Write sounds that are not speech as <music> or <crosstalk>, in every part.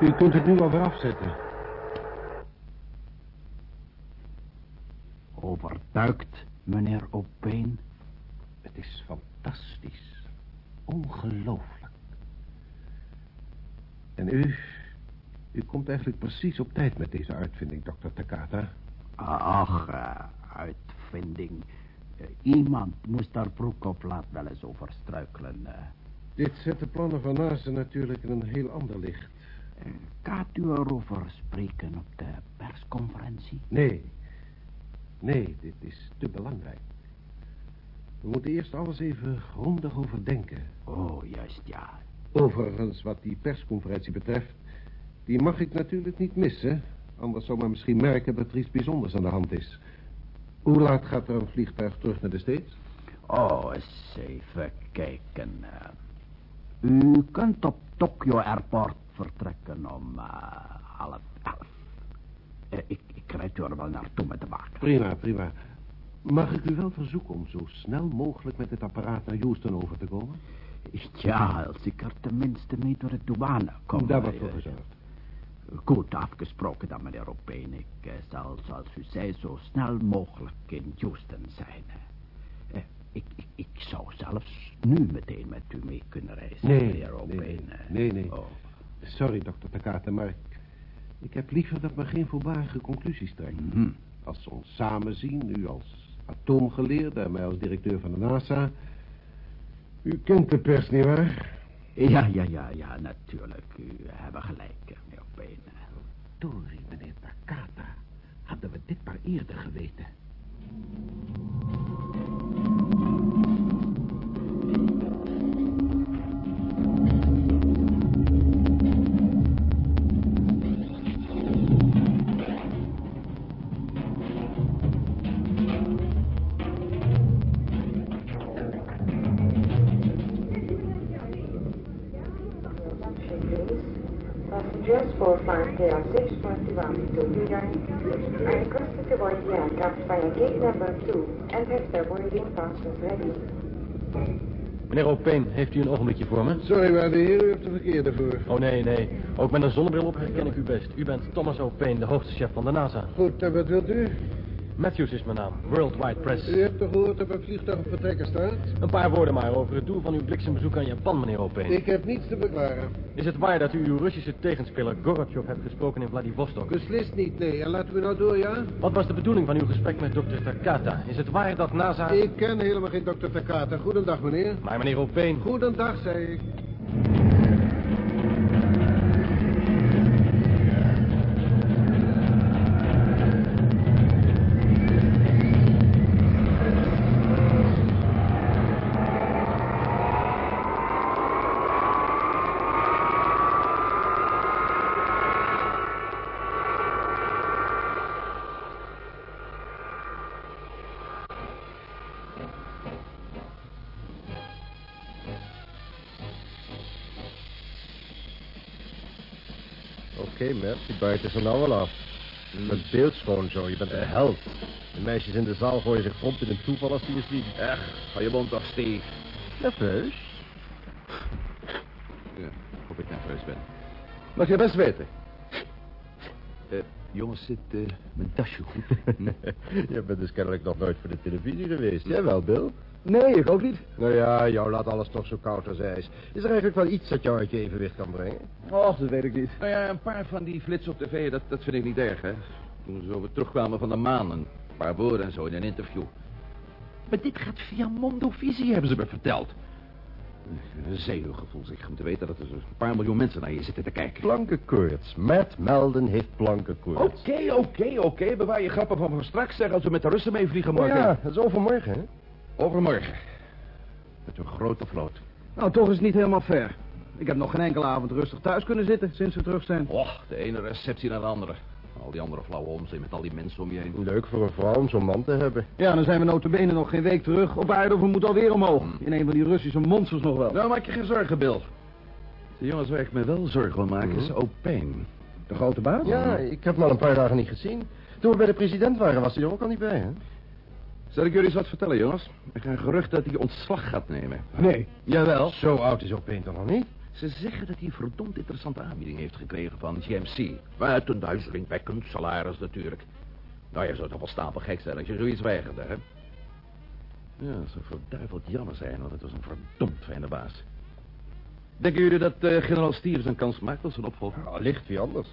U kunt het nu al weer afzetten. Overtuigd, meneer Opeen? Het is fantastisch. Ongelooflijk. En u... U komt eigenlijk precies op tijd met deze uitvinding, dokter Takata. Ach, uh, uitvinding. Uh, iemand moest daar broek op laat wel eens over struikelen. Uh. Dit zet de plannen van NASA natuurlijk in een heel ander licht. Gaat u erover spreken op de persconferentie? Nee. Nee, dit is te belangrijk. We moeten eerst alles even grondig overdenken. Oh, juist, ja. Overigens, wat die persconferentie betreft... die mag ik natuurlijk niet missen. Anders zou men misschien merken dat er iets bijzonders aan de hand is. Hoe laat gaat er een vliegtuig terug naar de States? Oh, eens even kijken. U kunt op Tokyo Airport vertrekken om uh, half elf. Uh, ik, ik rijd u er wel naartoe met de wagen. Prima, prima. Mag ik u wel verzoeken om zo snel mogelijk met het apparaat naar Houston over te komen? Ja, als ik er tenminste mee door de douane kom. Daar wordt voor gezorgd. Goed afgesproken dan, meneer Opeen. Ik zal, zoals u zei, zo snel mogelijk in Houston zijn. Uh, ik, ik, ik, zou zelfs nu meteen met u mee kunnen reizen, nee, meneer Opeen. Nee, nee, nee. Oh. Sorry, dokter Takata, maar ik, ik, heb liever dat men geen voorbarige conclusies trekt. Mm -hmm. Als we ons samen zien, u als atoomgeleerde en mij als directeur van de NASA... U kent de pers, nietwaar? Ja, ja, ja, ja, natuurlijk. U hebt gelijk. Tori, meneer Takata. Hadden we dit maar eerder geweten. Flight KL621 to New York. I request that the board the aircraft via gate number 2 and have their boarding passes ready. Meneer Opeen, heeft u een ogenblikje voor me? Sorry, maar de heer, u hebt de verkeerde voor. Oh, nee, nee. Ook met een zonnebril op herken ik u best. U bent Thomas Opeen, de hoogste chef van de NASA. Goed, en wat wilt u? Matthews is mijn naam. Worldwide Press. U hebt toch gehoord dat een vliegtuig op vertrekken staat? Een paar woorden maar over het doel van uw bliksembezoek aan Japan, meneer Opeen. Ik heb niets te beklaren. Is het waar dat u uw Russische tegenspeler Gorbachev hebt gesproken in Vladivostok? Beslist niet, nee. En laten we nou door, ja? Wat was de bedoeling van uw gesprek met dokter Takata? Is het waar dat NASA... Ik ken helemaal geen dokter Takata. Goedendag, meneer. Maar meneer Opeen... Goedendag, zei ik. Buit is er nou wel af. Het beeldschoon zo, je bent een held. De meisjes in de zaal gooien zich prompt in een toeval als die je ziet. Echt, ga je mond toch, Steve. Nerveus? Ja, of ik nerveus ben. Mag je best weten. Uh, jongens, zit uh, mijn tasje goed? <laughs> je bent dus kennelijk nog nooit voor de televisie geweest. Jij wel, Bill? Nee, ik ook niet. Nou ja, jou laat alles toch zo koud als ijs. Is er eigenlijk wel iets dat jou uit je evenwicht kan brengen? Och, dat weet ik niet. Nou ja, een paar van die flits op tv, dat, dat vind ik niet erg, hè. Toen ze zo weer terugkwamen van de maan, een paar woorden en zo in een interview. Maar dit gaat via Mondovisie, hebben ze me verteld. Een zenuwgevoel, zeg. Om te weten dat er een paar miljoen mensen naar je zitten te kijken. Plankenkoorts. Matt Melden heeft plankenkoorts. Oké, oké, oké. Bewaar je grappen van voor straks, zeg, als we met de Russen meevliegen morgen. Oh ja, dat is overmorgen, hè? Overmorgen. Met een grote vloot. Nou, toch is het niet helemaal fair. Ik heb nog geen enkele avond rustig thuis kunnen zitten sinds we terug zijn. Och, de ene receptie naar de andere. Al die andere flauwe onzin met al die mensen om je heen. Leuk voor een vrouw om zo'n man te hebben. Ja, dan zijn we notabene nog geen week terug op aarde of we moeten alweer omhoog. In een van die Russische monsters nog wel. Nou, maak je geen zorgen, Bill. De jongens waar ik me wel zorgen wil maken Mhm. is Opeen. De grote baas? Ja, ik heb hem al een paar dagen niet gezien. Toen we bij de president waren, was hij er ook al niet bij, hè? Zal ik jullie eens wat vertellen, jongens? Er gaan gerucht dat hij ontslag gaat nemen. Nee. Jawel. Zo oud is Opeen toch nog niet? Ze zeggen dat hij een verdomd interessante aanbieding heeft gekregen van GMC. Met een duizelingwekkend salaris natuurlijk. Nou, je zou toch wel stapel gek zijn als je zoiets weigerde, hè? Ja, dat zou verduiveld jammer zijn, want het was een verdomd fijne baas. Denken jullie dat eh, generaal Stevens een kans maakt als een opvolger? Allicht wie anders.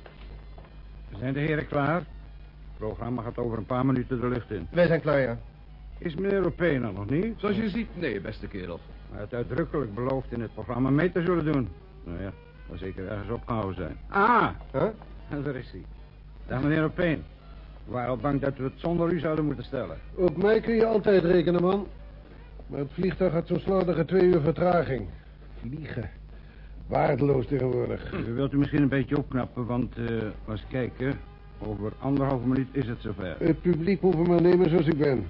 Zijn de heren klaar? Het programma gaat over een paar minuten de lucht in. Wij zijn klaar, ja. Is meneer Opena nog niet? Zoals je ziet, nee, beste kerel. Hij had uitdrukkelijk beloofd in het programma mee te zullen doen. Nou ja, zal zeker ergens opgehouden zijn. Ah, Huh? en <laughs> daar is hij. Dag meneer Opeen. We waren al bang dat we het zonder u zouden moeten stellen. Op mij kun je altijd rekenen, man. Maar het vliegtuig had zo'n slordige twee uur vertraging. Vliegen. Waardeloos tegenwoordig. U wilt u misschien een beetje opknappen, want, eh eens kijken. Over anderhalve minuut is het zover. Het publiek moet me maar nemen zoals ik ben.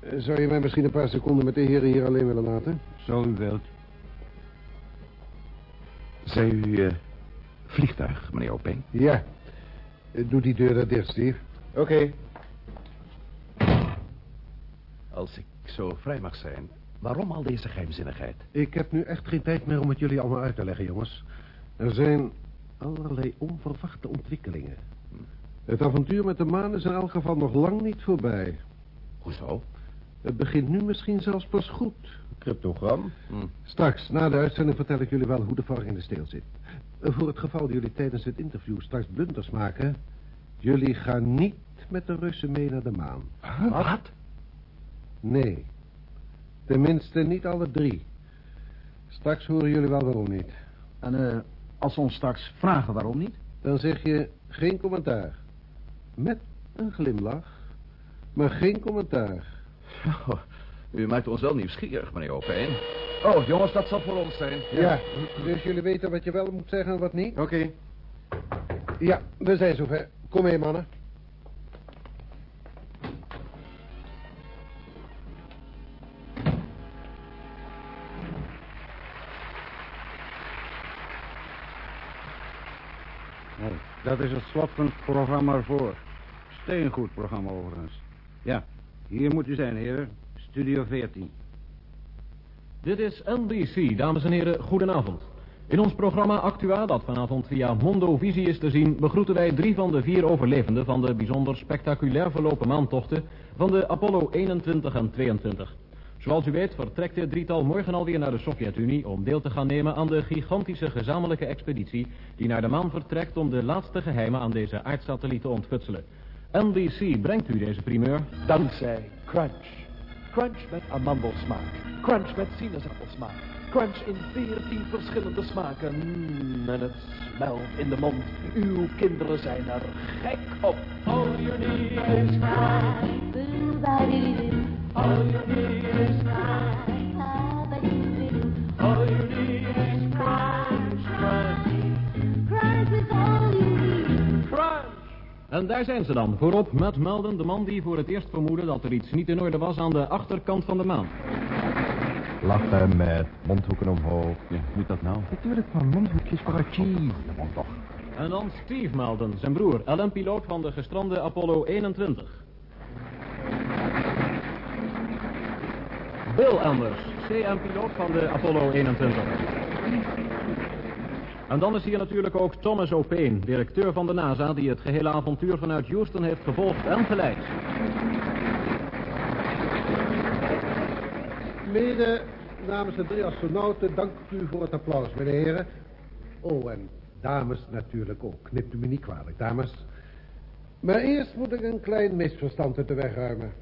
Eh, Zou je mij misschien een paar seconden met de heren hier alleen willen laten? Zo u wilt. Zei u eh, vliegtuig, meneer Opeen? Ja. Eh, Doe die deur daar dicht, Steve. Oké. Als ik zo vrij mag zijn, waarom al deze geheimzinnigheid? Ik heb nu echt geen tijd meer om het jullie allemaal uit te leggen, jongens. Er zijn allerlei onverwachte ontwikkelingen. Het avontuur met de maan is in elk geval nog lang niet voorbij. Hoezo? Het begint nu misschien zelfs pas goed. Cryptogram. Straks, na de uitzending, vertel ik jullie wel hoe de vark in de steel zit. Voor het geval jullie tijdens het interview straks blunders maken... jullie gaan niet met de Russen mee naar de maan. Wat? Nee. Tenminste, niet alle drie. Straks horen jullie wel waarom niet. En eh, als ze ons straks vragen waarom niet? Dan zeg je geen commentaar. Met een glimlach. Maar geen commentaar. Oh, u maakt ons wel nieuwsgierig, meneer Opeen. Oh, jongens, dat zal voor ons zijn. Ja, dus jullie weten wat je wel moet zeggen en wat niet? Oké. Ja, we zijn zover. Kom mee, mannen. Dat is het slot van het programma ervoor. Steengoed programma overigens. Ja, hier moet u zijn, heren. Studio 14. Dit is NBC, dames en heren, goedenavond. In ons programma Actua, dat vanavond via Mondo Visie is te zien... begroeten wij drie van de vier overlevenden van de bijzonder spectaculair verlopen maantochten... van de Apollo 21 en 22. Zoals u weet vertrekt dit drietal morgen alweer naar de Sovjet-Unie... om deel te gaan nemen aan de gigantische gezamenlijke expeditie... die naar de maan vertrekt om de laatste geheimen aan deze aardsatelliet te ontfutselen. NBC brengt u deze primeur... Dankzij Crunch. Crunch met amandelsmaak. Crunch met sinaasappelsmaak. Crunch in veertien verschillende smaken. Mm, en het smelt in de mond. Uw kinderen zijn er gek op. All you need is crunch. All you need is crunch. All you need En daar zijn ze dan, voorop met Melden, de man die voor het eerst vermoedde dat er iets niet in orde was aan de achterkant van de maan. Lachen met mondhoeken omhoog. Ja, moet dat nou? Natuurlijk van mondhoekjes voor archief. En dan Steve Melden, zijn broer, LM-piloot van de gestrande Apollo 21. Bill Anders, CM-piloot van de Apollo 21. En dan is hier natuurlijk ook Thomas O'Payne, directeur van de NASA... die het gehele avontuur vanuit Houston heeft gevolgd en geleid. Mede namens de drie astronauten dank u voor het applaus, meneer. Oh, en dames natuurlijk ook. Knipt u me niet kwalijk, dames. Maar eerst moet ik een klein misverstand uit de weg ruimen.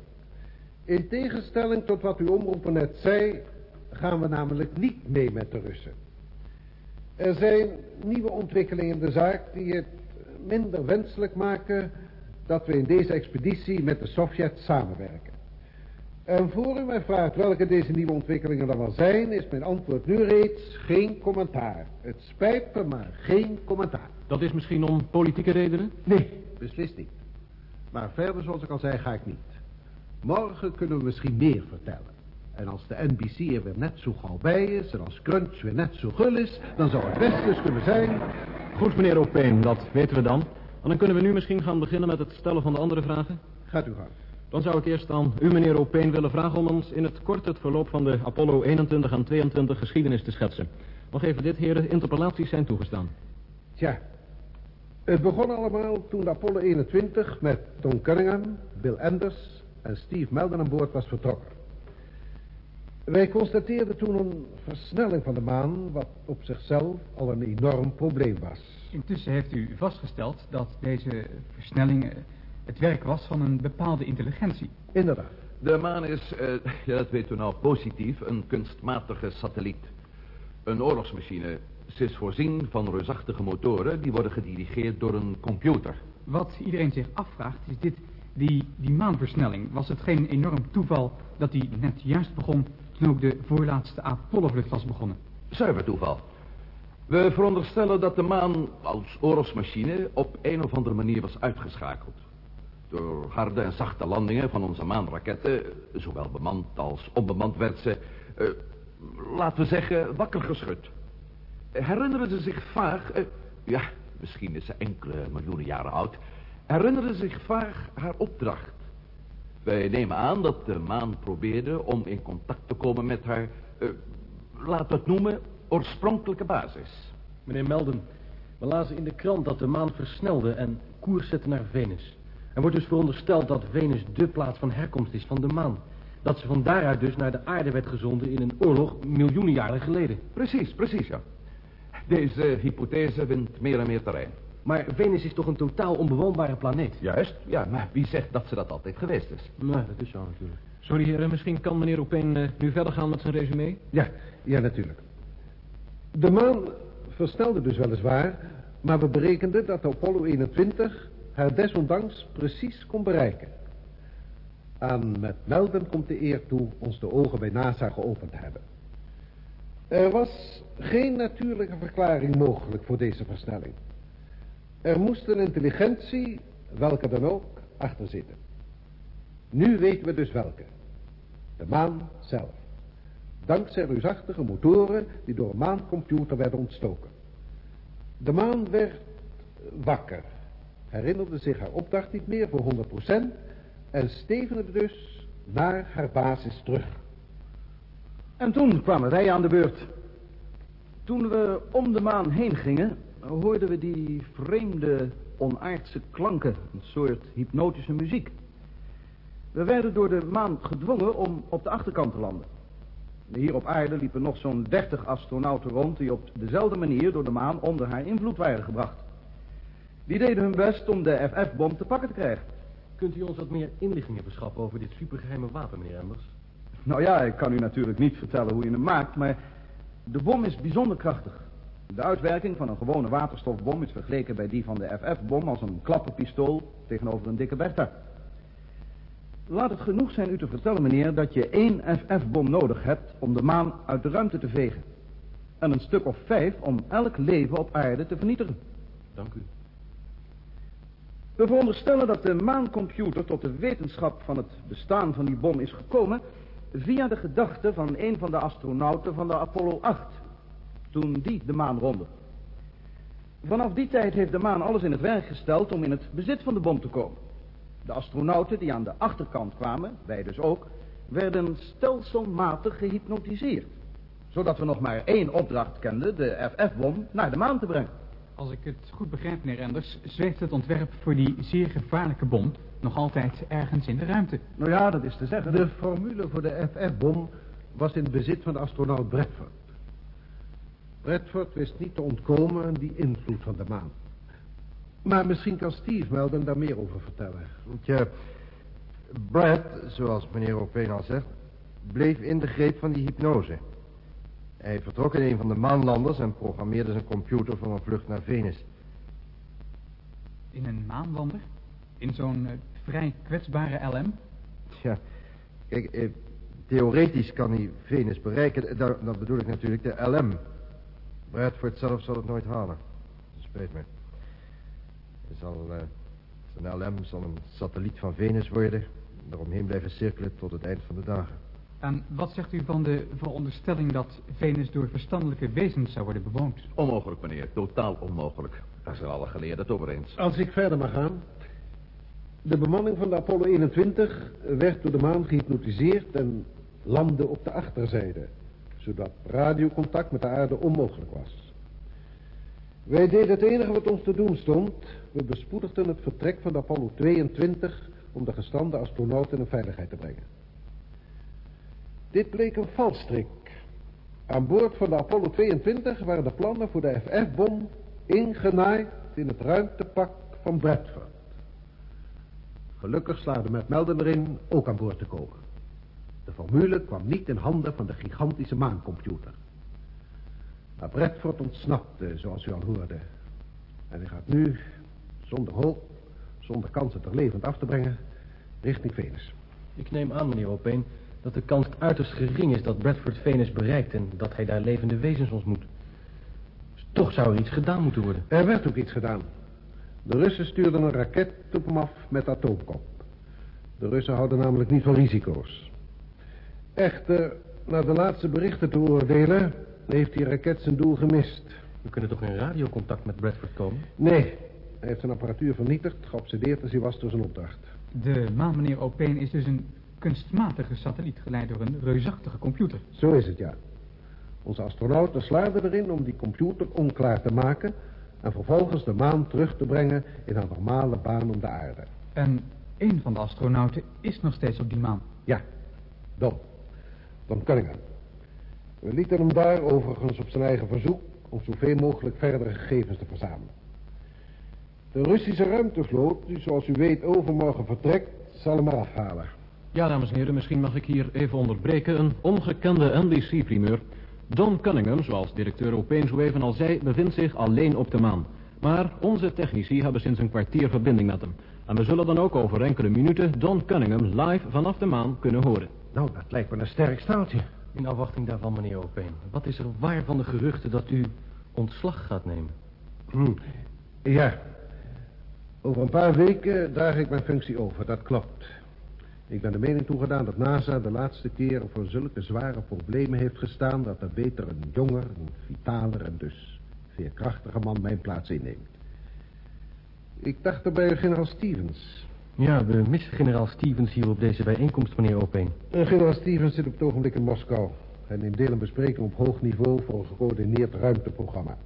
In tegenstelling tot wat uw omroeper net zei... gaan we namelijk niet mee met de Russen. Er zijn nieuwe ontwikkelingen in de zaak... die het minder wenselijk maken... dat we in deze expeditie met de Sovjet samenwerken. En voor u mij vraagt welke deze nieuwe ontwikkelingen dan wel zijn... is mijn antwoord nu reeds geen commentaar. Het spijt me, maar geen commentaar. Dat is misschien om politieke redenen? Nee, beslist niet. Maar verder, zoals ik al zei, ga ik niet. Morgen kunnen we misschien meer vertellen. En als de NBC er weer net zo gauw bij is... en als Crunch weer net zo gul is... dan zou het best dus kunnen zijn... Goed, meneer Opeen, dat weten we dan. En dan kunnen we nu misschien gaan beginnen met het stellen van de andere vragen. Gaat u gang. Dan zou ik eerst aan u, meneer Opeen, willen vragen om ons in het kort het verloop van de Apollo 21 en 22 geschiedenis te schetsen. Nog even dit, heren, interpellaties zijn toegestaan. Tja, het begon allemaal toen de Apollo 21 met Tom Cunningham, Bill Anders en Steve Melden aan boord was vertrokken. Wij constateerden toen een versnelling van de maan, wat op zichzelf al een enorm probleem was. Intussen heeft u vastgesteld dat deze versnelling eh, het werk was van een bepaalde intelligentie. Inderdaad. De maan is, eh, ja, dat weten we nou positief, een kunstmatige satelliet. Een oorlogsmachine. Ze is voorzien van reusachtige motoren, die worden gedirigeerd door een computer. Wat iedereen zich afvraagt is dit, die, die maanversnelling. Was het geen enorm toeval dat die net juist begon toen ook de voorlaatste Apollo-vlucht was begonnen? Zuiver toeval. We veronderstellen dat de maan als oorlogsmachine op een of andere manier was uitgeschakeld. Door harde en zachte landingen van onze maanraketten, zowel bemand als onbemand werd ze, eh, laten we zeggen, wakker geschud. Herinneren ze zich vaag, eh, ja, misschien is ze enkele miljoenen jaren oud, herinneren ze zich vaag haar opdracht. Wij nemen aan dat de maan probeerde om in contact te komen met haar, eh, laten we het noemen, oorspronkelijke basis. Meneer Melden, we lazen in de krant dat de maan versnelde en koers zette naar Venus. Er wordt dus verondersteld dat Venus de plaats van herkomst is van de maan. Dat ze van daaruit dus naar de aarde werd gezonden in een oorlog miljoenen jaren geleden. Precies, precies, ja. Deze hypothese wint meer en meer terrein. Maar Venus is toch een totaal onbewoonbare planeet? Juist, ja, maar wie zegt dat ze dat altijd geweest is? Nee, dat is zo natuurlijk. Sorry, heren, misschien kan meneer Opeen eh, nu verder gaan met zijn resume? Ja, ja, natuurlijk. De maan versnelde dus weliswaar, maar we berekenden dat de Apollo 21 haar desondanks precies kon bereiken. Aan met Melden komt de eer toe ons de ogen bij NASA geopend te hebben. Er was geen natuurlijke verklaring mogelijk voor deze versnelling. Er moest een intelligentie, welke dan ook, achter zitten. Nu weten we dus welke. De maan zelf. Dankzij reusachtige motoren die door een maancomputer werden ontstoken. De maan werd wakker. Herinnerde zich haar opdracht niet meer voor 100% en stevende dus naar haar basis terug. En toen kwamen wij aan de beurt. Toen we om de maan heen gingen, hoorden we die vreemde, onaardse klanken. Een soort hypnotische muziek. We werden door de maan gedwongen om op de achterkant te landen. Hier op aarde liepen nog zo'n 30 astronauten rond die op dezelfde manier door de maan onder haar invloed waren gebracht. Die deden hun best om de FF-bom te pakken te krijgen. Kunt u ons wat meer inlichtingen verschaffen over dit supergeheime wapen, meneer Anders? Nou ja, ik kan u natuurlijk niet vertellen hoe je hem maakt, maar de bom is bijzonder krachtig. De uitwerking van een gewone waterstofbom is vergeleken bij die van de FF-bom als een klappenpistool tegenover een dikke Bertha. Laat het genoeg zijn u te vertellen, meneer, dat je één FF-bom nodig hebt om de maan uit de ruimte te vegen. En een stuk of vijf om elk leven op aarde te vernietigen. Dank u. We veronderstellen dat de maancomputer tot de wetenschap van het bestaan van die bom is gekomen... via de gedachte van een van de astronauten van de Apollo 8... toen die de maan ronde. Vanaf die tijd heeft de maan alles in het werk gesteld om in het bezit van de bom te komen. De astronauten die aan de achterkant kwamen, wij dus ook... werden stelselmatig gehypnotiseerd. Zodat we nog maar één opdracht kenden de FF-bom naar de maan te brengen. Als ik het goed begrijp, meneer Enders, zweeft het ontwerp voor die zeer gevaarlijke bom nog altijd ergens in de ruimte. Nou ja, dat is te zeggen. De formule voor de FF-bom was in het bezit van de astronaut Bradford. Bradford wist niet te ontkomen aan die invloed van de maan. Maar misschien kan Steve Melden daar meer over vertellen. Tja, Brad, zoals meneer Opeen al zegt, bleef in de greep van die hypnose. Hij vertrok in een van de maanlanders en programmeerde zijn computer voor een vlucht naar Venus. In een maanlander? In zo'n eh, vrij kwetsbare LM? Tja, kijk, eh, theoretisch kan hij Venus bereiken. Daar, dat bedoel ik natuurlijk de LM. Bradford zelf zal het nooit halen. Spijt me. Hij zal, eh, zijn LM zal een satelliet van Venus worden... en eromheen blijven cirkelen tot het eind van de dagen. En wat zegt u van de veronderstelling dat Venus door verstandelijke wezens zou worden bewoond? Onmogelijk, meneer. Totaal onmogelijk. Daar zijn alle geleerden het over eens. Als ik verder mag gaan. De bemanning van de Apollo 21 werd door de maan gehypnotiseerd en landde op de achterzijde. Zodat radiocontact met de aarde onmogelijk was. Wij deden het enige wat ons te doen stond. We bespoedigden het vertrek van de Apollo 22 om de gestande astronauten in veiligheid te brengen. Dit bleek een valstrik. Aan boord van de Apollo 22 waren de plannen voor de FF-bom ingenaaid in het ruimtepak van Bradford. Gelukkig slaagde met Melden erin ook aan boord te komen. De formule kwam niet in handen van de gigantische maancomputer. Maar Bradford ontsnapte, zoals u al hoorde. En hij gaat nu, zonder hoop, zonder kans het er levend af te brengen, richting Venus. Ik neem aan, meneer Opeen, dat de kans uiterst gering is dat Bradford Venus bereikt en dat hij daar levende wezens ontmoet. Dus toch zou er iets gedaan moeten worden. Er werd ook iets gedaan. De Russen stuurden een raket op hem af met atoomkop. De Russen houden namelijk niet van risico's. Echter, naar de laatste berichten te oordelen, heeft die raket zijn doel gemist. We kunnen toch in radiocontact met Bradford komen? Nee, hij heeft zijn apparatuur vernietigd, geobsedeerd als hij was door zijn opdracht. De maan, meneer Opeen, is dus een kunstmatige satelliet geleid door een reusachtige computer. Zo is het, ja. Onze astronauten slaagden erin om die computer onklaar te maken... en vervolgens de maan terug te brengen in haar normale baan om de aarde. En een van de astronauten is nog steeds op die maan. Ja, Don. Don Cunningham. We lieten hem daar overigens op zijn eigen verzoek... om zoveel mogelijk verdere gegevens te verzamelen. De Russische ruimtevloot, die zoals u weet overmorgen vertrekt... zal hem afhalen. Ja, dames en heren, misschien mag ik hier even onderbreken. Een ongekende NBC-primeur. Don Cunningham, zoals directeur Opeen zo even al zei, bevindt zich alleen op de maan. Maar onze technici hebben sinds een kwartier verbinding met hem. En we zullen dan ook over enkele minuten Don Cunningham live vanaf de maan kunnen horen. Nou, dat lijkt me een sterk staaltje. In afwachting daarvan, meneer Opeen. Wat is er waar van de geruchten dat u ontslag gaat nemen? Hm. Ja. Over een paar weken draag ik mijn functie over, dat klopt. Ik ben de mening toegedaan dat NASA de laatste keer voor zulke zware problemen heeft gestaan... dat er beter een jonger, een vitaler en dus veerkrachtiger man mijn plaats inneemt. Ik dacht er bij generaal Stevens. Ja, we missen generaal Stevens hier op deze bijeenkomst, meneer Opeen. En generaal Stevens zit op het ogenblik in Moskou. Hij neemt deel aan besprekingen op hoog niveau voor een gecoördineerd ruimteprogramma.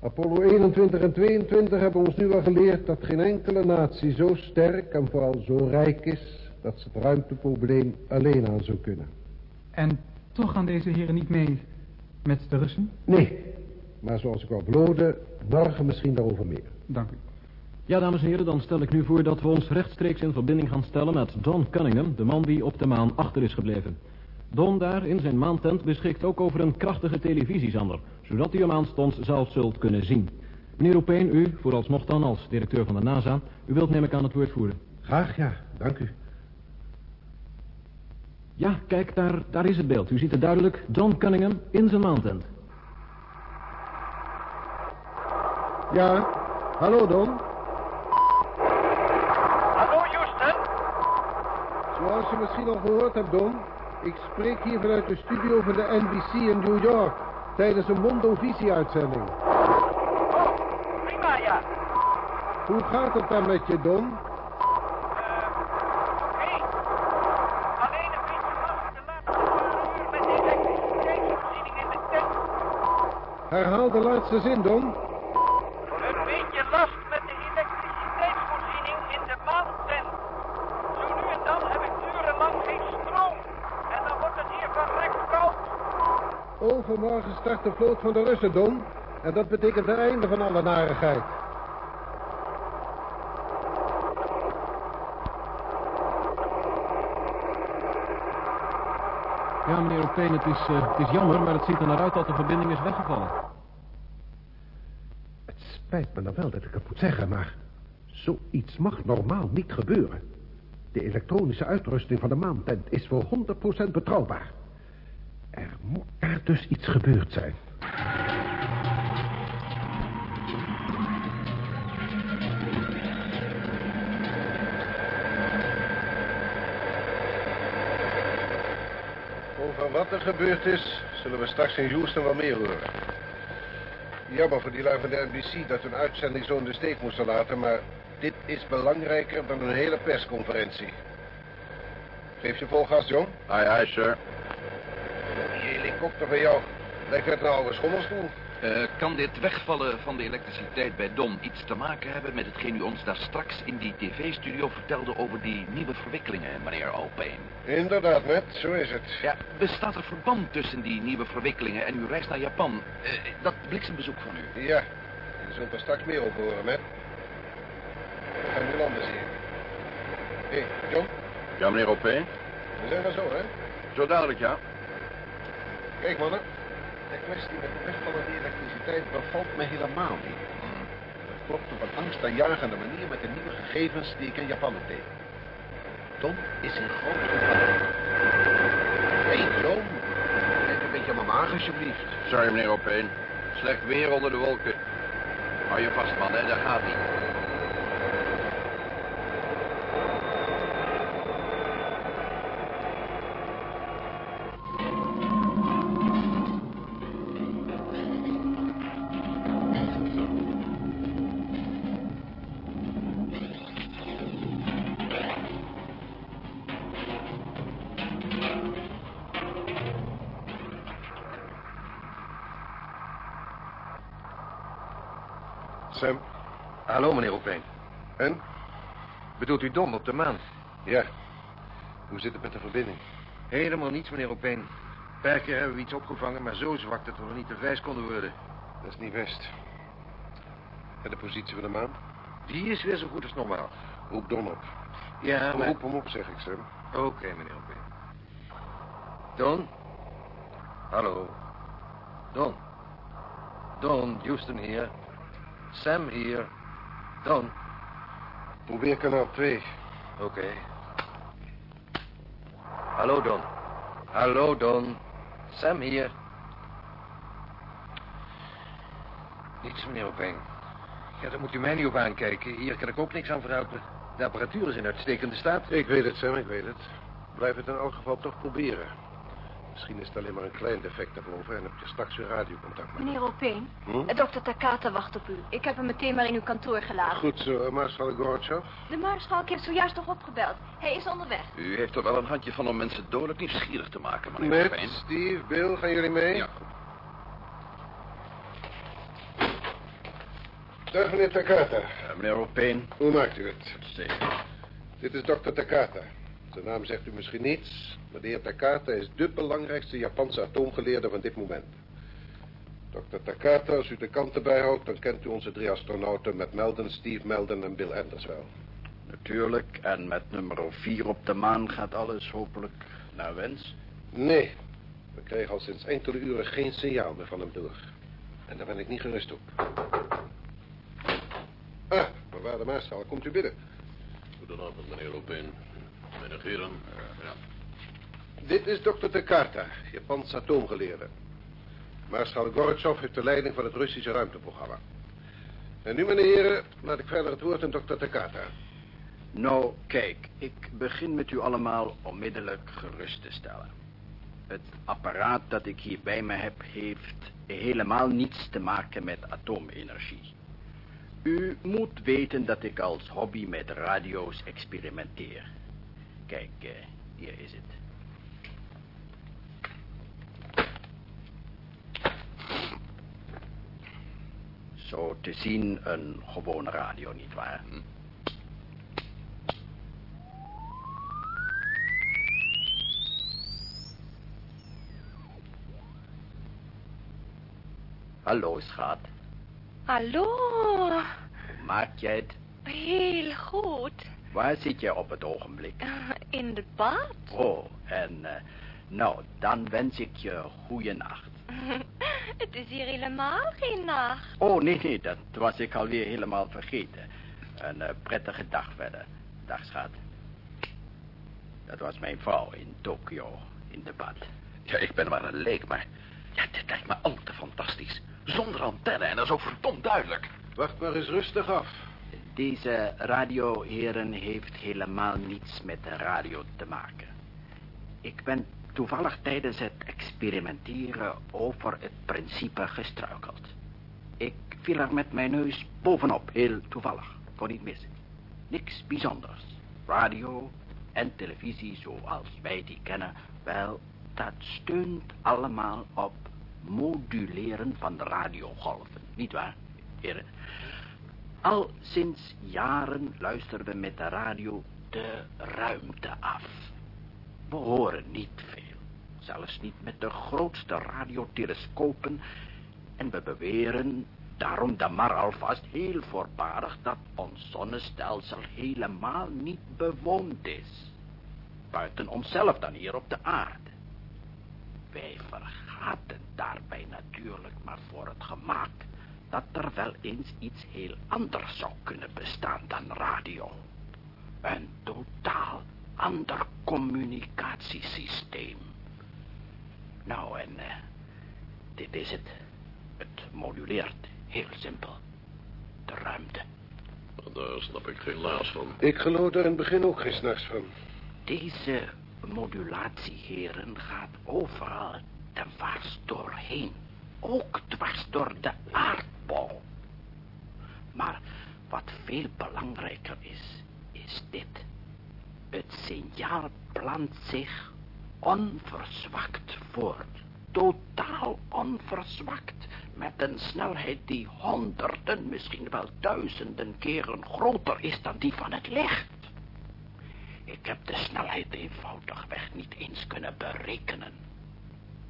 Apollo 21 en 22 hebben ons nu al geleerd dat geen enkele natie zo sterk en vooral zo rijk is... dat ze het ruimteprobleem alleen aan zou kunnen. En toch gaan deze heren niet mee met de Russen? Nee, maar zoals ik al beloofde, morgen misschien daarover meer. Dank u. Ja, dames en heren, dan stel ik nu voor dat we ons rechtstreeks in verbinding gaan stellen met Don Cunningham, de man die op de maan achter is gebleven. Don daar in zijn maantent beschikt ook over een krachtige televisiezender, zodat u hem aanstonds zelf zult kunnen zien. Meneer Opeen, u, vooralsnog dan als directeur van de NASA, u wilt neem ik aan het woord voeren. Graag, ja, dank u. Ja, kijk, daar, daar is het beeld. U ziet het duidelijk, Don Cunningham in zijn maantent. Ja, hallo Don. Hallo Houston. Zoals je misschien al gehoord hebt, Don... ik spreek hier vanuit de studio van de NBC in New York... tijdens een Mondovisie-uitzending. Oh, prima ja. Hoe gaat het dan met je, Don? Oké. Alleen een beetje last de laatste paar uur met de elektriciteitsvoorziening in de tent. Herhaal de laatste zin, Don. Een beetje last met de elektriciteitsvoorziening in de maantent. Zo nu en dan heb ik urenlang geen stroom. En dan wordt het hier verrekt koud. Overmorgen start de vloot van de Russen, Don. En dat betekent het einde van alle narigheid. Ja, meneer Opeen, het is, eh, het is jammer, maar het ziet er naar uit dat de verbinding is weggevallen. Het spijt me dan wel dat ik het moet zeggen, maar... zoiets mag normaal niet gebeuren. De elektronische uitrusting van de maantent is voor 100% betrouwbaar. Er moet er dus iets gebeurd zijn. Van wat er gebeurd is, zullen we straks in Houston wel meer horen. Jammer voor die lui van de NBC dat hun uitzending zo in de steek moesten laten, maar dit is belangrijker dan een hele persconferentie. Geef je vol gas, John. Aye, aye, sir. Helikopter van jou, lijkt net een oude schommelstoel. Eh, kan dit wegvallen van de elektriciteit bij Don iets te maken hebben met hetgeen u ons daar straks in die tv-studio vertelde over die nieuwe verwikkelingen, meneer Alpijn? Inderdaad, Matt, zo is het. Ja, bestaat er verband tussen die nieuwe verwikkelingen en uw reis naar Japan? Eh, dat bliksembezoek van u. Ja, je zult er straks meer over horen, Matt. We gaan nu landen zien. Hé, hey, John, Ja, meneer Alpijn. we zijn er zo, hè? Zo dadelijk, ja. Kijk, mannen. De kwestie met het wegvallen van die elektriciteit bevalt me helemaal niet. Dat klopt op een angstaanjagende manier met de nieuwe gegevens die ik in Japan tegen. Tom is in groot gevaar. Hey, John. Kijk een beetje aan mijn maag, alsjeblieft. Sorry, meneer Alpijn. Slecht weer onder de wolken. Hou je vast, man, hè. Dat gaat niet. Bedoelt u Don op de maan? Ja. Hoe zit het met de verbinding? Helemaal niets, meneer Opeen. Een paar keer hebben we iets opgevangen, maar zo zwak dat we er niet te wijs konden worden. Dat is niet best. En de positie van de maan? Die is weer zo goed als normaal. Roep Don op. Ja, maar... Roep hem op, zeg ik, Sam. Oké, meneer Opeen. Don? Hallo. Don. Don, Houston hier. Sam hier. Don. Probeer kanaal 2. Oké. Hallo, Don. Hallo, Don. Sam hier. Niets, meneer Opeen. Ja, daar moet u mij niet op aankijken. Hier kan ik ook niks aan verhelpen. De apparatuur is in uitstekende staat. Ik weet het, Sam, ik weet het. Blijf het in elk geval toch proberen. Misschien is het alleen maar een klein defect daarboven en heb je straks weer radiocontact met Meneer Opeen, Hm? eh, dokter Takata wacht op u. Ik heb hem meteen maar in uw kantoor gelaten. Goed zo, Marshal Gorbachev. De maarschalk heeft zojuist nog opgebeld. Hij is onderweg. U heeft er wel een handje van om mensen dodelijk nieuwsgierig te maken, meneer Met Alpijn. Steve, Bill, gaan jullie mee? Ja. Dag, meneer Takata. Eh, meneer Alpijn. Hoe maakt u het? Zeker. Dit is dokter Takata. Zijn naam zegt u misschien niets, maar de heer Takata is de belangrijkste Japanse atoomgeleerde van dit moment. Dokter Takata, als u de kanten bijhoudt, dan kent u onze drie astronauten met Melden, Steve Melden en Bill Anders wel. Natuurlijk, en met nummer 4 op de maan gaat alles hopelijk naar wens. Nee, we kregen al sinds enkele uren geen signaal meer van hem door. En daar ben ik niet gerust op. Ah, mevrouw de Maarschal, komt u binnen. Goedenavond, meneer Lopin. Meneer. Ja. Dit is dokter Takata, Japans atoomgeleerde. Maarschal Gorbachev heeft de leiding van het Russische ruimteprogramma. En nu, meneer heren, laat ik verder het woord aan dokter Takata. Nou, kijk, ik begin met u allemaal onmiddellijk gerust te stellen. Het apparaat dat ik hier bij me heb heeft helemaal niets te maken met atoomenergie. U moet weten dat ik als hobby met radio's experimenteer. Kijk, eh, hier is het. Zo te zien een gewone radio, nietwaar? Hallo, schat. Hallo. Hoe maak jij het? Heel goed. Waar zit jij op het ogenblik? Eh, In de bad? Oh, en eh, nou, dan wens ik je goeie nacht. <laughs> Het is hier helemaal geen nacht. Oh, nee, nee, dat was ik alweer helemaal vergeten. Een eh, prettige dag verder. Dag, schat. Dat was mijn vrouw in Tokio, in de bad. Ja, ik ben maar een leek, maar... Ja, dit lijkt me al te fantastisch. Zonder antenne en dat is ook verdomd duidelijk. Wacht maar eens rustig af. Deze radioheren heeft helemaal niets met de radio te maken. Ik ben toevallig tijdens het experimenteren over het principe gestruikeld. Ik viel er met mijn neus bovenop, heel toevallig. Kon niet missen. Niks bijzonders. Radio en televisie zoals wij die kennen, wel, dat steunt allemaal op moduleren van de radiogolven. Niet waar, heren? Al sinds jaren luisteren we met de radio de ruimte af. We horen niet veel. Zelfs niet met de grootste radiotelescopen. En we beweren daarom dan maar alvast heel voorbarig dat ons zonnestelsel helemaal niet bewoond is. Buiten onszelf dan hier op de aarde. Wij vergaten daarbij natuurlijk maar voor het gemak dat er wel eens iets heel anders zou kunnen bestaan dan radio. Een totaal ander communicatiesysteem. Nou, en eh, dit is het. Het moduleert heel simpel. De ruimte. Daar snap ik geen laas van. Ik geloof daar in het begin ook geen s'nachts van. Deze modulatie, heren, gaat overal dwars doorheen. Ook dwars door de aardbol. Maar wat veel belangrijker is, is dit. Het signaal plant zich onverzwakt voort. Totaal onverzwakt. Met een snelheid die honderden, misschien wel duizenden keren groter is dan die van het licht. Ik heb de snelheid eenvoudigweg niet eens kunnen berekenen.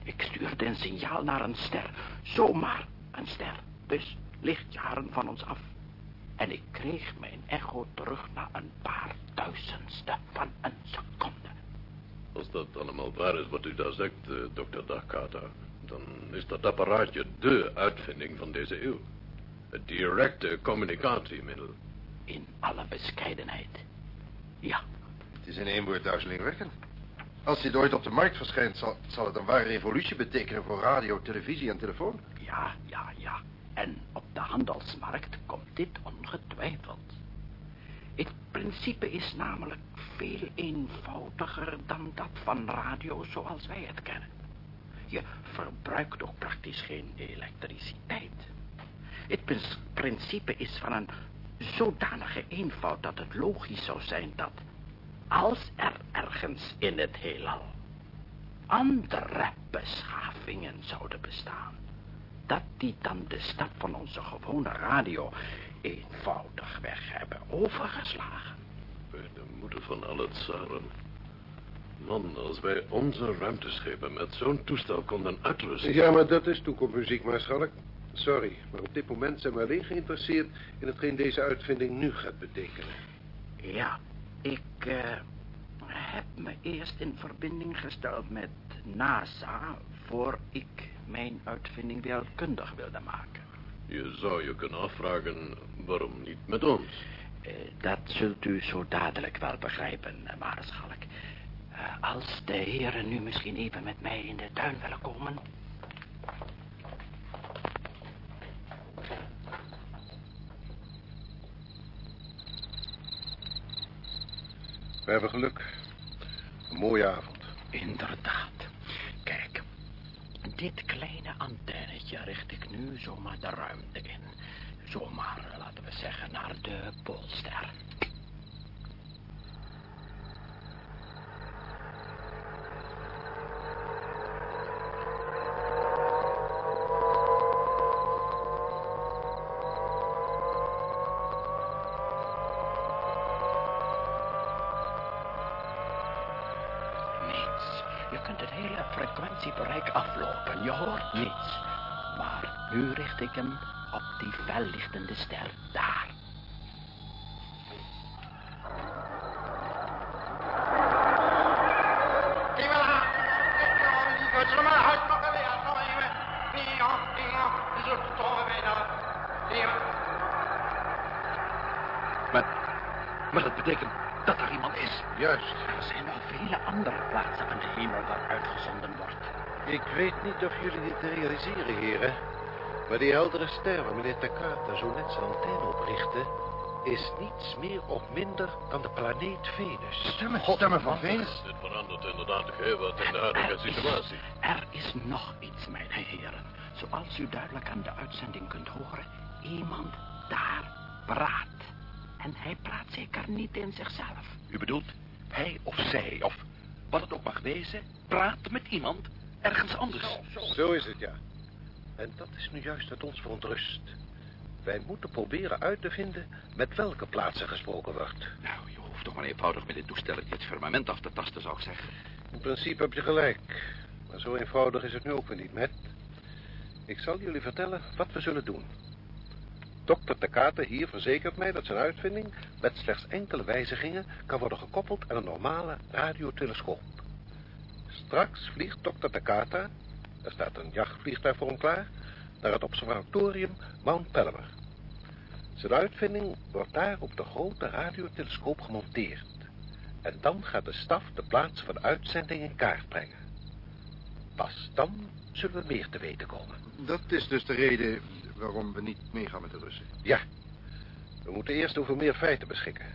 Ik stuurde een signaal naar een ster. Zomaar een ster. Dus lichtjaren van ons af. En ik kreeg mijn echo terug na een paar duizendste van een seconde. Als dat allemaal waar is wat u daar zegt, eh, dokter Dakata... dan is dat apparaatje dé uitvinding van deze eeuw. Het directe communicatiemiddel. In alle bescheidenheid. Ja. Het is in één woord duizelingwekkend. Als dit ooit op de markt verschijnt, zal, zal het een ware revolutie betekenen voor radio, televisie en telefoon. Ja, ja, ja. En op de handelsmarkt komt dit ongetwijfeld. Het principe is namelijk veel eenvoudiger dan dat van radio zoals wij het kennen. Je verbruikt ook praktisch geen elektriciteit. Het prin- principe is van een zodanige eenvoud dat het logisch zou zijn dat als er ergens in het heelal andere beschavingen zouden bestaan, dat die dan de stap van onze gewone radio eenvoudigweg hebben overgeslagen. Bij de moeder van al het zaren. Man, als wij onze ruimteschepen met zo'n toestel konden uitrusten... Ja, maar dat is toekomstmuziek, maarschalk. Sorry, maar op dit moment zijn we alleen geïnteresseerd in hetgeen deze uitvinding nu gaat betekenen. Ja, ik eh, heb me eerst in verbinding gesteld met NASA... voor ik mijn uitvinding wereldkundig wilde maken. Je zou je kunnen afvragen, waarom niet met ons? Eh, dat zult u zo dadelijk wel begrijpen, eh, Maarschalk. Eh, als de heren nu misschien even met mij in de tuin willen komen... We hebben geluk. Een mooie avond. Inderdaad. Kijk, dit kleine antennetje richt ik nu zomaar de ruimte in. Zomaar, laten we zeggen, naar de Poolster. Op die fellichtende ster daar. Maar, maar dat betekent dat er iemand is. Juist. Er zijn nog vele andere plaatsen aan de hemel waar uitgezonden wordt. Ik weet niet of jullie dit realiseren, heren. Maar die heldere ster waar meneer Takata zo net zijn antenne oprichtte... is niets meer of minder dan de planeet Venus. Stemmen, stemmen van Venus? Dit verandert inderdaad heel wat in de huidige situatie. Er is nog iets, mijn heren. Zoals u duidelijk aan de uitzending kunt horen, iemand daar praat. En hij praat zeker niet in zichzelf. U bedoelt, hij of zij, of wat het ook mag wezen, praat met iemand ergens anders. Zo is het, ja. En dat is nu juist wat ons verontrust. Wij moeten proberen uit te vinden met welke plaatsen gesproken wordt. Nou, je hoeft toch maar eenvoudig met dit toestelletje het firmament af te tasten, zou ik zeggen. In principe heb je gelijk. Maar zo eenvoudig is het nu ook weer niet, met. Ik zal jullie vertellen wat we zullen doen. Dokter Takata hier verzekert mij dat zijn uitvinding met slechts enkele wijzigingen kan worden gekoppeld aan een normale radiotelescoop. Straks vliegt dokter Takata, er staat een jachtvliegtuig voor hem klaar, naar het observatorium Mount Palomar. Zijn uitvinding wordt daar op de grote radiotelescoop gemonteerd. En dan gaat de staf de plaats van de uitzending in kaart brengen. Pas dan zullen we meer te weten komen. Dat is dus de reden waarom we niet meegaan met de Russen. Ja, we moeten eerst over meer feiten beschikken.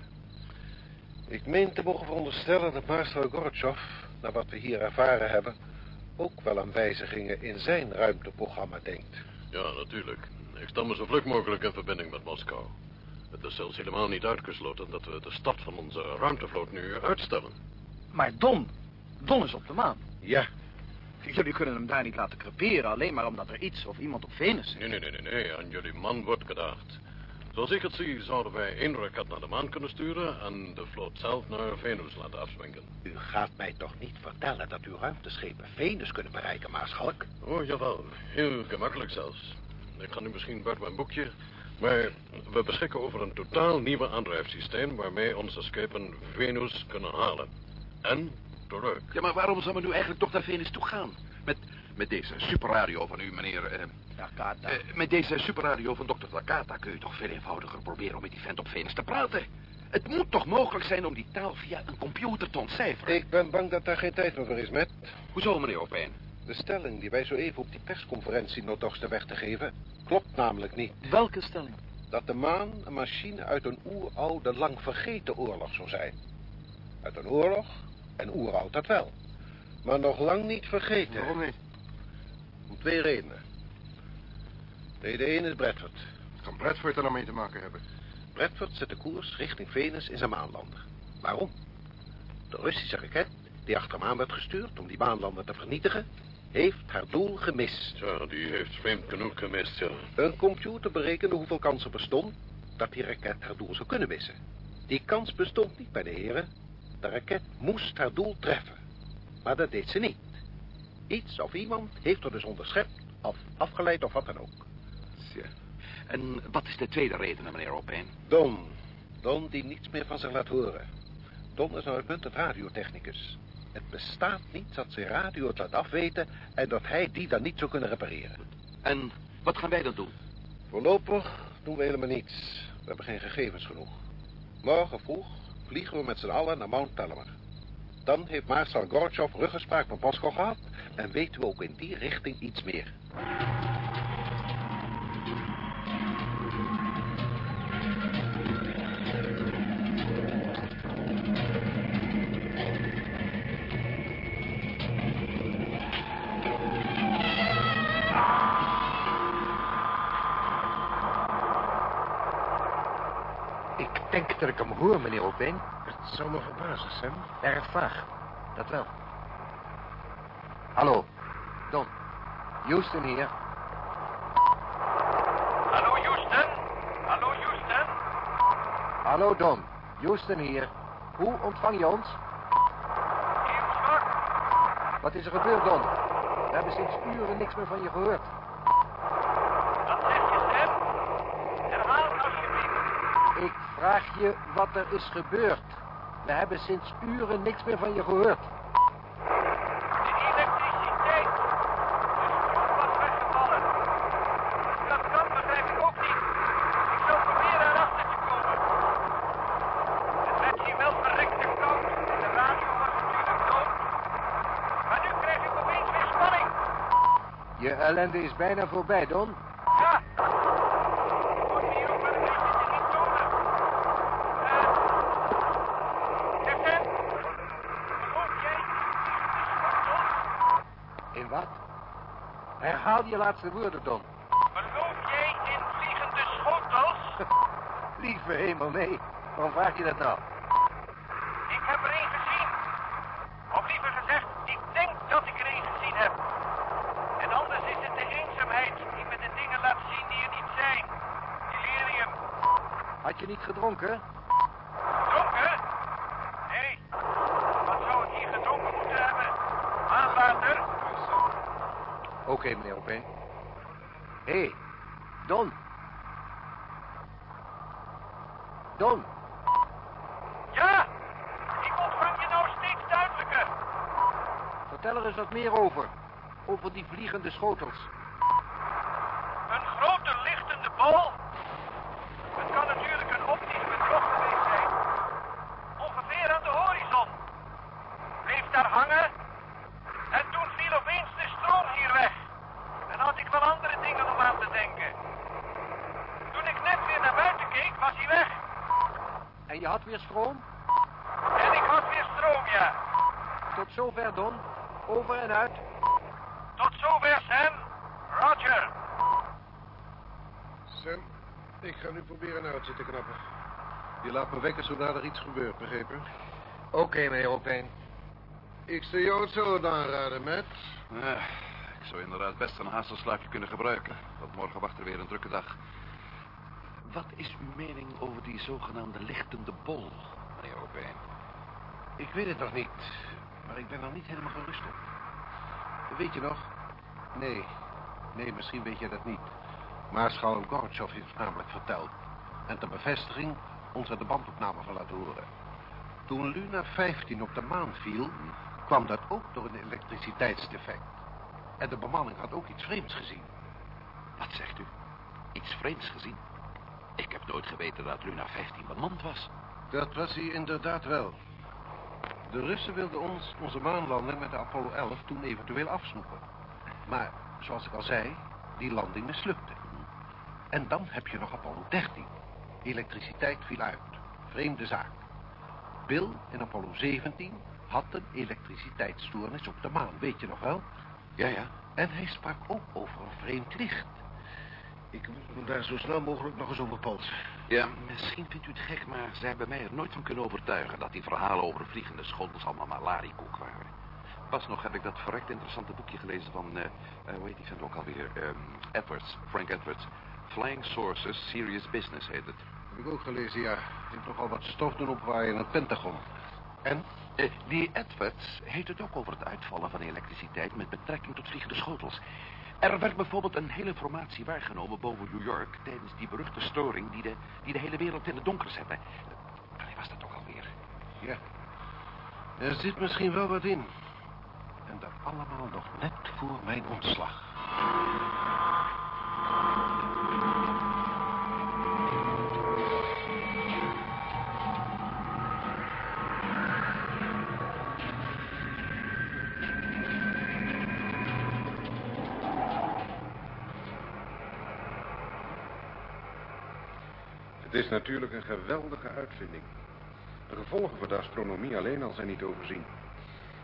Ik meen te mogen veronderstellen dat Marcel Gorbachev, naar wat we hier ervaren hebben, ook wel aan wijzigingen in zijn ruimteprogramma denkt. Ja, natuurlijk. Ik stel me zo vlug mogelijk in verbinding met Moskou. Het is zelfs helemaal niet uitgesloten dat we de start van onze ruimtevloot nu uitstellen. Maar Don, Don is op de maan. Ja. Jullie kunnen hem daar niet laten creperen, alleen maar omdat er iets of iemand op Venus is. Nee, nee, nee, nee, nee. Aan jullie man wordt gedacht. Zoals ik het zie, zouden wij één raket naar de maan kunnen sturen... en de vloot zelf naar Venus laten afzwenken. U gaat mij toch niet vertellen dat uw ruimteschepen Venus kunnen bereiken, Maarschalk? Oh, jawel. Heel gemakkelijk zelfs. Ik ga nu misschien buiten mijn boekje... maar we beschikken over een totaal nieuwe aandrijfsysteem... waarmee onze schepen Venus kunnen halen. En terug. Ja, maar waarom zou men nu eigenlijk toch naar Venus toe gaan? Met, met deze superradio van u, meneer... eh, Takata. eh, met deze superradio van dokter Takata kun je toch veel eenvoudiger proberen om met die vent op Venus te praten. Het moet toch mogelijk zijn om die taal via een computer te ontcijferen? Ik ben bang dat daar geen tijd meer voor is, met. Hoezo, meneer Opijn? De stelling die wij zo even op die persconferentie nooddoogsten weg te geven... klopt namelijk niet. Welke stelling? Dat de maan een machine uit een oeroude, lang vergeten oorlog zou zijn. Uit een oorlog, en oeroud dat wel. Maar nog lang niet vergeten. Waarom niet? Om twee redenen. Reden 1 is Bradford. Wat kan Bradford er nou mee te maken hebben? Bradford zet de koers richting Venus in zijn maanlander. Waarom? De Russische raket, die achter hem aan werd gestuurd om die maanlander te vernietigen, heeft haar doel gemist. Ja, die heeft vreemd genoeg gemist, ja. Een computer berekende hoeveel kans er bestond dat die raket haar doel zou kunnen missen. Die kans bestond niet bij de heren. De raket moest haar doel treffen. Maar dat deed ze niet. Iets of iemand heeft er dus onderschept of afgeleid of wat dan ook. En wat is de tweede reden, meneer Opijn? Don. Don die niets meer van zich laat horen. Don is een uitmuntend radiotechnicus. Het bestaat niet dat zijn radio het laat afweten... en dat hij die dan niet zou kunnen repareren. En wat gaan wij dan doen? Voorlopig doen we helemaal niets. We hebben geen gegevens genoeg. Morgen vroeg vliegen we met z'n allen naar Mount Palomar. Dan heeft Marcel Gorbachev ruggespraak met Moskou gehad... en weten we ook in die richting iets meer. Dat ik hem hoor, meneer Opijn. Het zou me verbazen, Sam. Erg vaag. Dat wel. Hallo. Don. Houston hier. Hallo Houston? Hallo Houston? Hallo, Don. Houston hier. Hoe ontvang je ons? Heel zwak. Wat is er gebeurd, Don? We hebben sinds uren niks meer van je gehoord. Wat zeg je, Sam? Herhaal het alsjeblieft. Ik vraag je wat er is gebeurd. We hebben sinds uren niks meer van je gehoord. De elektriciteit. De stroom was weggevallen. Dat kan, begrijp ik ook niet. Ik zal proberen erachter te komen. Het werd hier wel verrekte koud. En de radio was natuurlijk dood. Maar nu krijg ik opeens weer spanning. Je ellende is bijna voorbij, Don. Ja. Ik moet me hier ook wel een beetje te niet tonen. Herhaal je laatste woorden, Don. Geloof jij in vliegende schotels? <laughs> Lieve hemel, nee. Waarom vraag je dat nou? Ik heb er één gezien. Of liever gezegd, ik denk dat ik er één gezien heb. En anders is het de eenzaamheid die me de dingen laat zien die er niet zijn. Delirium. Had je niet gedronken? Schotels. Je laat me wekken zodra er iets gebeurt, begrepen? Oké, meneer Opeen. Ik zou jou het zo aanraden, Matt. Ja, ik zou inderdaad best een hazelslaapje kunnen gebruiken. Want morgen wacht er weer een drukke dag. Wat is uw mening over die zogenaamde lichtende bol, meneer Opeen? Ik weet het nog niet, maar ik ben er niet helemaal gerust op. Weet je nog? Nee, nee, misschien weet je dat niet. Maarschalk Gorbachev heeft namelijk verteld. En ter bevestiging ons er de bandopname van laten horen. Toen Luna 15 op de maan viel, kwam dat ook door een elektriciteitsdefect. En de bemanning had ook iets vreemds gezien. Wat zegt u? Iets vreemds gezien? Ik heb nooit geweten dat Luna 15 bemand was. Dat was hij inderdaad wel. De Russen wilden ons onze maanlanding met de Apollo 11 toen eventueel afsnoepen. Maar, zoals ik al zei, die landing mislukte. En dan heb je nog Apollo 13. Elektriciteit viel uit. Vreemde zaak. Bill in Apollo 17 had een elektriciteitsstoornis op de maan, weet je nog wel? Ja, ja. En hij sprak ook over een vreemd licht. Ik me daar zo snel mogelijk nog eens over polsen. Ja, misschien vindt u het gek, maar zij hebben mij er nooit van kunnen overtuigen... dat die verhalen over vliegende schotels allemaal malariekoek waren. Pas nog heb ik dat verrekt interessante boekje gelezen van... eh eh, hoe heet die vent ook alweer? Ehm, Edwards, Frank Edwards. Flying Sources, Serious Business heet het. Heb ik ook gelezen, ja. Heeft nogal wat stof doen opwaaien in het Pentagon. En? Eh, die Edwards heeft het ook over het uitvallen van elektriciteit... met betrekking tot vliegende schotels. Er werd bijvoorbeeld een hele formatie waargenomen boven New York... tijdens die beruchte storing die de, die de hele wereld in het donker zette. Wanneer was dat ook alweer? Ja. Er zit misschien wel wat in. En dat allemaal nog net voor mijn ontslag. Is natuurlijk een geweldige uitvinding. De gevolgen voor de astronomie alleen al zijn niet overzien.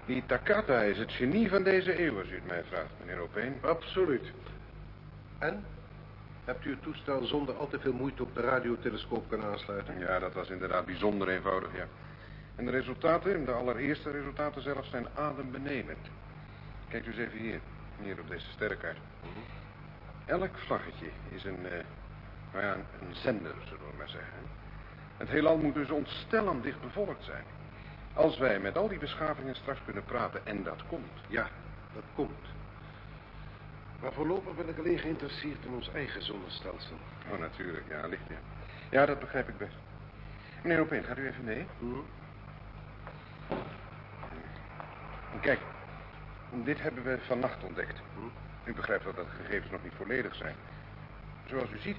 Die Takata is het genie van deze eeuw, als u het mij vraagt, meneer Opeen. Absoluut. En? Hebt u het toestel zonder al te veel moeite op de radiotelescoop kunnen aansluiten? Ja, dat was inderdaad bijzonder eenvoudig, ja. En de resultaten, de allereerste resultaten zelfs, zijn adembenemend. Kijk dus even hier, hier op deze sterrenkaart. Elk vlaggetje is een, eh, nou ja, een, zender, zullen we maar zeggen. Het heelal moet dus ontstellend dicht bevolkt zijn. Als wij met al die beschavingen straks kunnen praten, en dat komt. Ja, dat komt. Maar voorlopig ben ik alleen geïnteresseerd in ons eigen zonnestelsel. Oh, natuurlijk, ja, licht, ja. Ja, dat begrijp ik best. Meneer Opeen, gaat u even mee? Kijk, dit hebben we vannacht ontdekt. U begrijpt dat de gegevens nog niet volledig zijn. Zoals u ziet,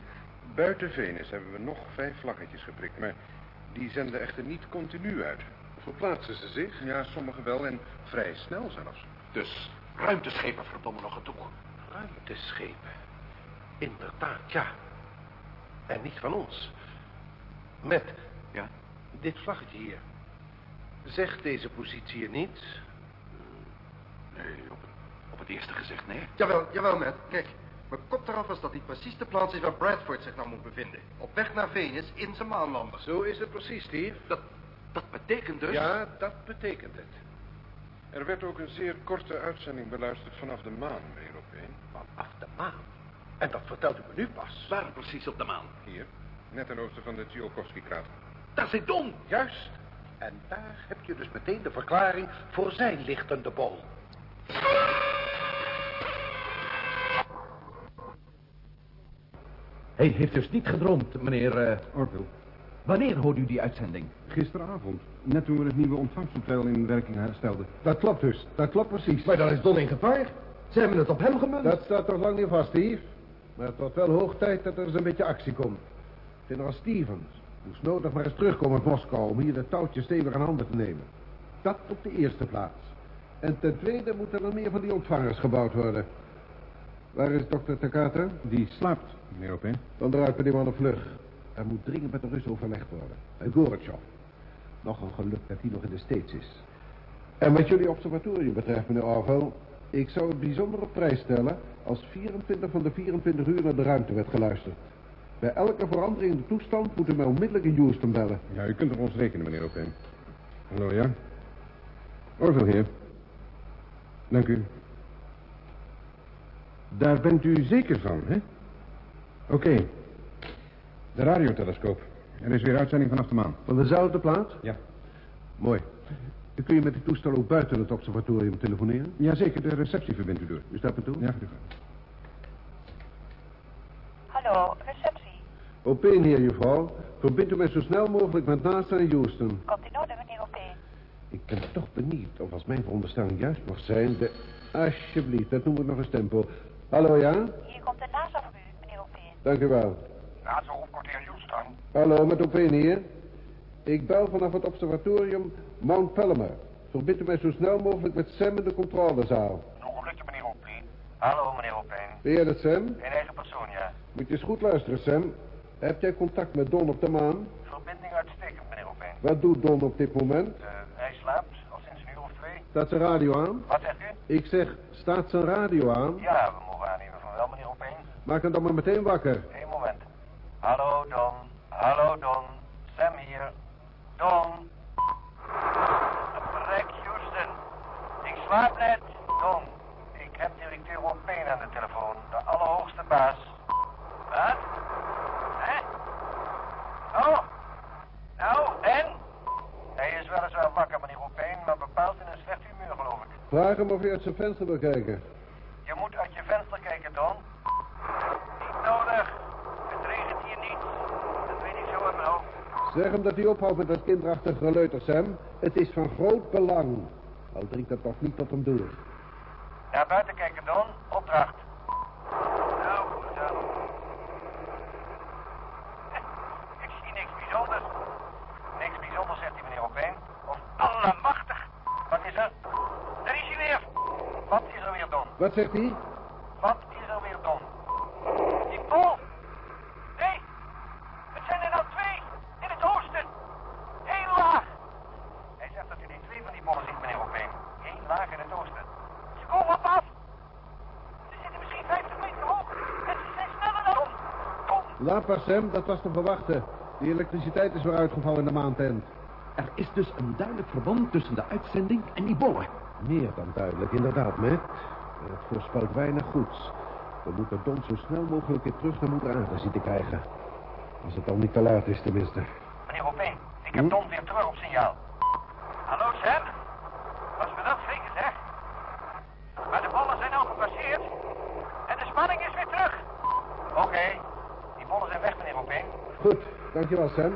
buiten Venus hebben we nog vijf vlaggetjes geprikt, maar die zenden echter niet continu uit. Verplaatsen ze zich? Ja, sommige wel en vrij snel zelfs. Dus ruimteschepen verdomme nog een toe. Ruimteschepen. Inderdaad, ja. En niet van ons. Met. Ja? Dit vlaggetje hier. Zegt deze positie je niets? Nee, op, op het eerste gezicht, nee? Jawel, jawel, Matt. Kijk, mijn kop eraf was dat die precies de plaats is waar Bradford zich nou moet bevinden. Op weg naar Venus in zijn maanlander. Zo is het precies, Steve. Dat, dat betekent dus... Ja, dat betekent het. Er werd ook een zeer korte uitzending beluisterd vanaf de maan, meneer Opeen. Vanaf de maan? En dat vertelt u me nu pas. Waar precies op de maan? Hier, net ten oosten van de Tsiolkovsky-krater. Daar zit Don. Juist. En daar heb je dus meteen de verklaring voor zijn lichtende bol. Hij heeft dus niet gedroomd, meneer... eh, Orville. Wanneer hoorde u die uitzending? Gisteravond, net toen we het nieuwe ontvangsthotel in werking herstelden. Dat klopt dus. Dat klopt precies. Maar dan is Don in gevaar. Ze hebben het op hem gemunt. Dat staat toch lang niet vast, Steve. Maar het wordt wel hoog tijd dat er eens een beetje actie komt. Generaal Stevens moest nodig maar eens terugkomen uit Moskou... om hier de touwtjes stevig aan handen te nemen. Dat op de eerste plaats. En ten tweede moeten er meer van die ontvangers gebouwd worden. Waar is dokter Takata? Die slaapt, meneer Opeen. Dan met die man op vlug. Er moet dringend met de Russen overlegd worden. En Gorbachev. Nog een geluk dat hij nog in de States is. En wat jullie observatorium betreft, meneer Orwell... ik zou het bijzonder op prijs stellen... als 24 van de 24 uur naar de ruimte werd geluisterd. Bij elke verandering in de toestand moet u mij onmiddellijk in Houston bellen. Ja, u kunt op ons rekenen, meneer Opeen. Hallo, ja? Orville hier. Dank u. Daar bent u zeker van, hè? Oké. De radiotelescoop. Er is weer uitzending vanaf de maan. Van dezelfde plaats? Ja. Mooi. Dan kun je met die toestel ook buiten het observatorium telefoneren? Jazeker, de receptie verbindt u door. U staat me toe? Ja, goed. Hallo, receptie. Opeen hier, juffrouw. Verbind u mij zo snel mogelijk met NASA in Houston. Komt in orde, meneer Opeen. Ik ben toch benieuwd of als mijn veronderstelling juist mag zijn... de... Alsjeblieft, dat noemen we nog eens tempo. Hallo, ja? Hier komt de NASA voor u, meneer Opeen. Dank u wel. NASA hoofdkwartier Houston. Hallo, met Opeen hier. Ik bel vanaf het observatorium Mount Palomar. Verbind u mij zo snel mogelijk met Sam in de controlezaal. Nog een meneer Opeen. Hallo, meneer Opeen. Ben jij dat, Sam? In eigen persoon, ja. Moet je eens goed luisteren, Sam. Heb jij contact met Don op de maan? Verbinding uitstekend, meneer Opeen. Wat doet Don op dit moment? Eh, hij slaapt, al sinds een uur of twee. Staat zijn radio aan? Wat zegt u? Ik zeg, staat zijn radio aan? Ja, we mogen aannemen van wel, meneer Opeen. Maak hem dan maar meteen wakker. Eén moment. Hallo, Don. Hallo, Don. Sam hier. Don. Verrek, Houston. Ik slaap net. Don, ik heb directeur Opeen aan de telefoon. De allerhoogste baas. Wat? Hè? Oh. Nou, en? Hij is weliswaar wakker, meneer Opeen, maar bepaald in een slecht humeur, geloof ik. Vraag hem of hij uit zijn venster wil kijken. Je moet uit je venster kijken, Don. Niet nodig. Het regent hier niet. Dat weet ik zo mijn hoofd. Zeg hem dat hij ophoudt met dat kinderachtige geleuter, Sam. Het is van groot belang. Al drinkt dat toch niet tot hem door. Naar buiten kijken, Don. Opdracht. Nou, goed dan. Ik zie niks bijzonders. Niks bijzonders, zegt hij, meneer Opeen. Of allemachtig. Wat is er? Daar is hij weer. Wat is er weer, Don? Wat zegt hij? Wat is er weer, Don? Die bol. Nee. Het zijn er nou twee. In het oosten. Heel laag. Hij zegt dat hij die twee van die bollen ziet, meneer Opeen. Heel laag in het oosten. Ze komen op af. Ze zitten misschien 50 meter hoog. En ze zijn sneller dan ons. Laat maar, Sam. Dat was te verwachten. Die elektriciteit is weer uitgevallen in de maantent. Er is dus een duidelijk verband tussen de uitzending en die bollen. Meer dan duidelijk, inderdaad, Matt. En het voorspelt weinig goeds. We moeten Don zo snel mogelijk weer terug naar moeder aarde zien te krijgen. Als het al niet te laat is, tenminste. Meneer Opeen, ik heb Don weer terug op signaal. Hallo, Sam. Was me dat zeker, zeg? Maar de bollen zijn al gepasseerd. En de spanning is weer terug. Oké. Die bollen zijn weg, meneer Opeen. Goed, dankjewel, Sam.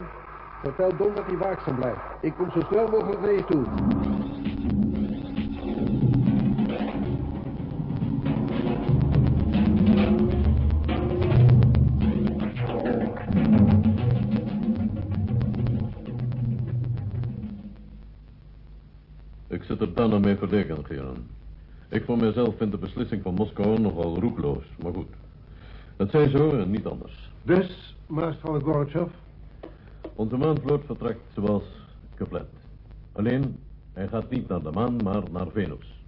Vertel Don dat hij waakzaam blijft. Ik kom zo snel mogelijk naar je toe. Voor mezelf vind de beslissing van Moskou nogal roekloos, maar goed. Het zij zo en niet anders. Dus, maarschalk Gorbachev? Onze maanvloot vertrekt zoals gepland. Alleen, hij gaat niet naar de maan, maar naar Venus.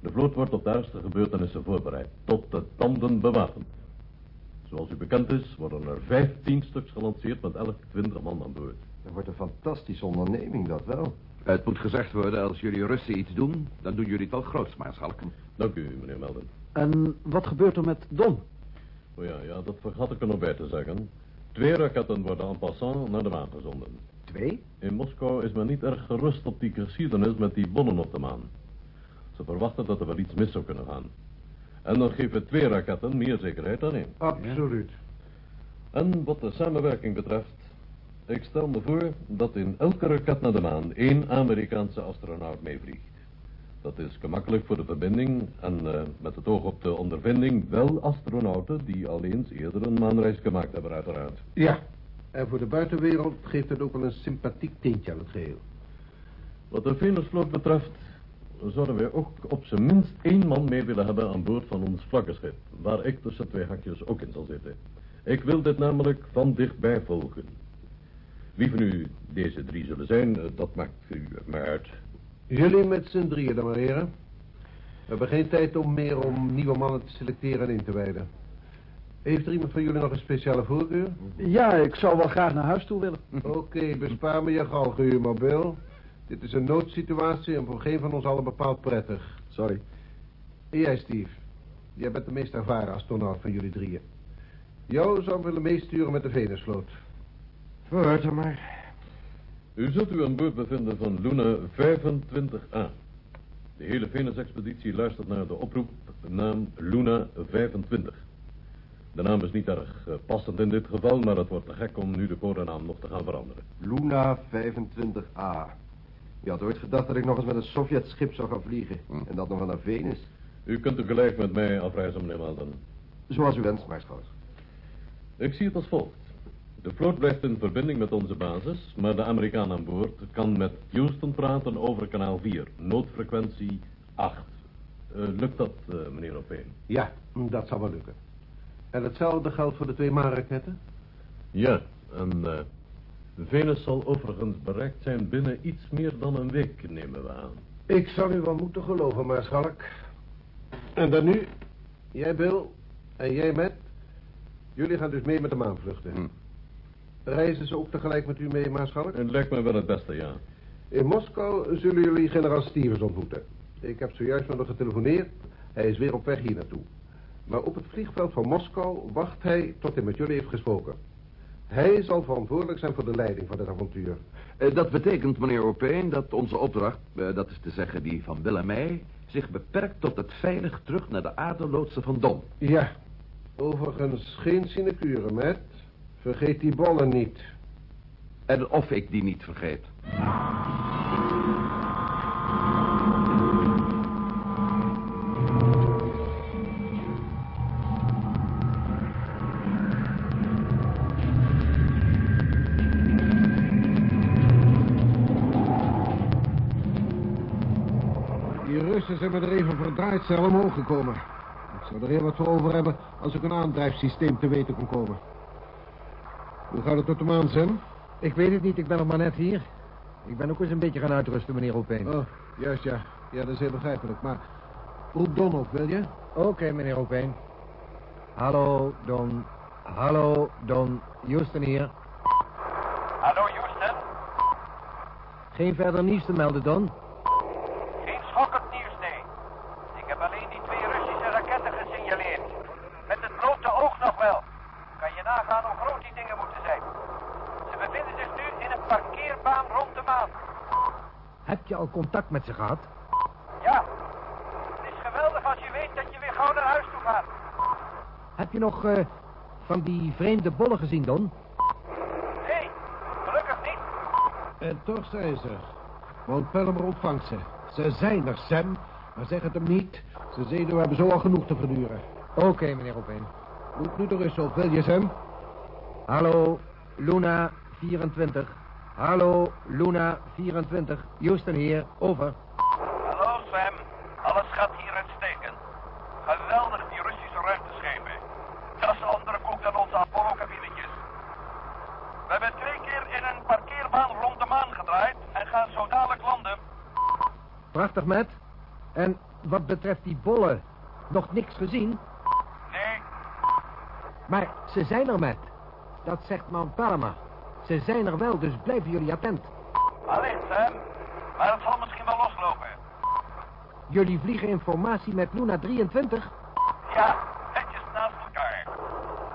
De vloot wordt op de ergste gebeurtenissen voorbereid, tot de tanden bewapend. Zoals u bekend is, worden er 15 stuks gelanceerd met elk 20 man aan boord. Dat wordt een fantastische onderneming, dat wel. Het moet gezegd worden, als jullie Russen iets doen, dan doen jullie het wel groots, maarschalk. Dank u, meneer Melden. En wat gebeurt er met Don? Oh ja, ja, dat vergat ik er nog bij te zeggen. Twee raketten worden en passant naar de maan gezonden. Twee? In Moskou is men niet erg gerust op die geschiedenis met die bonnen op de maan. Ze verwachten dat er wel iets mis zou kunnen gaan. En dan geven twee raketten meer zekerheid dan één. Absoluut. En wat de samenwerking betreft, ik stel me voor dat in elke raket naar de maan één Amerikaanse astronaut meevliegt. Dat is gemakkelijk voor de verbinding en eh, met het oog op de ondervinding wel astronauten die al eens eerder een maanreis gemaakt hebben uiteraard. Ja. En voor de buitenwereld geeft het ook wel een sympathiek tintje aan het geheel. Wat de Venusvloot betreft, zouden wij ook op zijn minst één man mee willen hebben aan boord van ons vlaggenschip, waar ik tussen twee hakjes ook in zal zitten. Ik wil dit namelijk van dichtbij volgen. Wie van u deze drie zullen zijn, eh, dat maakt u maar uit. Jullie met z'n drieën dan maar, heren. We hebben geen tijd om meer om nieuwe mannen te selecteren en in te wijden. Heeft er iemand van jullie nog een speciale voorkeur? Ja, ik zou wel graag naar huis toe willen. Oké, bespaar me je galgenhuur, maar Bill. Dit is een noodsituatie en voor geen van ons allen bepaald prettig. Sorry. En jij, Steve. Jij bent de meest ervaren astronaut van jullie drieën. Jou zou ik willen meesturen met de Venusvloot. Vooruit dan maar. U zult u aan boord bevinden van Luna 25A. De hele Venus-expeditie luistert naar de oproep, naam Luna 25. De naam is niet erg eh, passend in dit geval, maar het wordt te gek om nu de codenaam nog te gaan veranderen. Luna 25A. Je had ooit gedacht dat ik nog eens met een Sovjet-schip zou gaan vliegen. En dat nog wel naar Venus. U kunt tegelijk met mij afreizen, meneer Malden. Zoals u wenst, maarschalk. Ik zie het als volgt. De vloot blijft in verbinding met onze basis, maar de Amerikaan aan boord kan met Houston praten over kanaal 4, noodfrequentie 8. Eh, lukt dat, eh, meneer Opeen? Ja, dat zal wel lukken. En hetzelfde geldt voor de twee maanraketten? Ja, en eh, Venus zal overigens bereikt zijn binnen iets meer dan een week, nemen we aan. Ik zal u wel moeten geloven, maarschalk. En dan nu, jij Bill en jij Matt. Jullie gaan dus mee met de maanvluchten. Reizen ze ook tegelijk met u mee, maarschalk? Het lijkt me wel het beste, ja. In Moskou zullen jullie generaal Stevens ontmoeten. Ik heb zojuist met hem getelefoneerd. Hij is weer op weg hier naartoe. Maar op het vliegveld van Moskou wacht hij tot hij met jullie heeft gesproken. Hij zal verantwoordelijk zijn voor de leiding van dit avontuur. Eh, dat betekent, meneer Opeen, dat onze opdracht, eh, dat is te zeggen die van Bill en mij, zich beperkt tot het veilig terug naar de aarde loodsen van Don. Ja, overigens geen sinecure, Matt. Vergeet die bollen niet. En of ik die niet vergeet. Die Russen zijn me er even verdraaid zijn omhoog gekomen. Ik zou er heel wat voor over hebben als ik een aandrijfsysteem te weten kon komen. Hoe gaat het tot de maan, Sam? Ik weet het niet, ik ben nog maar net hier. Ik ben ook eens een beetje gaan uitrusten, meneer Opeen. Oh, juist ja. Ja, dat is heel begrijpelijk. Maar roep Don op, wil je? Oké, meneer Opeen. Hallo, Don. Hallo, Don. Houston hier. Hallo Houston, Geen verder nieuws te melden, Don. geen schokkend nieuws, nee. Ik heb alleen die twee Russische raketten gesignaleerd. Met het blote oog nog wel. Kan je nagaan hoe groot die dingen moeten zijn. Ze bevinden zich nu in een parkeerbaan rond de maan. Heb je al contact met ze gehad? Ja, het is geweldig als je weet dat je weer gauw naar huis toe gaat. Heb je nog eh, van die vreemde bollen gezien, Don? Nee, gelukkig niet. En toch zijn ze er. Want Pelham ontvangt ze. Ze zijn er, Sam. Maar zeg het hem niet. Zijn zenuwen hebben zo al genoeg te verduren. Oké, meneer Opeen. Roep nu de Russen op, wil je, Sam? Hallo, Luna 24. Hallo, Luna 24. Houston hier, over. Hallo Sam, alles gaat hier uitstekend. Geweldig die Russische ruimteschepen. Dat is andere koek dan onze Apollo-kabinetjes. We hebben twee keer in een parkeerbaan rond de maan gedraaid en gaan zo dadelijk landen. Prachtig, Matt. En wat betreft die bollen, nog niks gezien? Nee, Maar ze zijn er met. Dat zegt Mount Palama. Ze zijn er wel, dus blijven jullie attent. allicht, Sam. Maar het zal misschien wel loslopen. Jullie vliegen informatie met Luna 23? Ja, netjes naast elkaar.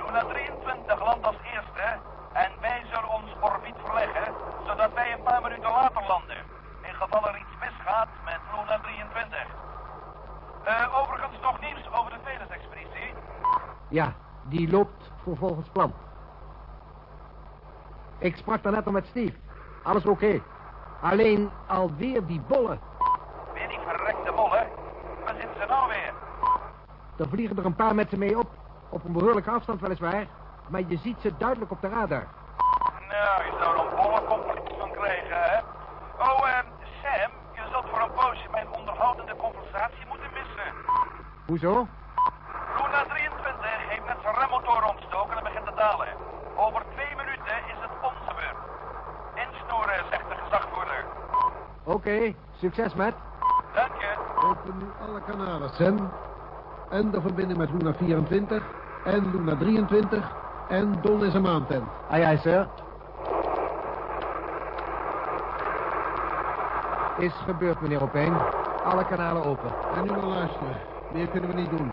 Luna 23 landt als eerste en wij zullen ons orbiet verleggen, zodat wij een paar minuten later landen. In geval er iets misgaat met Luna 23. Eh, overigens nog nieuws over de Venus-expeditie. Ja, die loopt voor volgens plan. Ik sprak daarnet al met Steve. Alles oké. Alleen alweer die bollen. Weer die verrekte bollen. Waar zitten ze nou weer? Er vliegen er een paar met ze mee op. Op een behoorlijke afstand weliswaar. Maar je ziet ze duidelijk op de radar. Nou, je zou er een bolle compleet van krijgen, hè? Oh, eh, Sam, je zult voor een poosje mijn onderhoudende conversatie moeten missen. Hoezo? Luna 23 heeft net zijn remmotor ontstoken en begint te dalen. Over twee minuten is het onze beurt. Insnoeren, zegt de gezagvoerder. Oké, succes met. Dank je. Open nu alle kanalen, Sam. En de verbinding met Luna 24 en Luna 23 en Don is een maantent. Aye, aye, sir. Is gebeurd, meneer Opeen. Alle kanalen open. En nu maar luisteren. Meer kunnen we niet doen.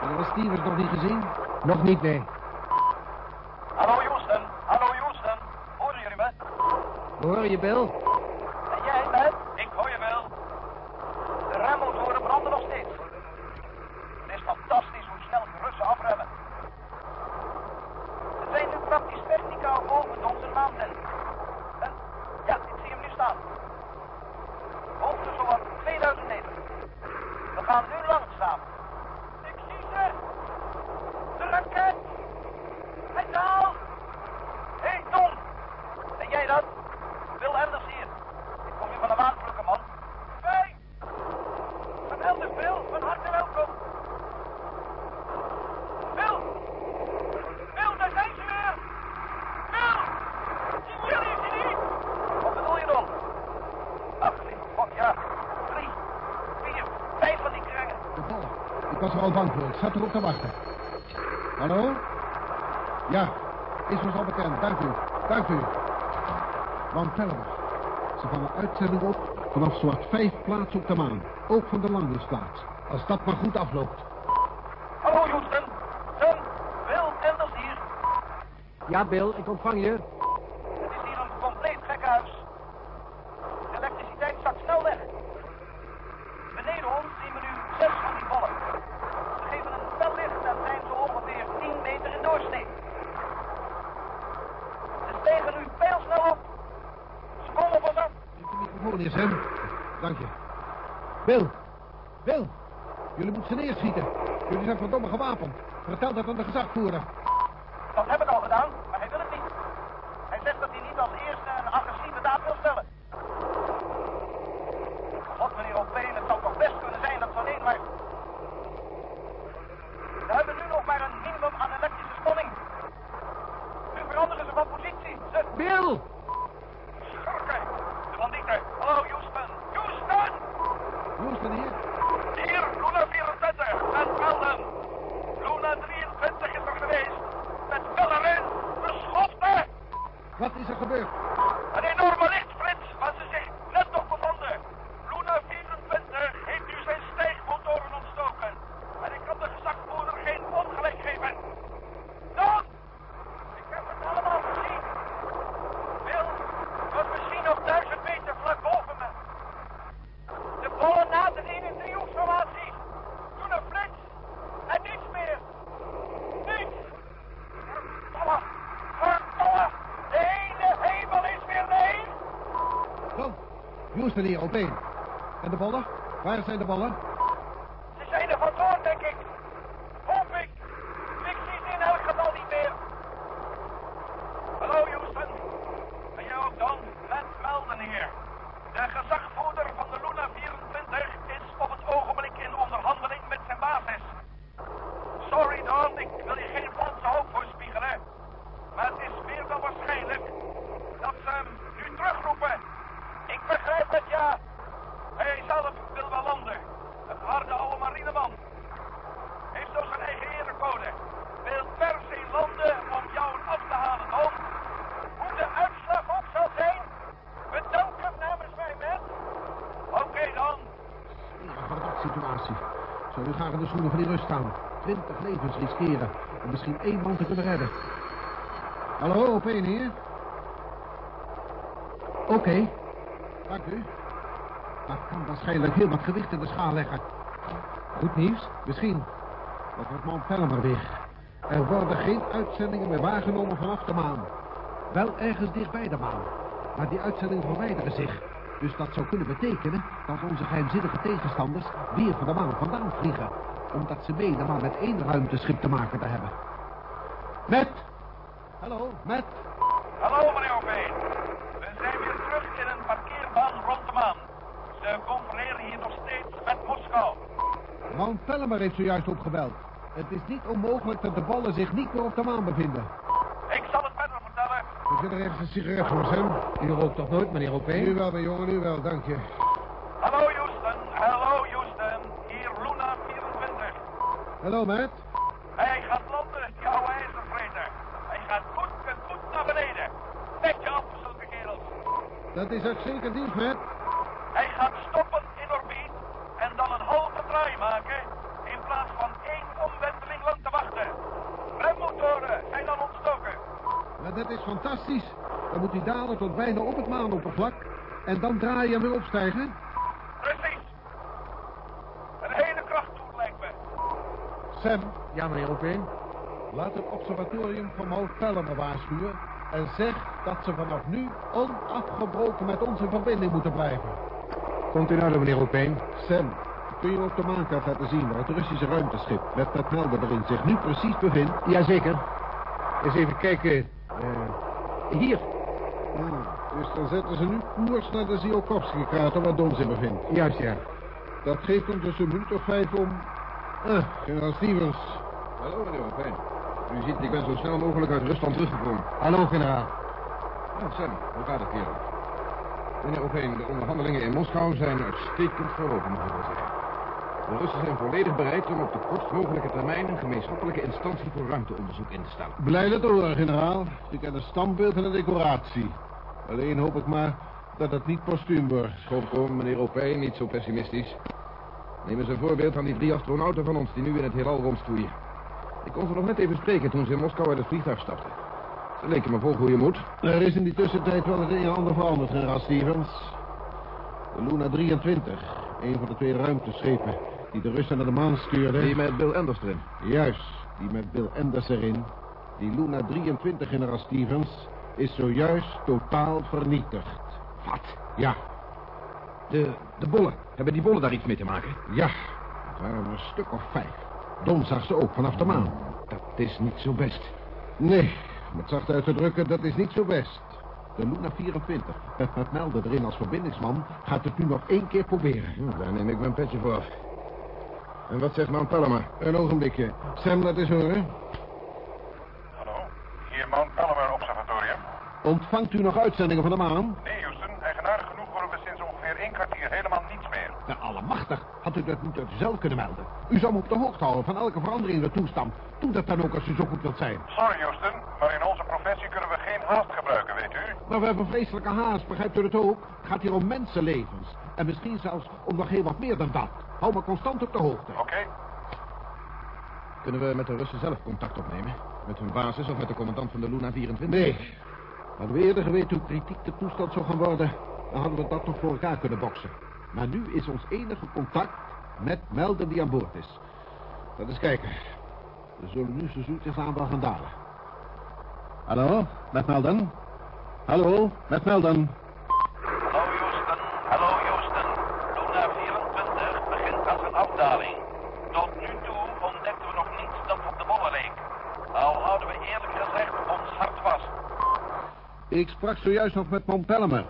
Hebben we Stevens nog niet gezien? Nog niet, nee. Hallo Houston, hallo Houston. Horen jullie me? Hoor je, Bill? En jij, Matt? Ik hoor je wel. De remmotoren branden nog steeds. Het is fantastisch hoe snel de Russen afremmen. Ze zijn nu praktisch verticaal boven onze maantent. En, ja, ik zie hem nu staan. Hoogte zowat 2000 meter. We gaan nu langzaam. Ik zie ze. De raket. Hij daalt. Hé, hey, Tom. Ben jij dat? Wil Elders hier. Ik kom hier van de maan plukken, man. Wij. Van Elders, Bill. Van harte welkom. Bill. Bill, daar zijn ze weer. Bill. Zien jullie ze niet? Wat bedoel je dan? Ach, lieve god, ja. Drie, vier, vijf van die kringen. De bollen. Ik was er al bang voor. Ik zat erop te wachten. Hallo? Ja, is ons al bekend. Dank u. Dank u. Want Pellemer. Ze vangen uitzending op soort vijf plaatsen op de maan. Ook van de landingsplaats. Als dat maar goed afloopt. Hallo, Houston. Sam, Bill, Elders hier. Ja, Bill, ik ontvang je. Het is hier een compleet gekhuis. De elektriciteit zakt snel weg. Beneden ons zien we nu zes van die bollen. Ze geven een fel licht en zijn zo ongeveer 10 meter in doorsnee. Ze stegen nu pijlsnel op. Ze komen op ons af. Microfoon is hem. Dank je. Bill. Bill. Jullie moeten ze neerschieten. Jullie zijn verdomme gewapend. Vertel dat aan de gezagvoerder. Dat heb ik al gedaan, maar hij wil het niet. Hij zegt dat hij niet als eerste een agressieve daad wil stellen. God, meneer O'Payne, het zou toch best kunnen zijn dat zo nee, maar... We hebben nu nog maar een minimum aan elektrische spanning. Nu veranderen ze van positie. Ze... Bill! Schurken! De bandieten! Hallo, Houston! Houston! Houston hier? Hier, Luna 24, met Melden. Luna 23 is er geweest. Met Bellerin, beschofte! Wat is er gebeurd? Een enorme lichtflits waar ze zich net nog bevonden. Luna 24 heeft nu zijn stijgmotoren ontstoken. En ik kan de gezagvoerder geen ongelijk geven. Dan! Ik heb het allemaal gezien. Wil, was misschien nog duizend meter vlak boven me. De bollen naderen in een driehoeksformatie. Toen een flits en niets meer. Niets. Verdomme. Verdomme. De hele hemel is weer leeg. Zo. Houston hier, op één. En de bollen? Waar zijn de bollen? Ze zijn er vandoor, denk ik. Hoop ik. Ik zie ze in elk geval niet meer. Hallo, Houston. Ben jij ook dan? Met Melden hier. De gezagvoerder van de Luna 24 is op het ogenblik in onderhandeling met zijn basis. Sorry, Don, ik wil je geen valse hoop voorspiegelen. Maar het is meer dan waarschijnlijk dat ze hem nu terugroepen. Ik begrijp het, ja. Hij zelf wil wel landen. schoenen van die rust staan. Twintig levens riskeren om misschien één man te kunnen redden. Hallo, op één. Oké. Dank u. Dat kan waarschijnlijk heel wat gewicht in de schaal leggen. Goed nieuws? Misschien. Dat wordt Mount Palmer weer. Er worden geen uitzendingen meer waargenomen vanaf de maan. Wel ergens dichtbij de maan. Maar die uitzendingen verwijderen zich. Dus dat zou kunnen betekenen dat onze geheimzinnige tegenstanders weer van de maan vandaan vliegen. Omdat ze menen maar met één ruimteschip te maken te hebben. Met! Hallo, met! Hallo, meneer O'Been. We zijn weer terug in een parkeerbaan rond de maan. Ze confereren hier nog steeds met Moskou. Mount Palmer heeft zojuist opgebeld. Het is niet onmogelijk dat de ballen zich niet meer op de maan bevinden. Ik zal het verder vertellen. Ik wil er ergens een sigaret voor, Sam. U rookt toch nooit, meneer Opeen? Nu wel, mijn jongen, nu wel, dank je. Hallo, Matt. Hij gaat landen, die oude ijzervreter. Hij gaat goed en goed naar beneden. Petje af, zulke kerels. Dat is uitstekend nieuws, Matt. Hij gaat stoppen in orbiet en dan een halve draai maken... in plaats van één omwenteling lang te wachten. Remmotoren zijn dan ontstoken. Maar dat is fantastisch. Dan moet hij dalen tot bijna op het maanoppervlak. En dan draaien en weer opstijgen. Precies. Een hele krachttoer lijkt me. Sam, Ja, meneer Opeen. laat het observatorium van Mount Palmer waarschuwen. En zeg dat ze vanaf nu onafgebroken met ons in verbinding moeten blijven. Komt in orde, meneer Opeen. Sam, kun je me op de maankaart laten zien waar het Russische ruimteschip met dat melder erin zich nu precies bevindt? Jazeker. Eens even kijken. eh, hier. Hmm, dus dan zetten ze nu koers naar de Ziolkowski-krater waar Dom zich bevindt. Juist, ja. Dat geeft hem dus een minuut of vijf om... Ah, generaal Stevens. Hallo, meneer Opijn. U ziet, ik ben zo snel mogelijk uit Rusland teruggekomen. Hallo, generaal. Sam, hoe gaat het, kerel? Meneer Opeen, de onderhandelingen in Moskou zijn uitstekend verlopen, mag ik wel zeggen. De Russen zijn volledig bereid om op de kortst mogelijke termijn een gemeenschappelijke instantie voor ruimteonderzoek in te stellen. Blij dat te horen, generaal. Ik ken een standbeeld en een decoratie. Alleen hoop ik maar dat het niet postuum wordt. Kom, kom, meneer Opijn, niet zo pessimistisch. Neem eens een voorbeeld van die drie astronauten van ons die nu in het heelal rondstoeien. Ik kon ze nog net even spreken toen ze in Moskou uit het vliegtuig stapten. Ze leken me vol goede moed. Er is in die tussentijd wel het een en ander veranderd, generaal Stevens. De Luna 23, een van de twee ruimteschepen die de Russen naar de maan stuurden. Die met Bill Anders erin. Juist, die met Bill Anders erin. Die Luna 23, generaal Stevens, is zojuist totaal vernietigd. Wat? Ja, De, de bollen. Hebben die bollen daar iets mee te maken? ja. Het waren er een stuk of vijf. Dom zag ze ook vanaf de maan. Dat is niet zo best. Nee, om het zacht uit te drukken, dat is niet zo best. De Luna 24, met met Melder erin als verbindingsman, gaat het nu nog één keer proberen. Hm, daar neem ik mijn petje voor af. En wat zegt Mount Palomar? Een ogenblikje. Sam, laat eens horen. Hallo, hier Mount Palomar Observatorium. Ontvangt u nog uitzendingen van de maan? Nee, Houston, eigenaardig genoeg horen we sinds ongeveer één kwartier helemaal niets meer. Nou, allemachtig. Had u dat niet uit uzelf kunnen melden? U zou me op de hoogte houden van elke verandering in de toestand. Doe dat dan ook als u zo goed wilt zijn. Sorry, Houston, maar in onze professie kunnen we geen haast gebruiken, weet u? Maar we hebben vreselijke haast, begrijpt u het ook? Het gaat hier om mensenlevens. En misschien zelfs om nog heel wat meer dan dat. Hou me constant op de hoogte. Oké. Kunnen we met de Russen zelf contact opnemen? Met hun basis of met de commandant van de Luna 24? Nee. Hadden we eerder geweten hoe kritiek de toestand zou gaan worden... dan hadden we dat nog voor elkaar kunnen boksen. Maar nu is ons enige contact met Melden die aan boord is. Dat is kijken. We zullen nu zo zoetjes aan wel gaan dalen. Hallo, met Melden? Hallo, met Melden. Hallo, Houston. Hallo, Houston. Luna 24 begint aan zijn afdaling. Tot nu toe ontdekten we nog niets dat op de bollen leek. Al houden we eerlijk gezegd ons hart vast. Ik sprak zojuist nog met Mount Palmer.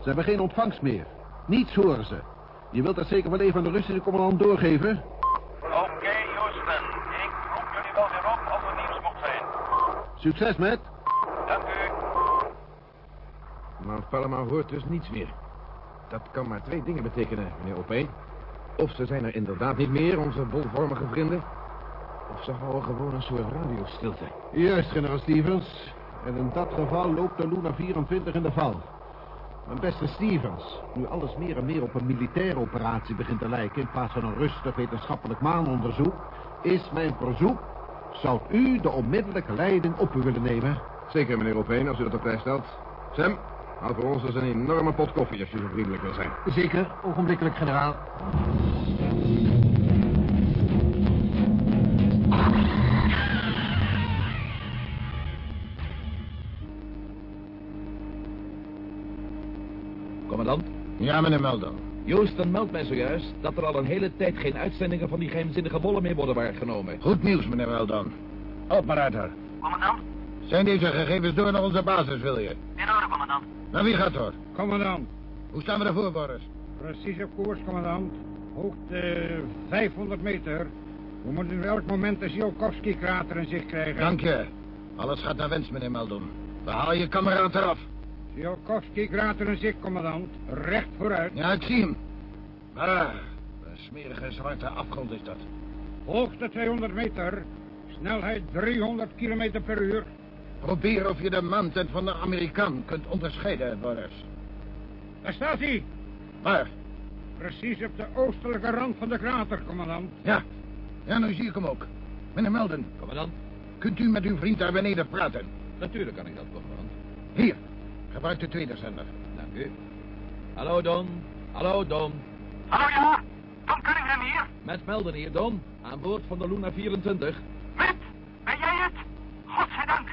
Ze hebben geen ontvangst meer. Niets horen ze. Je wilt dat zeker wel even aan de Russische commandant doorgeven? Oké, Houston. Ik roep jullie wel weer op als er nieuws mocht zijn. Succes, met. Dank u. Mount Palomar hoort dus niets meer. Dat kan maar twee dingen betekenen, meneer Opeen. Of ze zijn er inderdaad niet meer, onze bolvormige vrienden. Of ze houden gewoon een soort radiostilte. Juist, generaal Stevens. En in dat geval loopt de Luna 24 in de val. Mijn beste Stevens, nu alles meer en meer op een militaire operatie begint te lijken... in plaats van een rustig wetenschappelijk maanonderzoek... is mijn verzoek, zou u de onmiddellijke leiding op u willen nemen? Zeker, meneer Opeen, als u dat op prijs stelt. Sam, haal voor ons eens een enorme pot koffie als je zo vriendelijk wil zijn. Zeker, ogenblikkelijk, generaal. Ja, meneer Meldon. Houston meldt mij zojuist dat er al een hele tijd geen uitzendingen van die geheimzinnige bollen meer worden waargenomen. Goed nieuws, meneer Meldon. Operator. Commandant? Zijn deze gegevens door naar onze basis, wil je? In orde, commandant. Navigator. Commandant. Hoe staan we ervoor, Boris? Precies op koers, commandant. Hoogte 500 meter. We moeten elk moment de Tsiolkovsky-krater in zicht krijgen. Dank je. Alles gaat naar wens, meneer Meldon. We halen je kameraad eraf. Tsiolkovsky-krater in zicht, commandant. Recht vooruit. Ja, ik zie hem. Ah, een smerige zwarte afgrond is dat. Hoogte 200 meter. Snelheid 300 kilometer per uur. Probeer of je de maantent van de Amerikaan kunt onderscheiden, Boris. Daar staat hij. Waar? Precies op de oostelijke rand van de krater, commandant. Ja, ja, nu zie ik hem ook. Meneer Melden. Commandant? Kunt u met uw vriend daar beneden praten? Natuurlijk kan ik dat, commandant. Hier, gebruik de tweede zender. Dank u. Hallo, Don. Hallo, Don. Hallo, ja? Don Cunningham hier. Met Melden hier, Don. Aan boord van de Luna 24. Met? Ben jij het? Godzijdank.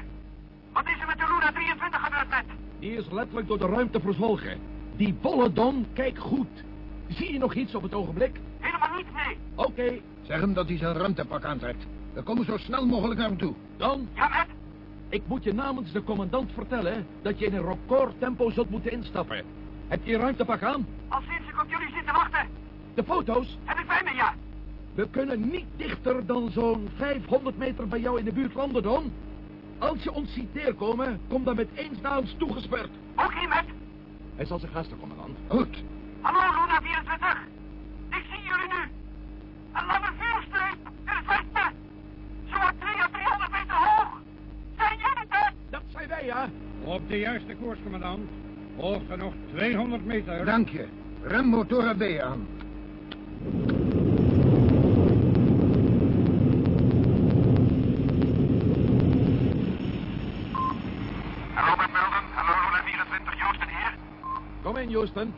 Wat is er met de Luna 23 gebeurd, met? Die is letterlijk door de ruimte verzwolgen. Die bolle Don, kijk goed. Zie je nog iets op het ogenblik? Helemaal niet, nee. Oké. Zeg hem dat hij zijn ruimtepak aantrekt. We komen zo snel mogelijk naar hem toe. Don? Ja, met? Ik moet je namens de commandant vertellen dat je in een recordtempo zult moeten instappen. Heb je je ruimtepak aan? Al sinds ik op jullie zit te wachten. De foto's? Heb ik bij me, ja. We kunnen niet dichter dan zo'n 500 meter bij jou in de buurt landen, Don. Als je ons ziet neerkomen, kom dan met eens naar ons toegesperd. Oké, met. Hij zal zich haasten, commandant. Goed. Hallo, Luna 24. Ik zie jullie nu. Een lange vuurstreep in het westen. Zo'n 2 à 300 meter hoog. Zijn jullie het? Dat zijn wij, ja. Op de juiste koers, commandant. Hoogte nog 200 meter. Dank je. Remmotoren B aan. Hallo, met Melden. Hallo, Luna 24. Houston hier. Kom in, Houston.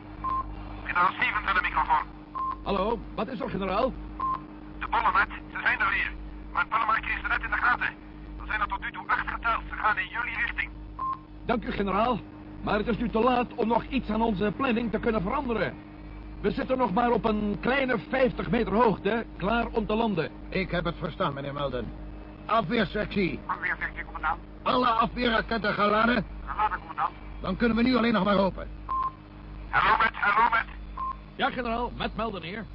Generaal Stevens aan de microfoon. Hallo, wat is er, generaal? De bollen, met. Ze zijn er weer. Maar het Panama kreeg ze net in de gaten. Zijn er tot nu toe acht geteld. Ze gaan in jullie richting. Dank u, generaal. Maar het is nu te laat om nog iets aan onze planning te kunnen veranderen. We zitten nog maar op een kleine 50 meter hoogte, klaar om te landen. Ik heb het verstaan, meneer Melden. Afweersectie. Afweersectie, commandant. Alle afweerraketten geladen. Geladen, commandant. Dan kunnen we nu alleen nog maar hopen. Hallo, met. Hallo, met. Ja, generaal, met melden hier.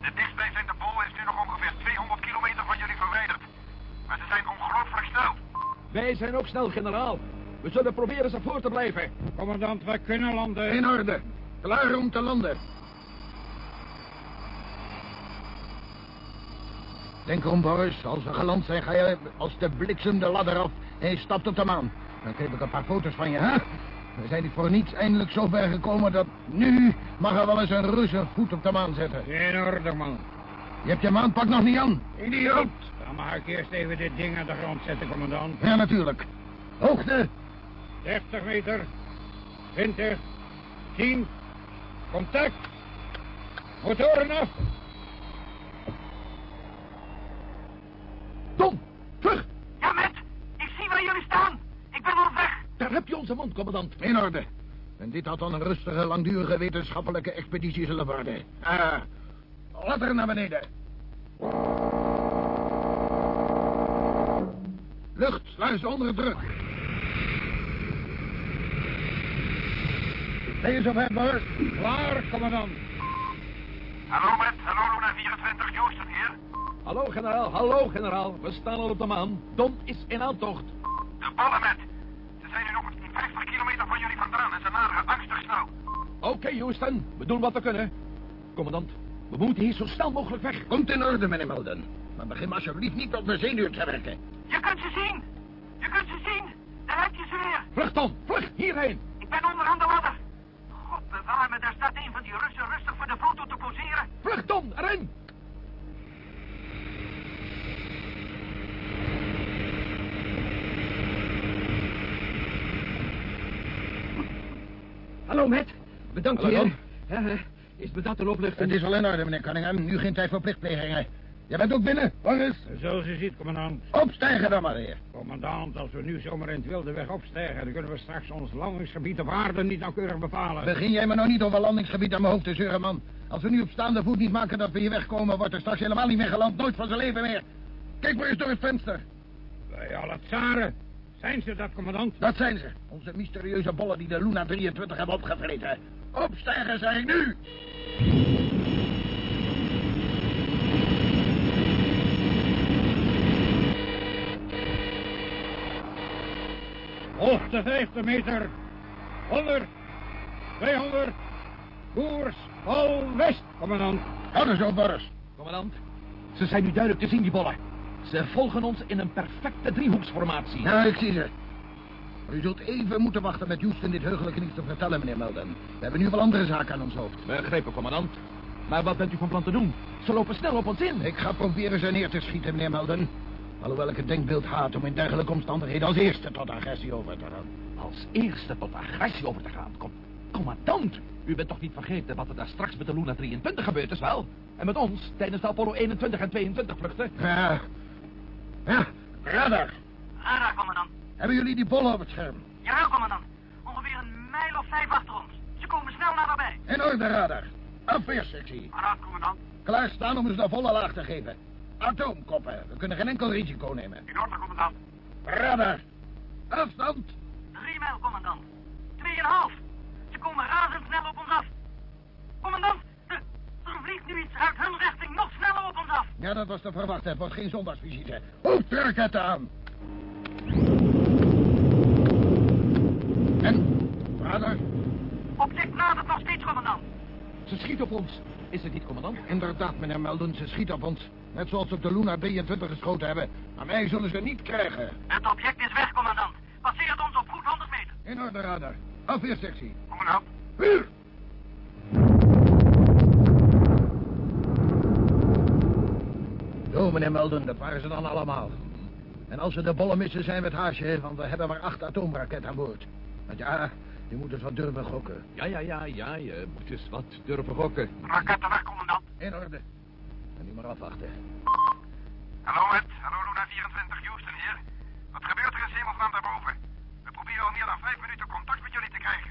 De dichtstbijzijnde bol is nu nog ongeveer 200 kilometer van jullie verwijderd. Maar ze zijn ongelooflijk snel. Wij zijn ook snel, generaal. We zullen proberen ze voor te blijven. Commandant, wij kunnen landen. In orde. Klaar om te landen. Denk erom, Boris. Als we geland zijn, ga je als de bliksem de ladder af en je stapt op de maan. Dan geef ik een paar foto's van je, hè? We zijn niet voor niets eindelijk zo ver gekomen dat nu mag er wel eens een Rus voet op de maan zetten. In orde, man. Je hebt je maanpak nog niet aan. Idioot. Dan mag ik eerst even dit ding aan de grond zetten, commandant. Ja, natuurlijk. Hoogte. 30 meter. 20. 10. Contact. Motoren af. Tom, terug. Ja, met. Ik zie waar jullie staan. Ik ben op weg. Daar heb je onze mond, commandant. In orde. En dit had dan een rustige, langdurige wetenschappelijke expeditie zullen worden. Ah, ladder naar beneden. Lucht, sluis onder druk. Ben je zover, Boris? Klaar, commandant. Hallo, met. Hallo, Luna 24. Houston hier. Hallo, generaal. Hallo, generaal. We staan al op de maan. Don is in aantocht. De ballen, met. Ze zijn nu nog 50 kilometer van jullie vandaan en ze naderen angstig snel. Oké, Houston. We doen wat we kunnen. Commandant, we moeten hier zo snel mogelijk weg. Komt in orde, meneer Melden. Maar begin alsjeblieft niet op mijn zenuwen te werken. Je kunt ze zien. Je kunt ze zien. Daar heb je ze weer. Vlucht, Tom. Vlucht, hierheen. Ik ben onderaan de ladder. me, daar staat een van die Russen rustig voor de foto te poseren. Vlug, Don, erin! Hallo, Matt. Bedankt, Hallo, heer. Is bedankt een opluchting. Het is al in orde, meneer Cunningham. Nu geen tijd voor plichtplegingen. Jij bent ook binnen, Boris. Zoals u ziet, commandant. Opstijgen dan maar, heer. Commandant, als we nu zomaar in het wilde weg opstijgen... dan kunnen we straks ons landingsgebied op aarde niet nauwkeurig bepalen. Begin jij me nou niet over landingsgebied aan mijn hoofd te zeuren, man. Als we nu op staande voet niet maken dat we hier wegkomen... wordt er straks helemaal niet meer geland. Nooit van zijn leven meer. Kijk maar eens door het venster. Wij alle tsaren. Zijn ze dat, commandant? Dat zijn ze. Onze mysterieuze bollen die de Luna 23 hebben opgevreten. Opstijgen, zeg ik nu. Hoogte 50 meter. 100. 200. Koers. Vol west, commandant. Houden zo, Boris. Commandant, ze zijn nu duidelijk te zien, die bollen. Ze volgen ons in een perfecte driehoeksformatie. Ja, ik zie ze. U zult even moeten wachten met Houston dit heugelijke nieuws te vertellen, meneer Melden. We hebben nu wel andere zaken aan ons hoofd. Begrepen, commandant. Maar wat bent u van plan te doen? Ze lopen snel op ons in. Ik ga proberen ze neer te schieten, meneer Melden. Alhoewel ik het denkbeeld haat om in dergelijke omstandigheden als eerste tot agressie over te gaan. Als eerste tot agressie over te gaan. Kom, commandant, u bent toch niet vergeten wat er daar straks met de Luna 23 gebeurd is, wel? En met ons tijdens de Apollo 21 en 22 vluchten? Ja. Ja, radar. Radar, commandant. Hebben jullie die bollen op het scherm? Jawel, commandant. Ongeveer een mijl of vijf achter ons. Ze komen snel naderbij. In orde, radar. Afweersectie. Radar, commandant. Klaarstaan om ze de volle laag te geven. Atoomkoppen. We kunnen geen enkel risico nemen. In orde, commandant. Radar. Afstand. Drie mijl, commandant. Tweeënhalf. Ze komen razendsnel op ons af. Commandant, er, er vliegt nu iets uit hun richting nog sneller op ons af. Ja, dat was te verwachten. Het wordt geen zondagsvisite. Hoofdraketten aan. En? Radar? Object nadert nog steeds, commandant. Ze schiet op ons. Is het niet, commandant? Inderdaad, meneer Melden. Ze schiet op ons. Net zoals ze op de Luna 23 geschoten hebben. Maar mij zullen ze niet krijgen. Het object is weg, commandant. Passeert ons op goed 100 meter. In orde, radar. Afweersectie. Commandant. Vuur! Zo, meneer Melden, dat waren ze dan allemaal. En als we de bollen missen, zijn we het haasje, want we hebben maar acht atoomraketten aan boord. Want ja, je moet dus wat durven gokken. Ja, ja, ja, ja, je moet eens wat durven gokken. Raketten weg, commandant. In orde. En nu maar afwachten. Hallo, Ed. Hallo, Luna 24, Houston hier. Wat gebeurt er in hemelsnaam daarboven? We proberen al meer dan vijf minuten contact met jullie te krijgen.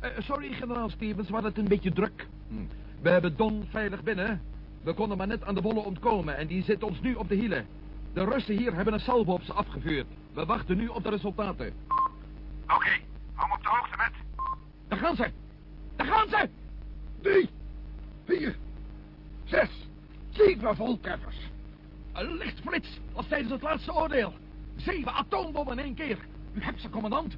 Eh, sorry, generaal Stevens, we hadden het een beetje druk. Hm. We hebben Don veilig binnen. We konden maar net aan de bollen ontkomen en die zit ons nu op de hielen. De Russen hier hebben een salvo op ze afgevuurd. We wachten nu op de resultaten. Oké, hou me op de hoogte, met. Daar gaan ze! Daar gaan ze! Drie, vier, zes, zeven voltreffers. Een lichtflits als tijdens het laatste oordeel. Zeven atoombommen in één keer. U hebt ze, commandant.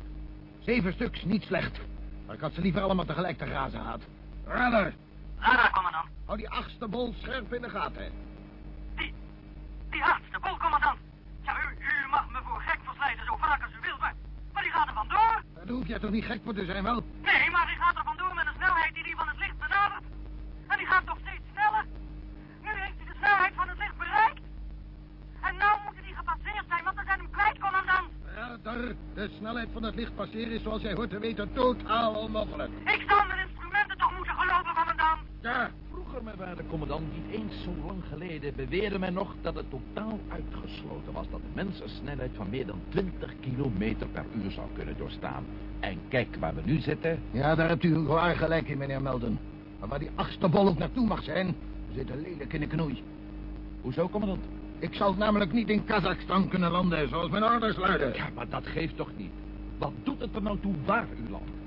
Zeven stuks, niet slecht. Maar ik had ze liever allemaal tegelijk te grazen gehad. Radar. Radar, commandant. Hou die achtste bol scherp in de gaten. Die, die achtste bol, commandant. Ja, u, u mag me voor gek verslijten zo vaak als u wilt, maar, maar die gaat er vandoor. Daar hoef jij toch niet gek voor te zijn, wel? Nee, maar die gaat er vandoor met een snelheid die die van het licht benadert. En die gaat nog steeds sneller. Nu heeft hij de snelheid van het licht bereikt. En nou moeten die gepasseerd zijn, want we zijn hem kwijt, commandant. Radar, de snelheid van het licht passeren is, zoals jij hoort te weten, totaal onmogelijk. Ik zal mijn instrumenten toch moeten geloven, commandant. Ja. Vroeger, mijn waarde commandant, niet eens zo lang geleden... beweerde men nog dat het totaal uitgesloten was... dat de mens een snelheid van meer dan 20 kilometer per uur zou kunnen doorstaan. En kijk waar we nu zitten. Ja, daar hebt u waar gelijk in, meneer Melden. Maar waar die achtste bol ook naartoe mag zijn... we zitten lelijk in de knoei. Hoezo, commandant? Ik zal namelijk niet in Kazachstan kunnen landen, zoals mijn orders luiden. Ja, maar dat geeft toch niet. Wat doet het er nou toe waar u landt?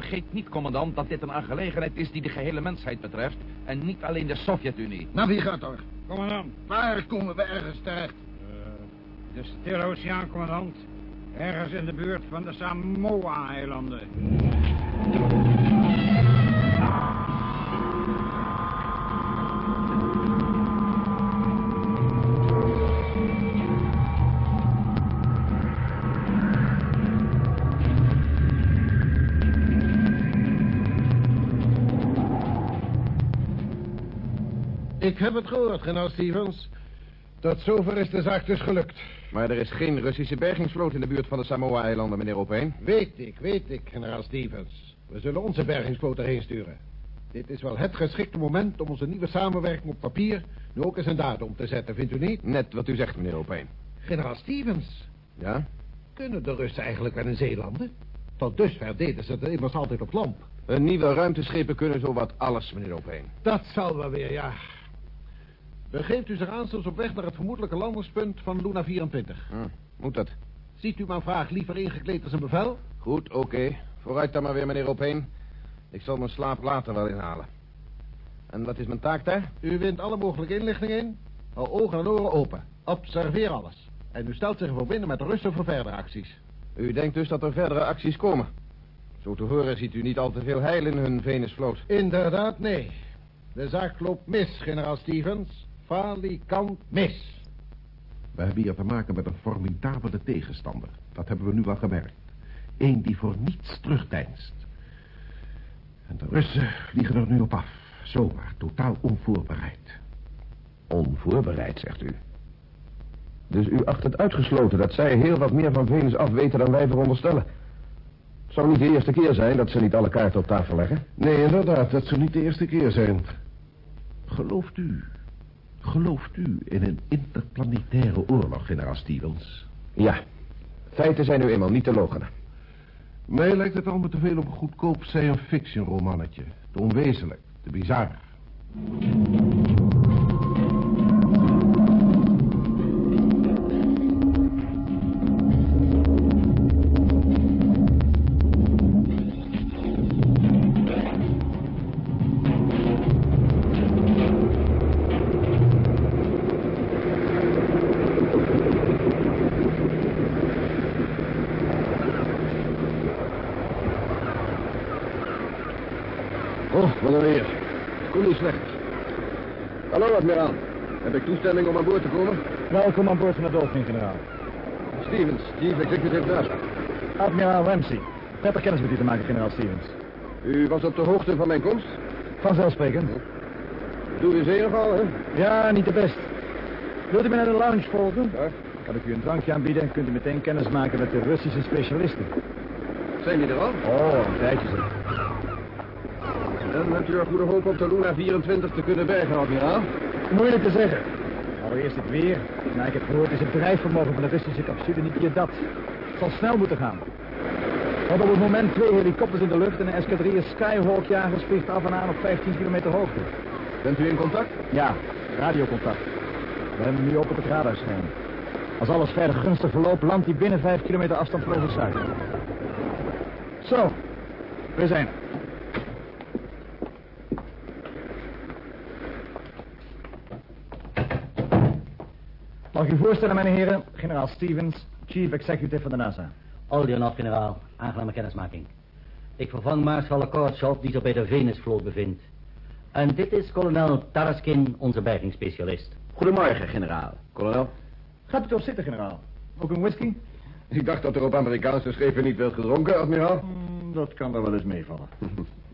Vergeet niet, commandant, dat dit een aangelegenheid is die de gehele mensheid betreft... en niet alleen de Sovjet-Unie. Navigator. Commandant. Waar komen we ergens terecht? De Stille Oceaan, commandant. Ergens in de buurt van de Samoa-eilanden. Ik heb het gehoord, generaal Stevens. Tot zover is de zaak dus gelukt. Maar er is geen Russische bergingsvloot in de buurt van de Samoa-eilanden, meneer Opeen. Weet ik, weet ik, generaal Stevens. We zullen onze bergingsvloot erheen sturen. Dit is wel het geschikte moment om onze nieuwe samenwerking op papier... nu ook eens in daden om te zetten, vindt u niet? Net wat u zegt, meneer Opeen. Generaal Stevens, Ja? kunnen de Russen eigenlijk wel in zee landen? Tot dusver deden ze het immers altijd op land. Een nieuwe ruimteschepen kunnen zowat alles, meneer Opeen. Dat zal wel weer, ja. Begeeft u zich aanstonds op weg naar het vermoedelijke landingspunt van Luna 24. Hm, moet dat? Ziet u mijn vraag liever ingekleed als een bevel? Goed, oké. Vooruit dan maar weer, meneer Opeen. Ik zal mijn slaap later wel inhalen. En wat is mijn taak daar? U wint alle mogelijke inlichtingen in. Hou ogen en oren open. Observeer alles. En u stelt zich in verbinding met de Russen voor verdere acties. U denkt dus dat er verdere acties komen. Zo te horen ziet u niet al te veel heil in hun Venusvloot. Inderdaad, nee. De zaak loopt mis, generaal Stevens. Falikant mis. We hebben hier te maken met een formidabele tegenstander. Dat hebben we nu al gemerkt. Eén die voor niets terugdeinst. En de Russen vliegen er nu op af. Zomaar, totaal onvoorbereid. Onvoorbereid, zegt u. Dus u acht het uitgesloten dat zij heel wat meer van Venus af weten dan wij veronderstellen. Het zou niet de eerste keer zijn dat ze niet alle kaarten op tafel leggen. Nee, inderdaad, dat zou niet de eerste keer zijn. Gelooft u, gelooft u in een interplanetaire oorlog, generaal Stevens? Ja, feiten zijn nu eenmaal niet te logenen. Mij lijkt het allemaal te veel op een goedkoop science fiction romannetje. Te onwezenlijk, te bizar. Toestemming om aan boord te komen? Welkom aan boord van de Dolphin, generaal. Stevens, chief executive NASA. Admiraal Ramsey. Prettig kennis met u te maken, generaal Stevens. U was op de hoogte van mijn komst? Vanzelfsprekend. Doe u zeegeval, hè? Ja, niet de best. Wilt u me naar de lounge volgen? Kan ik u een drankje aanbieden, kunt u meteen kennis maken met de Russische specialisten. Zijn die er al? Oh, een tijdje zeg. Dan hebt u er goede hoop op de Luna 24 te kunnen bergen, admiraal. Moeilijk te zeggen. Allereerst het weer. Nou, ik heb gehoord is het drijfvermogen van de Russische capsule niet meer dat. Het zal snel moeten gaan. We op het moment twee helikopters in de lucht en een escadrille Skyhawk-jagers vliegt af en aan op 15 kilometer hoogte. Bent u in contact? Ja, radiocontact. We hebben hem nu ook op het radarscherm. Als alles verder gunstig verloopt, landt hij binnen 5 kilometer afstand van onze zuid. Zo, we zijn er. Mag ik u voorstellen, mijn heren, generaal Stevens, chief executive van de NASA. Aldernof, generaal. Aangename kennismaking. Ik vervang Maarschalk Kortschov, die zich bij de Venusvloot bevindt. En dit is kolonel Taraskin, onze bergingsspecialist. Goedemorgen, generaal. Kolonel? Gaat u toch zitten, generaal? Ook een whisky? Ik dacht dat er op Amerikaanse schepen niet werd gedronken, admiraal. dat kan er wel eens meevallen. <laughs>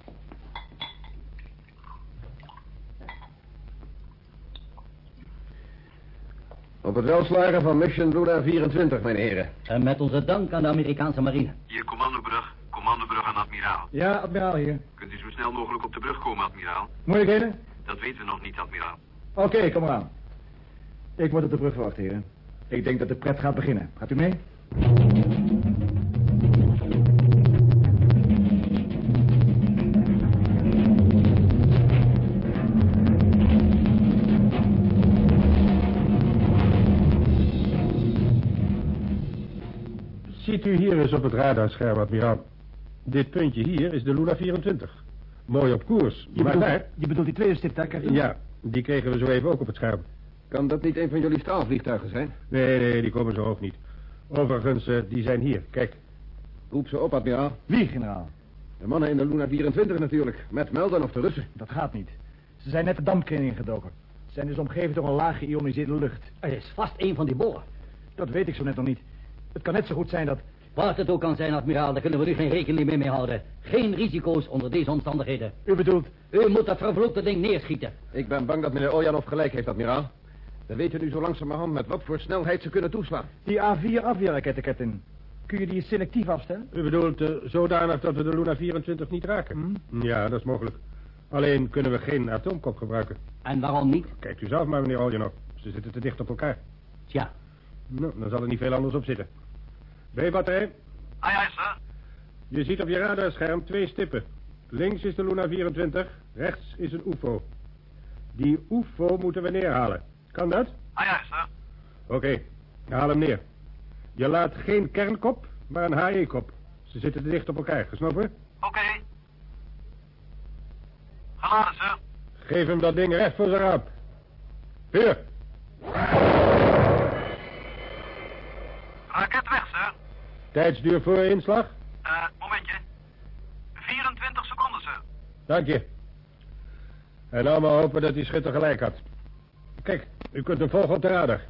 Op het welslagen van Mission Luna 24, mijn heren. En met onze dank aan de Amerikaanse marine. Hier, commandobrug. Commandobrug aan admiraal. Ja, admiraal hier. Kunt u zo snel mogelijk op de brug komen, admiraal? Moeilijkheden? Dat weten we nog niet, admiraal. Oké, kom eraan. Ik word op de brug verwacht, heren. Ik denk dat de pret gaat beginnen. Gaat u mee? U hier eens op het radarscherm, admiraal. Dit puntje hier is de Luna 24. Mooi op koers. Je maar bedoelt, daar... je bedoelt die tweede stiptrekker? Ja, die kregen we zo even ook op het scherm. Kan dat niet een van jullie straalvliegtuigen zijn? Nee, nee, die komen zo hoog niet. Overigens, eh, die zijn hier. Kijk. Roep ze op, admiraal. Wie, generaal? De mannen in de Luna 24 natuurlijk. Met Melden of de Russen. Dat gaat niet. Ze zijn net de dampkring ingedoken. Ze zijn dus omgeven door een laag geïoniseerde lucht. Er is vast een van die bollen. Dat weet ik zo net nog niet. Het kan net zo goed zijn dat... Wat het ook kan zijn, admiraal, daar kunnen we nu geen rekening meer mee houden. Geen risico's onder deze omstandigheden. U bedoelt? U moet dat vervloekte ding neerschieten. Ik ben bang dat meneer Oljanov gelijk heeft, admiraal. We weten nu zo langzamerhand met wat voor snelheid ze kunnen toeslaan. Die A4 afweerraketten, Captain. Kun je die selectief afstellen? U bedoelt eh, zodanig dat we de Luna 24 niet raken? Ja, dat is mogelijk. Alleen kunnen we geen atoomkop gebruiken. En waarom niet? Kijkt u zelf maar, meneer Oljanov. Ze zitten te dicht op elkaar. Tja. Nou, dan zal er niet veel anders op zitten. B-batterij, Aye, aye, sir. je ziet op je radarscherm twee stippen. Links is de Luna 24, rechts is een UFO. Die UFO moeten we neerhalen. Kan dat? Aye, aye, sir. Oké, haal hem neer. Je laat geen kernkop, maar een HE-kop. Ze zitten te dicht op elkaar, gesnopen? Oké. Geladen, sir. Geef hem dat ding recht voor zijn raap. Hier. Raket weg, sir. Tijdsduur voor inslag? Eh, momentje. 24 seconden, sir. Dank je. En nou maar hopen dat die schutter gelijk had. Kijk, u kunt hem volgen op de radar.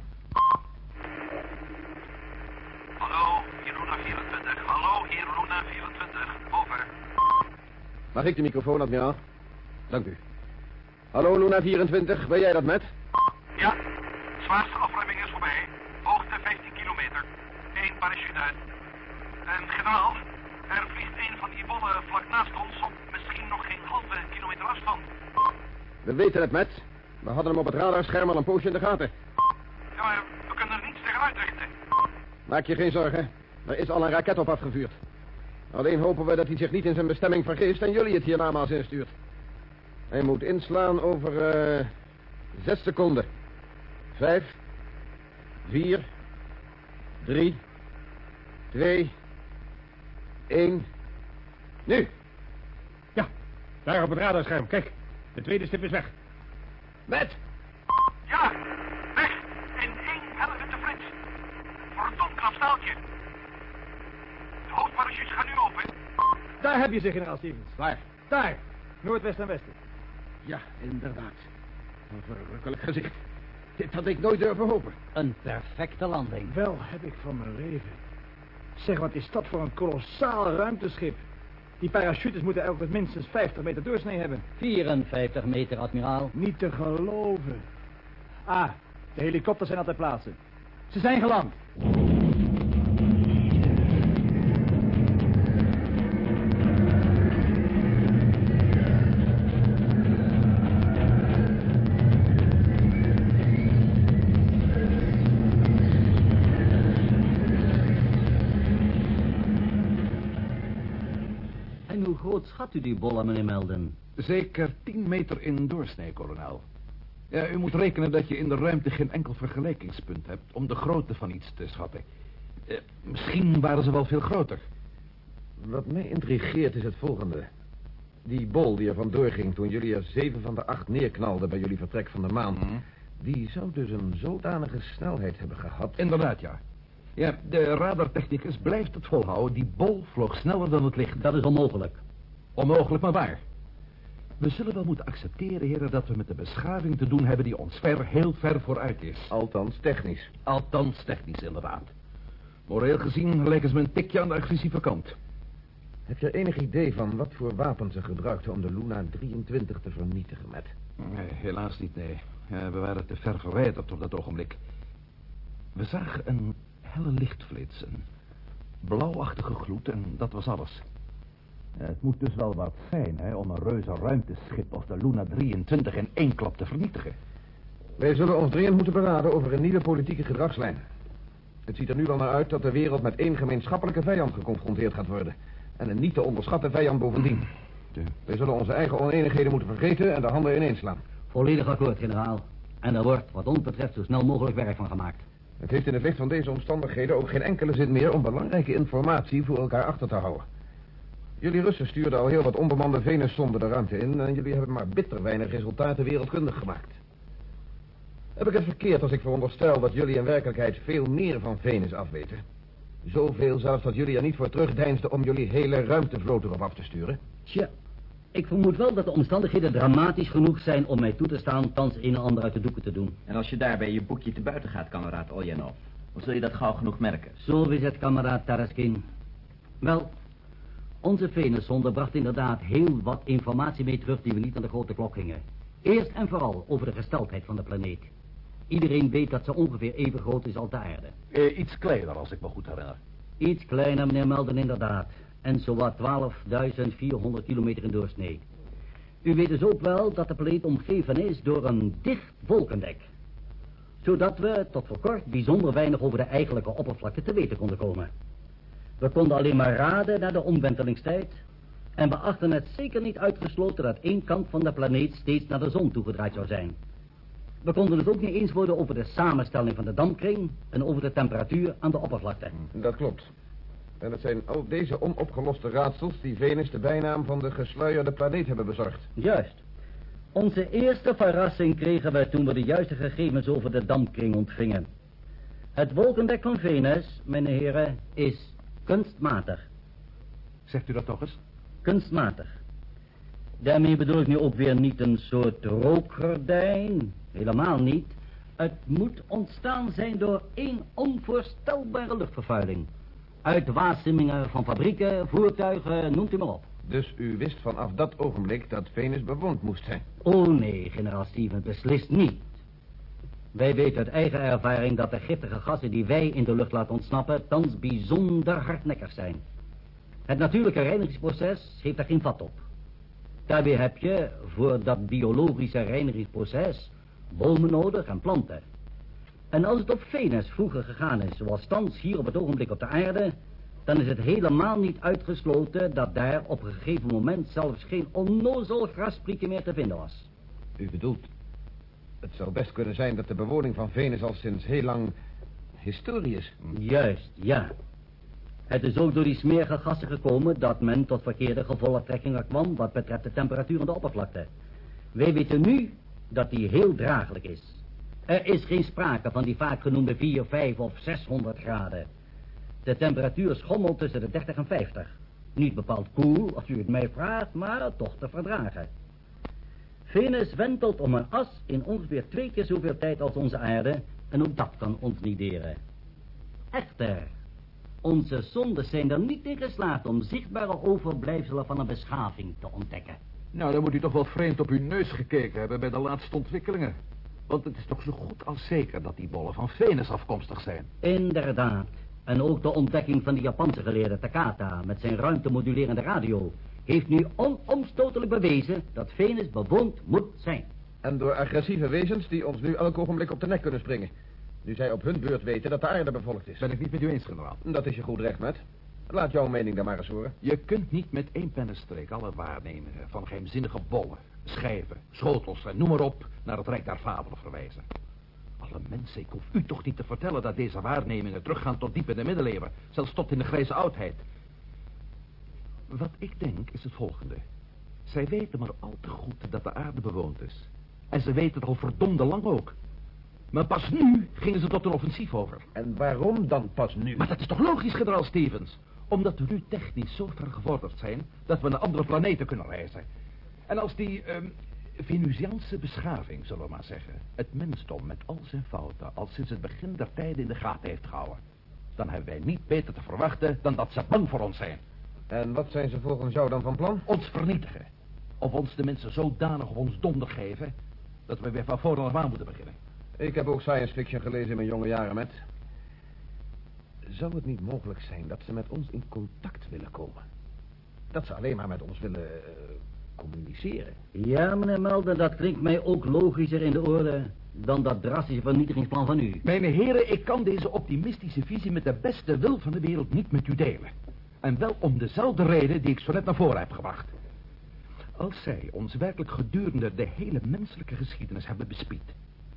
Hallo, hier Luna 24. Hallo, hier Luna 24. Over. Mag ik de microfoon, admiraal? Dank u. Hallo, Luna 24, ben jij dat met? Ja, zwaarste afremming is voorbij. Hoogte 15 kilometer. Eén parachute uit. Generaal, er vliegt een van die bollen vlak naast ons op misschien nog geen halve kilometer afstand. We weten het, met. We hadden hem op het radarscherm al een poosje in de gaten. Ja, maar we kunnen er niets tegen uitrichten. Maak je geen zorgen. Er is al een raket op afgevuurd. Alleen hopen we dat hij zich niet in zijn bestemming vergist en jullie het hier namaals instuurt. Hij moet inslaan over eh zes seconden. Vijf, vier, drie, twee, één. Nu. Ja, daar op het radarscherm. Kijk, de tweede stip is weg. Met. Ja, weg. In één helvete flits. Verdomd knap staaltje. De hoofdparachutes gaan nu open. Daar heb je ze, generaal Stevens. Waar? Daar. Noordwest en westen. Ja, inderdaad. Een verrukkelijk gezicht. Dit had ik nooit durven hopen. Een perfecte landing. Wel heb ik van mijn leven. Zeg, wat is dat voor een kolossaal ruimteschip? Die parachutes moeten elk met minstens 50 meter doorsnee hebben. 54 meter, admiraal. Niet te geloven. Ah, de helikopters zijn al ter plaatse. Ze zijn geland. Die bollen, meneer Melden? Zeker 10 meter in doorsnee, kolonel. Ja, u moet rekenen dat je in de ruimte geen enkel vergelijkingspunt hebt... om de grootte van iets te schatten. Eh, misschien waren ze wel veel groter. Wat mij intrigeert is het volgende. Die bol die er vandoor ging toen jullie er zeven van de acht neerknalden bij jullie vertrek van de maan... die zou dus een zodanige snelheid hebben gehad... Inderdaad, ja. Ja, de radartechnicus blijft het volhouden. Die bol vloog sneller dan het licht. Dat is onmogelijk. Onmogelijk, maar waar. We zullen wel moeten accepteren, heren, dat we met een beschaving te doen hebben die ons ver, heel ver vooruit is. Althans, technisch. Althans, technisch, inderdaad. Moreel gezien lijken ze me een tikje aan de agressieve kant. Heb je enig idee van wat voor wapen ze gebruikten om de Luna 23 te vernietigen, met? Nee, helaas niet, nee. Ja, we waren te ver verwijderd op dat ogenblik. We zagen een helle lichtflits, een blauwachtige gloed en dat was alles. Ja, het moet dus wel wat zijn, hè, om een reuze ruimteschip als de Luna 23 in één klap te vernietigen. Wij zullen ons dringend moeten beraden over een nieuwe politieke gedragslijn. Het ziet er nu wel naar uit dat de wereld met één gemeenschappelijke vijand geconfronteerd gaat worden. En een niet te onderschatten vijand bovendien. We zullen onze eigen oneenigheden moeten vergeten en de handen ineens slaan. Volledig akkoord, generaal. En er wordt, wat ons betreft, zo snel mogelijk werk van gemaakt. Het heeft in het licht van deze omstandigheden ook geen enkele zin meer om belangrijke informatie voor elkaar achter te houden. Jullie Russen stuurden al heel wat onbemande Venuszonden de ruimte in en jullie hebben maar bitter weinig resultaten wereldkundig gemaakt. Heb ik het verkeerd als ik veronderstel dat jullie in werkelijkheid veel meer van Venus afweten? Zoveel zelfs dat jullie er niet voor terugdeinsden om jullie hele ruimtevloot erop af te sturen? Tja, ik vermoed wel dat de omstandigheden dramatisch genoeg zijn om mij toe te staan thans een en ander uit de doeken te doen. En als je daarbij je boekje te buiten gaat, kameraad Oljanov, Of zul je dat gauw genoeg merken? Zo is het, kameraad Taraskin. Wel, onze Venuszonde bracht inderdaad heel wat informatie mee terug die we niet aan de grote klok gingen. Eerst en vooral over de gesteldheid van de planeet. Iedereen weet dat ze ongeveer even groot is als de aarde. Eh, iets kleiner, als ik me goed herinner. Iets kleiner, meneer Melden, inderdaad. En zowat 12.400 kilometer in doorsnee. U weet dus ook wel dat de planeet omgeven is door een dicht wolkendek. Zodat we tot voor kort bijzonder weinig over de eigenlijke oppervlakte te weten konden komen. We konden alleen maar raden naar de omwentelingstijd. En we achten het zeker niet uitgesloten dat één kant van de planeet steeds naar de zon toegedraaid zou zijn. We konden het ook niet eens worden over de samenstelling van de dampkring en over de temperatuur aan de oppervlakte. Dat klopt. En het zijn ook deze onopgeloste raadsels die Venus de bijnaam van de gesluierde planeet hebben bezorgd. Juist. Onze eerste verrassing kregen we toen we de juiste gegevens over de dampkring ontvingen. Het wolkendek van Venus, mijn heren, is kunstmatig. Zegt u dat toch eens? Kunstmatig. Daarmee bedoel ik nu ook weer niet een soort rookgordijn. Helemaal niet. Het moet ontstaan zijn door één onvoorstelbare luchtvervuiling. Uit wasemingen van fabrieken, voertuigen, noemt u maar op. Dus u wist vanaf dat ogenblik dat Venus bewoond moest zijn? Oh nee, generaal Stevens, beslist niet. Wij weten uit eigen ervaring dat de giftige gassen die wij in de lucht laten ontsnappen... thans bijzonder hardnekkig zijn. Het natuurlijke reinigingsproces heeft daar geen vat op. Daarbij heb je voor dat biologische reinigingsproces bomen nodig en planten. En als het op Venus vroeger gegaan is, zoals thans hier op het ogenblik op de aarde... dan is het helemaal niet uitgesloten dat daar op een gegeven moment zelfs geen onnozel grasprietje meer te vinden was. U bedoelt, het zou best kunnen zijn dat de bewoning van Venus al sinds heel lang historie is. Juist, ja. Het is ook door die smerige gassen gekomen dat men tot verkeerde gevolgtrekkingen kwam wat betreft de temperatuur aan de oppervlakte. Wij weten nu dat die heel draaglijk is. Er is geen sprake van die vaak genoemde 4, 5 of 600 graden. De temperatuur schommelt tussen de 30 en 50. Niet bepaald koel, als u het mij vraagt, maar toch te verdragen. Venus wentelt om een as in ongeveer twee keer zoveel tijd als onze aarde... en ook dat kan ons niet deren. Echter, onze zonden zijn er niet in geslaagd om zichtbare overblijfselen van een beschaving te ontdekken. Nou, dan moet u toch wel vreemd op uw neus gekeken hebben bij de laatste ontwikkelingen. Want het is toch zo goed als zeker dat die bollen van Venus afkomstig zijn. Inderdaad. En ook de ontdekking van de Japanse geleerde Takata met zijn ruimtemodulerende radio... heeft nu onomstotelijk bewezen dat Venus bewoond moet zijn. En door agressieve wezens die ons nu elk ogenblik op de nek kunnen springen. Nu zij op hun beurt weten dat de aarde bevolkt is. Ben ik niet met u eens, generaal. Dat is je goed recht, met. Laat jouw mening dan maar eens horen. Je kunt niet met één pennenstreek alle waarnemingen van geheimzinnige bollen, schijven, schotels en noem maar op naar het Rijk der Fabelen verwijzen. Alle mensen, ik hoef u toch niet te vertellen dat deze waarnemingen teruggaan tot diep in de middeleeuwen, zelfs tot in de grijze oudheid. Wat ik denk is het volgende. Zij weten maar al te goed dat de aarde bewoond is. En ze weten het al verdomde lang ook. Maar pas nu gingen ze tot een offensief over. En waarom dan pas nu? Maar dat is toch logisch, generaal Stevens? Omdat we nu technisch zo ver gevorderd zijn... dat we naar andere planeten kunnen reizen. En als die um, Venusiaanse beschaving, zullen we maar zeggen... het mensdom met al zijn fouten... al sinds het begin der tijden in de gaten heeft gehouden... dan hebben wij niet beter te verwachten dan dat ze bang voor ons zijn. En wat zijn ze volgens jou dan van plan? Ons vernietigen. Of ons de mensen zodanig op ons donder geven... dat we weer van voren af aan moeten beginnen. Ik heb ook science fiction gelezen in mijn jonge jaren, met. Zou het niet mogelijk zijn dat ze met ons in contact willen komen? Dat ze alleen maar met ons willen uh, communiceren? Ja, meneer Melden, dat klinkt mij ook logischer in de oren dan dat drastische vernietigingsplan van u. Mijn heren, ik kan deze optimistische visie met de beste wil van de wereld niet met u delen. En wel om dezelfde reden die ik zo net naar voren heb gebracht. Als zij ons werkelijk gedurende de hele menselijke geschiedenis hebben bespied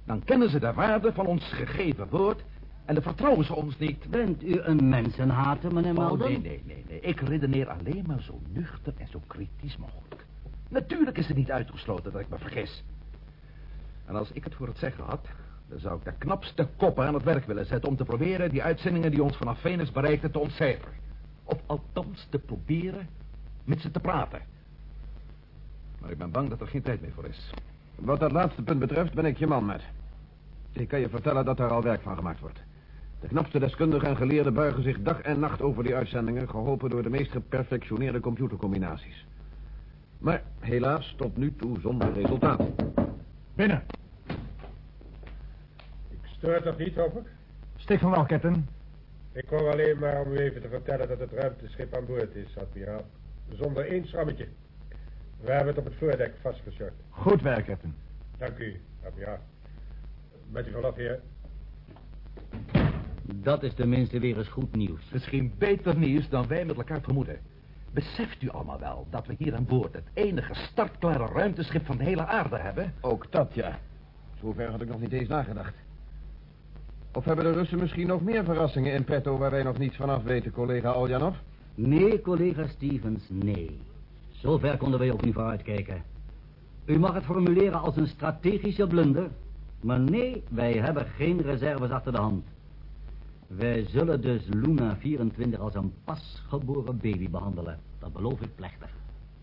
dan kennen ze de waarde van ons gegeven woord... en dan vertrouwen ze ons niet. Bent u een mensenhater, meneer Melden? Oh, nee, nee, nee, nee. Ik redeneer alleen maar zo nuchter en zo kritisch mogelijk. Natuurlijk is het niet uitgesloten dat ik me vergis. En als ik het voor het zeggen had... dan zou ik de knapste koppen aan het werk willen zetten... om te proberen die uitzendingen die ons vanaf Venus bereikten te ontcijferen. Of althans te proberen met ze te praten. Maar ik ben bang dat er geen tijd meer voor is. Wat dat laatste punt betreft ben ik je man met. Ik kan je vertellen dat daar al werk van gemaakt wordt. De knapste deskundigen en geleerden buigen zich dag en nacht over die uitzendingen... geholpen door de meest geperfectioneerde computercombinaties. Maar helaas tot nu toe zonder resultaat. Binnen. Ik stoor toch niet, hoop ik? Stik van wel, captain. Ik kom alleen maar om u even te vertellen dat het ruimteschip aan boord is, admiraal. Zonder één schrammetje. We hebben het op het voordek vastgezet. Goed werk, captain. Dank u, admiraal. Met u vanaf, heer. Dat is tenminste weer eens goed nieuws. Misschien beter nieuws dan wij met elkaar vermoeden. Beseft u allemaal wel dat we hier aan boord het enige startklare ruimteschip van de hele aarde hebben? Ook dat, ja. Zover had ik nog niet eens nagedacht. Of hebben de Russen misschien nog meer verrassingen in petto... waar wij nog niets van af weten, collega Oljanov? Nee, collega Stevens, nee. Zover konden wij ook niet vooruitkijken. U mag het formuleren als een strategische blunder. Maar nee, wij hebben geen reserves achter de hand. Wij zullen dus Luna 24 als een pasgeboren baby behandelen. Dat beloof ik plechtig.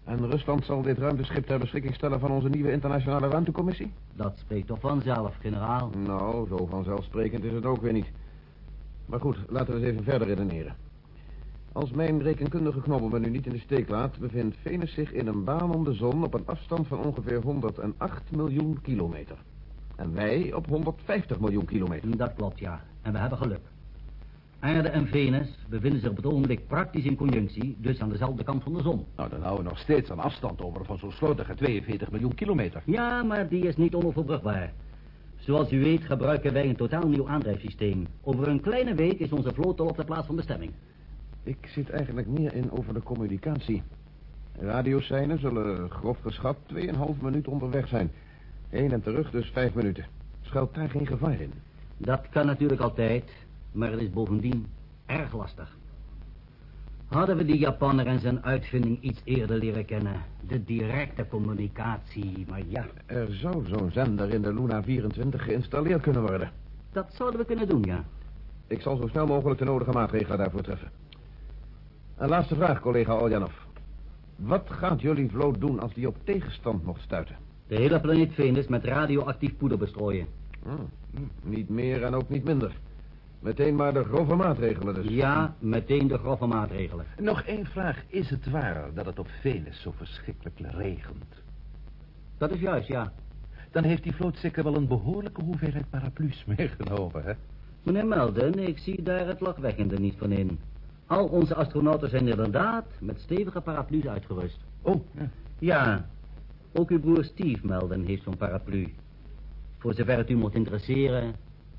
En Rusland zal dit ruimteschip ter beschikking stellen van onze nieuwe internationale ruimtecommissie? Dat spreekt toch vanzelf, generaal? Nou, zo vanzelfsprekend is het ook weer niet. Maar goed, laten we eens even verder redeneren. Als mijn rekenkundige knobbel me nu niet in de steek laat... bevindt Venus zich in een baan om de zon op een afstand van ongeveer 108 miljoen kilometer. En wij op 150 miljoen kilometer. Dat klopt, ja. En we hebben geluk. Aarde en Venus bevinden zich op het ogenblik praktisch in conjunctie, dus aan dezelfde kant van de zon. Nou, dan houden we nog steeds een afstand over van zo'n slordige 42 miljoen kilometer. Ja, maar die is niet onoverbrugbaar. Zoals u weet gebruiken wij een totaal nieuw aandrijfsysteem. Over een kleine week is onze vloot al op de plaats van bestemming. Ik zit eigenlijk meer in over de communicatie. Radioseinen zullen grof geschat 2,5 minuut onderweg zijn. Heen en terug dus 5 minuten. Schuilt daar geen gevaar in? Dat kan natuurlijk altijd, maar het is bovendien erg lastig. Hadden we die Japanner en zijn uitvinding iets eerder leren kennen. De directe communicatie, maar ja. Er zou zo'n zender in de Luna 24 geïnstalleerd kunnen worden. Dat zouden we kunnen doen, ja. Ik zal zo snel mogelijk de nodige maatregelen daarvoor treffen. Een laatste vraag, collega Oljanov. Wat gaat jullie vloot doen als die op tegenstand mocht stuiten? De hele planeet Venus met radioactief poeder bestrooien. Oh, niet meer en ook niet minder. Meteen maar de grove maatregelen dus. Ja, meteen de grove maatregelen. Nog één vraag. Is het waar dat het op Venus zo verschrikkelijk regent? Dat is juist, ja. Dan heeft die vloot zeker wel een behoorlijke hoeveelheid paraplu's meegenomen, hè? Meneer Melden, ik zie daar het lachwekkende niet van in. Al onze astronauten zijn inderdaad met stevige paraplu's uitgerust. Oh, ja. Ja, ook uw broer Steve Melden heeft zo'n paraplu. Voor zover het u moet interesseren,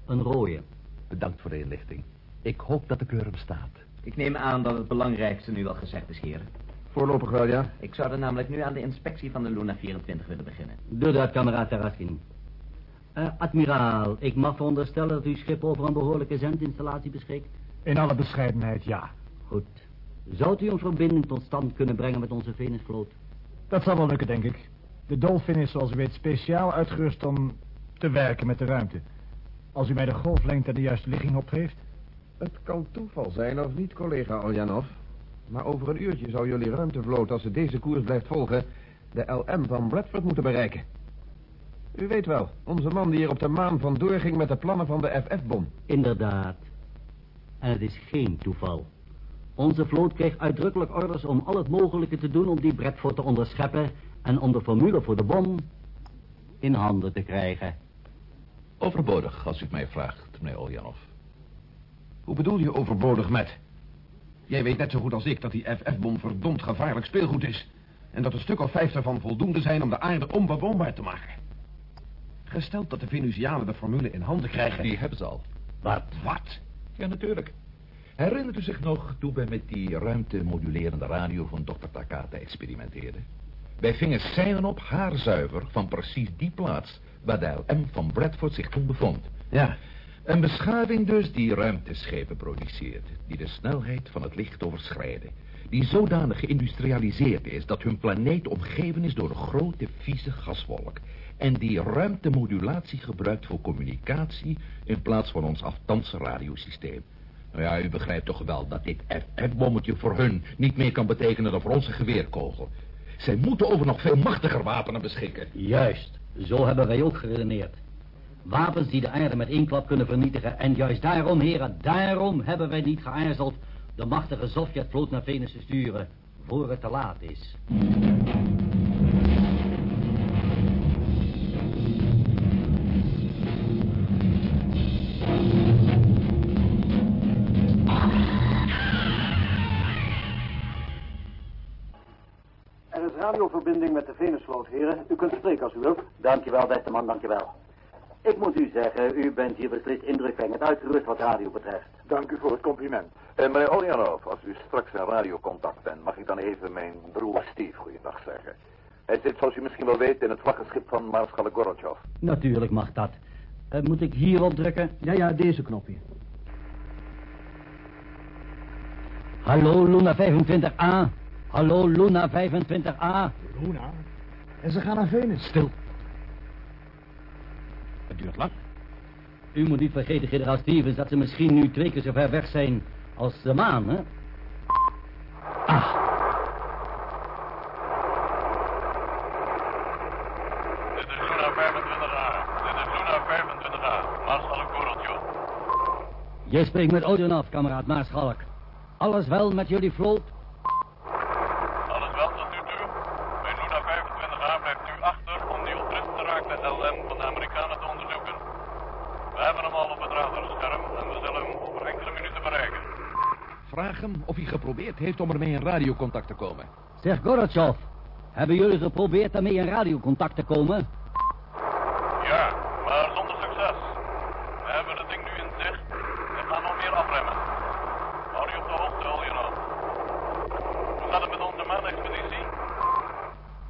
een rode. Bedankt voor de inlichting. Ik hoop dat de kleur bestaat. Ik neem aan dat het belangrijkste nu al gezegd is, heren. Voorlopig wel, ja. Ik zou er namelijk nu aan de inspectie van de Luna 24 willen beginnen. Doe dat, kameraad Taraskin. Uh, admiraal, ik mag veronderstellen dat uw schip over een behoorlijke zendinstallatie beschikt? In alle bescheidenheid, ja. Goed. Zou u een verbinding tot stand kunnen brengen met onze Venusvloot? Dat zal wel lukken, denk ik. De Dolphin is, zoals u weet, speciaal uitgerust om te werken met de ruimte. Als u mij de golflengte en de juiste ligging opgeeft. Het kan toeval zijn of niet, collega Oljanov. Maar over een uurtje zou jullie ruimtevloot, als ze deze koers blijft volgen... de LM van Bradford moeten bereiken. U weet wel, onze man die hier op de maan vandoor ging met de plannen van de FF-bom. Inderdaad. En het is geen toeval. Onze vloot kreeg uitdrukkelijk orders om al het mogelijke te doen om die Bradford te onderscheppen... en om de formule voor de bom in handen te krijgen. Overbodig, als u het mij vraagt, meneer Oljanov. Hoe bedoel je overbodig met? Jij weet net zo goed als ik dat die FF-bom verdomd gevaarlijk speelgoed is. En dat een stuk of vijf daarvan voldoende zijn om de aarde onbewoonbaar te maken. Gesteld dat de Venusianen de formule in handen krijgen... Die hebben ze al. Wat? Wat? Ja, natuurlijk. Herinnert u zich nog toen wij met die ruimtemodulerende radio van dokter Takata experimenteerden? Wij vingen seinen op haarzuiver van precies die plaats waar de LM van Bradford zich toen bevond. Ja. Een beschaving dus die ruimteschepen produceert, die de snelheid van het licht overschrijden. Die zodanig geïndustrialiseerd is dat hun planeet omgeven is door een grote vieze gaswolk. En die ruimtemodulatie gebruikt voor communicatie in plaats van ons aftanse radiosysteem. Nou ja, u begrijpt toch wel dat dit FF-bommetje voor hun niet meer kan betekenen dan voor onze geweerkogel. Zij moeten over nog veel machtiger wapenen beschikken. Juist, zo hebben wij ook geredeneerd. Wapens die de aarde met één klap kunnen vernietigen. En juist daarom, heren, daarom hebben wij niet geaarzeld de machtige Sovjetvloot naar Venus te sturen, voor het te laat is. Radioverbinding met de Venusvloot, heren. U kunt spreken als u wilt. Dankjewel, beste man, dankjewel. Ik moet u zeggen, u bent hier beslist indrukwekkend uitgerust wat radio betreft. Dank u voor het compliment. En meneer Oljanov, als u straks in radiocontact bent, mag ik dan even mijn broer Steve goeiedag zeggen. Hij zit, zoals u misschien wel weet, in het vlaggenschip van Maarschalk Gorotjov. Natuurlijk mag dat. Eh, moet ik hierop drukken? Ja, ja, deze knopje. Hallo, Luna 25A. Hallo, Luna 25A. Luna? En ze gaan naar Venus. Stil. Het duurt lang. U moet niet vergeten, generaal Stevens, dat ze misschien nu twee keer zo ver weg zijn als de maan, hè? Ah, Dit is Luna 25A. Dit is Luna 25A. Maarschalk Gorotjov. jij spreekt met Odinov, kameraad Maarschalk. Alles wel met jullie vloot? Alles wel tot nu toe. Bij Luna 25A blijft u achter om die ontrust geraakte LM van de Amerikanen te onderzoeken. We hebben hem al op het radarscherm en we zullen hem over enkele minuten bereiken. Of hij geprobeerd heeft om ermee in radiocontact te komen. Zeg Gorbachev, hebben jullie geprobeerd ermee in radiocontact te komen? Ja, maar zonder succes. We hebben het ding nu in zicht en gaan nog meer afremmen. Hou je op de hoogte, Oljanov. Hoe gaat het met onze maanexpeditie?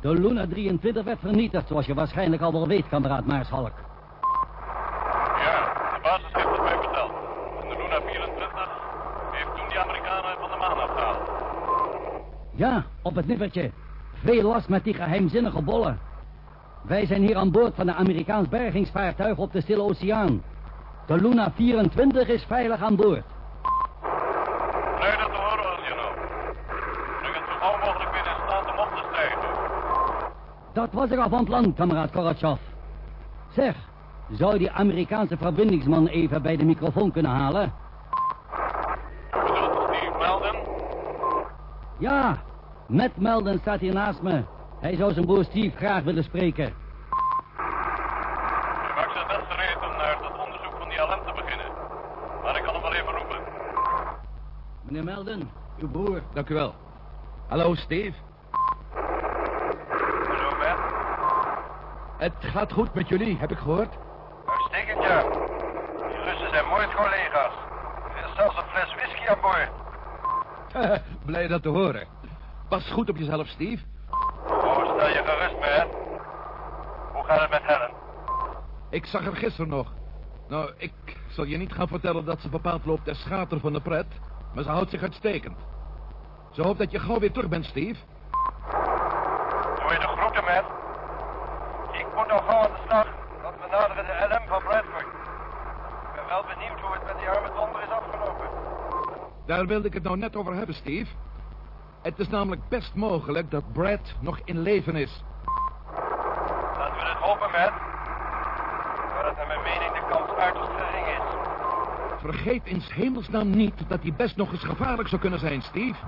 De Luna 23 werd vernietigd, zoals je waarschijnlijk al wel weet, kameraad Maarschalk. Ja, de basis heeft het mij verteld. En de Luna 24 heeft toen die Amerikanen van de maan afgehaald. Ja, op het nippertje. Veel last met die geheimzinnige bollen. Wij zijn hier aan boord van een Amerikaans bergingsvaartuig op de Stille Oceaan. De Luna 24 is veilig aan boord. Blij dat te horen, Oljanov. Breng het zo gauw mogelijk weer in staat om op te stijgen. Dat was ik al van plan, kameraad Koratjov. Zeg, zou die Amerikaanse verbindingsman even bij de microfoon kunnen halen? Bedoelt Steve Melden? Ja, Matt Melden staat hier naast me. Hij zou zijn broer Steve graag willen spreken. Maakt zijn best gereed om naar het onderzoek van die LM te beginnen. Maar ik kan hem wel even roepen. Meneer Melden, uw broer. Dank u wel. Hallo, Steve. Hallo, Matt. Het gaat goed met jullie, heb ik gehoord. Uitstekend, ja. Die Russen zijn mooi collega's. Er is zelfs een fles whisky aan boord. <laughs> Blij dat te horen. Pas goed op jezelf, Steve. Oh, stel je gerust, man. Hoe gaat het met Helen? Ik zag haar gisteren nog. Nou, ik zal je niet gaan vertellen dat ze bepaald loopt ter schater van de pret, maar ze houdt zich uitstekend. Ze hoopt dat je gauw weer terug bent, Steve. Doe je de groeten, man. Ik moet nog gauw aan de slag, want we naderen de LM van Bradford. Ik ben wel benieuwd hoe het met die arme donder is afgelopen. Daar wilde ik het nou net over hebben, Steve. Het is namelijk best mogelijk dat Brad nog in leven is. Laten we het hopen, man. Maar dat naar mijn mening de kans uiterst gering is. Vergeet in hemelsnaam niet dat hij best nog eens gevaarlijk zou kunnen zijn, Steve.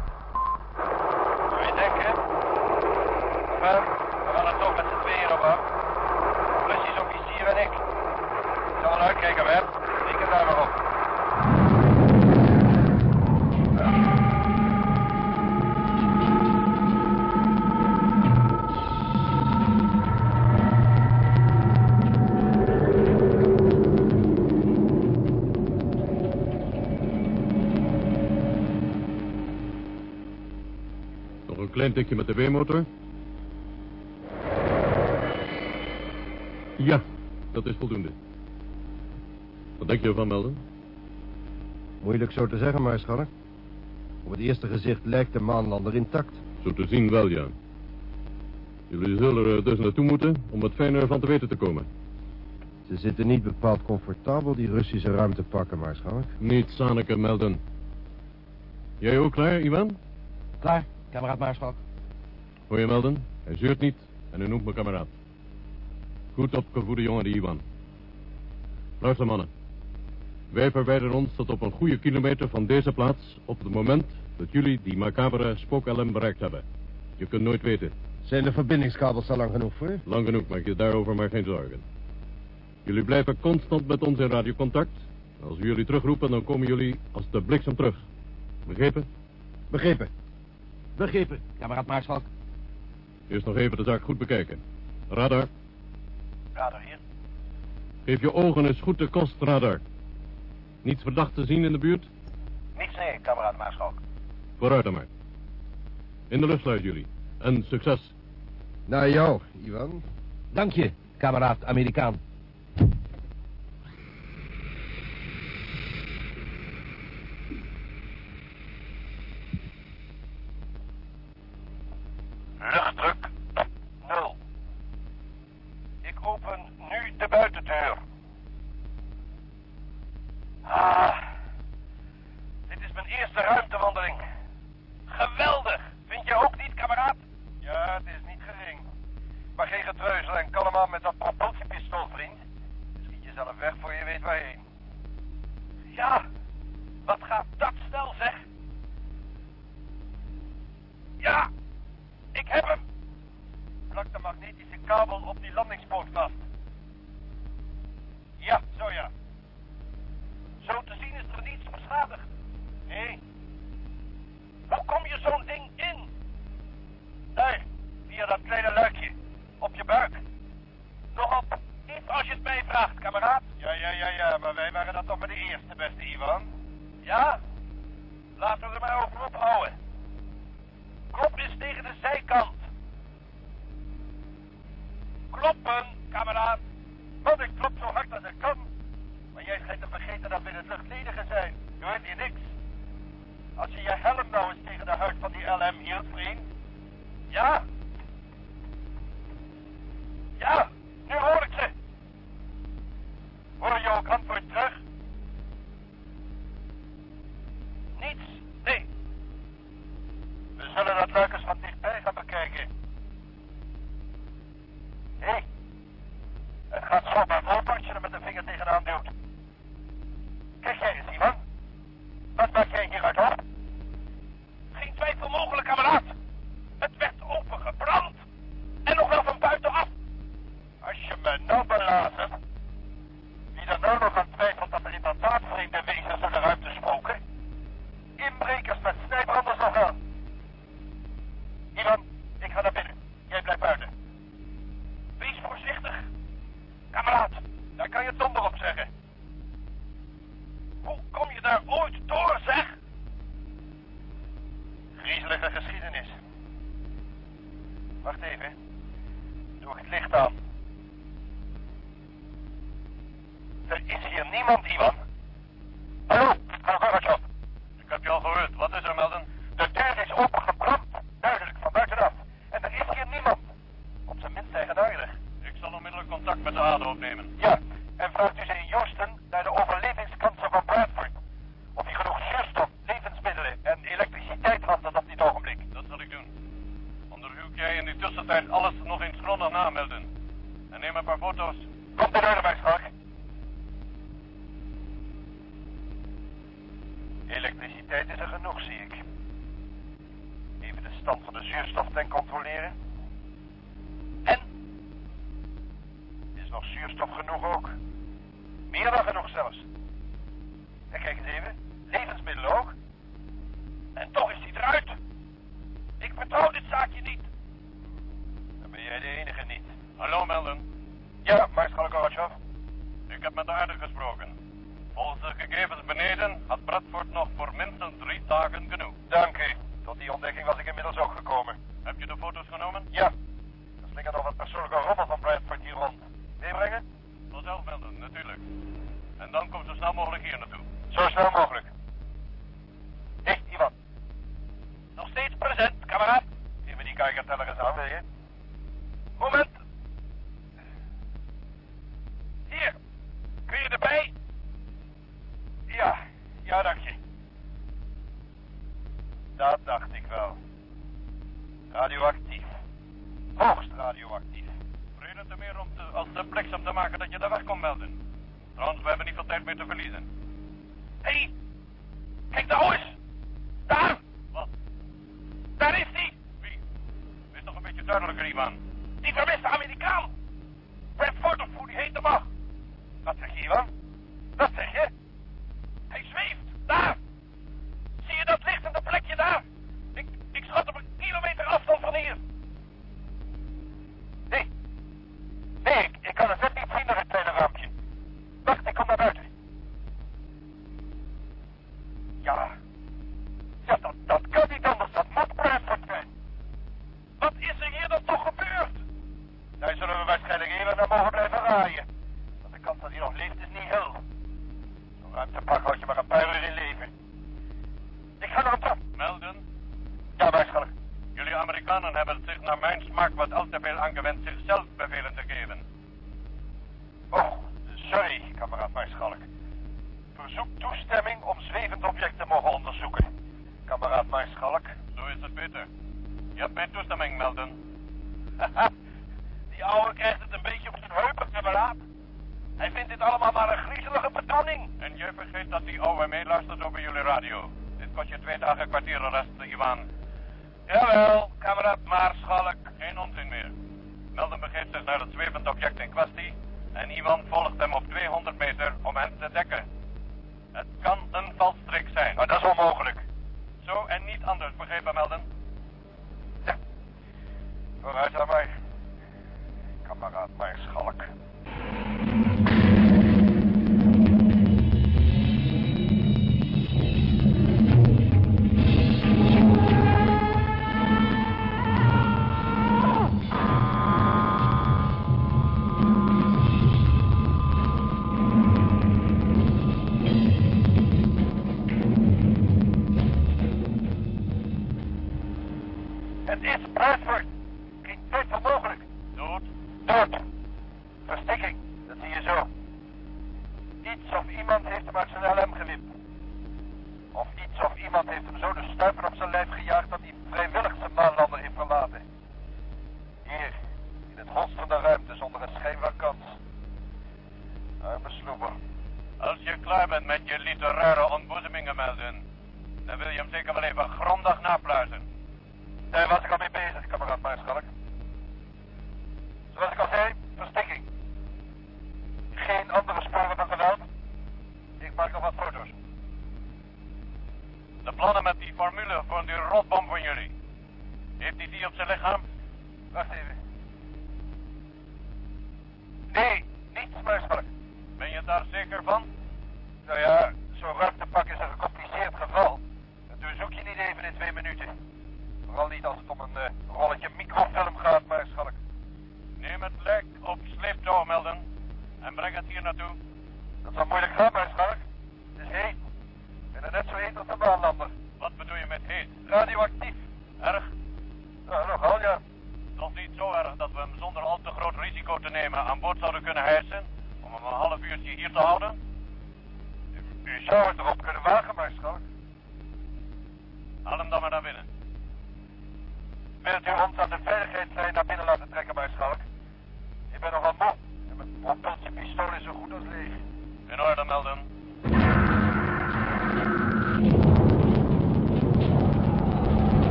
Tikje met de W-motor. Ja, dat is voldoende. Wat denk je ervan, Melden? Moeilijk zo te zeggen, maarschalk. Op het eerste gezicht lijkt de maanlander intact. Zo te zien wel, ja. Jullie zullen er dus naartoe moeten om wat fijner van te weten te komen. Ze zitten niet bepaald comfortabel die Russische ruimte pakken, maarschalk. Niet Saneke melden. Jij ook klaar, Iwan? Klaar, kameraad Maarschalk. Hoor je melden? Hij zeurt niet en u noemt me kameraad. Goed opgevoede jongen, de Iwan. Luister, mannen. Wij verwijderen ons tot op een goede kilometer van deze plaats... op het moment dat jullie die macabere spookelm bereikt hebben. Je kunt nooit weten. Zijn de verbindingskabels al lang genoeg voor? Lang genoeg, maak je daarover maar geen zorgen. Jullie blijven constant met ons in radiocontact. Als we jullie terugroepen, dan komen jullie als de bliksem terug. Begrepen? Begrepen. Begrepen, kameraad Maarschalk. Eerst nog even de zaak goed bekijken. Radar. Radar, hier. Geef je ogen eens goed de kost, Radar. Niets verdacht te zien in de buurt? Niets, nee, kameraad Maarschalk. Vooruit dan maar. In de luchtluis, jullie. En succes. Naar jou, Ivan. Dank je, kameraad Amerikaan.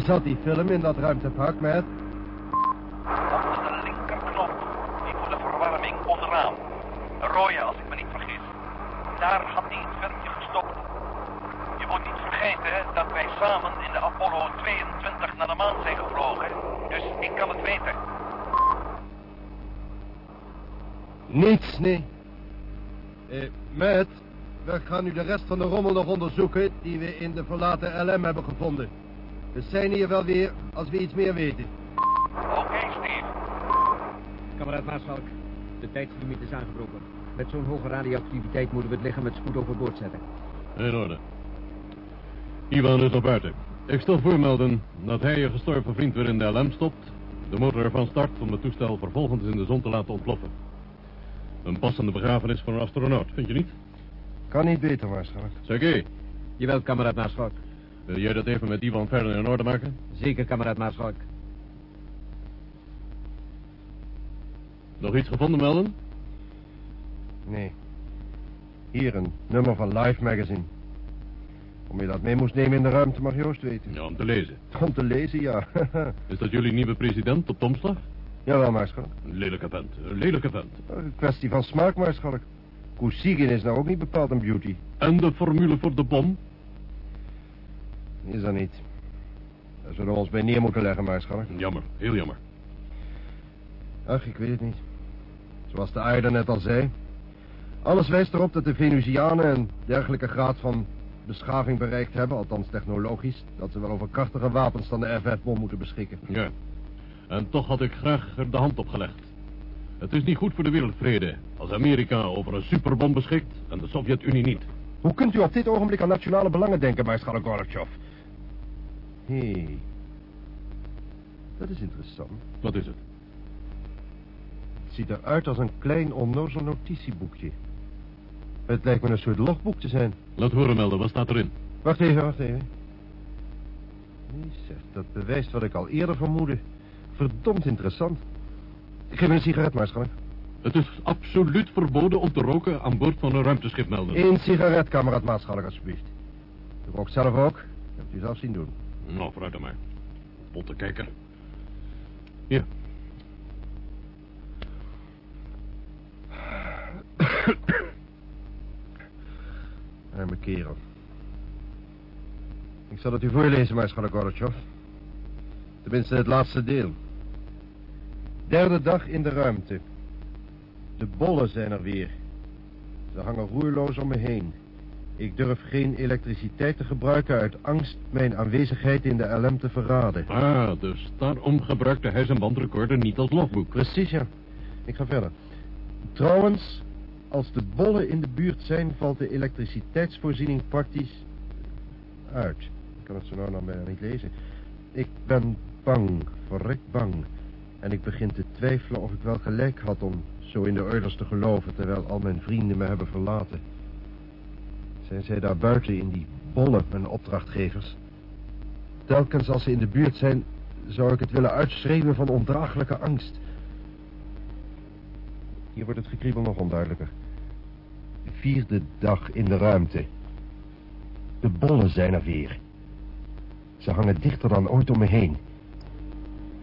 Waar zat die film in dat ruimtepak, met. Dat was de linkerknop. Die voor de verwarming onderaan. Een als ik me niet vergis. Daar had hij het ventje gestopt. Je moet niet vergeten dat wij samen in de Apollo 22 naar de maan zijn gevlogen. Dus ik kan het weten. Niets, nee. Eh, we gaan nu de rest van de rommel nog onderzoeken die we in de verlaten LM hebben gevonden. We zijn hier wel weer als we iets meer weten. Oké, okay, Steve. Kamerad Maarschalk, de tijdslimiet is aangebroken. Met zo'n hoge radioactiviteit moeten we het lichaam met spoed overboord zetten. In orde. Ivan is nog buiten. Ik stel voormelden dat hij je gestorven vriend weer in de LM stopt... de motor ervan start om het toestel vervolgens in de zon te laten ontploffen. Een passende begrafenis voor een astronaut, vind je niet? Kan niet beter, Maarschalk. Zeg, Jawel, kamerad Maarschalk. Wil jij dat even met Ivan verder in orde maken? Zeker, kameraad Maarschalk. Nog iets gevonden, Melden? Nee. Hier een nummer van Life Magazine. Om je dat mee moest nemen in de ruimte mag Joost weten. Ja, om te lezen. Om te lezen, ja. <laughs> Is dat jullie nieuwe president op Tomslag? Jawel, maarschalk. Een lelijke vent, een lelijke vent. Een kwestie van smaak, maarschalk. Koesigin is nou ook niet bepaald een beauty. En de formule voor de bom? Is dat niet. Daar zullen we ons bij neer moeten leggen, maarschalk. Jammer, heel jammer. Ach, ik weet het niet. Zoals de aarde net al zei. Alles wijst erop dat de Venusianen een dergelijke graad van beschaving bereikt hebben, althans technologisch, dat ze wel over krachtige wapens dan de FF-bom moeten beschikken. Ja. En toch had ik graag er de hand op gelegd. Het is niet goed voor de wereldvrede als Amerika over een superbom beschikt en de Sovjet-Unie niet. Hoe kunt u op dit ogenblik aan nationale belangen denken, maarschalk Gorbachev? Hé. Hey. Dat is interessant. Wat is het? Het ziet eruit als een klein onnozel notitieboekje. Het lijkt me een soort logboek te zijn. Laat horen, Melden. Wat staat erin? Wacht even, wacht even. Nee, zeg, dat bewijst wat ik al eerder vermoedde. Verdomd interessant. Geef me een sigaret, maarschalk. Het is absoluut verboden om te roken aan boord van een ruimteschip, Melden. Eén sigaret, kameraad maarschalk, alsjeblieft. U rookt zelf ook. Dat hebt u zelf zien doen. Nou, vooruit dan maar. Botte kijker. Hier. Arme kerel. Ik zal het u voorlezen, maarschalk Gorbachev. Tenminste, het laatste deel. Derde dag in de ruimte. De bollen zijn er weer. Ze hangen roerloos om me heen. Ik durf geen elektriciteit te gebruiken uit angst mijn aanwezigheid in de LM te verraden. Ah, dus daarom gebruikte hij zijn bandrecorder niet als logboek. Precies, ja. Ik ga verder. Trouwens, als de bollen in de buurt zijn, valt de elektriciteitsvoorziening praktisch uit. Ik kan het zo nou nog bijna niet lezen. Ik ben bang, verrekt bang. En ik begin te twijfelen of ik wel gelijk had om zo in de orders te geloven... terwijl al mijn vrienden me hebben verlaten. Zijn zij daar buiten in die bollen mijn opdrachtgevers? Telkens als ze in de buurt zijn, zou ik het willen uitschreeuwen van ondraaglijke angst. Hier wordt het gekriebel nog onduidelijker. Vierde dag in de ruimte. De bollen zijn er weer. Ze hangen dichter dan ooit om me heen.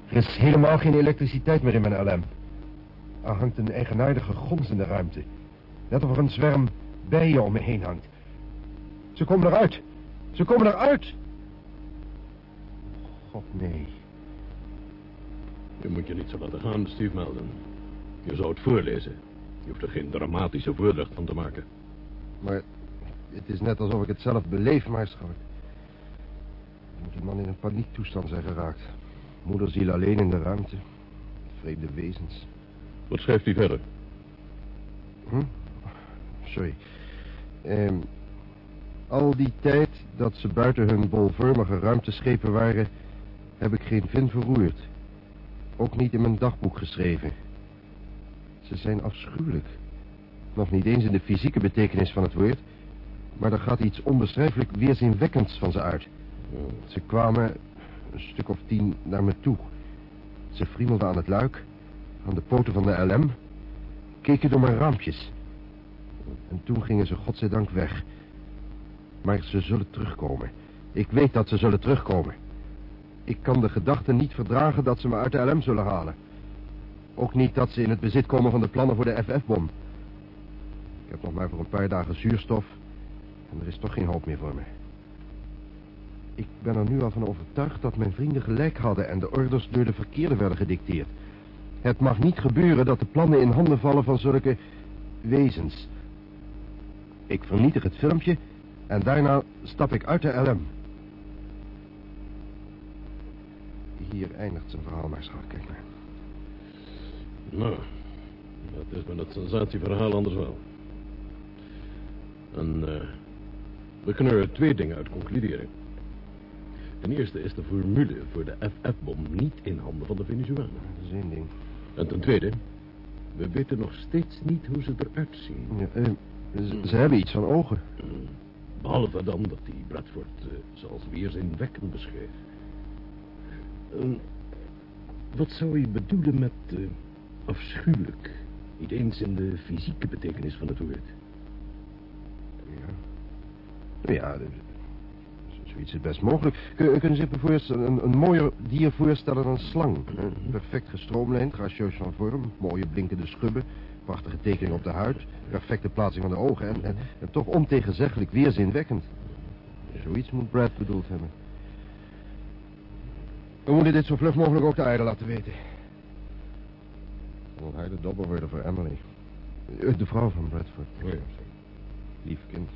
Er is helemaal geen elektriciteit meer in mijn LM. Er hangt een eigenaardige gons in de ruimte. Net of er een zwerm bijen om me heen hangt. Ze komen eruit. Ze komen eruit. God, nee. Je moet je niet zo laten gaan, Steve Melden. Je zou het voorlezen. Je hoeft er geen dramatische voordracht van te maken. Maar het is net alsof ik het zelf beleef, maarschalk. Moet die man in een paniektoestand zijn geraakt. Moederziel alleen in de ruimte. Vreemde wezens. Wat schrijft hij verder? Hm? Sorry. Ehm, al die tijd dat ze buiten hun bolvormige ruimteschepen waren... heb ik geen vin verroerd. Ook niet in mijn dagboek geschreven. Ze zijn afschuwelijk. Nog niet eens in de fysieke betekenis van het woord... maar er gaat iets onbeschrijfelijk weerzinwekkends van ze uit. Ze kwamen een stuk of tien naar me toe. Ze friemelden aan het luik, aan de poten van de LM... keken door mijn raampjes. En toen gingen ze godzijdank weg. Maar ze zullen terugkomen. Ik weet dat ze zullen terugkomen. Ik kan de gedachte niet verdragen dat ze me uit de LM zullen halen. Ook niet dat ze in het bezit komen van de plannen voor de FF-bom. Ik heb nog maar voor een paar dagen zuurstof... en er is toch geen hoop meer voor me. Ik ben er nu al van overtuigd dat mijn vrienden gelijk hadden... en de orders door de verkeerde werden gedicteerd. Het mag niet gebeuren dat de plannen in handen vallen van zulke wezens. Ik vernietig het filmpje en daarna stap ik uit de LM. Hier eindigt zijn verhaal, maar schat, kijk maar. Nou, dat is met het sensatieverhaal anders wel. En uh, we kunnen er twee dingen uit concluderen. Ten eerste is de formule voor de FF-bom niet in handen van de Venezuelanen. Dat is één ding. En ten tweede, we weten nog steeds niet hoe ze eruit zien. Ja, uh, ze, ze, hebben iets van ogen. Behalve dan dat die Bradford uh, zoals weerzinwekkend beschreef. Uh, wat zou je bedoelen met uh, afschuwelijk? Niet eens in de fysieke betekenis van het woord. Ja. Ja, zoiets is best mogelijk. Kun, kunnen zich bijvoorbeeld een, een mooier dier voorstellen dan een slang. Perfect gestroomlijnd, gracieus van vorm, mooie blinkende schubben, prachtige tekening op de huid, perfecte plaatsing van de ogen en, en, en toch ontegenzeggelijk weerzinwekkend. Zoiets moet Brad bedoeld hebben. We moeten dit zo vlug mogelijk ook de eieren laten weten. Dan hij de dobber worden voor Emily. De vrouw van Bradford. Oh ja, Lief kind.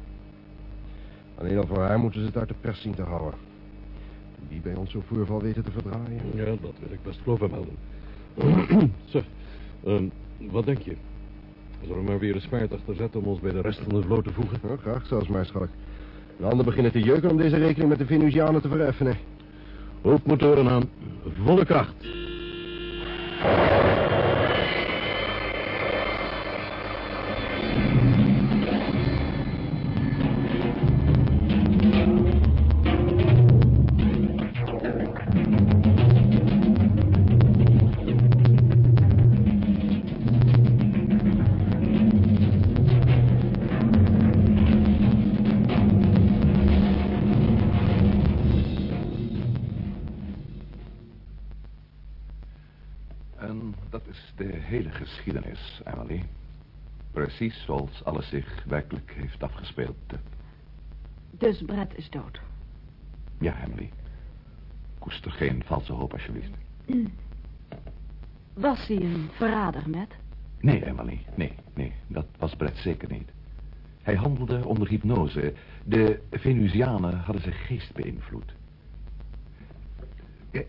Alleen al voor haar moeten ze het uit de pers zien te houden. Wie bij ons zo'n voorval weten te verdraaien. Ja, dat wil ik best geloven, Melden. <clears throat> zeg, um, wat denk je? Zullen we maar weer een zwaard achter zetten om ons bij de rest van de vloot te voegen? Ja, graag zelfs, maarschalk. De handen beginnen te jeuken om deze rekening met de Venusianen te vereffenen. Hoofdmotoren aan. Volle kracht. Precies zoals alles zich werkelijk heeft afgespeeld. Dus Brett is dood? Ja, Emily. Koester geen valse hoop, alsjeblieft. <clears throat> Was hij een verrader, Matt? Nee, Emily. Nee, nee. Dat was Brett zeker niet. Hij handelde onder hypnose. De Venusianen hadden zijn geest beïnvloed.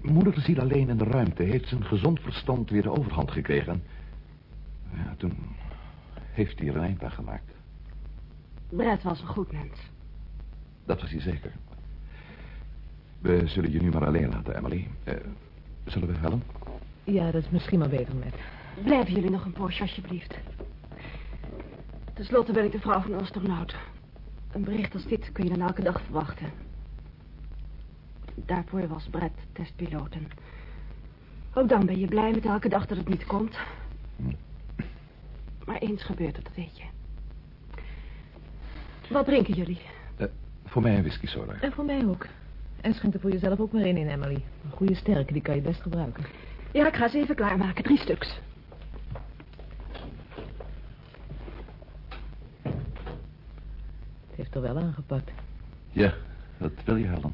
Moederziel alleen in de ruimte heeft zijn gezond verstand weer de overhand gekregen. Ja, toen heeft hij er een eind aan gemaakt. Brett was een goed mens. Dat was hij zeker. We zullen je nu maar alleen laten, Emily. Uh, zullen we, Helen? Ja, dat is misschien maar beter, met. Blijven jullie nog een poosje, alsjeblieft. Ten slotte ben ik de vrouw van een astronaut. Een bericht als dit kun je dan elke dag verwachten. Daarvoor was Brett testpiloot. En ook dan ben je blij met elke dag dat het niet komt. Hm. Maar eens gebeurt het, dat weet je. Wat drinken jullie? Uh, voor mij een whisky soda. En voor mij ook. En schenk er voor jezelf ook maar één in, Emily. Een goede sterke, die kan je best gebruiken. Ja, ik ga ze even klaarmaken. Drie stuks. Het heeft er wel aangepakt. Ja, dat wil je, Helen.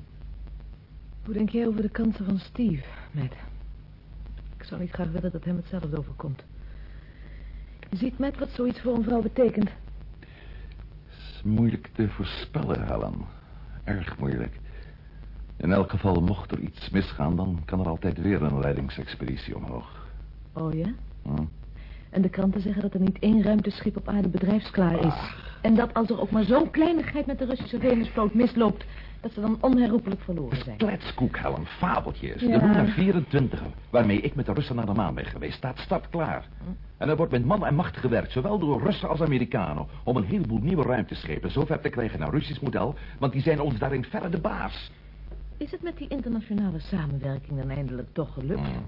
Hoe denk jij over de kansen van Steve, Matt? Ik zou niet graag willen dat hem hetzelfde overkomt. Ziet met wat zoiets voor een vrouw betekent. Het is moeilijk te voorspellen, Helen. Erg moeilijk. In elk geval, mocht er iets misgaan... dan kan er altijd weer een leidingsexpeditie omhoog. Oh ja? Hm? En de kranten zeggen dat er niet één ruimteschip op aarde bedrijfsklaar is. En dat als er ook maar zo'n kleinigheid met de Russische Venusvloot misloopt... dat ze dan onherroepelijk verloren zijn. Kletskoek, Helen, fabeltjes. Ja. De Luna 24, waarmee ik met de Russen naar de maan ben geweest, staat startklaar. Hm? En er wordt met man en macht gewerkt, zowel door Russen als Amerikanen... om een heleboel nieuwe ruimteschepen zo ver te krijgen naar Russisch model... want die zijn ons daarin verre de baas. Is het met die internationale samenwerking dan eindelijk toch gelukt? Mm.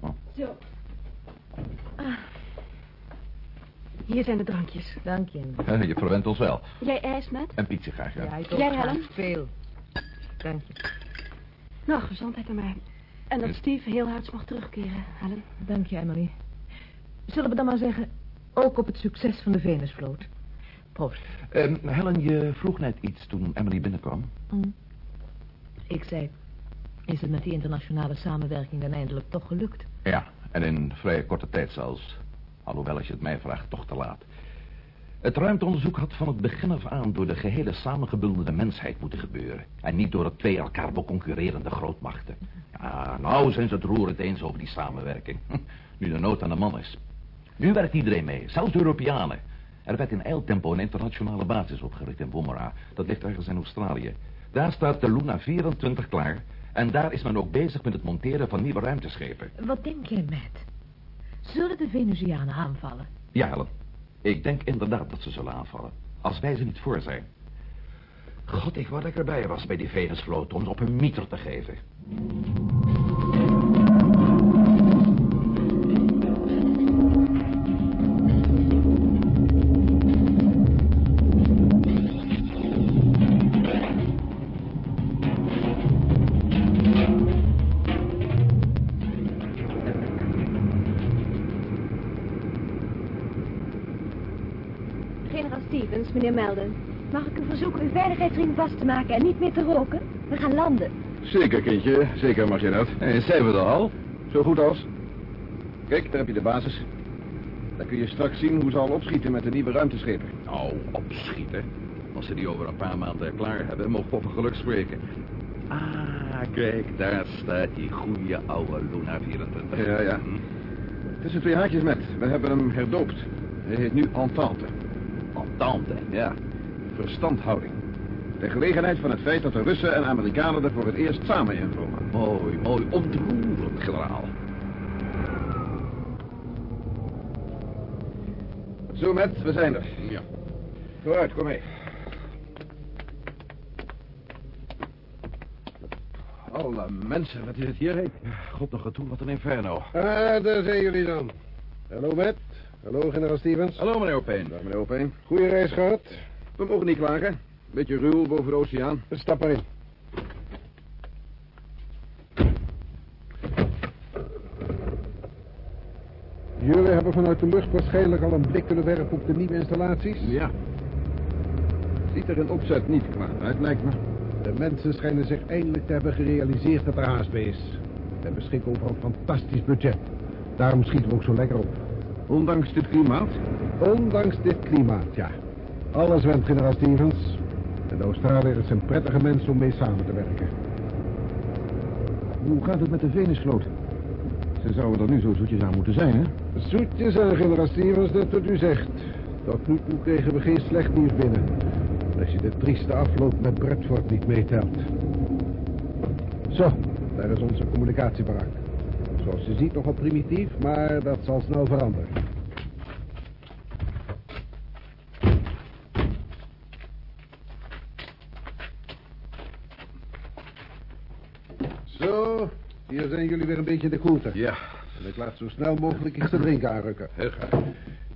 Oh. Zo. Ah. Hier zijn de drankjes. Dank je. Ja, je verwent ons wel. Jij ijs, met? En pizza graag, ja. ja ik Jij, Helen? Veel. Dank je. Nou, gezondheid aan mij. En dat Steve heel hard mag terugkeren, Helen. Dank je, Emily. Zullen we dan maar zeggen, ook op het succes van de Venusvloot. Proost. Um, Helen, je vroeg net iets toen Emily binnenkwam. Mm. Ik zei, is het met die internationale samenwerking dan eindelijk toch gelukt? Ja, en in vrij korte tijd zelfs. Alhoewel, als je het mij vraagt, toch te laat. Het ruimteonderzoek had van het begin af aan door de gehele samengebundelde mensheid moeten gebeuren. En niet door de twee elkaar beconcurrerende grootmachten. Ja, nou zijn ze het roerend eens over die samenwerking. <laughs> Nu de nood aan de man is. Nu werkt iedereen mee, zelfs de Europeanen. Er werd in eiltempo een internationale basis opgericht in Woomera. Dat ligt ergens in Australië. Daar staat de Luna 24 klaar. En daar is men ook bezig met het monteren van nieuwe ruimteschepen. Wat denk jij, Matt? Zullen de Venusianen aanvallen? Ja, Helen. Ik denk inderdaad dat ze zullen aanvallen. Als wij ze niet voor zijn. God, ik wou dat ik erbij was bij die Venusvloot om ze op een mieter te geven. Melden. Mag ik u verzoeken uw veiligheidsring vast te maken en niet meer te roken? We gaan landen. Zeker, kindje. Zeker mag je dat. En zijn we er al? Zo goed als. Kijk, daar heb je de basis. Dan kun je straks zien hoe ze al opschieten met de nieuwe ruimteschepen. Nou, opschieten. Als ze die over een paar maanden klaar hebben, mogen we over geluk spreken. Ah, kijk, daar staat die goede oude Luna 24. Ja, ja. Tussen twee haakjes met. We hebben hem herdoopt. Hij heet nu Entente. Entente? Ja. Verstandhouding. Ter gelegenheid van het feit dat de Russen en Amerikanen er voor het eerst samen in vlogen. Mooi, mooi. Ontroerend, generaal. Zo, met, we zijn er. Ja. Vooruit, kom mee. Alle mensen, wat is het hier heet? God nog toe, wat een inferno. Ah, daar zijn jullie dan. Hallo, Matt. Hallo, generaal Stevens. Hallo, meneer Opeen. Dag, meneer Opeen. Goeie reis gehad. We mogen niet klagen. Beetje ruw boven de oceaan. Stap erin. Jullie hebben vanuit de lucht waarschijnlijk al een blik kunnen werpen op de nieuwe installaties? Ja. Ziet er in opzet niet kwaad uit, lijkt me. De mensen schijnen zich eindelijk te hebben gerealiseerd dat er haast bij is. We beschikken over een fantastisch budget. Daarom schieten we ook zo lekker op. Ondanks dit klimaat? Ondanks dit klimaat, ja. Alles went, generaal Stevens. En de Australiërs zijn prettige mensen om mee samen te werken. Hoe gaat het met de Venusvloot? Ze zouden er nu zo zoetjes aan moeten zijn, hè? Zoetjes aan, generaal Stevens, dat wat u zegt. Tot nu toe kregen we geen slecht nieuws binnen. Als je de trieste afloop met Bradford niet meetelt. Zo, daar is onze communicatiebarak. Je ziet nogal primitief, maar dat zal snel veranderen. Zo, hier zijn jullie weer een beetje in de koelte. Ja. En ik laat zo snel mogelijk iets te drinken aanrukken. Heel graag.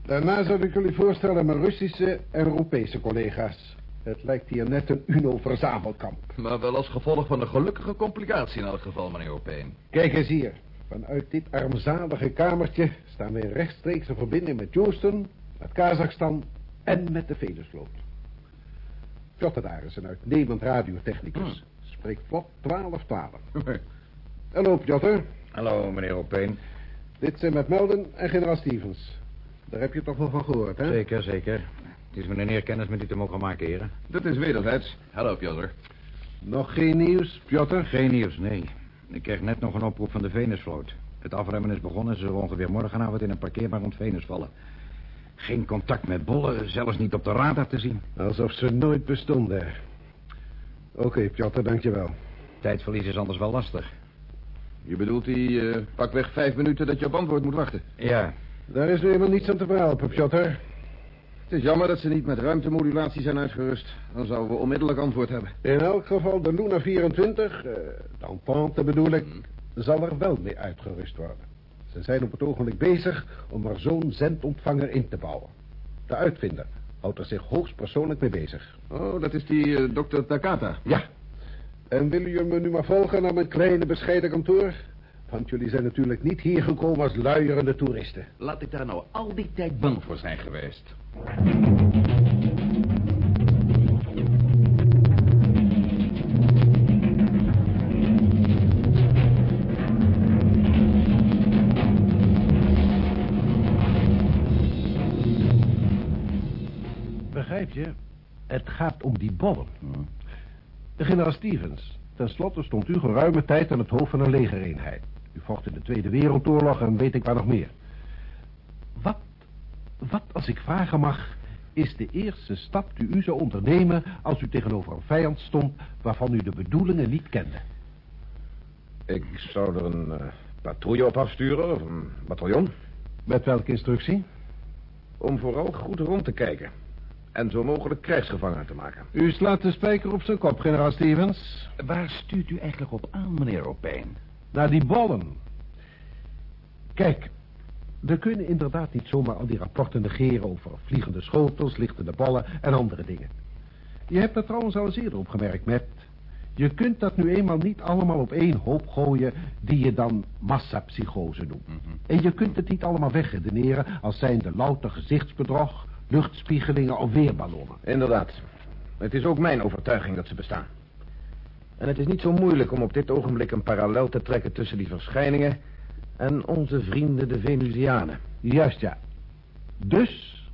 Daarna zou ik jullie voorstellen aan mijn Russische en Europese collega's. Het lijkt hier net een UNO-verzamelkamp. Maar wel als gevolg van een gelukkige complicatie in elk geval, meneer Opeen. Kijk eens hier. Vanuit dit armzalige kamertje staan we in rechtstreekse verbinding met Houston, met Kazachstan en met de Venusvloot. Piotr daar is een uitnemend radiotechnicus. Spreekt vlot 12-12. Hallo, Piotr. Hallo, meneer Opeen. Dit zijn met Melden en generaal Stevens. Daar heb je toch wel van gehoord, hè? Zeker, zeker. Het is me een eer kennis met u te mogen maken, heren. Dat is wederzijds. Hallo, Piotr. Nog geen nieuws, Piotr? Geen nieuws, nee. Ik kreeg net nog een oproep van de Venusvloot. Het afremmen is begonnen. Ze zullen ongeveer morgenavond in een parkeerbaar rond Venus vallen. Geen contact met bollen, zelfs niet op de radar te zien. Alsof ze nooit bestonden. Oké, okay, Piotr, dankjewel. Tijdverlies is anders wel lastig. Je bedoelt die uh, pakweg vijf minuten dat je op antwoord moet wachten? Ja. Daar is nu helemaal niets aan te verhelpen, Piotr. Het is jammer dat ze niet met ruimtemodulatie zijn uitgerust. Dan zouden we onmiddellijk antwoord hebben. In elk geval de Luna 24, uh, de Entente bedoel ik, zal er wel mee uitgerust worden. Ze zijn op het ogenblik bezig om er zo'n zendontvanger in te bouwen. De uitvinder houdt er zich hoogstpersoonlijk mee bezig. Oh, dat is die uh, dokter Takata. Ja. En willen jullie me nu maar volgen naar mijn kleine bescheiden kantoor? Want jullie zijn natuurlijk niet hier gekomen als luierende toeristen. Laat ik daar nou al die tijd bang voor zijn geweest. Begrijp je? Het gaat om die bollen. De generaal Stevens, ten slotte stond u geruime tijd aan het hoofd van een legereenheid. U vocht in de Tweede Wereldoorlog en weet ik waar nog meer. Wat, wat als ik vragen mag, is de eerste stap die u zou ondernemen als u tegenover een vijand stond waarvan u de bedoelingen niet kende? Ik zou er een uh, patrouille op afsturen, of een bataljon. Met welke instructie? Om vooral goed rond te kijken. En zo mogelijk krijgsgevangenen te maken. U slaat de spijker op zijn kop, generaal Stevens. Waar stuurt u eigenlijk op aan, meneer Opijn? Naar die bollen. Kijk, we kunnen inderdaad niet zomaar al die rapporten negeren over vliegende schotels, lichtende ballen en andere dingen. Je hebt dat trouwens al eens eerder opgemerkt, Matt. Je kunt dat nu eenmaal niet allemaal op één hoop gooien die je dan massapsychose noemt. En je kunt het niet allemaal wegredeneren als zijnde louter gezichtsbedrog, luchtspiegelingen of weerballonnen. Inderdaad. Het is ook mijn overtuiging dat ze bestaan. En het is niet zo moeilijk om op dit ogenblik een parallel te trekken tussen die verschijningen en onze vrienden de Venusianen. Juist, ja. Dus,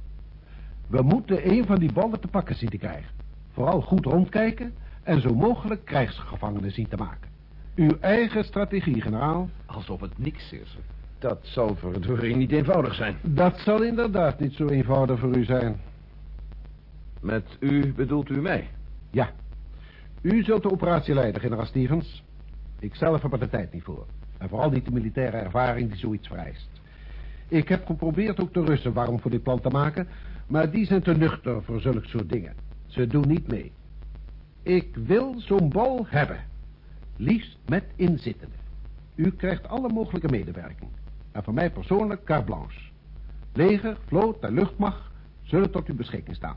we moeten een van die ballen te pakken zien te krijgen. Vooral goed rondkijken en zo mogelijk krijgsgevangenen zien te maken. Uw eigen strategie, generaal. Alsof het niks is. Dat zal verdorie niet eenvoudig zijn. Dat zal inderdaad niet zo eenvoudig voor u zijn. Met u bedoelt u mij? Ja. U zult de operatie leiden, generaal Stevens. Ik zelf heb er de tijd niet voor. En vooral niet de militaire ervaring die zoiets vereist. Ik heb geprobeerd ook de Russen warm voor dit plan te maken... maar die zijn te nuchter voor zulk soort dingen. Ze doen niet mee. Ik wil zo'n bal hebben. Liefst met inzittende. U krijgt alle mogelijke medewerking. En van mij persoonlijk carte blanche. Leger, vloot en luchtmacht zullen tot uw beschikking staan.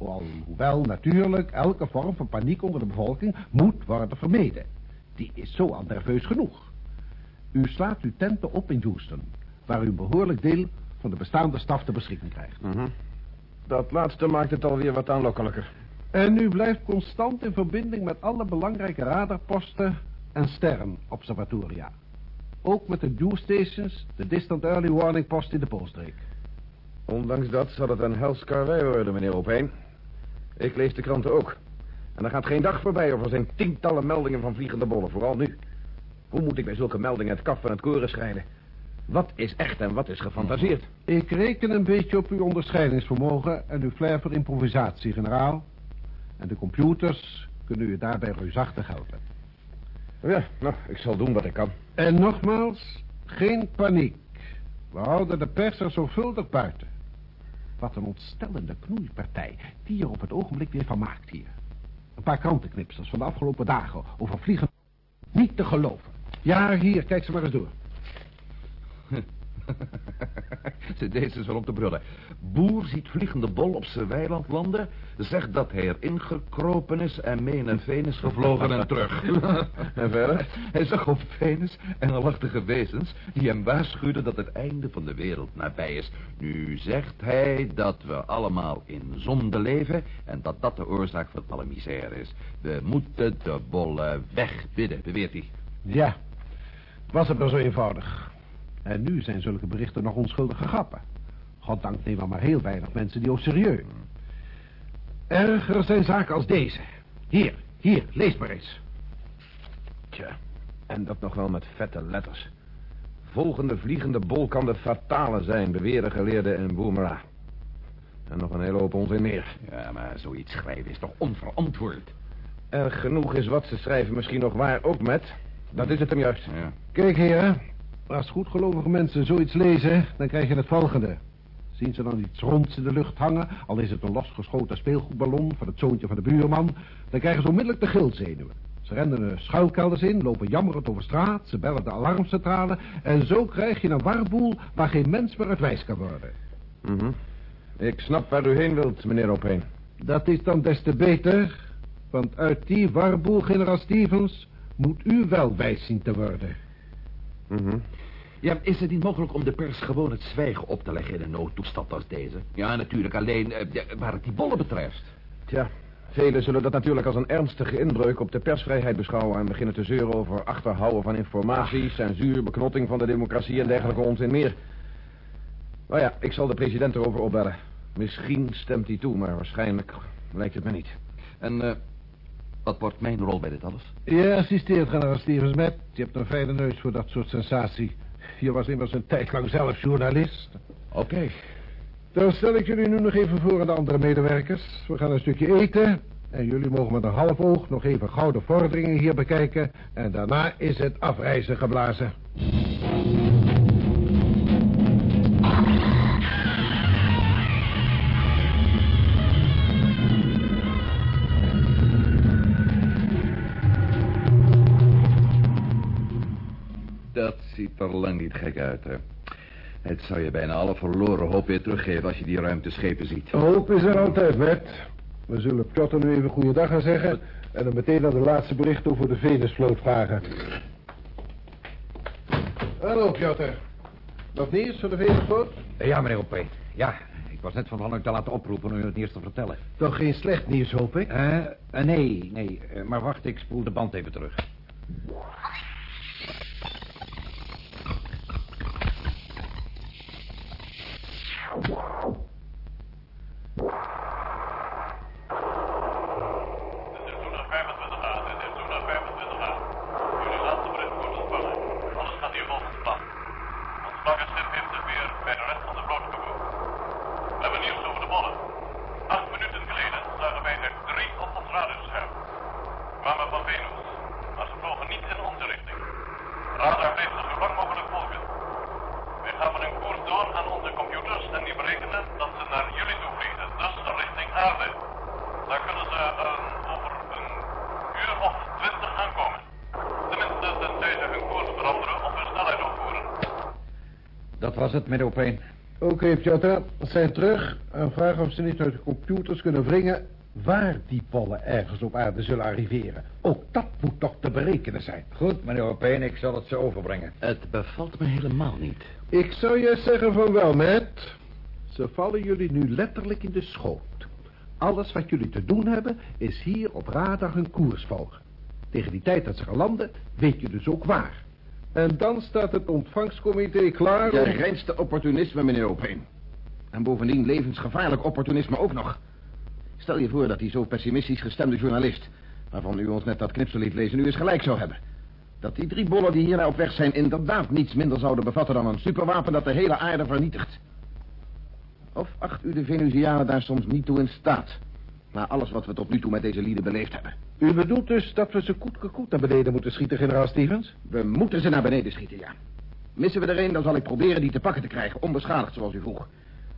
Hoewel natuurlijk elke vorm van paniek onder de bevolking moet worden vermeden. Die is zo al nerveus genoeg. U slaat uw tenten op in Houston, waar u een behoorlijk deel van de bestaande staf te beschikking krijgt. Mhm. Dat laatste maakt het alweer wat aanlokkelijker. En u blijft constant in verbinding met alle belangrijke radarposten en sterrenobservatoria. Ook met de Dew Stations, de Distant Early Warning Post in de Poolstreek. Ondanks dat zal het een hels karwei worden, meneer Opeen. Ik lees de kranten ook. En er gaat geen dag voorbij of er zijn tientallen meldingen van vliegende bollen, vooral nu. Hoe moet ik bij zulke meldingen het kaf van het koren scheiden? Wat is echt en wat is gefantaseerd? Ik reken een beetje op uw onderscheidingsvermogen en uw flair voor improvisatie, generaal. En de computers kunnen u daarbij reusachtig helpen. Ja, nou, ik zal doen wat ik kan. En nogmaals, geen paniek. We houden de pers er zorgvuldig buiten. Wat een ontstellende knoeipartij die er op het ogenblik weer van maakt hier. Een paar krantenknipsels van de afgelopen dagen over vliegen. Niet te geloven. Ja, hier, kijk ze maar eens door. <laughs> Deze is wel om te brullen. Boer ziet vliegende bol op zijn weiland landen... zegt dat hij erin gekropen is en mee naar Venus gevlogen en <laughs> terug. en verder? Hij zag op Venus engelachtige wezens... die hem waarschuwden dat het einde van de wereld nabij is. Nu zegt hij dat we allemaal in zonde leven... en dat dat de oorzaak van alle misère is. We moeten de bollen wegbidden, beweert hij. Ja, was het maar zo eenvoudig. En nu zijn zulke berichten nog onschuldige grappen. Goddank nemen maar heel weinig mensen die ook serieus. Erger zijn zaken als deze. Hier, hier, lees maar eens. Tja, en dat nog wel met vette letters. Volgende vliegende bol kan de fatale zijn, beweren geleerden in Boemera. En nog een hele hoop onzin meer. Ja, maar zoiets schrijven is toch onverantwoord? Erg genoeg is wat ze schrijven misschien nog waar, ook met. Dat is het hem juist. Ja. Kijk, heren. Als goedgelovige mensen zoiets lezen, dan krijg je het volgende. Zien ze dan iets ronds in de lucht hangen, al is het een losgeschoten speelgoedballon van het zoontje van de buurman, dan krijgen ze onmiddellijk de gilzenuwen. Ze rennen de schuilkelders in, lopen jammerend over straat, ze bellen de alarmcentrale en zo krijg je een warboel waar geen mens meer uit wijs kan worden. Mhm. Ik snap waar u heen wilt, meneer Opeen. Dat is dan des te beter, want uit die warboel, generaal Stevens, moet u wel wijs zien te worden. Mhm. Ja, is het niet mogelijk om de pers gewoon het zwijgen op te leggen in een noodtoestand als deze? Ja, natuurlijk, alleen eh, waar het die bollen betreft. Tja, velen zullen dat natuurlijk als een ernstige inbreuk op de persvrijheid beschouwen... en beginnen te zeuren over achterhouden van informatie, censuur, beknotting van de democratie en dergelijke onzin meer. Nou ja, ik zal de president erover opbellen. Misschien stemt hij toe, maar waarschijnlijk lijkt het me niet. En eh, wat wordt mijn rol bij dit alles? Je assisteert generaal Stevens met. Je hebt een fijne neus voor dat soort sensatie. Je was immers een tijd lang zelf journalist. Oké. Dan stel ik jullie nu nog even voor aan de andere medewerkers. We gaan een stukje eten. En jullie mogen met een half oog nog even gouden vorderingen hier bekijken. En daarna is het afreizen geblazen. Lang niet gek uit, hè. Het zou je bijna alle verloren hoop weer teruggeven als je die ruimteschepen ziet. Hoop is er altijd, Matt. We zullen Piotr nu even goeiedag gaan zeggen... en dan meteen naar de laatste bericht over de Venusvloot vragen. Hallo, Piotr. Nog nieuws van de Venusvloot? Ja, meneer Oppé. Ja, ik was net van plan te laten oproepen om u het eerst te vertellen. Toch geen slecht nieuws, hoop ik? Eh, eh, nee, nee. eh, maar wacht, ik spoel de band even terug. Wow. Meneer Oppé. Oké, Piotr. We zijn terug en vragen of ze niet uit de computers kunnen wringen... waar die pollen ergens op aarde zullen arriveren. Ook dat moet toch te berekenen zijn. Goed, meneer Oppé, ik zal het ze overbrengen. Het bevalt me helemaal niet. Ik zou je zeggen van wel, Matt. Ze vallen jullie nu letterlijk in de schoot. Alles wat jullie te doen hebben, is hier op radar hun koers volgen. Tegen die tijd dat ze gaan landen, weet je dus ook waar. En dan staat het ontvangstcomité klaar Je om... reinste opportunisme, meneer Opeen. En bovendien levensgevaarlijk opportunisme ook nog. Stel je voor dat die zo pessimistisch gestemde journalist... waarvan u ons net dat knipsel liet lezen, nu eens gelijk zou hebben. Dat die drie bollen die hier op weg zijn inderdaad niets minder zouden bevatten dan een superwapen dat de hele aarde vernietigt. Of acht u de Venusianen daar soms niet toe in staat... na alles wat we tot nu toe met deze lieden beleefd hebben. U bedoelt dus dat we ze koet naar beneden moeten schieten, generaal Stevens? We moeten ze naar beneden schieten, ja. Missen we er een, dan zal ik proberen die te pakken te krijgen, onbeschadigd zoals u vroeg.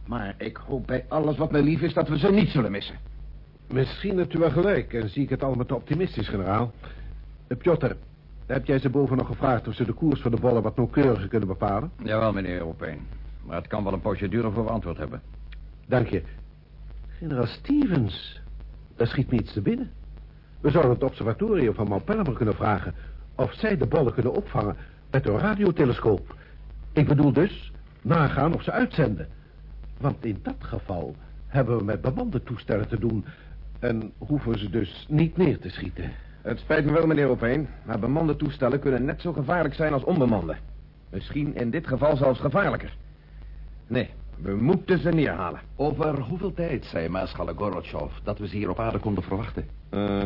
Maar ik hoop bij alles wat mij lief is dat we ze niet zullen missen. Misschien hebt u wel gelijk en zie ik het allemaal te optimistisch, generaal. Uh, Piotr, heb jij ze boven nog gevraagd of ze de koers van de bollen wat nauwkeuriger kunnen bepalen? Jawel, meneer Oppé. Maar het kan wel een poosje duren voor we antwoord hebben. Dank je. Generaal Stevens, daar schiet me iets te binnen. We zouden het observatorium van Mount kunnen vragen... of zij de bollen kunnen opvangen met een radiotelescoop. Ik bedoel dus, nagaan of ze uitzenden. Want in dat geval hebben we met bemande toestellen te doen... en hoeven ze dus niet neer te schieten. Het spijt me wel, meneer Opeen, maar bemande toestellen kunnen net zo gevaarlijk zijn als onbemande. Misschien in dit geval zelfs gevaarlijker. Nee, we moeten ze neerhalen. Over hoeveel tijd, zei Maarschalk Gorotjov, dat we ze hier op aarde konden verwachten? Eh,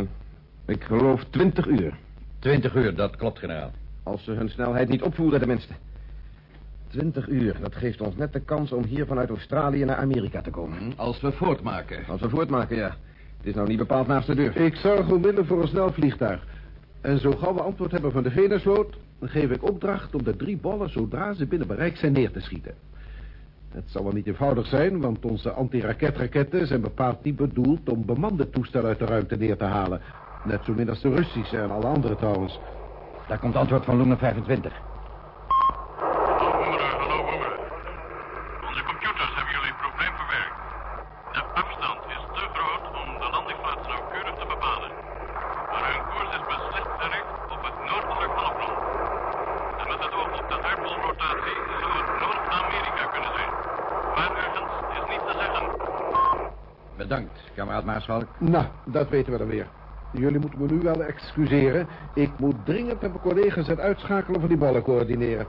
ik geloof twintig uur. Twintig uur, dat klopt, generaal. Als ze hun snelheid niet opvoeren, tenminste. Twintig uur, dat geeft ons net de kans om hier vanuit Australië naar Amerika te komen. Als we voortmaken. Als we voortmaken, ja. Het is nou niet bepaald naast de deur. Ik zorg onmiddellijk voor een snel vliegtuig. En zo gauw we antwoord hebben van de Venusvloot... dan geef ik opdracht om de drie bollen zodra ze binnen bereik zijn neer te schieten. Het zal wel niet eenvoudig zijn, want onze antiraketraketten zijn bepaald niet bedoeld om bemande toestellen uit de ruimte neer te halen. Net zo min als de Russische en alle andere trouwens. Daar komt antwoord van Luna 25. Hallo, Boemeren. Onze computers hebben jullie probleem verwerkt. De afstand is te groot om de landingsplaats nauwkeurig te bepalen. Maar hun koers is beslist gericht op het noordelijk halfrond. En met het oog op de aardbolrotatie zou het Noord-Amerika kunnen zijn. Waar ergens is niet te zeggen. Bedankt, Nou, dat weten we dan weer. Jullie moeten me nu wel excuseren. Ik moet dringend met mijn collega's het uitschakelen van die ballen coördineren.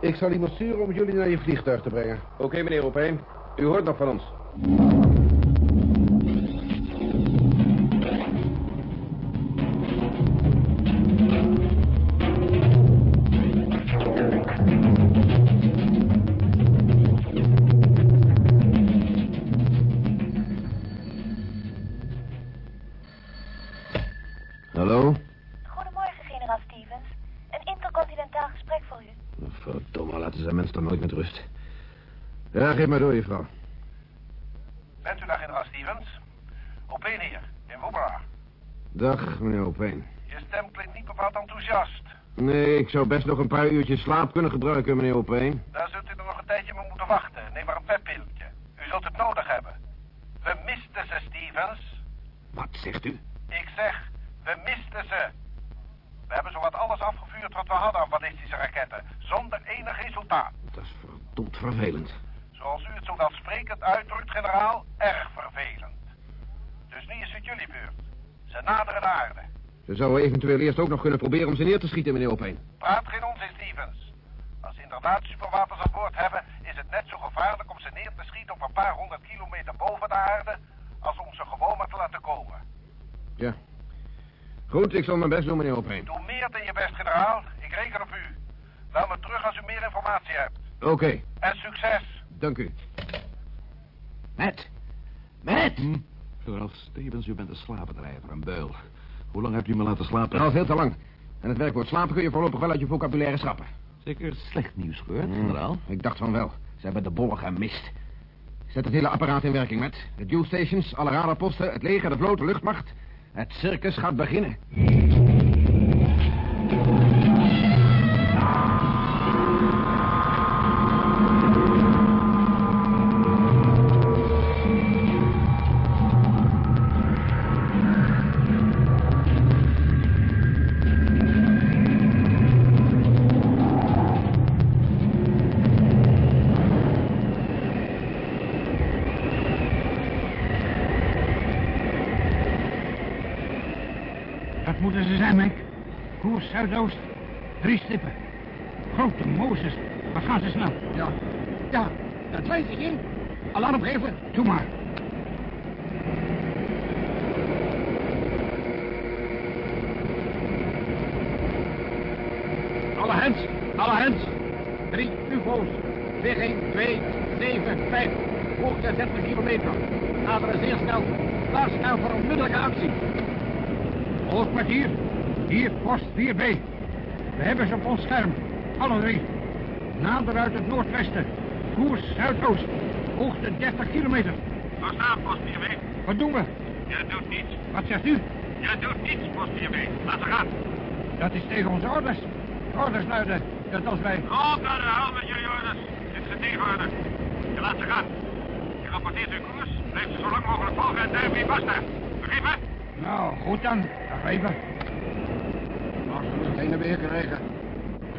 Ik zal iemand sturen om jullie naar je vliegtuig te brengen. Oké, meneer Opeen. U hoort nog van ons. Nee, ik zou best nog een paar uurtjes slaap kunnen gebruiken, meneer Opeen. Daar zult u nog een tijdje mee moeten wachten. Neem maar een vetpilletje. U zult het nodig hebben. We misten ze, Stevens. Wat zegt u? Ik zeg, we misten ze. We hebben zowat alles afgevuurd wat we hadden aan ballistische raketten. Zonder enig resultaat. Dat is verdomd vervelend. Zoals u het zo welsprekend uitdrukt, generaal, erg vervelend. Dus nu is het jullie beurt. Ze naderen de aarde. Ze zouden eventueel eerst ook nog kunnen proberen om ze neer te schieten, meneer Opeen. Praat geen onzin, Stevens. Als ze inderdaad superwapens aan boord hebben, is het net zo gevaarlijk om ze neer te schieten op een paar honderd kilometer boven de aarde, als om ze gewoon maar te laten komen. Ja. Goed, ik zal mijn best doen, meneer Opeen. Doe meer dan je best, generaal. Ik reken op u. Bel me terug als u meer informatie hebt. Oké, En succes. dank u. Matt! Matt! Hm? Stevens, u bent een slapendrijver, een beul. Hoe lang hebt u me laten slapen? Al veel te lang. En het werkwoord slapen kun je voorlopig wel uit je vocabulaire schrappen. Zeker slecht nieuws gehoord, Hmm, generaal. Ik dacht van wel. Ze hebben de bollen gemist. Zet het hele apparaat in werking, met. De dual stations, alle radarposten, het leger, de vloot, de luchtmacht. Het circus gaat beginnen. Alle drie. Nader uit het noordwesten, koers zuidoost, hoogte 30 kilometer. Verstaan, post 4B. Wat doen we? Je doet niets. Wat zegt u? Je doet niets, post 4B. Laat ze gaan. Dat is tegen onze orders. Orders luiden dat als wij... Op naar de hel met jullie orders. Dit is een tegenorde. Je laat ze gaan. Je rapporteert uw koers. Blijf ze zo lang mogelijk volgen en duim wie basta. Begrepen? Nou, goed dan. Begrepen. Als we het heen en weer krijgen.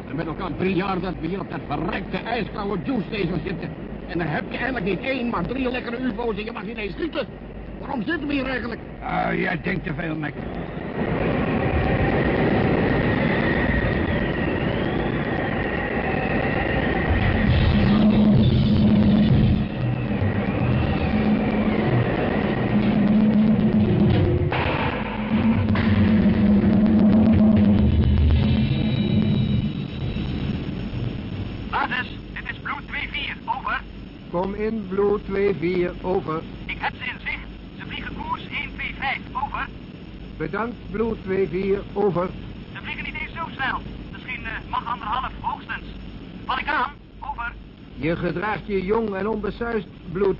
Is inmiddels al drie jaar dat we hier op dat verrekte ijskoude juice station zitten. En dan heb je eigenlijk niet één, maar drie lekkere ufo's en je mag niet eens schieten. Waarom zitten we hier eigenlijk? Ah, jij denkt te veel, Mac. Blue 2-4, over. Ik heb ze in zicht. Ze vliegen koers 1-2-5. Over. Bedankt, Blue 2-4, over. Ze vliegen niet eens zo snel. Misschien uh, mag anderhalf hoogstens. Val ik aan? Over. Je gedraagt je jong en onbesuist, Blue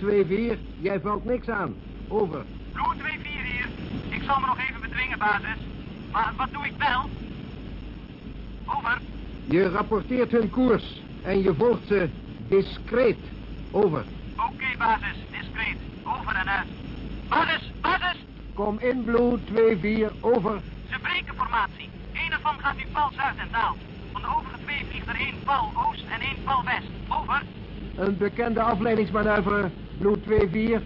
2-4. Jij valt niks aan. Over. Bloed 2-4 hier. Ik zal me nog even bedwingen, basis. Maar wat doe ik wel? Over. Je rapporteert hun koers en je volgt ze discreet. Over. Oké, basis. Discreet. Over en uit. Basis, basis. Kom in, Blue 2-4, over. Ze breken formatie. Eén ervan gaat nu pal zuid en daalt. Van de overige twee vliegt er één pal oost en één pal west. Over. Een bekende afleidingsmanoeuvre, Blue 2-4.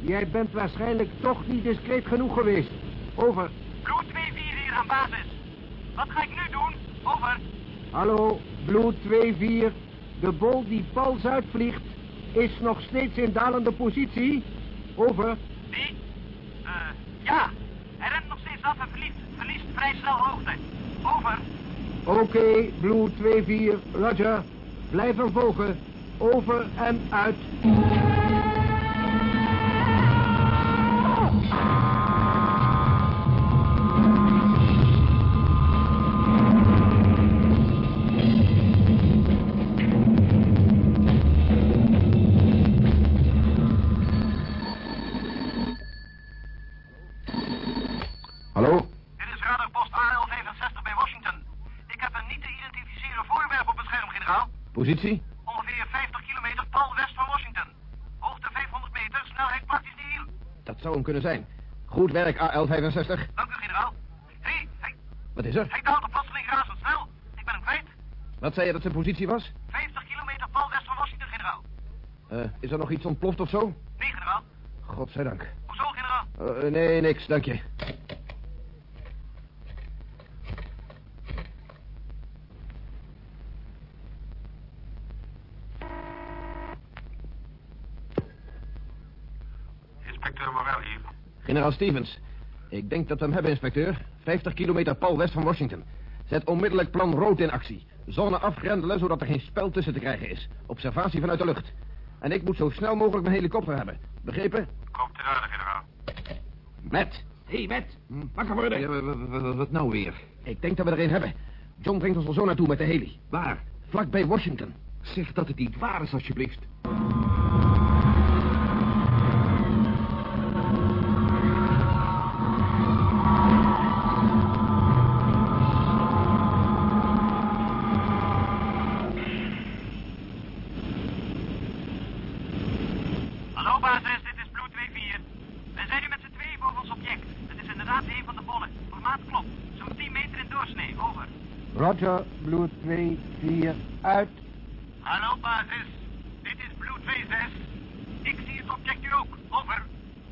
Jij bent waarschijnlijk toch niet discreet genoeg geweest. Over. Bloed 2-4 hier aan basis. Wat ga ik nu doen? Over. Hallo, Blue 2-4. De bol die pal zuid vliegt is nog steeds in dalende positie. Over. Die? Eh, ja. Hij rent nog steeds af en verliest, verliest vrij snel hoogte. Over. Oké, Blue 2-4, Roger. Blijf hem volgen. Over en uit. Kunnen zijn. Goed werk, AL-65. Dank u, generaal. Hé, hey, Wat is er? hij daalde plotseling razendsnel. Ik ben hem kwijt. Wat zei je dat zijn positie was? 50 kilometer pal west van Washington, generaal. Eh, is er nog iets ontploft of zo? Nee, generaal. Godzijdank. Hoezo, generaal? Eh, nee, niks, dank je. Inspecteur Morel hier. Generaal Stevens. Ik denk dat we hem hebben, inspecteur. 50 kilometer pal west van Washington. Zet onmiddellijk plan rood in actie. Zone afgrendelen, zodat er geen spel tussen te krijgen is. Observatie vanuit de lucht. En ik moet zo snel mogelijk mijn helikopter hebben. Begrepen? Komt in orde, generaal. Met. Hé, hey, Met. Wakker worden. Ja, wa- wa- wa- wat nou weer? Ik denk dat we er een hebben. John brengt ons er zo naartoe met de heli. Waar? Vlak bij Washington. Zeg dat het niet waar is, alsjeblieft. 2, 4, uit. Hallo, basis. Dit is Blue 26. Ik zie het object nu ook. Over.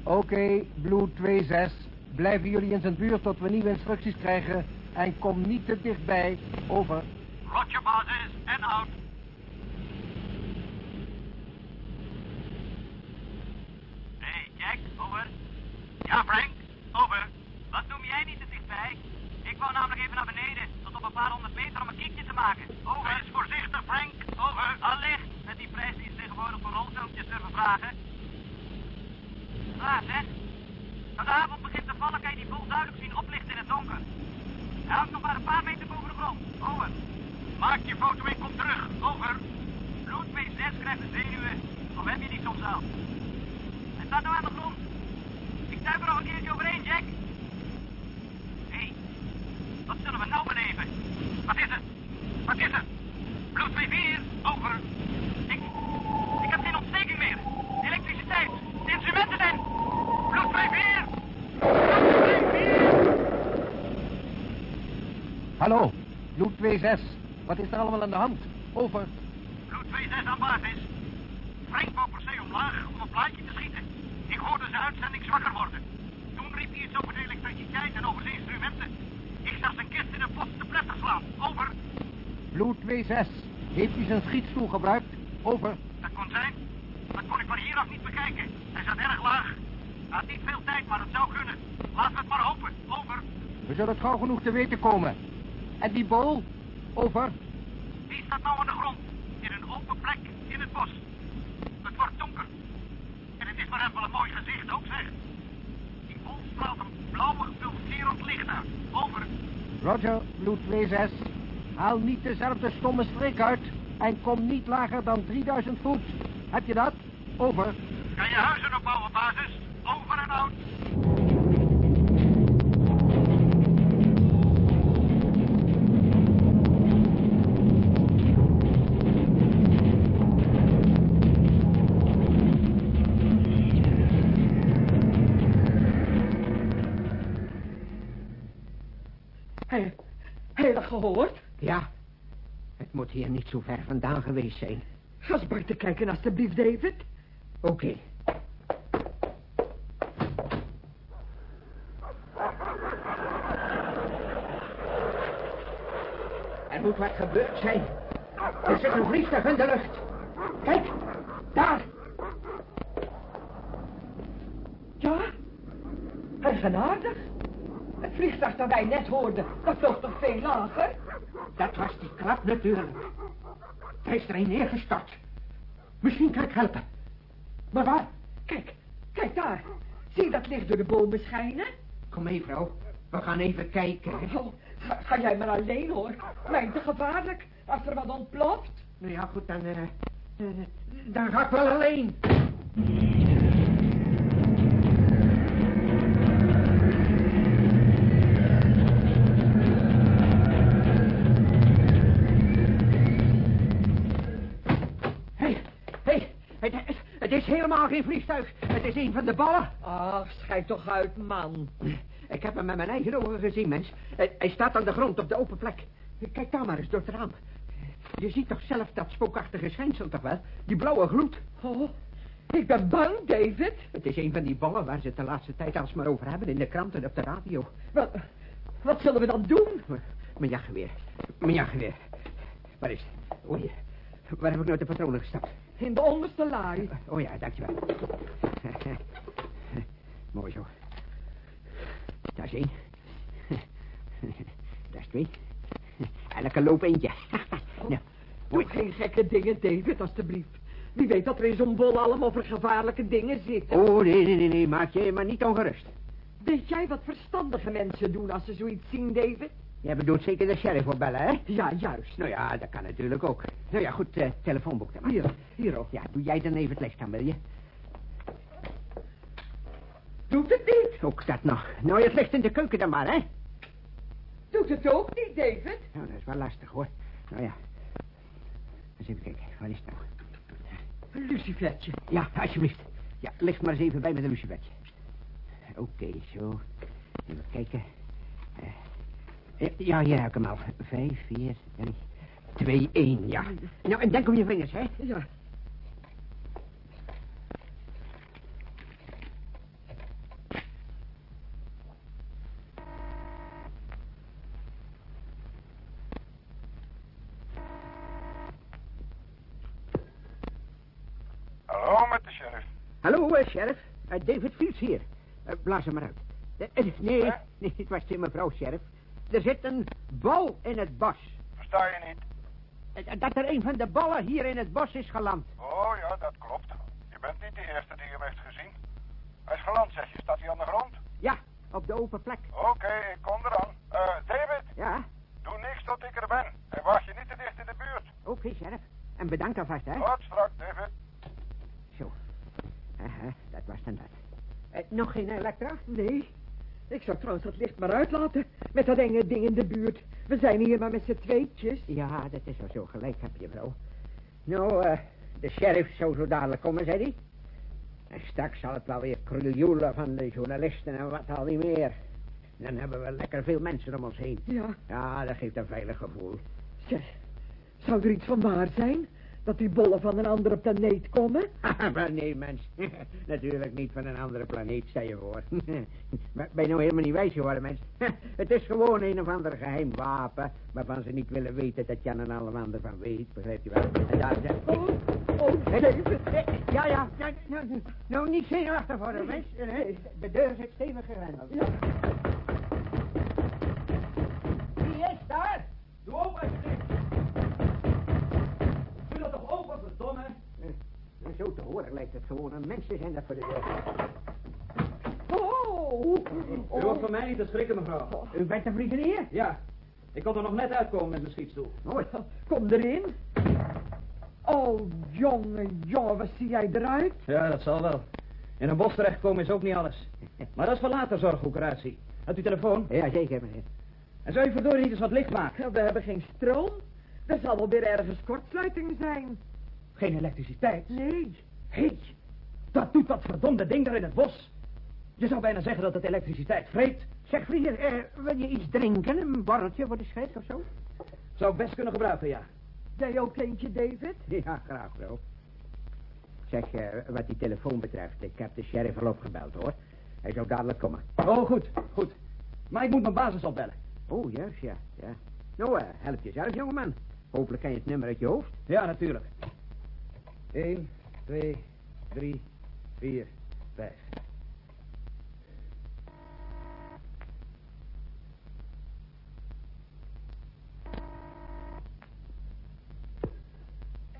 Oké, Blue 26. Blijven jullie in zijn buurt tot we nieuwe instructies krijgen. En kom niet te dichtbij. Over. Roger, basis. En out. Hey, Jack. Over. Ja, Frank. Over. Wat noem jij niet te dichtbij? Ik wou namelijk even naar beneden. Tot op een paar honderd meter om een kiekje te maken. Over. Wees voorzichtig, Frank. Over. Allicht. Met die prijs die is tegenwoordig voor rolfilmpjes durven vragen. Klaar, zeg. Als de avond begint te vallen, kan je die bol duidelijk zien oplichten in het donker. Hij hangt nog maar een paar meter boven de grond. Over. Maak je foto en kom terug. Over. Bloed 6 krijgt de zenuwen. Of heb je die soms al? Hij staat nou aan de grond. Ik duik er nog een keertje overheen, Jack. Wat zullen we nou beleven? Wat is het? Wat is het? Bloed 4, over. Ik, ik heb geen ontsteking meer. Elektriciteit, de instrumenten zijn. Bloed 4. Hallo, Blue 26. Wat is er allemaal aan de hand? Over. Bloed 6 aan basis. Frank wou per se omlaag om een plaatje te schieten. Ik hoorde zijn uitzending zwakker worden. Toen riep hij iets over de elektriciteit en over de instrumenten. Ik zag zijn kist in een post te pletter slaan. Over. Blue 26. Heeft hij zijn schietstoel gebruikt? Over. Dat kon zijn. Dat kon ik van hieraf niet bekijken. Hij zat erg laag. Had niet veel tijd, maar het zou kunnen. Laten we het maar hopen. Over. We zullen het gauw genoeg te weten komen. En die bol? Over. Die staat nou aan de grond. In een open plek in het bos. Het wordt donker. En het is voor hem wel een mooi gezicht ook, zeg. Blauwig pulserend licht uit. Over. Roger, Blue 26. Haal niet dezelfde stomme strik uit. En kom niet lager dan 3000 voet. Heb je dat? Over. Kan je huizen opbouwen, basis? Over en out. Gehoord? Ja, het moet hier niet zo ver vandaan geweest zijn. Ga eens buiten kijken, alstublieft, David. Oké. Er moet wat gebeurd zijn. Er zit een vliegtuig in de lucht. Kijk, daar. Ja, eigenaardig. Het vliegtuig dat wij net hoorden, dat vloog toch veel lager? Dat was die klap natuurlijk. Hij is er een neergestort. Misschien kan ik helpen. Maar waar? Kijk, kijk daar. Zie je dat licht door de bomen schijnen? Kom mee, vrouw. We gaan even kijken. Oh, ga, ga jij maar alleen, hoor. Mij te gevaarlijk, als er wat ontploft. Nou ja, goed, dan... eh, eh, dan ga ik wel alleen. Helemaal geen vliegtuig. Het is een van de ballen. Ach, schijt toch uit, man. Ik heb hem met mijn eigen ogen gezien, mens. Hij, staat aan de grond op de open plek. Kijk daar maar eens door het raam. Je ziet toch zelf dat spookachtige schijnsel toch wel? Die blauwe gloed. Oh, ik ben bang, David. Het is een van die ballen waar ze het de laatste tijd alsmaar over hebben in de kranten en op de radio. Wat, wat zullen we dan doen? Mijn jachtgeweer. Mijn jachtgeweer. Waar is het? Oei, waar heb ik nou de patronen gestapt? In de onderste laai. Oh ja, dankjewel. <laughs> Mooi zo. Daar is één. <laughs> Daar is twee. <laughs> Elke loop eentje. nou, Doe geen gekke dingen, David, alstublieft. Wie weet dat er in zo'n bol allemaal voor gevaarlijke dingen zitten. Oh, nee, nee, nee, nee, maak je maar niet ongerust. Weet jij wat verstandige mensen doen als ze zoiets zien, David? Jij bedoelt zeker de sheriff opbellen, hè? Ja, juist. Nou ja, dat kan natuurlijk ook. Nou ja, goed, eh, telefoonboek dan maar. Hier, hier ook. Ja, doe jij dan even het licht aan, wil je? Doet het niet? Ook dat nog. Nou, het licht in de keuken dan maar, hè? Doet het ook niet, David? Nou, dat is wel lastig, hoor. Nou ja. Eens even kijken, wat is het nou? Een lucifertje. Ja, alsjeblieft. Ja, licht maar eens even bij met een lucifertje. Oké, zo. Even kijken. Eh, ja, hier heb ik hem al. Vijf, vier, drie, twee, één, ja. Nou, en denk om je vingers, hè? Ja. Hallo, met de sheriff. Hallo, eh, sheriff. Eh, David Fields hier. Eh, blaas hem maar uit. Nee, nee, het was mevrouw, sheriff. Er zit een bal in het bos. Versta je niet? Eh, Dat er een van de ballen hier in het bos is geland. Oh ja, dat klopt. Je bent niet de eerste die hem heeft gezien. Hij is geland, zeg je. Staat hij aan de grond? Ja, op de open plek. Oké, ik kom eraan. Eh, David, Ja, doe niks tot ik er ben. En wacht je niet te dicht in de buurt. oké, sheriff. En bedankt alvast, hè. Tot straks, David. Zo. Aha, dat was dan dat. Eh, nog geen elektra? Nee. Ik zou trouwens het licht maar uitlaten. Met dat enge ding in de buurt. We zijn hier maar met z'n tweetjes. Ja, dat is wel zo gelijk, heb je vrouw. Nou, eh, de sheriff zou zo dadelijk komen, zei hij. En straks zal het wel weer kruljoelen van de journalisten en wat al niet meer. Dan hebben we lekker veel mensen om ons heen. Ja. Ja, dat geeft een veilig gevoel. Zeg, zou er iets van waar zijn? Dat die bollen van een andere planeet komen? <laughs> maar nee, mens. <laughs> Natuurlijk niet van een andere planeet, stel je voor. <laughs> Maar ben je nou helemaal niet wijs geworden, mens? Het is gewoon een of ander geheim wapen... waarvan ze niet willen weten dat Jan en alle ander van weet. Begrijpt u wel? En daar. Oh, oh, David. Ja, ja. Nou, nou, nou niet zenuwachtig worden, mens. Nee, De deur zit stevig gerendeld. Wie is daar? Doe alsjeblieft. Zo te horen lijkt het gewoon een mens te zijn dat voor de deur. Oh. U hoeft van mij niet te schrikken, mevrouw. U bent een brigadier? Ja. Ik kon er nog net uitkomen met mijn schietstoel. Mooi. Kom erin. Oh, jongen, jongen, wat zie jij eruit? Ja, dat zal wel. In een bos terechtkomen is ook niet alles. Maar dat is voor later zorg zie. Had u telefoon? Ja, zeker, meneer. En zou u verdorie niet eens wat licht maken? We hebben geen stroom. Er zal wel weer ergens kortsluiting zijn. Geen elektriciteit? Nee. Hé, hey, dat doet dat verdomde ding daar in het bos. Je zou bijna zeggen dat het elektriciteit vreet. Zeg, vrienden, eh, wil je iets drinken? Een borreltje voor de schijf of zo? Zou ik best kunnen gebruiken, ja. Jij ook eentje, David? <laughs> Ja, graag wel. Zeg, eh, wat die telefoon betreft, ik heb de sheriff al opgebeld, hoor. Hij zou dadelijk komen. Oh, goed, goed. Maar ik moet mijn basis opbellen. Oh, juist, ja, ja. Nou, eh, help jezelf, jongeman. Hopelijk ken je het nummer uit je hoofd. Ja, natuurlijk. 1, 2, 3, 4, 5.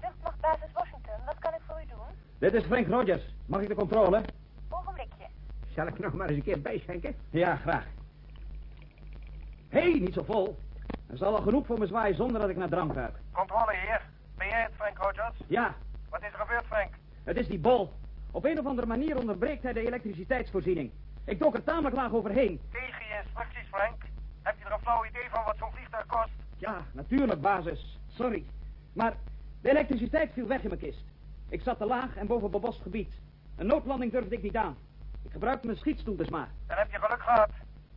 Luchtmachtbasis Washington, wat kan ik voor u doen? Dit is Frank Rogers. Mag ik de controle? Ogenblikje. Zal ik nog maar eens een keer bijschenken? Ja, graag. Hé, hey, niet zo vol. Er zal al genoeg voor me zwaaien zonder dat ik naar drank ruik. Controle hier. Ben jij het, Frank Rogers? Ja, Wat is er gebeurd, Frank? het is die bol. Op een of andere manier onderbreekt hij de elektriciteitsvoorziening. Ik dook er tamelijk laag overheen. Tegen je instructies, Frank. Heb je er een flauw idee van wat zo'n vliegtuig kost? Ja, natuurlijk, basis. Sorry. Maar de elektriciteit viel weg in mijn kist. Ik zat te laag en boven bebost gebied. Een noodlanding durfde ik niet aan. Ik gebruikte mijn schietstoel dus maar. Dan heb je geluk gehad.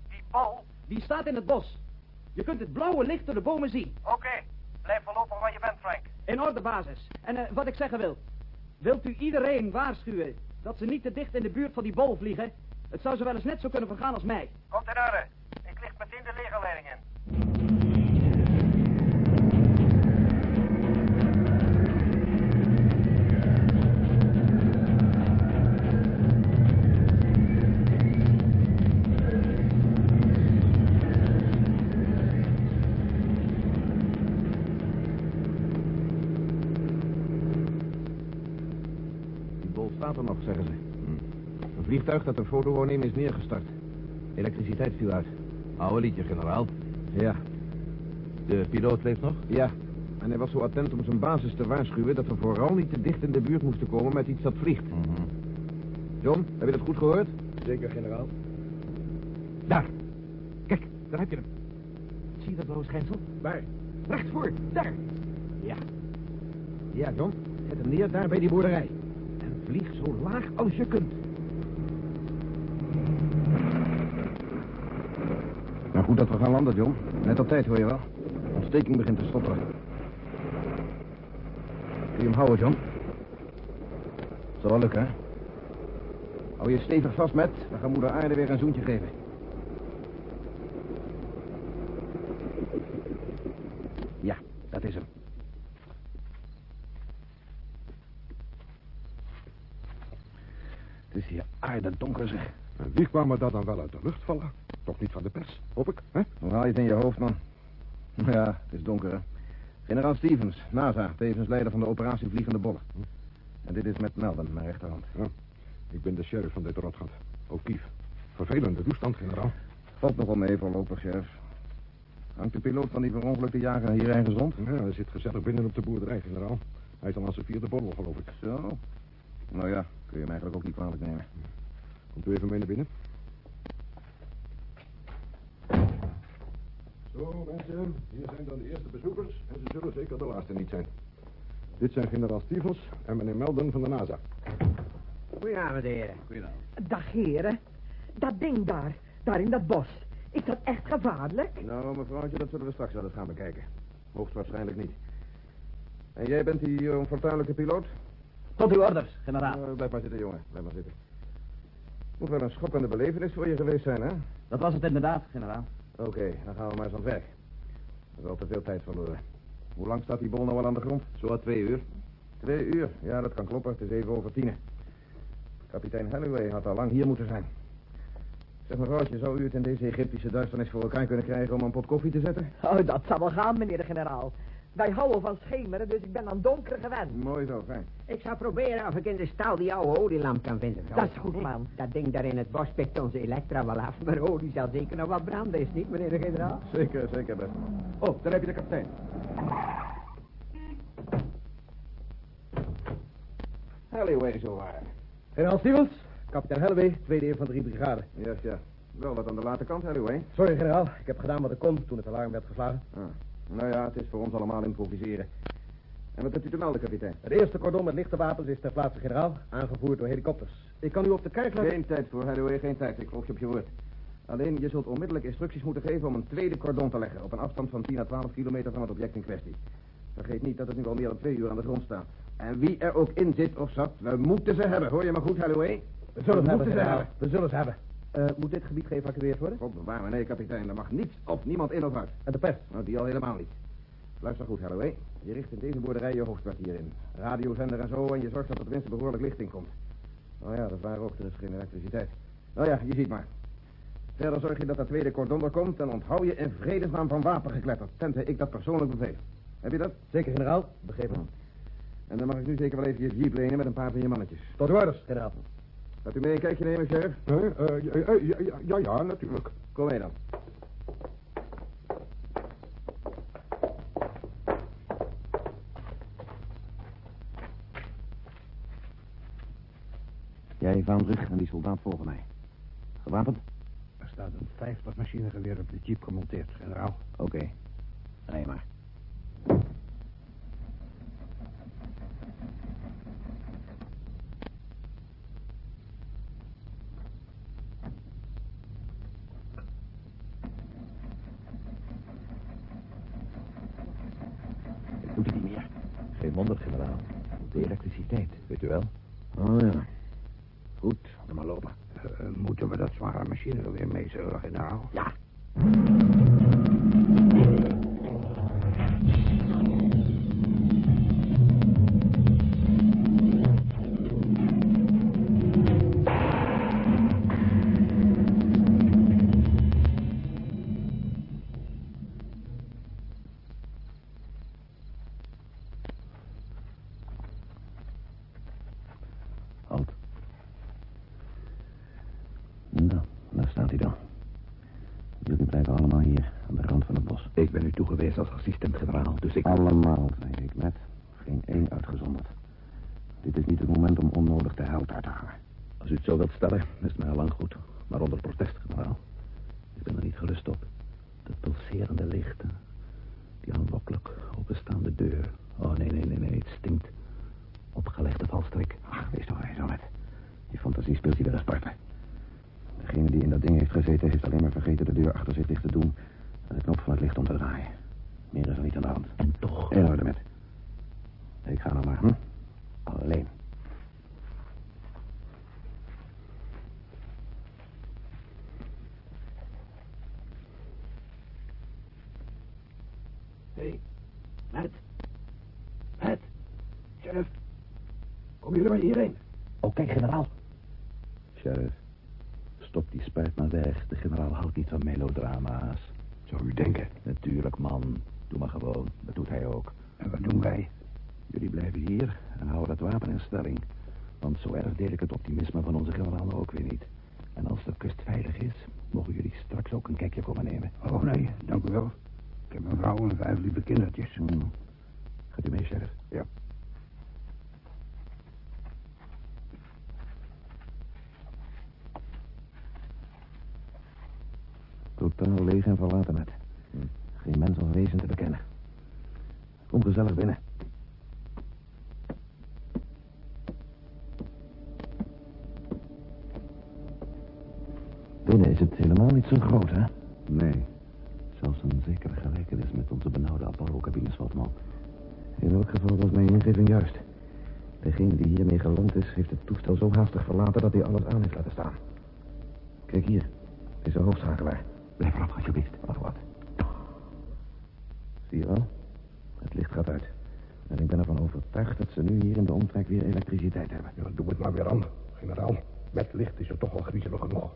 Die bal... Die staat in het bos. Je kunt het blauwe licht door de bomen zien. Oké, blijf voorlopig waar je bent, Frank. In orde, basis. En eh, wat ik zeggen wil. Wilt u iedereen waarschuwen dat ze niet te dicht in de buurt van die bol vliegen? Het zou ze wel eens net zo kunnen vergaan als mij. Komt in orde. Ik licht meteen de legerleiding in. Vliegtuig dat een foto wou nemen is neergestart. Elektriciteit viel uit. Oude liedje, generaal. Ja. De piloot leeft nog? Ja. En hij was zo attent om zijn basis te waarschuwen... dat we vooral niet te dicht in de buurt moesten komen met iets dat vliegt. John, heb je dat goed gehoord? Zeker, generaal. Daar. Kijk, daar heb je hem. Zie je dat blauwe schijnsel? Waar? Recht voor, daar. Ja. Ja, John. Zet hem neer daar bij die boerderij. En vlieg zo laag als je kunt. Nou, goed dat we gaan landen, John. Net op tijd, hoor je wel. Ontsteking begint te stotteren. Kun je hem houden, John? Zal wel lukken, hè? Hou je stevig vast, met. Dan gaat moeder aarde weer een zoentje geven. Ja, dat is hem. Het is hier aardedonker, zeg. En wie kwam er dat dan wel uit de lucht vallen? Toch niet van de pers, hoop ik, hè? Hoe haal je het in je hoofd, man? <laughs> Ja, het is donker, hè? Generaal Stevens, NASA, tevens leider van de operatie Vliegende Bollen. En dit is met Melvin, mijn rechterhand. Ja. Ik ben de sheriff van dit rotgat. O'Keefe. Vervelende toestand, generaal. Valt nog wel mee voorlopig, sheriff. Hangt de piloot van die verongelukte jager hier ergens rond? Ja, hij zit gezellig binnen op de boerderij, generaal. Hij is al aan zijn vierde borrel, geloof ik. Zo. Nou ja, kun je hem eigenlijk ook niet kwalijk nemen. Komt u even mee naar binnen. Zo, mensen. Hier zijn dan de eerste bezoekers. En ze zullen zeker de laatste niet zijn. Dit zijn generaal Stevens en meneer Melden van de NASA. Goedenavond, heren. Goedenavond. Dag, heren. Dat ding daar, daar in dat bos. Is dat echt gevaarlijk? Nou, mevrouwtje, dat zullen we straks wel eens gaan bekijken. Hoogstwaarschijnlijk niet. En jij bent die uh, onfortuinlijke piloot? Tot uw orders, generaal. Nou, blijf maar zitten, jongen. Blijf maar zitten. Moet wel een schokkende belevenis voor je geweest zijn, hè? Dat was het inderdaad, generaal. Oké, dan gaan we maar eens aan het werk. We hebben al te veel tijd verloren. Hoe lang staat die bol nou al aan de grond? Zo twee uur. Twee uur? Ja, dat kan kloppen. Het is even over tienen. Kapitein Halloway had al lang hier moeten zijn. Zeg mevrouwtje, zou u het in deze Egyptische duisternis voor elkaar kunnen krijgen om een pot koffie te zetten? Oh, dat zal wel gaan, meneer de generaal. Wij houden van schemeren, dus ik ben aan donker gewend. Mooi zo, fijn. Ik zal proberen of ik in de stal die oude olielamp kan vinden. Dat is goed, man. Dat ding daar in het bos pikt onze elektra wel af. Maar olie zal zeker nog wat branden, is niet, meneer de generaal? Zeker, zeker, best. Oh, daar heb je de kapitein. Halloway, zo waar. Generaal Stevens, kapitein Halloway, tweede heer van drie brigade. Ja, ja. Wel wat aan de late kant, Halloway. Sorry, generaal. Ik heb gedaan wat ik kon toen het alarm werd geslagen. Ah. Nou ja, het is voor ons allemaal improviseren. En wat hebt u te melden, kapitein? Het eerste cordon met lichte wapens is ter plaatse, generaal. Aangevoerd door helikopters. Ik kan u op de kaart laten... Geen tijd voor, Halloway, geen tijd. Ik volg je op je woord. Alleen, je zult onmiddellijk instructies moeten geven om een tweede cordon te leggen... op een afstand van 10 à 12 kilometer van het object in kwestie. Vergeet niet dat het nu al meer dan twee uur aan de grond staat. En wie er ook in zit of zat, we moeten ze hebben. Hoor je me goed, Halloway? We zullen ze hebben, moeten ze generaal. hebben. We zullen ze hebben. Eh, moet dit gebied geëvacueerd worden? God bewaar me, nee, kapitein. Er mag niets of niemand in of uit. En de pers? Nou, die al helemaal niet. Luister goed, Halloway. Je richt in deze boerderij je hoofdkwartier in. Radiozender en zo, en je zorgt dat er tenminste behoorlijk licht in komt. Nou ja, dat waar ook. Er is geen elektriciteit. Nou ja, je ziet maar. Verder zorg je dat dat tweede cordon er komt en onthoud je in vredesnaam van wapen gekletterd. Tenzij ik dat persoonlijk beveel. Heb je dat? Zeker, generaal. Begrepen. En dan mag ik nu zeker wel even je jeep lenen met een paar van je mannetjes. Tot orders, generaal. Gaat u mee een kijkje nemen, sheriff? Eh, eh, ja, ja, ja, ja, ja, natuurlijk. Kom mee dan. Jij van rug en die soldaat volgen mij. Gewapend? Er staat een 50 machinegeweer op de jeep gemonteerd, generaal. Oké. Rij maar. Toegewezen als assistent-generaal, dus ik... Allemaal, zei ik net. Geen één uitgezonderd. Dit is niet het moment om onnodig de held uit te hangen. Als u het zo wilt stellen, is het mij al lang goed. Maar onder protest, generaal. Ik ben er niet gerust op. Dat pulserende licht. hè. Die aanlokkelijk openstaande deur. Oh, nee, nee, nee, nee, het stinkt. Opgelegde valstrik. Ach, wees toch eens zo net. Die fantasie speelt hier weer eens parten. Degene die in dat ding heeft gezeten, heeft alleen maar vergeten de deur achter zich dicht te doen... en de knop van het licht om te draaien. Meer is er niet aan de hand. En toch... In orde met. Ik ga nou maar, hm? Alleen. Hé, hey, Matt. Matt. Sheriff. Kom jullie maar hierheen. Oké, generaal. Sheriff, stop die spijt maar weg. De generaal houdt niet van melodrama's. Zou u denken? Natuurlijk, man. Doe maar gewoon. Dat doet hij ook. En wat doen wij? Jullie blijven hier en houden dat wapen in stelling. Want zo erg deel ik het optimisme van onze generaal ook weer niet. En als de kust veilig is, mogen jullie straks ook een kijkje komen nemen. Oh nee, dank u wel. Ik heb een vrouw en vijf lieve kindertjes. Hmm. Gaat u mee, sheriff? Ja. Totaal leeg en verlaten mens of wezen te bekennen. Kom gezellig binnen. Binnen is het helemaal niet zo groot, hè? Nee. Zelfs een zekere gelijkenis met onze benauwde Apollo-cabines valt. In elk geval was mijn ingeving juist. Degene die hiermee geland is, heeft het toestel zo haastig verlaten dat hij alles aan heeft laten staan. Kijk hier, deze hoofdschakelaar. Blijf eraf, alsjeblieft. Wacht wat. Zie je wel? Het licht gaat uit. En ik ben ervan overtuigd dat ze nu hier in de omtrek weer elektriciteit hebben. Ja, doe het maar weer aan, generaal. Met licht is er toch al griezelig genoeg.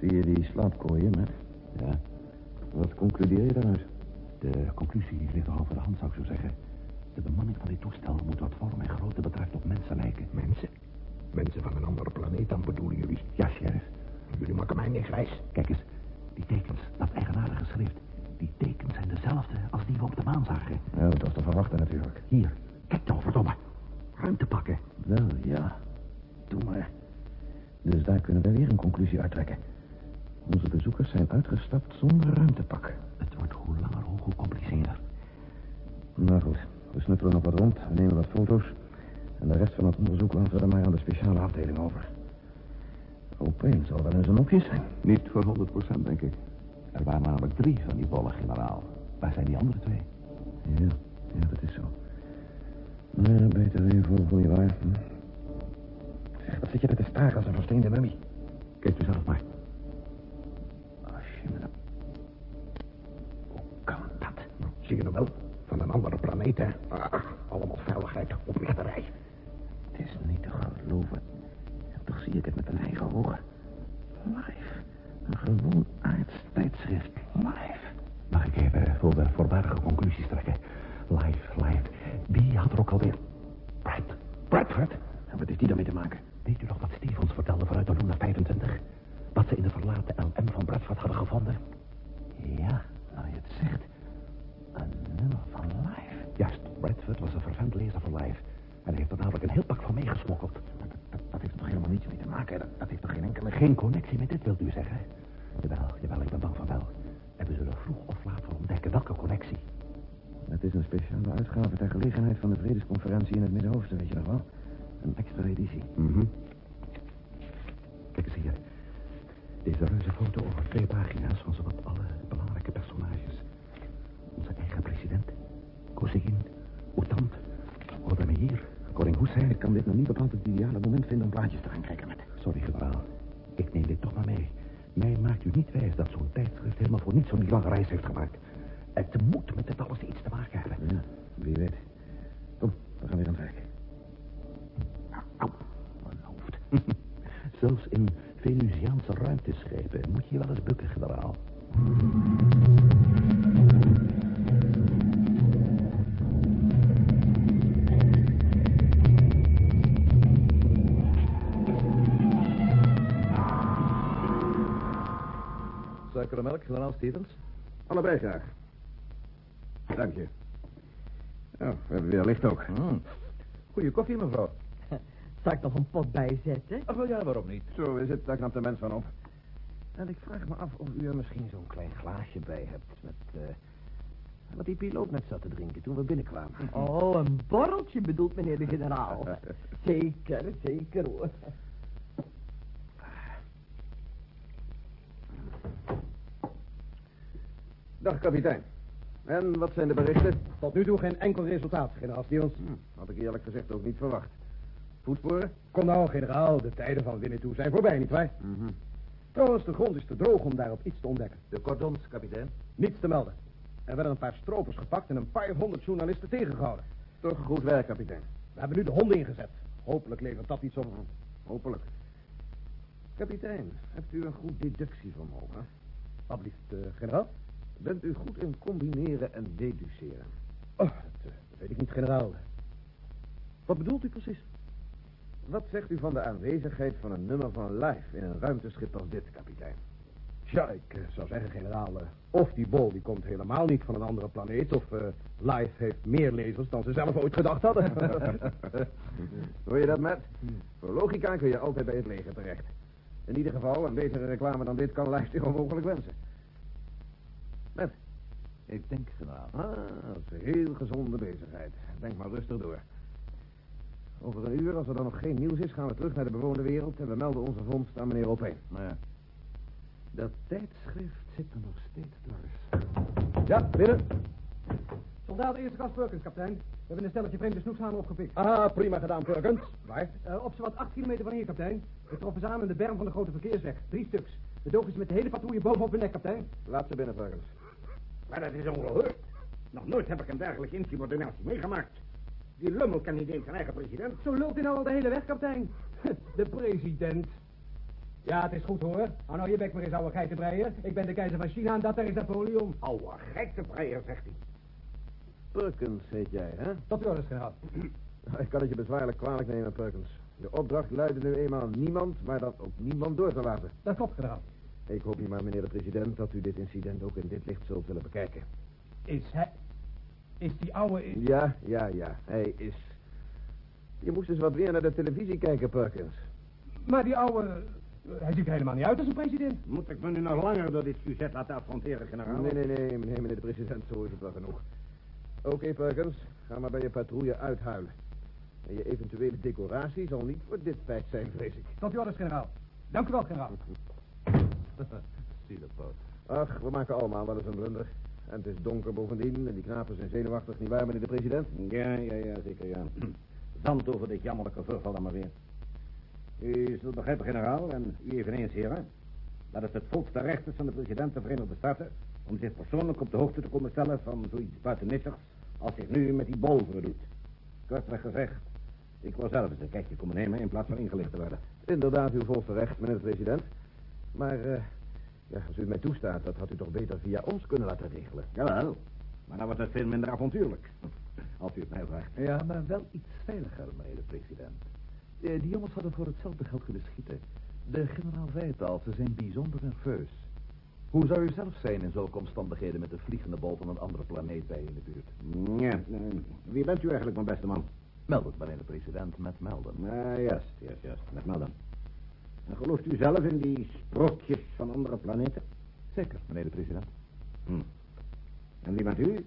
Zie je die slaapkooien, met? Ja. Wat concludeer je daaruit? De conclusie ligt al voor de hand, zou ik zo zeggen. De bemanning van dit toestel moet wat vorm en grootte betreft op mensen lijken. Mensen? Mensen van een andere planeet dan bedoelen jullie? Ja, sheriff. Jullie maken mij niks wijs. Kijk eens, die tekens, dat eigenaardige schrift. Die tekens zijn dezelfde als die we op de maan zagen. Ja, dat was te verwachten natuurlijk. Hier, kijk nou, verdomme. Ruimte pakken. Wel, ja. Doe maar. Dus daar kunnen we weer een conclusie uittrekken. Onze bezoekers zijn uitgestapt zonder ruimtepak. Het wordt hoe langer hoe gecompliceerder. Nou goed, we snuffelen nog wat rond, we nemen wat foto's... en de rest van het onderzoek laten we dan maar aan de speciale afdeling over. Opeen zal wel eens een opje zijn. Niet voor 100 procent, denk ik. Er waren namelijk drie van die bolle generaal. Waar zijn die andere twee? Ja, ja, dat is zo. Maar beter weer vogel, nietwaar? Hm? Zeg, wat zit je er te staren als een versteende mummie? Kijk u zelf maar. Als je me nou... Hoe kan dat? Zie je nog wel? Van een andere planeet, hè? Ah, allemaal veiligheid, oplichterij. Het is niet te geloven. Zie ik het met mijn eigen ogen. Live. Een gewoon aards tijdschrift. Live. Mag ik even voor de voorbarige conclusies trekken? Live, live. Wie had er ook alweer... Brad. Bradford? En wat heeft die daarmee te maken? Weet u nog wat Stevens vertelde vanuit de Luna 25? Wat ze in de verlaten LM van Bradford hadden gevonden? Ja, nou je het zegt. Een nummer van Live. Juist, Bradford was een fervent lezer van Live. En hij heeft er namelijk een heel pak van meegesmokkeld. Dat, heeft toch helemaal niets mee te maken? Dat, dat heeft toch geen enkele... Geen connectie met dit, wilt u zeggen? Jawel, jawel, ik ben bang van wel. En we zullen vroeg of laat wel ontdekken welke connectie. Het is een speciale uitgave ter gelegenheid van de vredesconferentie in het Midden-Oosten, weet je nog wel? Een extra editie. Mhm. Kijk eens hier. Deze reuze foto over twee pagina's van zowat alle belangrijke personages. Onze eigen president, Kozygin, Waarschijnlijk kan dit nog niet bepaald het ideale moment vinden om plaatjes te gaan kijken met. Sorry, generaal. Ik neem dit toch maar mee. Mij maakt u niet wijs dat zo'n tijdschrift helemaal voor niets zo'n lange reis heeft gemaakt. Het moet met dit alles iets te maken hebben. Ja, wie weet. Kom, we gaan weer aan het werk. Au, mijn hoofd. <laughs> Zelfs in Venusiaanse ruimteschepen moet je wel eens bukken, generaal. Melk, generaal Stevens? Allebei graag. Dank je. Oh, we hebben weer licht ook. Goeie koffie, mevrouw. <laughs> Zal ik nog een pot bijzetten? Ach, wel ja, waarom niet? Zo is het, daar knapt de mens van op. En ik vraag me af of u er misschien zo'n klein glaasje bij hebt met... eh, wat die piloot net zat te drinken toen we binnenkwamen. Oh, een borreltje bedoelt meneer de generaal. <laughs> zeker, zeker hoor. Dag, kapitein. En wat zijn de berichten? Tot nu toe geen enkel resultaat, generaal Stevens. Hm, had ik eerlijk gezegd ook niet verwacht. Voetsporen? Kom nou, generaal, de tijden van winnen toe zijn voorbij, nietwaar? Mhm. Trouwens, de grond is te droog om daarop iets te ontdekken. De cordons, kapitein. Niets te melden. Er werden een paar stropers gepakt en een paar honderd journalisten tegengehouden. Toch goed werk, kapitein. We hebben nu de honden ingezet. Hopelijk levert dat iets op. Hopelijk. Kapitein, hebt u een goed deductievermogen? Alblieft, uh, generaal. Bent u goed in combineren en deduceren? Oh, dat, uh, dat weet ik niet, generaal. Wat bedoelt u precies? Wat zegt u van de aanwezigheid van een nummer van live in een ruimteschip als dit, kapitein? Ja, ik uh, zou zeggen, generaal, of die bol die komt helemaal niet van een andere planeet... of live heeft meer lezers dan ze zelf ooit gedacht hadden. <laughs> Hoor je dat, Matt? Voor logica kun je altijd bij het leger terecht. In ieder geval, een betere reclame dan dit kan live zich onmogelijk wensen. Met? Ik denk, generaal. Ah, dat is een heel gezonde bezigheid. Denk maar rustig door. Over een uur, als er dan nog geen nieuws is, gaan we terug naar de bewoonde wereld... en we melden onze vondst aan meneer Opeen. Maar ja. Dat tijdschrift zit er nog steeds dwars. Ja, binnen. Soldaat eerste klas Perkins, kapitein. We hebben een stelletje vreemde snoepshanen opgepikt. Ah, prima gedaan, Perkins. Waar? Uh, op zowat acht kilometer van hier, kapitein. We troffen ze aan in de berm van de grote verkeersweg. Drie stuks. De doog is met de hele patrouille bovenop hun nek, kapitein. Laat ze binnen, Perkins. Maar dat is ongehoord. Nog nooit heb ik een dergelijke insubordinatie meegemaakt. Die lummel kan niet eens zijn eigen president. Zo lult hij nou al de hele weg, kapitein. <laughs> De president. Ja, het is goed hoor. Hou nou je bek maar eens, ouwe geitenbreier. Ik ben de keizer van China en dat daar is Napoleon. Ouwe geitenbreier, zegt hij. Perkins heet jij, hè? Tot u orders, generaal. <clears throat> Ik kan het je bezwaarlijk kwalijk nemen, Perkins. De opdracht luidde nu eenmaal niemand, maar dat ook niemand door te laten. Dat klopt, generaal. Ik hoop niet maar, meneer de president, dat u dit incident ook in dit licht zult willen bekijken. Is hij... Is die ouwe... Ja, ja, ja. Hij is... Je moest eens wat weer naar de televisie kijken, Perkins. Maar die ouwe... Hij ziet er helemaal niet uit als een president. Moet ik me nu nog langer door dit sujet laten affronteren, generaal? Nee, nee, nee, nee, meneer de president, zo is het wel genoeg. Oké, Perkins, ga maar bij je patrouille uithuilen. En je eventuele decoratie zal niet voor dit feit zijn, vrees ik. Tot uw orders, generaal. Dank u wel, generaal. <laughs> Zie dat poot. Ach, we maken allemaal wel eens een blunder. En het is donker bovendien en die knapen zijn zenuwachtig, nietwaar, meneer de president? Ja, ja, ja, zeker, ja. <clears throat> Zand over dit jammerlijke voorval dan maar weer. U zult begrijpen, generaal, en u eveneens, heren, dat het het volste recht is van de president der Verenigde Staten om zich persoonlijk op de hoogte te komen stellen van zoiets buitennissigs als zich nu met die bol voordoet. Kortweg gezegd, ik wil zelf eens een kijkje komen nemen in plaats van ingelicht te worden. Inderdaad, uw volste recht, meneer de president. Maar, uh, ja, als u het mij toestaat, dat had u toch beter via ons kunnen laten regelen. Jawel, maar dan wordt het veel minder avontuurlijk. <laughs> Als u het mij vraagt. Ja, maar wel iets veiliger, meneer de president. Eh, die jongens hadden voor hetzelfde geld kunnen schieten. De generaal zei het al, ze zijn bijzonder nerveus. Hoe zou u zelf zijn in zulke omstandigheden met een vliegende bol van een andere planeet bij in de buurt? Ja, uh, wie bent u eigenlijk, mijn beste man? Melden, meneer de president, met Melden. Ah, juist, juist, juist, met Melden. En gelooft u zelf in die sprookjes van andere planeten? Zeker, meneer de president. Hm. En wie bent u?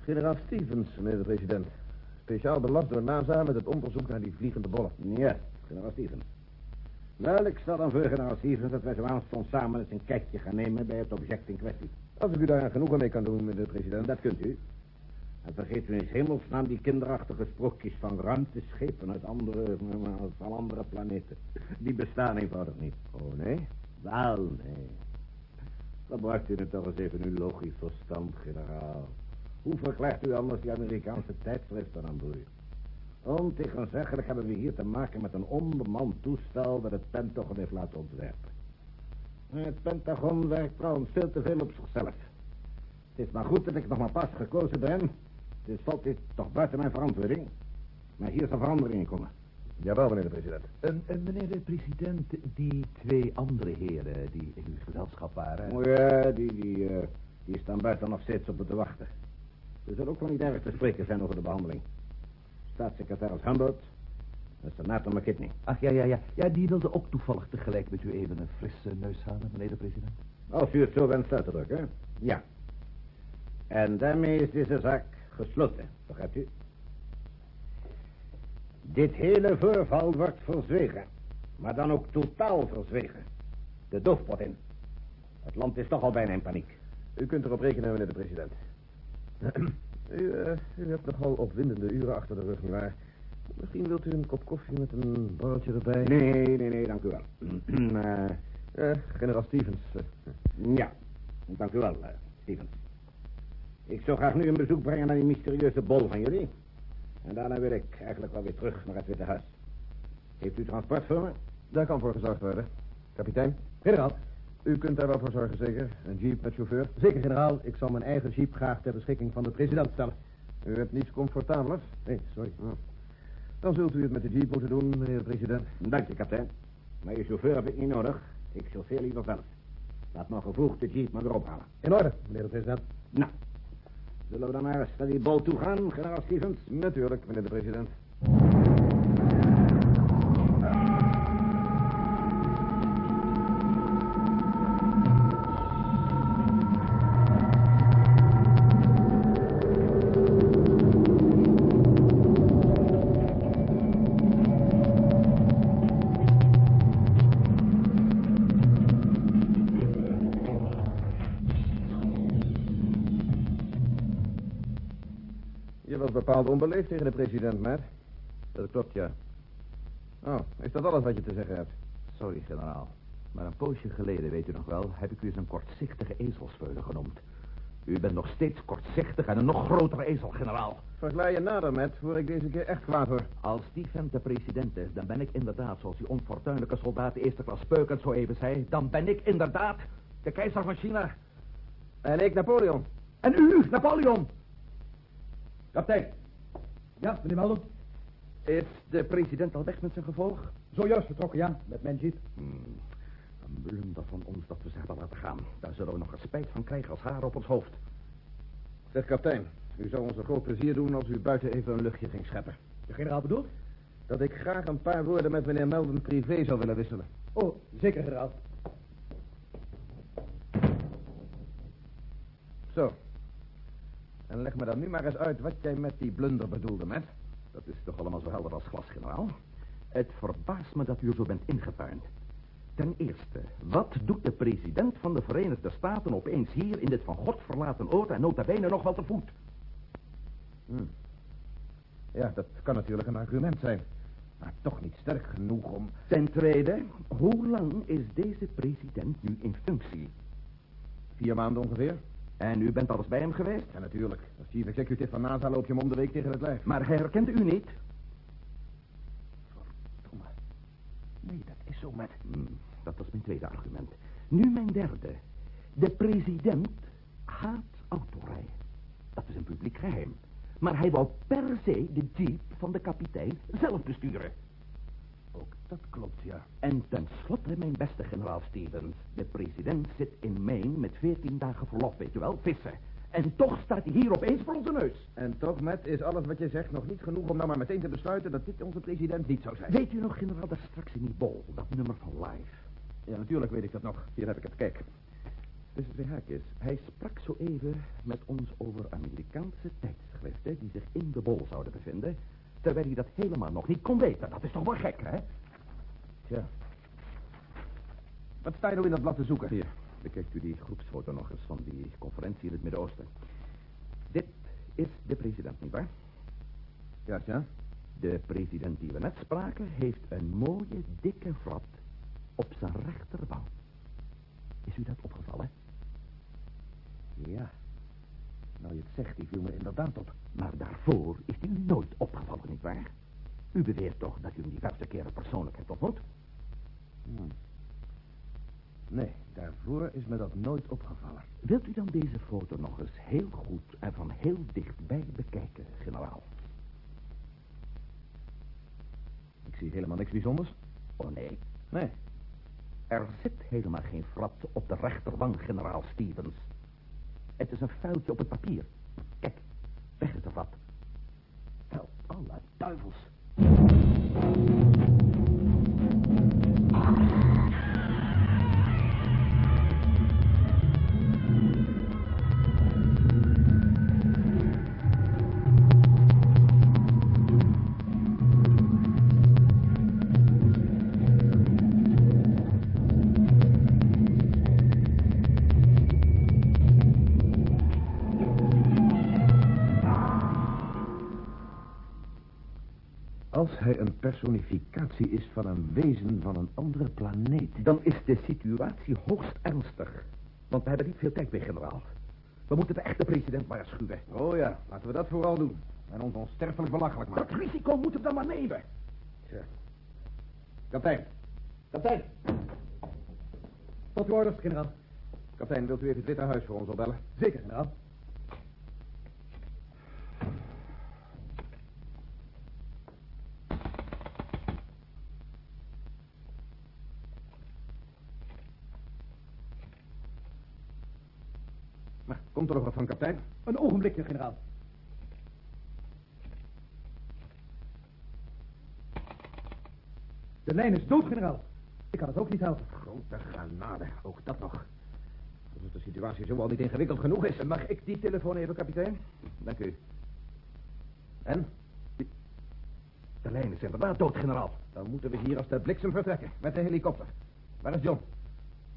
Generaal Stevens, meneer de president. Speciaal belast door NASA met het onderzoek naar die vliegende bollen. Ja, generaal Stevens. Wel, ik stel dan voor, generaal Stevens, dat wij zo aanstonds samen eens een kijkje gaan nemen bij het object in kwestie. Als ik u daar genoegen mee kan doen, meneer de president. Dat kunt u. En vergeet u in hemelsnaam die kinderachtige sprookjes van ruimteschepen uit andere, van andere planeten. Die bestaan eenvoudig niet. Oh, nee? Wel, nee. Gebruikt u het toch eens even uw logisch verstand, generaal. Hoe verklaart u anders die Amerikaanse tijdschriften aan boei? Ontegenzeggelijk hebben we hier te maken met een onbemand toestel dat het Pentagon heeft laten ontwerpen. Het Pentagon werkt trouwens veel te veel op zichzelf. Het is maar goed dat ik nog maar pas gekozen ben. Dus valt dit toch buiten mijn verantwoording. Maar hier zal verandering in komen. Jawel, meneer de president. En, en meneer de president, die twee andere heren die in uw gezelschap waren... Oh ja, die, die, eh, die staan buiten nog steeds op me te wachten. Er zal ook wel niet erg te spreken zijn over de behandeling. Staatssecretaris Humbert en senator McKitney. Ach, ja, ja, ja. Ja, die wilde ook toevallig tegelijk met u even een frisse neus halen, meneer de president. Als u het zo wenst uit te drukken, ja. En daarmee is deze zaak gesloten, begrijpt u? Dit hele voorval wordt verzwegen. Maar dan ook totaal verzwegen. De doofpot in. Het land is toch al bijna in paniek. U kunt erop rekenen, meneer de president. <clears throat> u, eh, u hebt nogal opwindende uren achter de rug, nietwaar? Misschien wilt u een kop koffie met een borreltje erbij? Nee, nee, nee, dank u wel. <clears throat> uh, uh, generaal Stevens. Ja, dank u wel, Stevens. Ik zou graag nu een bezoek brengen naar die mysterieuze bol van jullie. En daarna wil ik eigenlijk wel weer terug naar het Witte Huis. Heeft u transport voor me? Daar kan voor gezorgd worden. Kapitein? Generaal. U kunt daar wel voor zorgen, zeker? Een jeep met chauffeur? Zeker, generaal. Ik zal mijn eigen jeep graag ter beschikking van de president stellen. U hebt niets comfortabelers? Nee, sorry. Oh. Dan zult u het met de jeep moeten doen, meneer de president. Dank je, kapitein. Maar je chauffeur heb ik niet nodig. Ik chauffeer liever zelf. Laat me gevoegd de jeep maar weer ophalen. In orde, meneer de president. Nou, zullen we dan eens naar die toe gaan, generaal Stevens? Natuurlijk, meneer de president. Bepaald onbeleefd tegen de president, Matt. Dat klopt, ja. Oh, is dat alles wat je te zeggen hebt? Sorry, generaal. Maar een poosje geleden, weet u nog wel, heb ik u eens een kortzichtige ezelsveulen genoemd. U bent nog steeds kortzichtig en een nog grotere ezel, generaal. Verklaar je nader, Matt, voor ik deze keer echt kwaad word. Als die vent de president is, dan ben ik inderdaad, zoals die onfortuinlijke soldaat eerste klas Peukert zo even zei, dan ben ik inderdaad de keizer van China. En ik Napoleon. En u, Napoleon. Kapitein. Ja, meneer Melden. Is de president al weg met zijn gevolg? Zojuist vertrokken, ja, met mijn jeep. Hmm, een blunder van ons dat we ze hebben laten gaan. Daar zullen we nog een spijt van krijgen als haar op ons hoofd. Zeg, kapitein, u zou ons een groot plezier doen als u buiten even een luchtje ging scheppen. De generaal bedoelt? Dat ik graag een paar woorden met meneer Melden privé zou willen wisselen. Oh, zeker, generaal. Zo. En leg me dan nu maar eens uit wat jij met die blunder bedoelde, met. Dat is toch allemaal zo helder als glas, generaal? Het verbaast me dat u er zo bent ingetuind. Ten eerste, wat doet de president van de Verenigde Staten opeens hier in dit van God verlaten oord en nota bene nog wel te voet? Hm. Ja, dat kan natuurlijk een argument zijn. Maar toch niet sterk genoeg om... Ten tweede, hoe lang is deze president nu in functie? Vier maanden ongeveer. En u bent alles bij hem geweest? Ja, natuurlijk. Als chief executive van NASA loop je hem om de week tegen het lijf. Maar hij herkende u niet? Verdomme. Nee, dat is zo met... Hmm, dat was mijn tweede argument. Nu mijn derde. De president haat autorijden. Dat is een publiek geheim. Maar hij wou per se de jeep van de kapitein zelf besturen. Dat klopt, ja. En tenslotte, mijn beste generaal Stevens. De president zit in Maine met veertien dagen verlof, weet u wel, vissen. En toch staat hij hier opeens voor onze neus. En toch, Matt, is alles wat je zegt nog niet genoeg om nou maar meteen te besluiten dat dit onze president niet zou zijn. Weet u nog, generaal, daar straks in die bol, dat nummer van Live. Ja, natuurlijk weet ik dat nog. Hier heb ik het, kijk. Tussen twee haakjes. Hij sprak zo even met ons over Amerikaanse tijdschriften die zich in de bol zouden bevinden, terwijl hij dat helemaal nog niet kon weten. Dat is toch wel gek, hè? Tja. Wat sta je nou in dat blad te zoeken? Hier, bekijkt u die groepsfoto nog eens van die conferentie in het Midden-Oosten. Dit is de president, nietwaar? Ja, ja. De president die we net spraken heeft een mooie, dikke vrat op zijn rechterwang. Is u dat opgevallen? Ja. Nou, je het zegt, die viel me inderdaad op. Maar daarvoor is die u nooit opgevallen, nietwaar? U beweert toch dat u hem diverse keren persoonlijk hebt ontmoet? Hmm. Nee, daarvoor is me dat nooit opgevallen. Wilt u dan deze foto nog eens heel goed en van heel dichtbij bekijken, generaal? Ik zie helemaal niks bijzonders. Oh nee. Nee. Er zit helemaal geen frat op de rechterwang, generaal Stevens. Het is een vuiltje op het papier. Kijk, weg is de frat. Wel, alle duivels. うん。Personificatie is van een wezen van een andere planeet... Dan is de situatie hoogst ernstig. Want we hebben niet veel tijd meer, generaal. We moeten de echte president waarschuwen. Oh ja, laten we dat vooral doen. En ons onsterfelijk belachelijk maken. Dat risico moeten we dan maar nemen. Tja. Kapitein. Kapitein. Tot uw orders, generaal. Kapitein, wilt u even het Witte Huis voor ons opbellen? Zeker, generaal. Nou, komt er nog wat van, kapitein? Een ogenblikje, generaal. De lijn is dood, generaal. Ik kan het ook niet helpen. Grote genade, ook dat nog. Alsof de situatie zo al niet ingewikkeld genoeg is. Mag ik die telefoon even, kapitein? Dank u. En? De lijn is inderdaad dood, generaal. Dan moeten we hier als de bliksem vertrekken. Met de helikopter. Waar is John?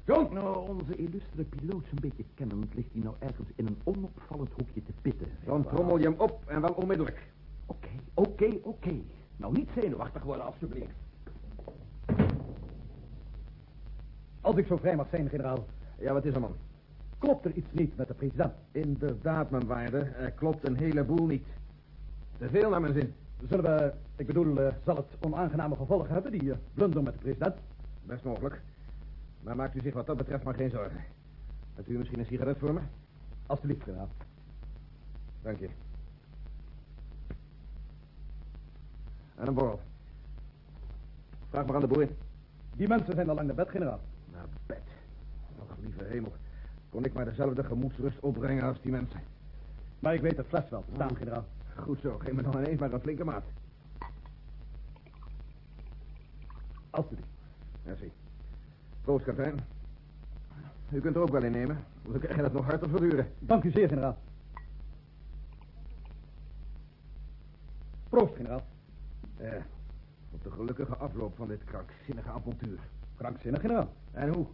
John! Nou, onze illustre piloot een beetje kennend... ligt hij nou ergens in een onopvallend hoekje te pitten. Dan trommel je hem op en wel onmiddellijk. Oké, oké, oké. Nou, niet zenuwachtig worden, alstublieft. Als ik zo vrij mag zijn, generaal. Ja, wat is er, man? Klopt er iets niet met de president? Inderdaad, mijn waarde. Er klopt een heleboel niet. Te veel naar mijn zin. Zullen we, ik bedoel, eh, zal het onaangename gevolgen hebben, die uh, blunder met de president? Best mogelijk. Maar maakt u zich wat dat betreft maar geen zorgen. Hebt u misschien een sigaret voor me? Alsjeblieft, generaal. Dank je. En een borrel. Vraag maar aan de boer. Die mensen zijn al lang naar bed, generaal. Naar bed. Och, lieve hemel. Kon ik maar dezelfde gemoedsrust opbrengen als die mensen. Maar ik weet het fles wel staan, generaal. Goed zo, geef me dan ineens maar een flinke maat. Alsjeblieft. Merci. Proost, kapitein. U kunt er ook wel in nemen. We krijgen het nog hard te verduren. Dank u zeer, generaal. Proost, generaal. Ja, op de gelukkige afloop van dit krankzinnige avontuur. Krankzinnig, generaal. En hoe?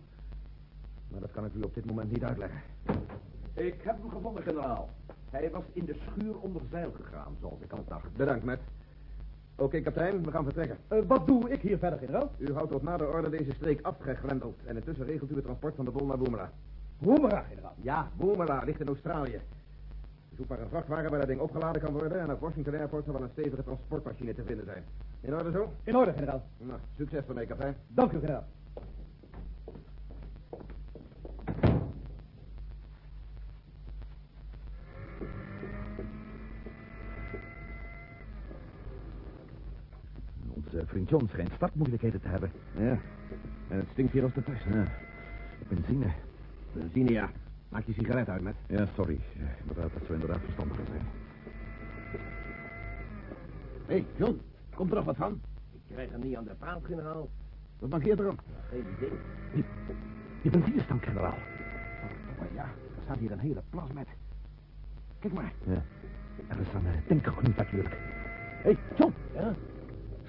Maar dat kan ik u op dit moment niet uitleggen. Ik heb hem gevonden, generaal. Hij was in de schuur onder zeil gegaan, zoals ik al dacht. Bedankt, Matt. Oké, kapitein, we gaan vertrekken. Uh, wat doe ik hier verder, generaal? U houdt tot na de orde deze streek afgegrendeld. En intussen regelt u het transport van de bol naar Boemela. Boemela, generaal? Ja, Boemela ligt in Australië. Zoek maar een vrachtwagen waar dat ding opgeladen kan worden... en op Washington Airport zal wel een stevige transportmachine te vinden zijn. In orde zo? In orde, generaal. Nou, succes ermee, kapitein. Dank u, generaal. Vriend John schijnt startmoeilijkheden te hebben. Ja, en het stinkt hier als de pest. Ja. Benzine. Benzine, ja. Maak je sigaret uit, met. Ja, sorry. Inderdaad, dat zou inderdaad verstandiger zijn. Hé, hey, John. Komt er nog wat van? Ik krijg hem niet aan de praat, generaal. Wat mankeert er op? Geen idee. Die, die benzinestank, generaal. Oh, maar ja, er staat hier een hele plas met. Kijk maar. Ja. Er is een tanker genoemd natuurlijk. Hé, hey, John. Ja?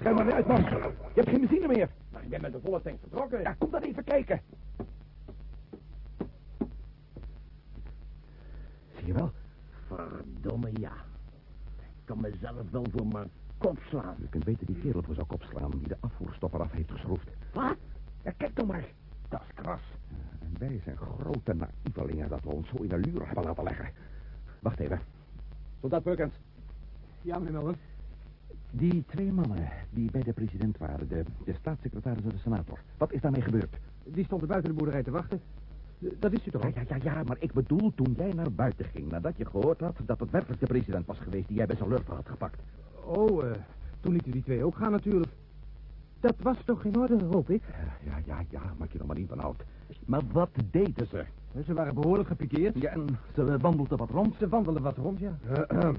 Schrijf maar weer uit, man. Je hebt geen benzine meer. Maar ik ben met de volle tank vertrokken. Ja, kom dan even kijken. Zie je wel? Verdomme ja. kan mezelf wel voor mijn kop slaan. U kunt weten die kerel voor zijn kop slaan die de afvoerstop eraf heeft geschroefd. Wat? Ja, kijk toch maar. Dat is kras. En wij zijn grote naïvelingen dat we ons zo in een luur hebben laten leggen. Wacht even. Soldaat Perkins. Ja, meneer Melvin. Die twee mannen die bij de president waren, de, de staatssecretaris en de senator. Wat is daarmee gebeurd? Die stonden buiten de boerderij te wachten. Dat wist u toch Ja, ja, ja, ja, maar ik bedoel toen jij naar buiten ging... nadat je gehoord had dat het werkelijk de president was geweest... die jij bij zijn lurven had gepakt. Oh, eh, toen liet u die twee ook gaan natuurlijk. Dat was toch in orde, hoop ik? Ja, ja, ja, maak je er maar niet van uit. Maar wat deden ze? Ze waren behoorlijk gepikeerd. Ja, en ze wandelden wat rond. Ze wandelden wat rond, ja. <clears throat>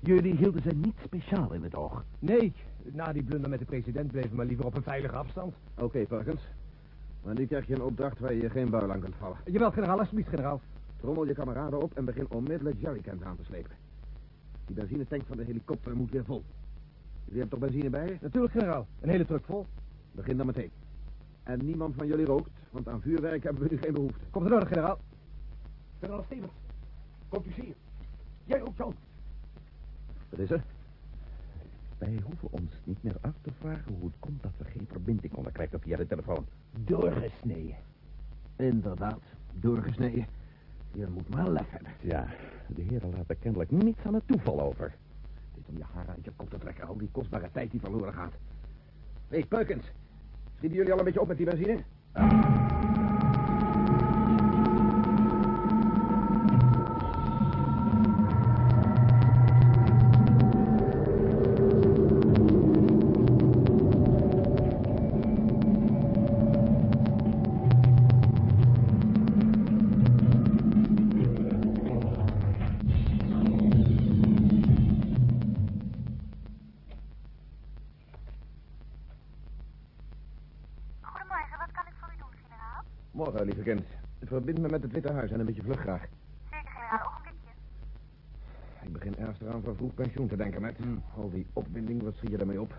Jullie hielden ze niet speciaal in het oog. Nee, na die blunder met de president bleven we liever op een veilige afstand. Oké, Perkins. Maar nu krijg je een opdracht waar je geen buil aan kunt vallen. Jawel, generaal, alsjeblieft, generaal. Trommel je kameraden op en begin onmiddellijk jerrycans aan te slepen. Die benzinetank van de helikopter moet weer vol. Jullie hebben toch benzine bij je? Natuurlijk, generaal. Een hele truck vol. Begin dan meteen. En niemand van jullie rookt, want aan vuurwerk hebben we nu geen behoefte. Komt er orde, generaal. Generaal Stevens, komt u hier. Jij ook, John. Wat is er? Wij hoeven ons niet meer af te vragen hoe het komt dat we geen verbinding konden krijgen via de telefoon. Doorgesneden. Inderdaad, doorgesneden. Je moet maar leggen. Ja, de heren laten kennelijk niets aan het toeval over. Dit om je haar uit je kop te trekken, al die kostbare tijd die verloren gaat. Hé, hey, Perkins. Schieten jullie al een beetje op met die benzine? Goedemorgen, Graag. Zeker, generaal, ogenblikje. Ik begin ergens eraan van vroeg pensioen te denken, met. Al die opwinding, wat zie je daarmee op?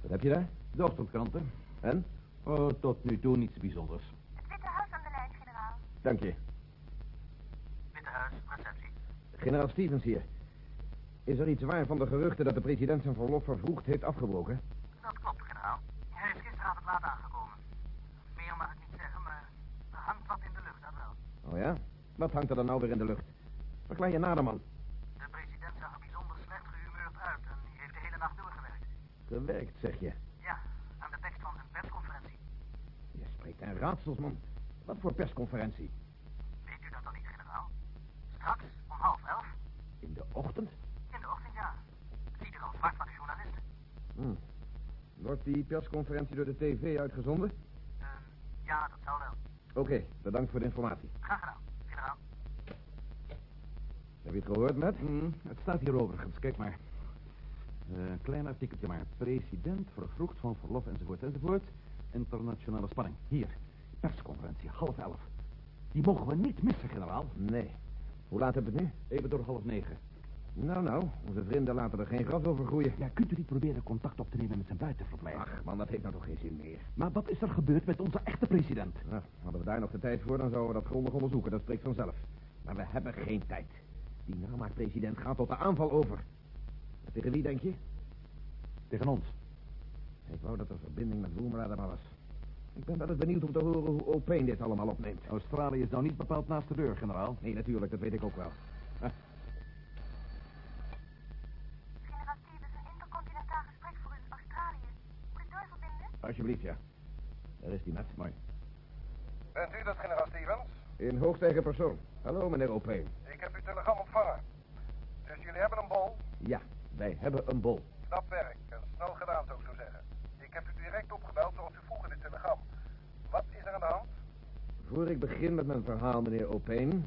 Wat heb je daar? De ochtendkranten. En? Oh, tot nu toe niets bijzonders. Het Witte Huis aan de lijn, generaal. Dank je. Witte Huis, receptie. Generaal Stevens hier. Is er iets waar van de geruchten dat de president zijn verlof vervroegd heeft afgebroken? Dat klopt, generaal. Hij is gisteravond laat aangekomen. Meer mag ik niet zeggen, maar er hangt wat in de lucht, dat wel. Oh ja? Wat hangt er dan nou weer in de lucht? Verklaar je nader, man. De president zag er bijzonder slecht gehumeurd uit en die heeft de hele nacht doorgewerkt. Gewerkt, zeg je. Ja, aan de tekst van zijn persconferentie. Je spreekt in raadsels, man. Wat voor persconferentie? Weet u dat dan niet, generaal? Straks om half elf. In de ochtend? In de ochtend, ja. Ziet er al zwart van de journalisten. Hm. Wordt die persconferentie door de tv uitgezonden? Ja, dat zal wel. Oké, bedankt voor de informatie. Graag gedaan, generaal. Heb je het gehoord, Matt? Hmm, het staat hier overigens, kijk maar. Eh, Een klein artikeltje maar. President vervroegd van verlof enzovoort enzovoort. Internationale spanning. Hier, persconferentie, half elf. Die mogen we niet missen, generaal. Nee. Hoe laat heb je het nu? Even door half negen. Nou, nou, onze vrienden laten er geen gras over groeien. Ja, kunt u niet proberen contact op te nemen met zijn buitenverblijf? Ach, man, dat heeft nou toch geen zin meer. Maar wat is er gebeurd met onze echte president? Nou, hadden we daar nog de tijd voor, dan zouden we dat grondig onderzoeken. Dat spreekt vanzelf. Maar we hebben geen tijd. Die namaak-president gaat tot de aanval over. Maar tegen wie, denk je? Tegen ons. Ik wou dat er verbinding met Woemera er maar was. Ik ben wel eens benieuwd om te horen hoe O'Payne dit allemaal opneemt. Australië is nou niet bepaald naast de deur, generaal. Nee, natuurlijk, dat weet ik ook wel. Ah, Generaal Stevens, een intercontinentaal gesprek voor u in Australië. Moet ik doorverbinden? Alsjeblieft, ja. Daar is die met. Mooi. Bent u dat, generaal Stevens? In hoogste eigen persoon. Hallo, meneer O'Payne. Ik heb uw telegram ontvangen. Dus jullie hebben een bol? Ja, wij hebben een bol. Knap werk. En snel gedaan, zou ik zo zeggen. Ik heb u direct opgebeld zoals u vroeg in het telegram. Wat is er aan de hand? Voor ik begin met mijn verhaal, meneer O'Payne...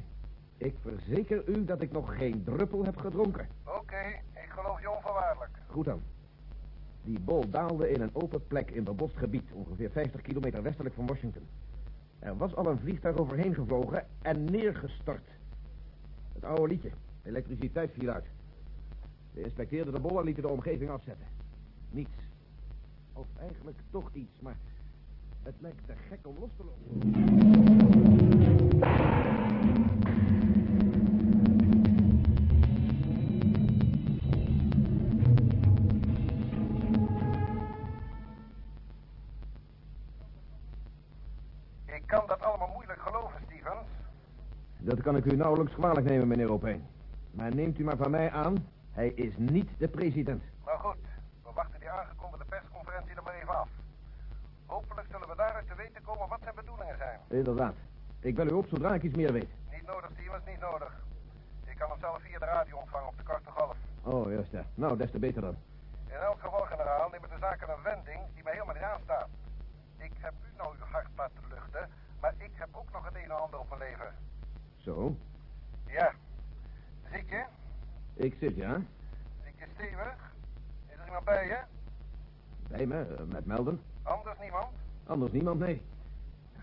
ik verzeker u dat ik nog geen druppel heb gedronken. Oké, ik geloof je onvoorwaardelijk. Goed dan. Die bol daalde in een open plek in bebost gebied... ongeveer 50 kilometer westelijk van Washington. Er was al een vliegtuig overheen gevlogen en neergestort. Het oude liedje. Elektriciteit viel uit. De inspecteerden de bol en lieten de omgeving afzetten. Niets. Of eigenlijk toch iets, maar... Het lijkt te gek om los te lopen. Dat kan ik u nauwelijks kwalijk nemen, meneer Opeen. Maar neemt u maar van mij aan, hij is niet de president. Nou goed, we wachten die aangekondigde persconferentie er maar even af. Hopelijk zullen we daaruit te weten komen wat zijn bedoelingen zijn. Inderdaad. Ik bel u op zodra ik iets meer weet. Niet nodig, Stevens, niet nodig. Ik kan hem zelf via de radio ontvangen op de korte golf. Oh, juist ja. Nou, des te beter dan. In elk geval, generaal, nemen de zaken een wending die mij helemaal niet aanstaat. Ik heb u nou uw hart laten luchten, maar ik heb ook nog het een en ander op mijn leven. Zo. Ja. Ziek je? Ik zit, ja. Ziek je stevig? Is er iemand bij je? Bij me, eh, met Melden. Anders niemand? Anders niemand, nee.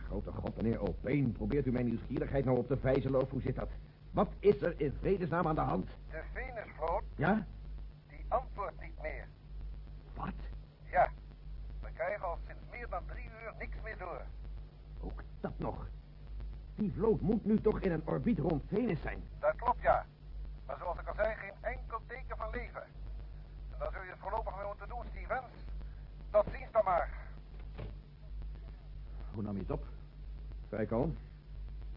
Grote god, meneer Opeen, probeert u mijn nieuwsgierigheid nou op te vijzelen of hoe zit dat? Wat is er in vredesnaam aan de hand? De Venusvloot, Ja? die antwoordt niet meer. Wat? Ja. We krijgen al sinds meer dan drie uur niks meer door. Ook dat nog. Die vloot moet nu toch in een orbiet rond Venus zijn. Dat klopt, ja. Maar zoals ik al zei, geen enkel teken van leven. En dan zul je het voorlopig weer moeten doen, Stevens. Tot ziens dan maar. Hoe nam je het op? Vrij kalm.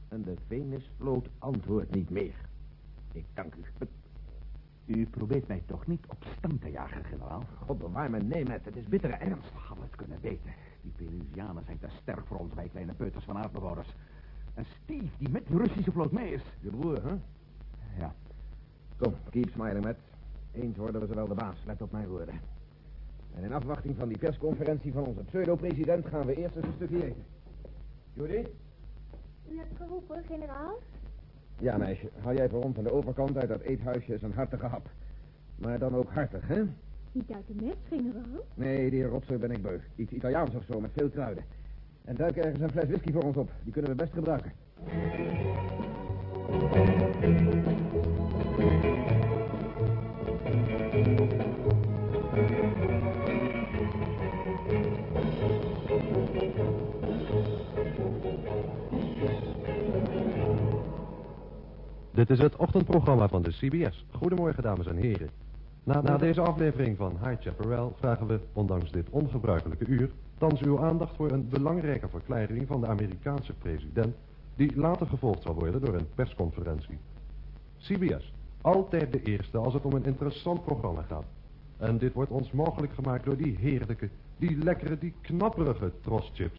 En de Venusvloot antwoordt niet meer. Ik dank u. U probeert mij toch niet op stand te jagen, generaal? God bewaar me, nee, met het is bittere ernst. We hadden het kunnen weten. Die Venusianen zijn te sterk voor ons, wij kleine peuters van aardbewoners. En Steve, die met de Russische vloot mee is. Je broer, hè? Ja. Kom, keep smiling, Matt. Eens worden we zowel de baas, let op mijn woorden. En in afwachting van die persconferentie van onze pseudo-president gaan we eerst eens een stukje eten. Judy? U hebt geroepen, generaal? Ja, meisje. Haal jij voor ons aan de overkant uit dat eethuisje eens een hartige hap. Maar dan ook hartig, hè? Niet uit de mes, generaal? Nee, die rotzooi ben ik beu. Iets Italiaans of zo, met veel kruiden. En duik ergens een fles whisky voor ons op. Die kunnen we best gebruiken. Dit is het ochtendprogramma van de CBS. Goedemorgen, dames en heren. Na, na deze aflevering van High Chaparral vragen we, ondanks dit ongebruikelijke uur, thans uw aandacht voor een belangrijke verklaring van de Amerikaanse president, die later gevolgd zal worden door een persconferentie. CBS, altijd de eerste als het om een interessant programma gaat. En dit wordt ons mogelijk gemaakt door die heerlijke, die lekkere, die knapperige trostchips.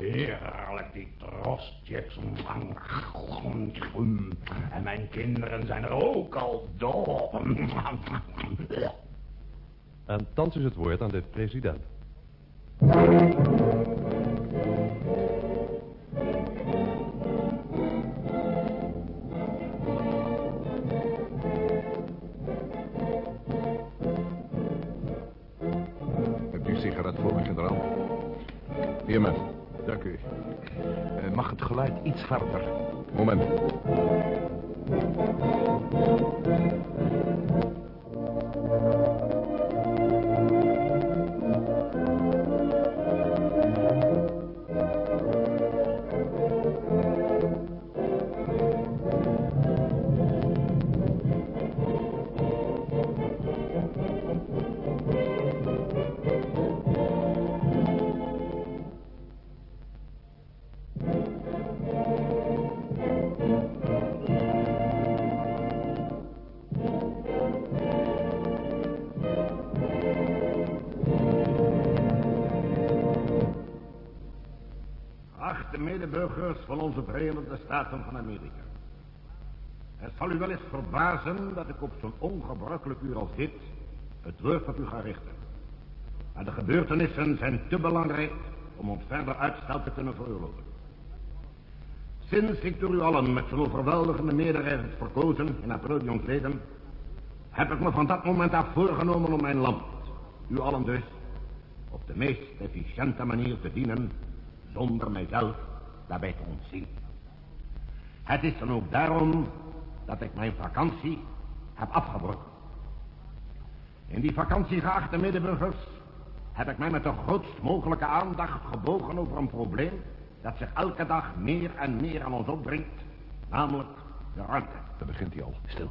Heerlijk, die trostchips. En mijn kinderen zijn er ook al dol op. En thans is het woord aan de president. Hebt u sigaret voor me, generaal? Hier, met. Dank u. Eh, mag het geluid iets harder? Moment. Verenigde Staten van Amerika. Het zal u wel eens verbazen dat ik op zo'n ongebruikelijk uur als dit het woord tot u ga richten. Maar de gebeurtenissen zijn te belangrijk om ons verder uitstel te kunnen veroorloven. Sinds ik door u allen met zo'n overweldigende meerderheid verkozen in april jongsleden, heb ik me van dat moment af voorgenomen om mijn land, u allen dus, op de meest efficiënte manier te dienen, zonder mijzelf daarbij te ontzien. Het is dan ook daarom dat ik mijn vakantie heb afgebroken. In die vakantie, geachte medeburgers, heb ik mij met de grootst mogelijke aandacht gebogen over een probleem dat zich elke dag meer en meer aan ons opdringt, namelijk de ruimte. Daar begint hij al. Stil.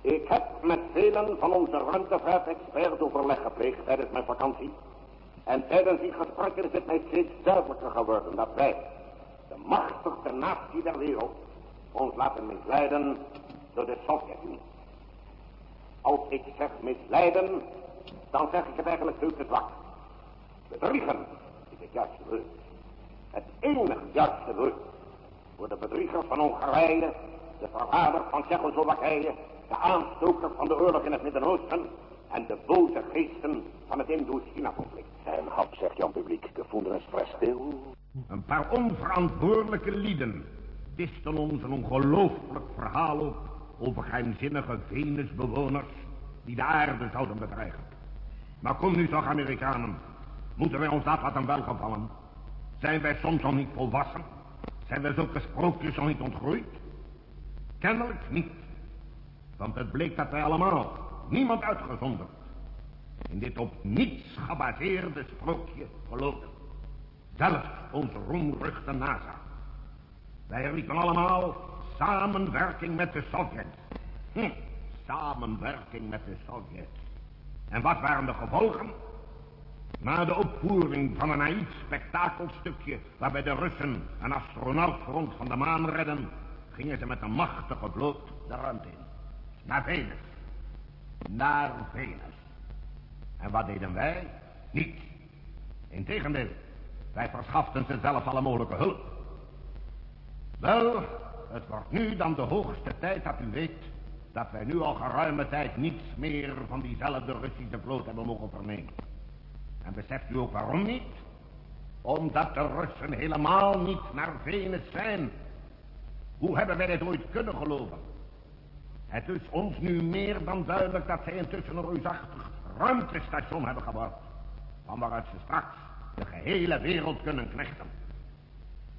Ik heb met velen van onze ruimtevaartexperts overleg gepleegd tijdens mijn vakantie. En tijdens die gesprekken is het mij steeds duidelijker geworden dat wij, machtigste natie der wereld, ons laten misleiden door de Sovjet-Unie. Als ik zeg misleiden, dan zeg ik het eigenlijk veel te zwak. Bedriegen is het juiste woord. Het enige juiste woord voor de bedriegers van Hongarije, de verraders van Tsjechoslowakije, de aanstokers van de oorlog in het Midden-Oosten en de boze geesten van het Indo-China-conflict. En had, zegt Jan Publiek, de voederensfles stil. Een paar onverantwoordelijke lieden disten ons een ongelooflijk verhaal op over geheimzinnige Venusbewoners die de aarde zouden bedreigen. Maar kom nu toch, Amerikanen. Moeten wij ons dat laten welgevallen? Zijn wij soms nog niet volwassen? Zijn wij zulke sprookjes nog niet ontgroeid? Kennelijk niet. Want het bleek dat wij allemaal, niemand uitgezonderd, in dit op niets gebaseerde sprookje geloofden. Zelfs onze roemruchte NASA. Wij riepen allemaal samenwerking met de Sovjets. Hm, samenwerking met de Sovjets. En wat waren de gevolgen? Na de opvoering van een naïef spektakelstukje waarbij de Russen een astronautfront van de maan redden, gingen ze met een machtige vloot de ruimte in. Naar Venus. Naar Venus. En wat deden wij? Niets. Integendeel, wij verschaften ze zelfs alle mogelijke hulp. Wel, het wordt nu dan de hoogste tijd dat u weet dat wij nu al geruime tijd niets meer van diezelfde Russische vloot hebben mogen vernemen. En beseft u ook waarom niet? Omdat de Russen helemaal niet naar Venus zijn. Hoe hebben wij dit ooit kunnen geloven? Het is ons nu meer dan duidelijk dat zij intussen een reusachtig ruimtestation hebben gebouwd. Van waaruit ze straks de gehele wereld kunnen knechten.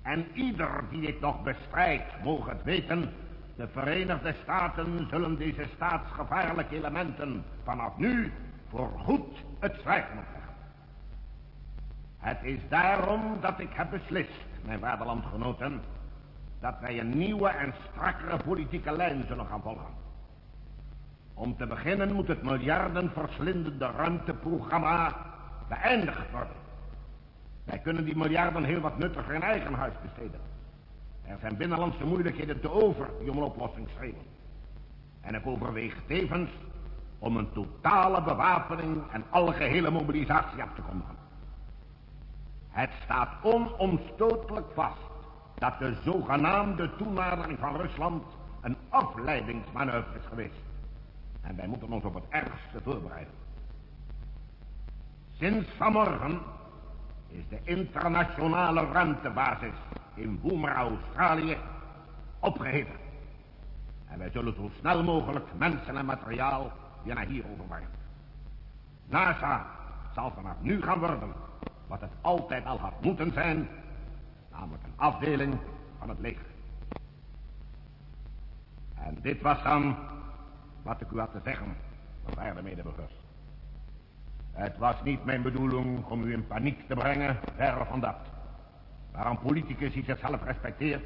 En ieder die dit nog bestrijdt, mogen het weten... de Verenigde Staten zullen deze staatsgevaarlijke elementen vanaf nu voor goed het zwijgen opleggen. Het is daarom dat ik heb beslist, mijn vaderlandgenoten, dat wij een nieuwe en strakkere politieke lijn zullen gaan volgen. Om te beginnen moet het miljardenverslindende ruimteprogramma beëindigd worden. Wij kunnen die miljarden heel wat nuttiger in eigen huis besteden. Er zijn binnenlandse moeilijkheden te over die om een oplossing schreeuwen. En ik overweeg tevens om een totale bewapening en algehele mobilisatie af te kondigen. Het staat onomstotelijk vast dat de zogenaamde toenadering van Rusland een afleidingsmanoeuvre is geweest. En wij moeten ons op het ergste voorbereiden. Sinds vanmorgen is de internationale ruimtebasis in Boomer, Australië, opgeheven. En wij zullen zo snel mogelijk mensen en materiaal weer naar hier overbrengen. NASA zal vanaf nu gaan worden wat het altijd al had moeten zijn, namelijk een afdeling van het leger. En dit was dan wat ik u had te zeggen, waarde medeburgers. Het was niet mijn bedoeling om u in paniek te brengen, verre van dat. Waar een politicus die zichzelf respecteert,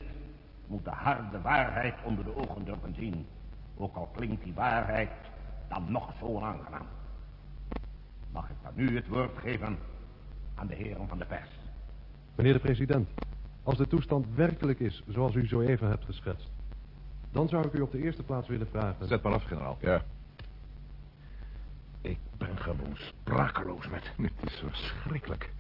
moet de harde waarheid onder de ogen durven zien. Ook al klinkt die waarheid dan nog zo onaangenaam. Mag ik dan nu het woord geven aan de heren van de pers? Meneer de president, als de toestand werkelijk is zoals u zo even hebt geschetst... dan zou ik u op de eerste plaats willen vragen... Zet maar af, generaal. Ja. Ik ben gewoon sprakeloos met. Het is verschrikkelijk.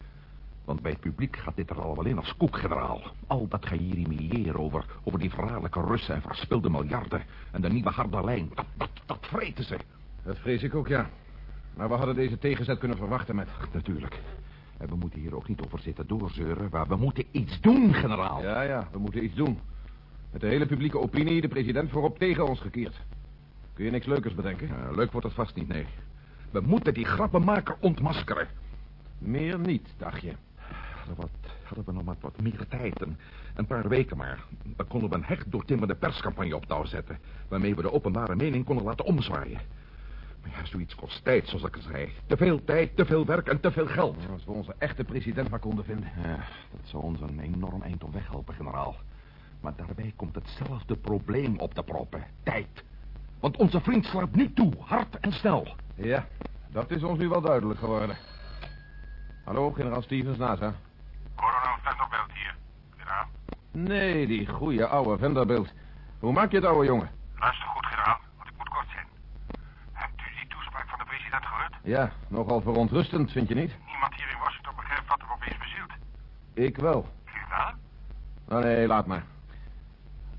Want bij het publiek gaat dit er al wel in als koek, generaal. Al dat gejerimiëer over, over die verraderlijke Russen en verspilde miljarden... en de nieuwe harde lijn, dat, dat, dat vreten ze. Dat vrees ik ook, ja. Maar we hadden deze tegenzet kunnen verwachten met... Ach, natuurlijk. En we moeten hier ook niet over zitten doorzeuren... maar we moeten iets doen, generaal. Ja, ja, we moeten iets doen. Met de hele publieke opinie de president voorop tegen ons gekeerd. Kun je niks leukers bedenken? Ja, leuk wordt het vast niet, nee. We moeten die grappenmaker ontmaskeren. Meer niet, dacht je. Hadden, wat, hadden we nog maar wat meer tijd. Een, een paar weken maar. Dan konden we een hecht doortimmerde perscampagne op touw zetten. Waarmee we de openbare mening konden laten omzwaaien. Maar ja, zoiets kost tijd, zoals ik al zei. Te veel tijd, te veel werk en te veel geld. als we onze echte president maar konden vinden. Ja, dat zou ons een enorm eind op weg helpen, generaal. Maar daarbij komt hetzelfde probleem op de proppen. Tijd. Want onze vriend slaapt nu toe, hard en snel. Ja, dat is ons nu wel duidelijk geworden. Hallo, generaal Stevens, NASA. Kolonel Vanderbilt hier. Generaal. Nee, die goeie oude Vanderbilt. Hoe maak je het, oude jongen? Luister goed, generaal, want ik moet kort zijn. Hebt u die toespraak van de president gehoord? Ja, nogal verontrustend, vind je niet? Niemand hier in Washington begrijpt wat er opeens bezielt. Ik wel. Generaal? Nou, nee, laat maar.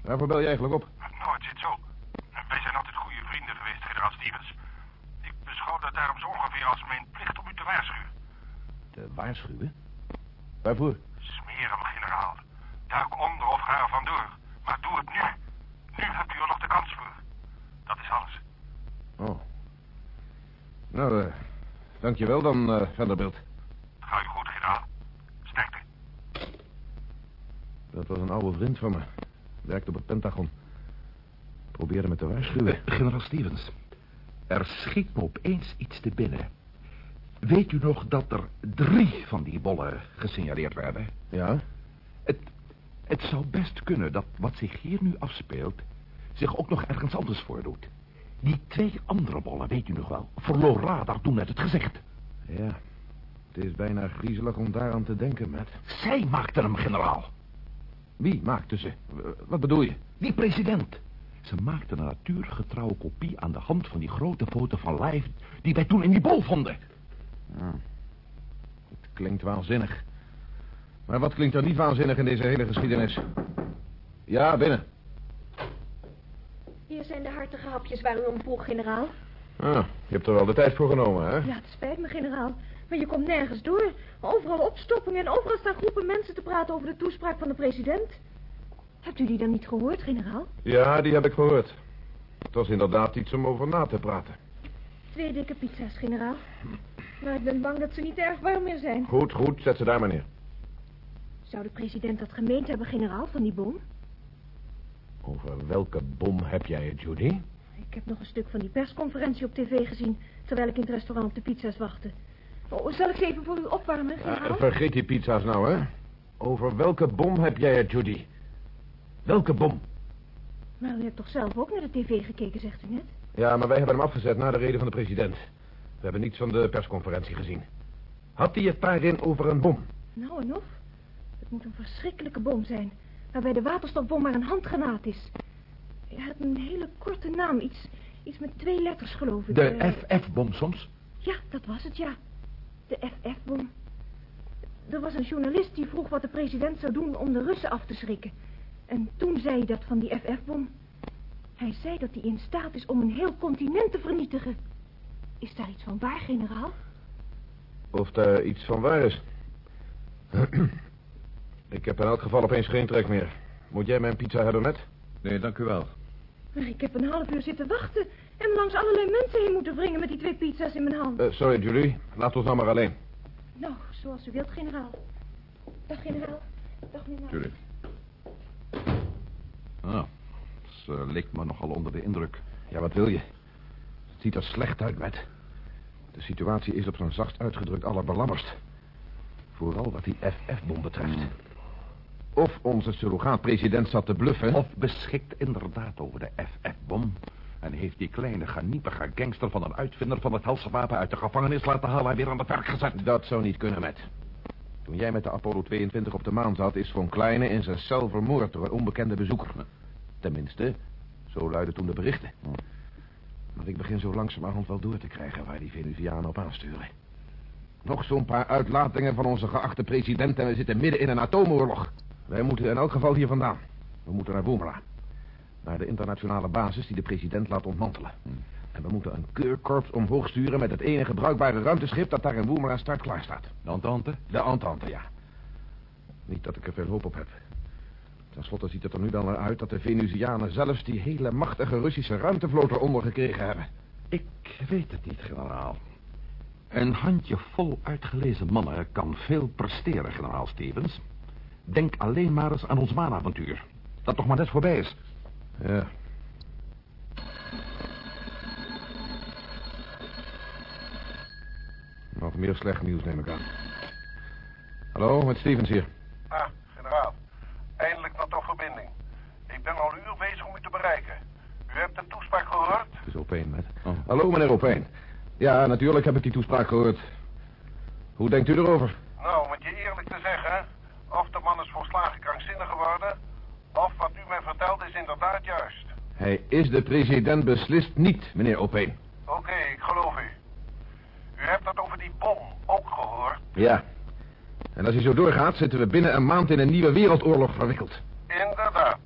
Waarvoor bel je eigenlijk op? Nou, het zit zo. Wij zijn altijd goede vrienden geweest, generaal Stevens. Ik beschouw dat daarom zo ongeveer als mijn plicht om u te waarschuwen. Te waarschuwen? Waarvoor? Smeer hem, generaal. Duik onder of ga er vandoor. Maar doe het nu. Nu hebt u er nog de kans voor. Dat is alles. Oh. Nou, eh, dankjewel dan, eh Vanderbilt. Ga u goed, generaal. Sterkte. Dat was een oude vriend van me. Werkte op het Pentagon. Probeerde me te waarschuwen. Eh, generaal Stevens, er schiet me opeens iets te binnen. Weet u nog dat er drie van die bollen gesignaleerd werden? Ja? Het, het zou best kunnen dat wat zich hier nu afspeelt... zich ook nog ergens anders voordoet. Die twee andere bollen, weet u nog wel, verloor radar toen net het gezicht. Ja. Het is bijna griezelig om daaraan te denken, Matt. Zij maakten hem, generaal. Wie maakte ze? Wat bedoel je? Die president. Ze maakten een natuurgetrouwe kopie aan de hand van die grote foto van Live... die wij toen in die bol vonden. Ja. Het klinkt waanzinnig. Maar wat klinkt er niet waanzinnig in deze hele geschiedenis? Ja, binnen. Hier zijn de hartige hapjes waar u om vroeg, generaal. Ah, je hebt er wel de tijd voor genomen, hè? Ja, het spijt me, generaal. Maar je komt nergens door. Overal opstoppingen en overal staan groepen mensen te praten over de toespraak van de president. Hebt u die dan niet gehoord, generaal? Ja, die heb ik gehoord. Het was inderdaad iets om over na te praten. Twee dikke pizza's, generaal. Maar ik ben bang dat ze niet erg warm meer zijn. Goed, goed, zet ze daar maar neer. Zou de president dat gemeend hebben, generaal, van die bom? Over welke bom heb jij het, Judy? Ik heb nog een stuk van die persconferentie op tv gezien... terwijl ik in het restaurant op de pizza's wachtte. Oh, zal ik ze even voor u opwarmen, generaal? Ja, vergeet die pizza's nou, hè? Over welke bom heb jij het, Judy? Welke bom? Maar u hebt toch zelf ook naar de tv gekeken, zegt u net? Ja, maar wij hebben hem afgezet na de reden van de president. We hebben niets van de persconferentie gezien. Had hij het daarin over een bom? Nou en of. Het moet een verschrikkelijke bom zijn... waarbij de waterstofbom maar een handgranaat is. Hij had een hele korte naam, iets, iets met twee letters, geloof ik. De Eh, FF-bom soms? Ja, dat was het, ja. De FF-bom. Er was een journalist die vroeg wat de president zou doen om de Russen af te schrikken. En toen zei hij dat van die FF-bom. Hij zei dat hij in staat is om een heel continent te vernietigen. Is daar iets van waar, generaal? Of daar iets van waar is. <clears throat> ik heb in elk geval opeens geen trek meer. Moet jij mijn pizza hebben, met? Nee, dank u wel. Maar ik heb een half uur zitten wachten... en langs allerlei mensen heen moeten wringen met die twee pizza's in mijn hand. Eh, sorry, Julie. Laat ons nou maar alleen. Nou, zoals u wilt, generaal. Dag, generaal. Dag, meneer. Julie. Ah, ze leek me nogal onder de indruk. Ja, wat wil je? Het ziet er slecht uit, met. De situatie is op zijn zachtst uitgedrukt allerbelammerst. Vooral wat die FF-bom betreft. Of onze surrogaat-president zat te bluffen... Of beschikt inderdaad over de FF-bom... en heeft die kleine geniepige gangster van een uitvinder van het helse wapen uit de gevangenis laten halen en weer aan het werk gezet. Dat zou niet kunnen, met. Toen jij met de Apollo 22 op de maan zat... is Von Kleine in zijn cel vermoord door een onbekende bezoeker. Tenminste, zo luiden toen de berichten. Maar ik begin zo langzamerhand wel door te krijgen... waar die Venusianen op aansturen. Nog zo'n paar uitlatingen van onze geachte president... en we zitten midden in een atoomoorlog. Wij moeten in elk geval hier vandaan. We moeten naar Woemela. Naar de internationale basis die de president laat ontmantelen. En we moeten een keurkorps omhoog sturen... met het enige bruikbare ruimteschip dat daar in Woemela start klaar staat. De Entente? De Entente, ja. Niet dat ik er veel hoop op heb. Ten slotte ziet het er nu dan naar uit dat de Venusianen zelfs die hele machtige Russische ruimtevloot eronder gekregen hebben. Ik weet het niet, generaal. Een handje vol uitgelezen mannen kan veel presteren, generaal Stevens. Denk alleen maar eens aan ons maanavontuur. Dat nog maar net voorbij is. Ja. Nog meer slecht nieuws, neem ik aan. Hallo, met Stevens hier. Ah, generaal. Eindelijk nog toch verbinding. Ik ben al een uur bezig om u te bereiken. U hebt de toespraak gehoord? Het is Opeen, met. Hallo, meneer Opeen. Ja, natuurlijk heb ik die toespraak gehoord. Hoe denkt u erover? Nou, met je eerlijk te zeggen, of de man is volslagen krankzinnig geworden, of wat u mij vertelt is inderdaad juist. Hij is de president beslist niet, meneer Opeen. Oké, ik geloof u. U hebt dat over die bom ook gehoord. Ja. En als hij zo doorgaat, zitten we binnen een maand in een nieuwe wereldoorlog verwikkeld. Inderdaad.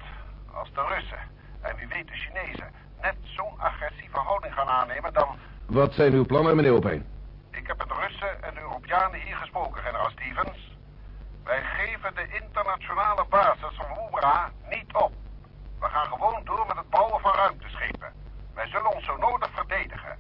Als de Russen, en wie weet de Chinezen, net zo'n agressieve houding gaan aannemen, dan... Wat zijn uw plannen, meneer Opeen? Ik heb met de Russen en de Europeanen hier gesproken, generaal Stevens. Wij geven de internationale basis van Woebra niet op. We gaan gewoon door met het bouwen van ruimteschepen. Wij zullen ons zo nodig verdedigen.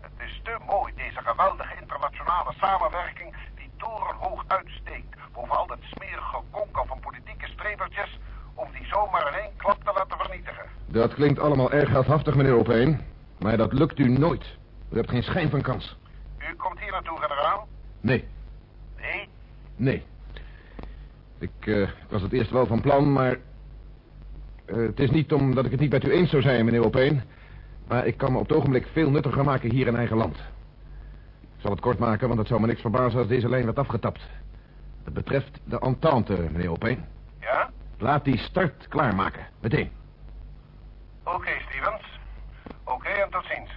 Het is te mooi, deze geweldige internationale samenwerking die torenhoog uitsteekt boven al dat smerige konkel van politieke strevertjes om die zomaar in één klap te laten vernietigen. Dat klinkt allemaal erg heldhaftig, meneer Opeen. Maar dat lukt u nooit. U hebt geen schijn van kans. U komt hier naartoe, generaal? Nee. Nee? Nee. Ik eh, was het eerst wel van plan, maar... eh, het is niet omdat ik het niet met u eens zou zijn, meneer Opeen. Maar ik kan me op het ogenblik veel nuttiger maken hier in eigen land. Ik zal het kort maken, want het zou me niks verbazen als deze lijn werd afgetapt. Het betreft de entente, meneer Opeen. Ja? Laat die start klaarmaken, meteen. Oké, Stevens. Oké, en tot ziens.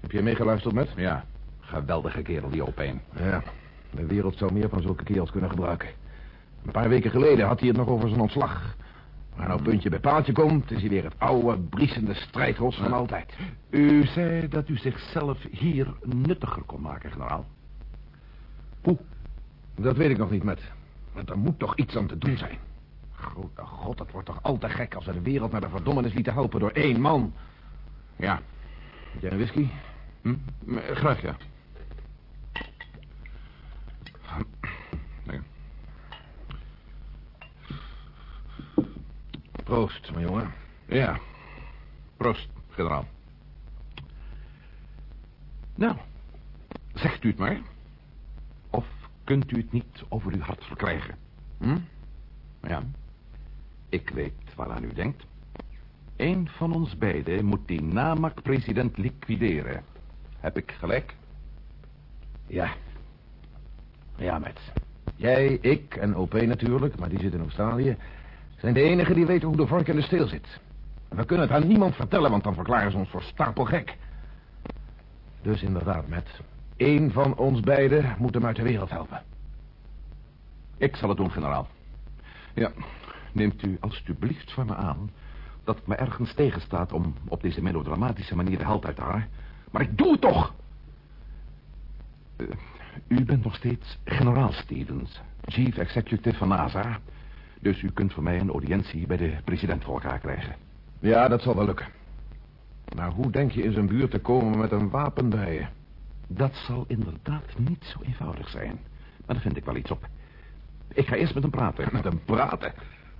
Heb je meegeluisterd met? Ja, geweldige kerel die Opeen. Ja, de wereld zou meer van zulke kerels kunnen gebruiken. Een paar weken geleden had hij het nog over zijn ontslag. Maar nou puntje bij paaltje komt, is hij weer het oude, briesende strijdros van altijd. U zei dat u zichzelf hier nuttiger kon maken, generaal. Hoe? Dat weet ik nog niet, met. Maar er moet toch iets aan te doen zijn. Grote god, het wordt toch al te gek als we de wereld naar de verdommenis lieten helpen door één man. Ja. Jij een whisky? Hm? Graag, ja. Nee. Proost, mijn jongen. Ja. Proost, generaal. Nou, zegt u het maar. Of kunt u het niet over uw hart verkrijgen? Hm? Ja, ik weet waaraan u denkt. Eén van ons beiden moet die namak-president liquideren. Heb ik gelijk? Ja. Ja, met. Jij, ik en OP natuurlijk, maar die zit in Australië... zijn de enigen die weten hoe de vork in de steel zit. En we kunnen het aan niemand vertellen, want dan verklaren ze ons voor stapelgek. Dus inderdaad, met. Eén van ons beiden moet hem uit de wereld helpen. Ik zal het doen, generaal. Ja, neemt u alstublieft van me aan... dat het me ergens tegenstaat om op deze melodramatische manier de held uit te halen. Maar ik doe het toch! Eh, u bent nog steeds generaal Stevens, chief executive van NASA. Dus u kunt voor mij een audiëntie bij de president voor elkaar krijgen. Ja, dat zal wel lukken. Maar hoe denk je in zijn buurt te komen met een wapen bij je? Dat zal inderdaad niet zo eenvoudig zijn. Maar daar vind ik wel iets op. Ik ga eerst met hem praten. Met hem praten?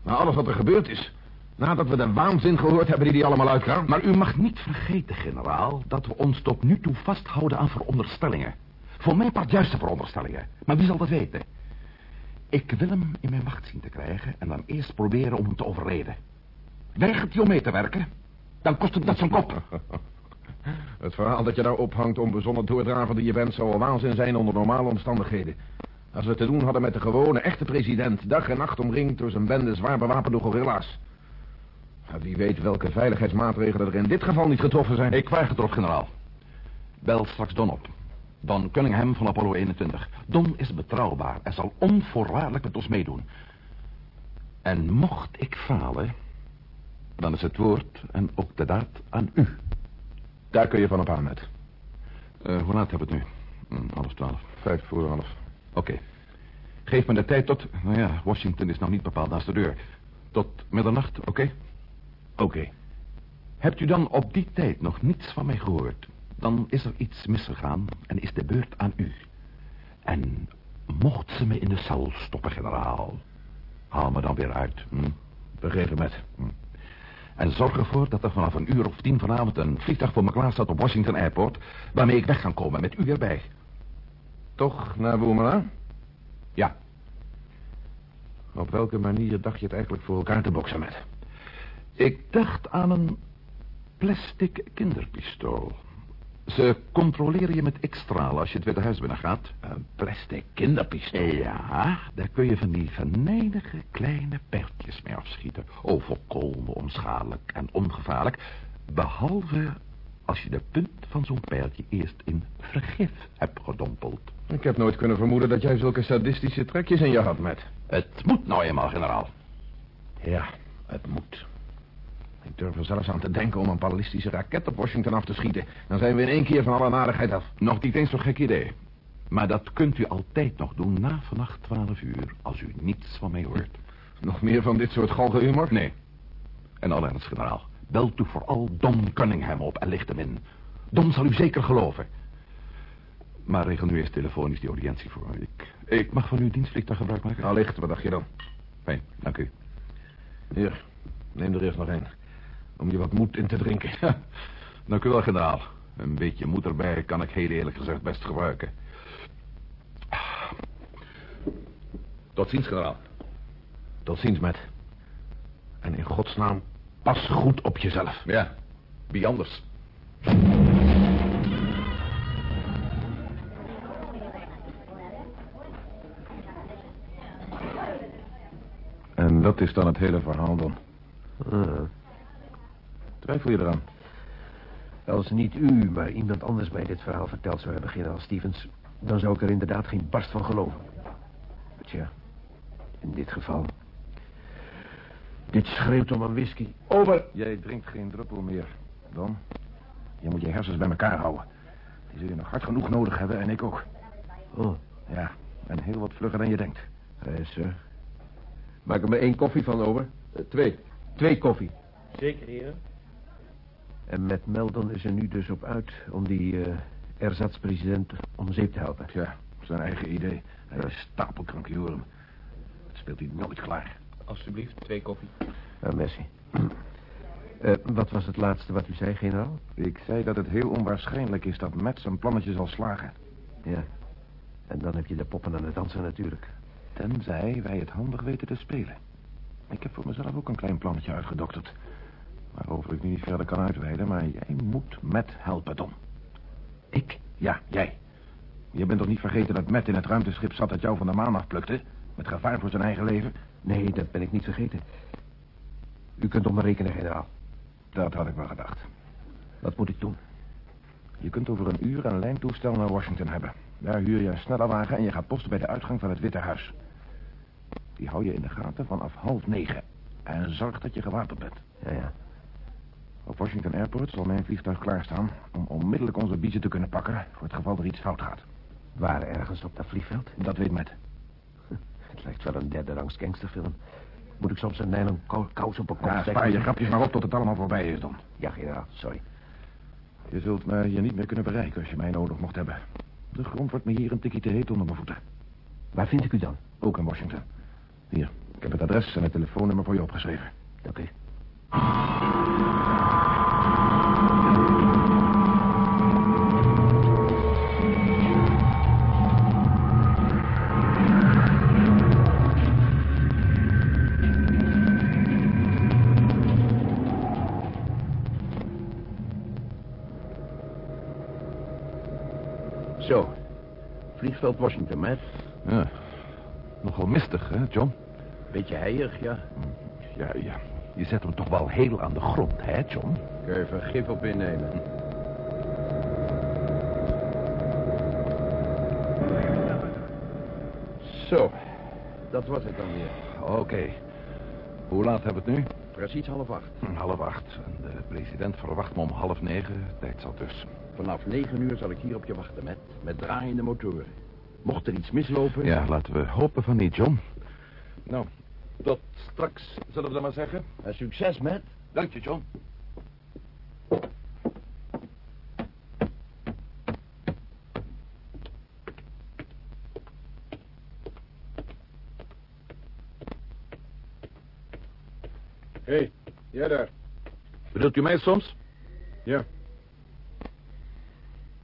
Na alles wat er gebeurd is. Nadat we de waanzin gehoord hebben die die allemaal uitkwam. Maar u mag niet vergeten, generaal, dat we ons tot nu toe vasthouden aan veronderstellingen. Voor mijn part juiste veronderstellingen. Maar wie zal dat weten? Ik wil hem in mijn macht zien te krijgen en dan eerst proberen om hem te overreden. Weigert hij om mee te werken? Dan kost het dat zijn kop. <laughs> Het verhaal dat je daar ophangt om bezonnen doordraver die je bent... zou al waanzin zijn onder normale omstandigheden. Als we te doen hadden met de gewone, echte president... dag en nacht omringd door zijn bende zwaar bewapende gorilla's. Wie weet welke veiligheidsmaatregelen er in dit geval niet getroffen zijn. Ik het erop, generaal. Bel straks Don op. Don Cunningham van Apollo 21. Don is betrouwbaar en zal onvoorwaardelijk met ons meedoen. En mocht ik falen... dan is het woord en ook de daad aan u. Daar kun je van op aan, met. Uh, hoe laat hebben we het nu? Hm, half twaalf. Vijf voor half. Oké. Geef me de tijd tot... Nou ja, Washington is nog niet bepaald naast de deur. Tot middernacht, oké? Oké. Okay. Hebt u dan op die tijd nog niets van mij gehoord? Dan is er iets misgegaan en is de beurt aan u. En mocht ze me in de cel stoppen, generaal... haal me dan weer uit, hm? Begrepen met. Hm. En zorg ervoor dat er vanaf een uur of tien vanavond een vliegtuig voor me klaar staat op Washington Airport... waarmee ik weg kan komen met u erbij. Toch naar Boemela? Ja. Op welke manier dacht je het eigenlijk voor elkaar te boksen met? Ik dacht aan een plastic kinderpistool. Ze controleren je met X-stralen als je het Witte Huis binnengaat. Een plastic kinderpistool? Ja, daar kun je van die venijnige kleine pijltjes mee afschieten. Oh, volkomen onschadelijk en ongevaarlijk. Behalve als je de punt van zo'n pijltje eerst in vergif hebt gedompeld. Ik heb nooit kunnen vermoeden dat jij zulke sadistische trekjes in je had, met. Het moet nou eenmaal, generaal. Ja, het moet. Ik durf er zelfs aan te denken om een ballistische raket op Washington af te schieten. Dan zijn we in één keer van alle nadigheid af. Nog niet eens zo'n gek idee. Maar dat kunt u altijd nog doen na vannacht 12 uur, als u niets van mij hoort. <laughs> Nog meer van dit soort galgenhumor? Nee. En alle ernst, generaal. Belt u vooral Don Cunningham op en licht hem in. Don zal u zeker geloven. Maar regel nu eerst telefonisch die audiëntie voor. Ik, ik mag van uw dienstvliegtuig gebruik maken. Allicht, wat dacht je dan? Fijn, dank u. Hier, neem er eerst nog een. Om je wat moed in te drinken. <laughs> dank u wel, generaal. Een beetje moed erbij kan ik heel eerlijk gezegd best gebruiken. Tot ziens, generaal. Tot ziens, Matt. En in godsnaam, pas goed op jezelf. Ja, wie anders? En dat is dan het hele verhaal dan. Ah. Twijfel je eraan? Als niet u, maar iemand anders mij dit verhaal verteld zou hebben, generaal Stevens... dan zou ik er inderdaad geen barst van geloven. Maar tja, in dit geval... Dit schreeuwt om een whisky. Over! Jij drinkt geen druppel meer, Don. Je moet je hersens bij elkaar houden. Die zul je nog hard genoeg nodig hebben en ik ook. Oh. Ja, en heel wat vlugger dan je denkt. Eh, sir. Maak er maar één koffie van, over. Eh, twee. Twee koffie. Zeker, heren. En met Meldon is er nu dus op uit om die uh, erzatspresident om zeep te helpen. Ja, zijn eigen idee. Hij is stapelkrank, je hoor hem. Dat speelt hij nooit klaar. Alsjeblieft, twee koffie. Uh, merci. Uh, <clears throat> wat was het laatste wat u zei, generaal? Ik zei dat het heel onwaarschijnlijk is dat Matt zijn plannetje zal slagen. Ja. En dan heb je de poppen aan het dansen natuurlijk. Tenzij wij het handig weten te spelen. Ik heb voor mezelf ook een klein plannetje uitgedokterd. Waarover ik nu niet verder kan uitweiden, maar jij moet Matt helpen, Don. Ik? Ja, jij. Je bent toch niet vergeten dat Matt in het ruimteschip zat dat jou van de maan afplukte? Met gevaar voor zijn eigen leven? Nee, dat ben ik niet vergeten. U kunt op me rekenen, generaal. Dat had ik wel gedacht. Wat moet ik doen? Je kunt over een uur een lijntoestel naar Washington hebben. Daar huur je een snelle wagen en je gaat posten bij de uitgang van het Witte Huis. Die hou je in de gaten vanaf half negen. En zorg dat je gewapend bent. Ja, ja. Op Washington Airport zal mijn vliegtuig klaarstaan... om onmiddellijk onze biezen te kunnen pakken... voor het geval er iets fout gaat. Waar ergens op dat vliegveld? Dat weet Matt. <laughs> Het lijkt wel een derde rangs gangsterfilm. Moet ik soms een nylon kou kous op een kop Ja, spaar je grapjes maar op tot het allemaal voorbij is dan. Ja, generaal, sorry. Je zult me hier niet meer kunnen bereiken als je mij nodig mocht hebben. De grond wordt me hier een tikje te heet onder mijn voeten. Waar vind ik u dan? Ook in Washington. Hier, ik heb het adres en het telefoonnummer voor je opgeschreven. Dank u. Zo. Vliegveld Washington, Matt. Ja. Nogal mistig, hè, John? Beetje heilig, ja. Ja, ja. Je zet hem toch wel heel aan de grond, hè, John? Kun je even gif op innemen. Zo. Dat was het dan weer. Oké. Hoe laat hebben we het nu? Precies half acht. Hm, Half acht. En de president verwacht me om half negen. Tijd zat dus. Vanaf negen uur zal ik hier op je wachten, met, met draaiende motoren. Mocht er iets mislopen... Ja, laten we hopen van niet, John. Nou, tot straks, zullen we dan maar zeggen? En succes, Matt. Dank je, John. Hé, hey, jij daar. Bedoelt u mij soms? Ja.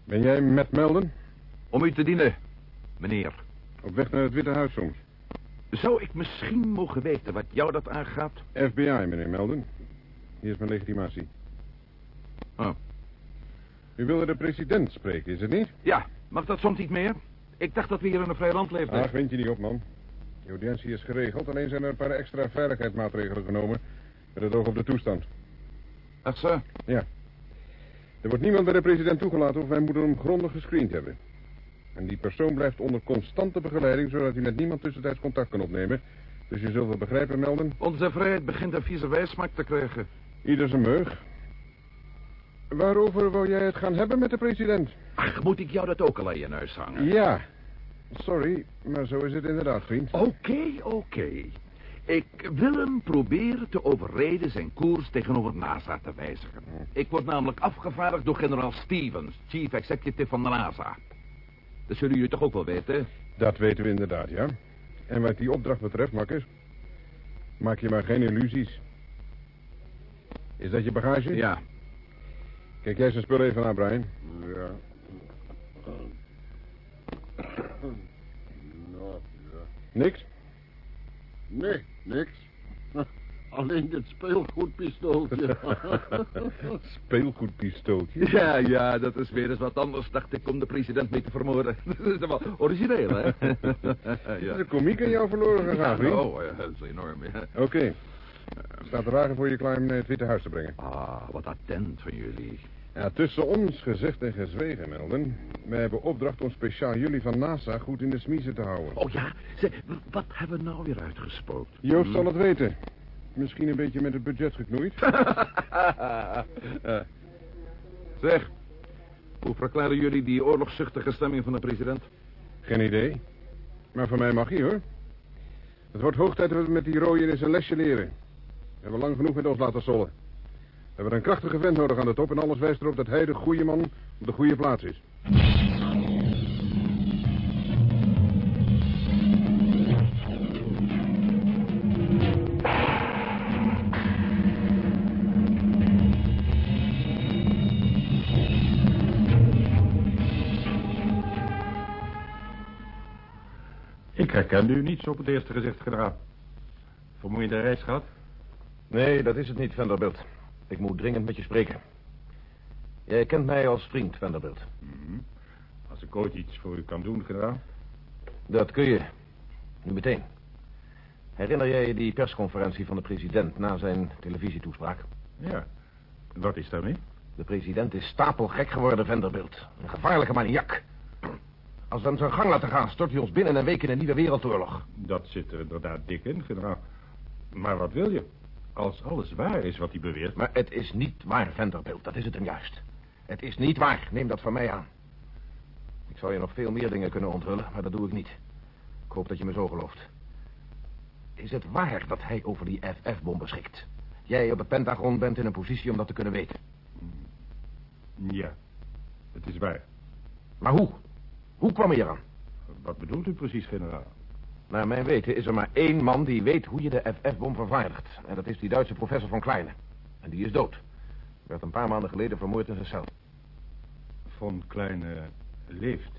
Ben jij met Melden? Om u te dienen, meneer. Op weg naar het Witte Huis soms. Zou ik misschien mogen weten wat jou dat aangaat? FBI, meneer Melden. Hier is mijn legitimatie. Oh. U wilde de president spreken, is het niet? Ja, mag dat soms niet meer? Ik dacht dat we hier in een vrij land leefden. Ach, wind je niet op, man. De audiëntie is geregeld, alleen zijn er een paar extra veiligheidsmaatregelen genomen... met het oog op de toestand. Ach zo? Ja. Er wordt niemand bij de president toegelaten of wij moeten hem grondig gescreend hebben. En die persoon blijft onder constante begeleiding... zodat hij met niemand tussentijds contact kan opnemen. Dus je zult wel begrijpen, Melden. Onze vrijheid begint een vieze wijsmaak te krijgen. Ieder zijn meug. Waarover wou jij het gaan hebben met de president? Ach, moet ik jou dat ook al aan je neus hangen? Ja. Sorry, maar zo is het inderdaad, vriend. Oké, oké. Ik wil hem proberen te overreden zijn koers tegenover NASA te wijzigen. Ik word namelijk afgevaardigd door generaal Stevens, chief executive van de NASA. Dat zullen jullie toch ook wel weten? Dat weten we inderdaad, ja. En wat die opdracht betreft, makkers... maak je maar geen illusies. Is dat je bagage? Ja. Kijk jij zijn spullen even aan, Brian. Ja. Nou, Niks? Nee, niks. Alleen dit speelgoedpistooltje. <laughs> Speelgoedpistooltje? Ja, ja, dat is weer eens wat anders, dacht ik, om de president mee te vermoorden. <laughs> Dat is wel origineel, hè? <laughs> ja. De komiek aan jou verloren gegaan, vriend. Oh, ja, dat is enorm, ja. Oké. Staat de wagen voor je klaar om naar het Witte Huis te brengen. Ah, wat attent van jullie. Ja, tussen ons gezegd en gezwegen, Melden. Wij hebben opdracht om speciaal jullie van NASA goed in de smiezen te houden. Oh ja, zeg, wat hebben we nou weer uitgespookt? Joost zal het weten. Misschien een beetje met het budget geknoeid. <laughs> zeg, hoe verklaren jullie die oorlogszuchtige stemming van de president? Geen idee. Maar voor mij mag hij, hoor. Het wordt hoog tijd dat we met die rooien eens een lesje leren. We hebben lang genoeg met ons laten sollen. We hebben een krachtige vent nodig aan de top... en alles wijst erop dat hij de goede man op de goede plaats is. Herkende u niet zo op het eerste gezicht, generaal. Vermoeiende reis gehad? Nee, dat is het niet, Vanderbilt. Ik moet dringend met je spreken. Jij kent mij als vriend, Vanderbilt. Mhm. Als ik ooit iets voor u kan doen, generaal. Dat kun je. Nu meteen. Herinner jij je die persconferentie van de president na zijn televisietoespraak? Ja. Wat is daarmee? De president is stapelgek geworden, Vanderbilt. Een gevaarlijke maniak. Als we hem zijn gang laten gaan, stort hij ons binnen een week in een nieuwe wereldoorlog. Dat zit er inderdaad dik in, generaal. Maar wat wil je? Als alles waar is wat hij beweert... Maar het is niet waar, Vanderbilt. Dat is het hem juist. Het is niet waar. Neem dat van mij aan. Ik zou je nog veel meer dingen kunnen onthullen, maar dat doe ik niet. Ik hoop dat je me zo gelooft. Is het waar dat hij over die FF-bom beschikt? Jij op het Pentagon bent in een positie om dat te kunnen weten. Ja, het is waar. Maar hoe? Hoe kwam hij eraan? Wat bedoelt u precies, generaal? Naar mijn weten is er maar één man die weet hoe je de FF-bom vervaardigt. En dat is die Duitse professor van Kleine. En die is dood. Werd een paar maanden geleden vermoord in zijn cel. Von Kleine leeft.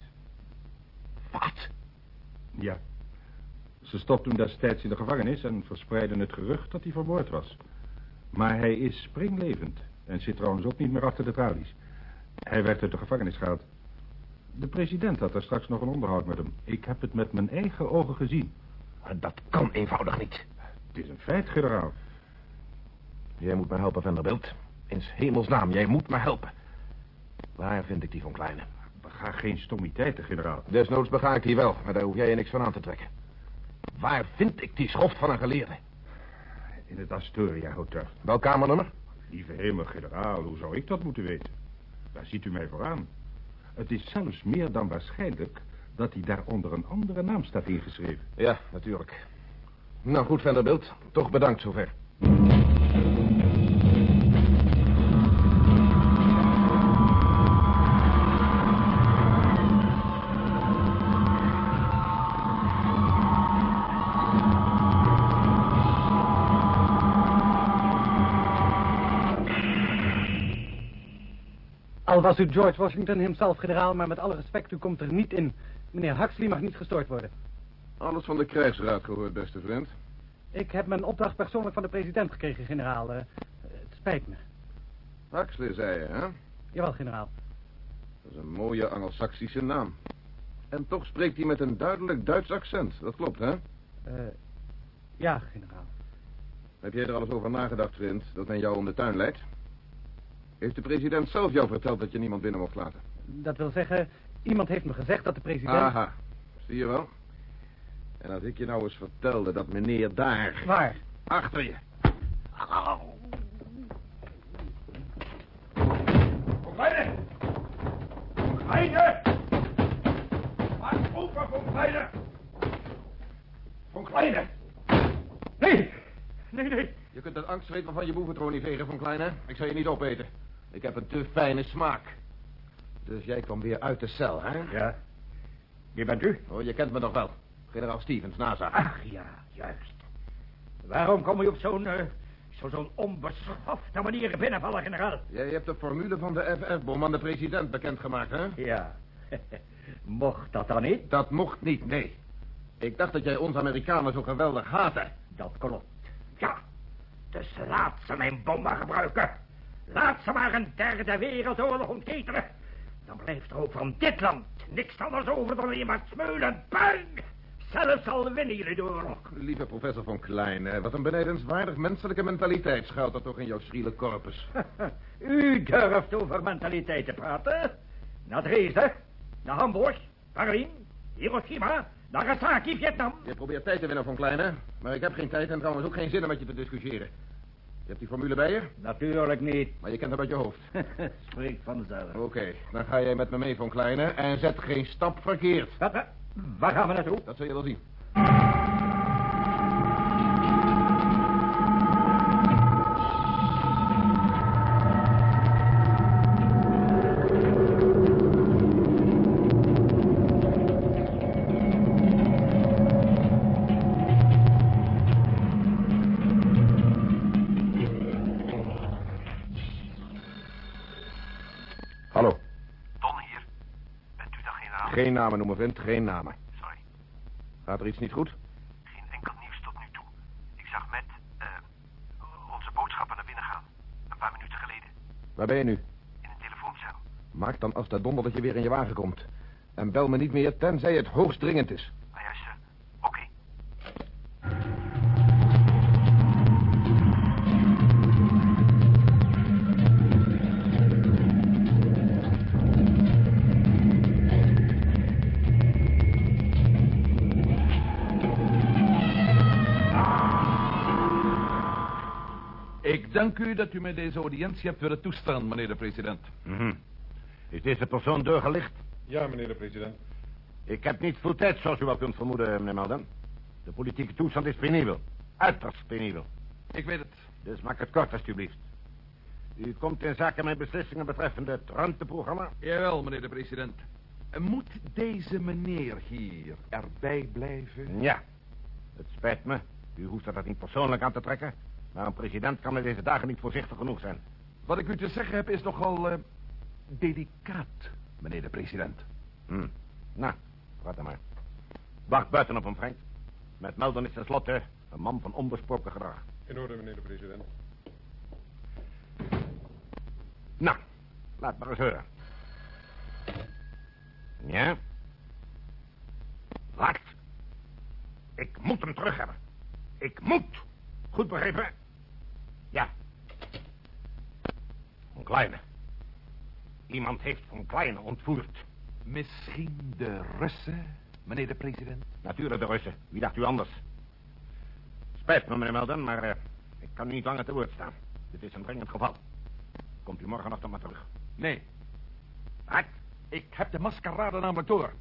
Wat? Ja. Ze stopte hem destijds in de gevangenis en verspreidden het gerucht dat hij vermoord was. Maar hij is springlevend en zit trouwens ook niet meer achter de tralies. Hij werd uit de gevangenis gehaald. De president had er straks nog een onderhoud met hem. Ik heb het met mijn eigen ogen gezien. Dat kan eenvoudig niet. Het is een feit, generaal. Jij moet me helpen, Vanderbilt. In hemelsnaam, jij moet me helpen. Waar vind ik die van Kleine? Bega geen stommiteiten, generaal. Desnoods bega ik die wel, maar daar hoef jij je niks van aan te trekken. Waar vind ik die schoft van een geleerde? In het Astoria Hotel. Welk kamernummer? Lieve hemel, generaal, hoe zou ik dat moeten weten? Daar ziet u mij voor aan. Het is zelfs meer dan waarschijnlijk dat hij daar onder een andere naam staat ingeschreven. Ja, natuurlijk. Nou goed, Vanderbilt. Toch bedankt zover. Was u George Washington himself, generaal, maar met alle respect, u komt er niet in. Meneer Huxley mag niet gestoord worden. Alles van de krijgsraad gehoord, beste vriend. Ik heb mijn opdracht persoonlijk van de president gekregen, generaal. Eh, het spijt me. Huxley, zei je, hè? Jawel, generaal. Mooie Angelsaksische naam. En toch spreekt hij met een duidelijk Duits accent. Dat klopt, hè? Eh, ja, generaal. Heb jij er alles over nagedacht, vriend, dat men jou om de tuin leidt? Heeft de president zelf jou verteld dat je niemand binnen mocht laten? Dat wil zeggen, iemand heeft me gezegd dat de president... Aha, zie je wel? En als ik je nou eens vertelde dat meneer daar... Waar? Achter je. Von Kleine! Von Kleine! Maak open, Von Kleine! Von Kleine! Nee! Nee, nee. Je kunt het angstzweet van je boeventroon niet vegen, van kleine. Ik zal je niet opeten. Ik heb een te fijne smaak. Dus jij kwam weer uit de cel, hè? Ja. Wie bent u? Oh, je kent me nog wel. Generaal Stevens, NASA. Ach ja, juist. Waarom kom je op zo'n uh, zo, zo'n onbeschofte manier binnenvallen, generaal? Jij hebt de formule van de FF-bom aan de president bekendgemaakt, hè? Ja. <laughs> mocht dat dan niet? Dat mocht niet, nee. Ik dacht dat jij ons Amerikanen zo geweldig haatte. Dat klopt. Ja. Dus laat ze mijn bommen gebruiken. Laat ze maar een derde wereldoorlog ontketenen. Dan blijft er ook van dit land niks anders over dan alleen maar smeulen puin. Zelfs al winnen jullie de oorlog. Lieve professor van Klein, wat een benedenswaardig menselijke mentaliteit schuilt er toch in jouw schriele corpus. <laughs> U durft over mentaliteit te praten? Naar Dresden, naar Hamburg, Berlin, Hiroshima, Nagasaki, Vietnam. Je probeert tijd te winnen van Kleine, maar ik heb geen tijd en trouwens ook geen zin om met je te discussiëren. Je hebt die formule bij je? Natuurlijk niet. Maar je kent hem uit je hoofd. <laughs> Spreekt vanzelf. Oké, dan ga jij met me mee van Kleine en zet geen stap verkeerd. Wat, waar gaan we naartoe? Dat zul je wel zien. Namen noemen, vriend. Geen namen. Sorry. Gaat er iets niet goed? Geen enkel nieuws tot nu toe. Ik zag met eh onze boodschappen naar binnen gaan. Een paar minuten geleden. Waar ben je nu? In een telefooncel. Maak dan als de donder dat je weer in je wagen komt. En bel me niet meer, tenzij het hoogst dringend is. Dank u dat u mij deze audiëntie hebt willen toestaan, meneer de president. Mhm. Is deze persoon doorgelicht? Ja, meneer de president. Ik heb niet veel tijd, zoals u wel kunt vermoeden, meneer Melden. De politieke toestand is penibel. Uiterst penibel. Ik weet het. Dus maak het kort, alstublieft. U komt in zaken mijn beslissingen betreffende het ruimteprogramma? Jawel, meneer de president. Moet deze meneer hier erbij blijven? Ja. Het spijt me. U hoeft er dat niet persoonlijk aan te trekken. Maar een president kan in deze dagen niet voorzichtig genoeg zijn. Wat ik u te zeggen heb is nogal eh, delicaat, meneer de president. Hm. Nou, praat dan maar. Wacht buiten op hem, Frank. Met Melden is tenslotte een man van onbesproken gedrag. In orde, meneer de president. Nou, laat maar eens horen. Ja? Wacht. Ik moet hem terug hebben. Ik moet. Goed begrepen? Ja. Van Kleine. Iemand heeft Van Kleine ontvoerd. Misschien de Russen, meneer de president? Natuurlijk de Russen. Wie dacht u anders? Spijt me, meneer Melden, maar eh, ik kan u niet langer te woord staan. Dit is een dringend geval. Komt u morgenochtend maar terug. Nee. Wat? Ik heb de maskerade namelijk door.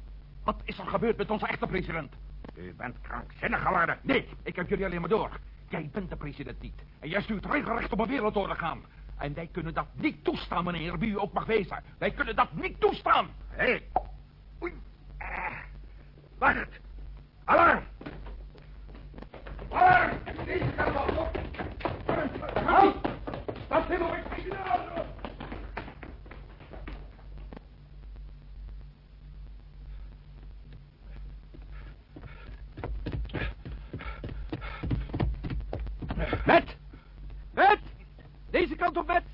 Wat is er gebeurd met onze echte president? U bent krankzinnig geworden. Nee, ik heb jullie alleen maar door. Jij bent de president niet. En jij stuurt regelrecht op een wereldoorlog aan. En wij kunnen dat niet toestaan, meneer, wie u ook mag wezen. Wij kunnen dat niet toestaan. Hé. Hey. Uh, wacht. Alarm. Alarm. Deze kant op. Halt. Dat zit op ik Met! Deze kant op, Matt.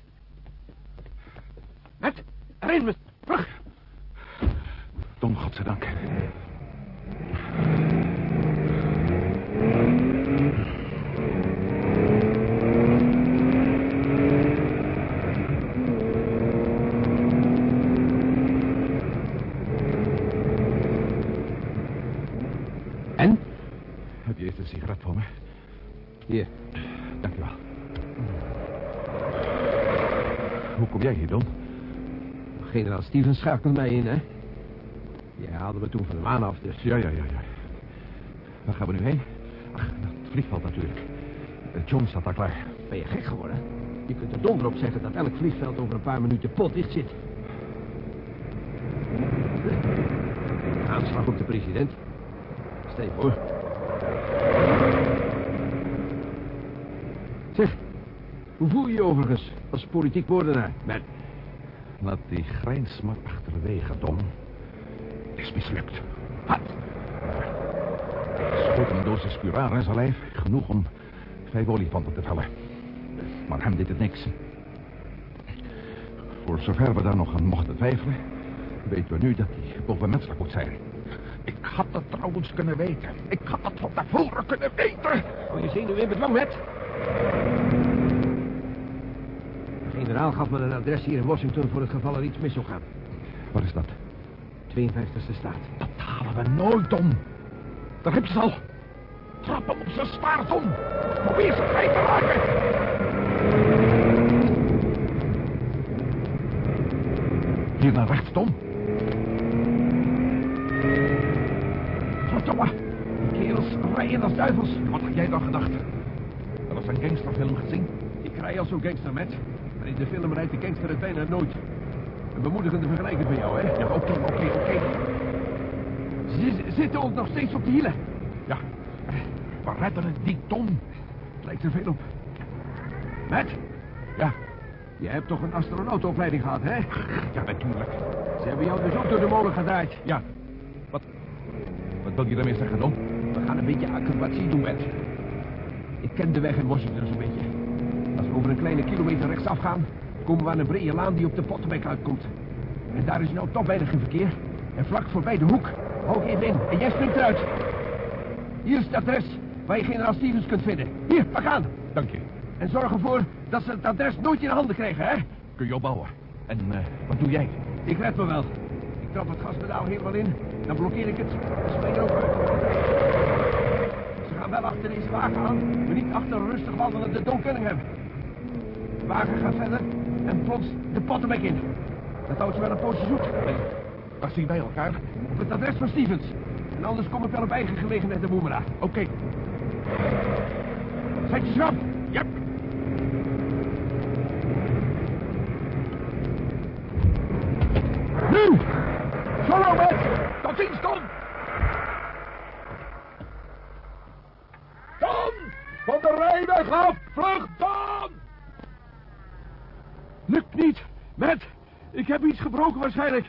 Matt, erin, terug. Tom, godzijdank. Kom jij hier, Don? Generaal Stevens schakelde mij in, hè? Jij haalde me toen van de maan af, dus... Ja, ja, ja, ja. Waar gaan we nu heen? Ach, het vliegveld natuurlijk. Eh, John staat daar klaar. Ben je gek geworden? Je kunt er donder op zeggen dat elk vliegveld over een paar minuten potdicht zit. Aanslag op de president. Steef hoor. Zeg, hoe voel je je overigens als politiek moordenaar, Ben? Laat die grijns maar achterwege, Tom. Het is mislukt. Wat? Schoot een dosis curare in zijn lijf. Genoeg om vijf olifanten te vellen. Maar hem deed het niks. Voor zover we daar nog aan mochten twijfelen... weten we nu dat hij bovenmenselijk moet zijn. Ik had het trouwens kunnen weten. Ik had het van tevoren kunnen weten. Oh, je zenuwen in bedwang, met. De generaal gaf me een adres hier in Washington voor het geval er iets mis zou gaan. Wat is dat? 52e staat. Dat halen we nooit om. Daar heb je ze al. Trap hem op zijn zwaard om. Probeer ze kwijt te raken. Hier naar rechts, Tom. Verdomme. Die kerels rijden als duivels. Wat had jij dan gedacht? Dat is een gangsterfilm gezien? Ik rij als zo'n gangster, met. Maar in de film rijdt de gangster het bijna nooit. Een bemoedigende vergelijking van jou, hè? Ja, oké, oké, oké. Ze zitten ook nog steeds op de hielen. Ja, we redden het niet, Tom. Het lijkt er veel op. Matt? Ja? Je hebt toch een astronautenopleiding gehad, hè? Ja, natuurlijk. Ze hebben jou dus ook door de molen gedraaid. Ja. Wat, wat wil je daarmee zeggen, Tom? We gaan een beetje acrobatie doen, Matt. Ik ken de weg in Washington zo'n beetje. Als we over een kleine kilometer rechtsaf gaan... komen we aan een brede laan die op de Pottenbek uitkomt. En daar is nou toch weinig geen verkeer. En vlak voorbij de hoek. Hou even in en jij springt eruit. Hier is het adres waar je generaal Stevens kunt vinden. Hier, we gaan. Dank je. En zorg ervoor dat ze het adres nooit in handen krijgen, hè? Kun je opbouwen. En eh, wat doe jij? Ik red me wel. Ik trap het gaspedaal helemaal in. Dan blokkeer ik het. En spring er ook uit. Ze gaan wel achter deze wagen aan, maar niet achter een rustig wandelende Don Cunningham. De wagen gaat verder en plots de pottenbek in. Dat houdt ze wel een poosje zoet. Waar zien wij elkaar? Op het adres van Stevens. En anders kom ik wel op eigen gelegenheid de Boemera. Oké. Zet je schrap. Yep. Nu! Zo, met! Tot ziens, Tom! Tom! Van de rijweg af! Vlug, Tom! Lukt niet. Matt, ik heb iets gebroken waarschijnlijk.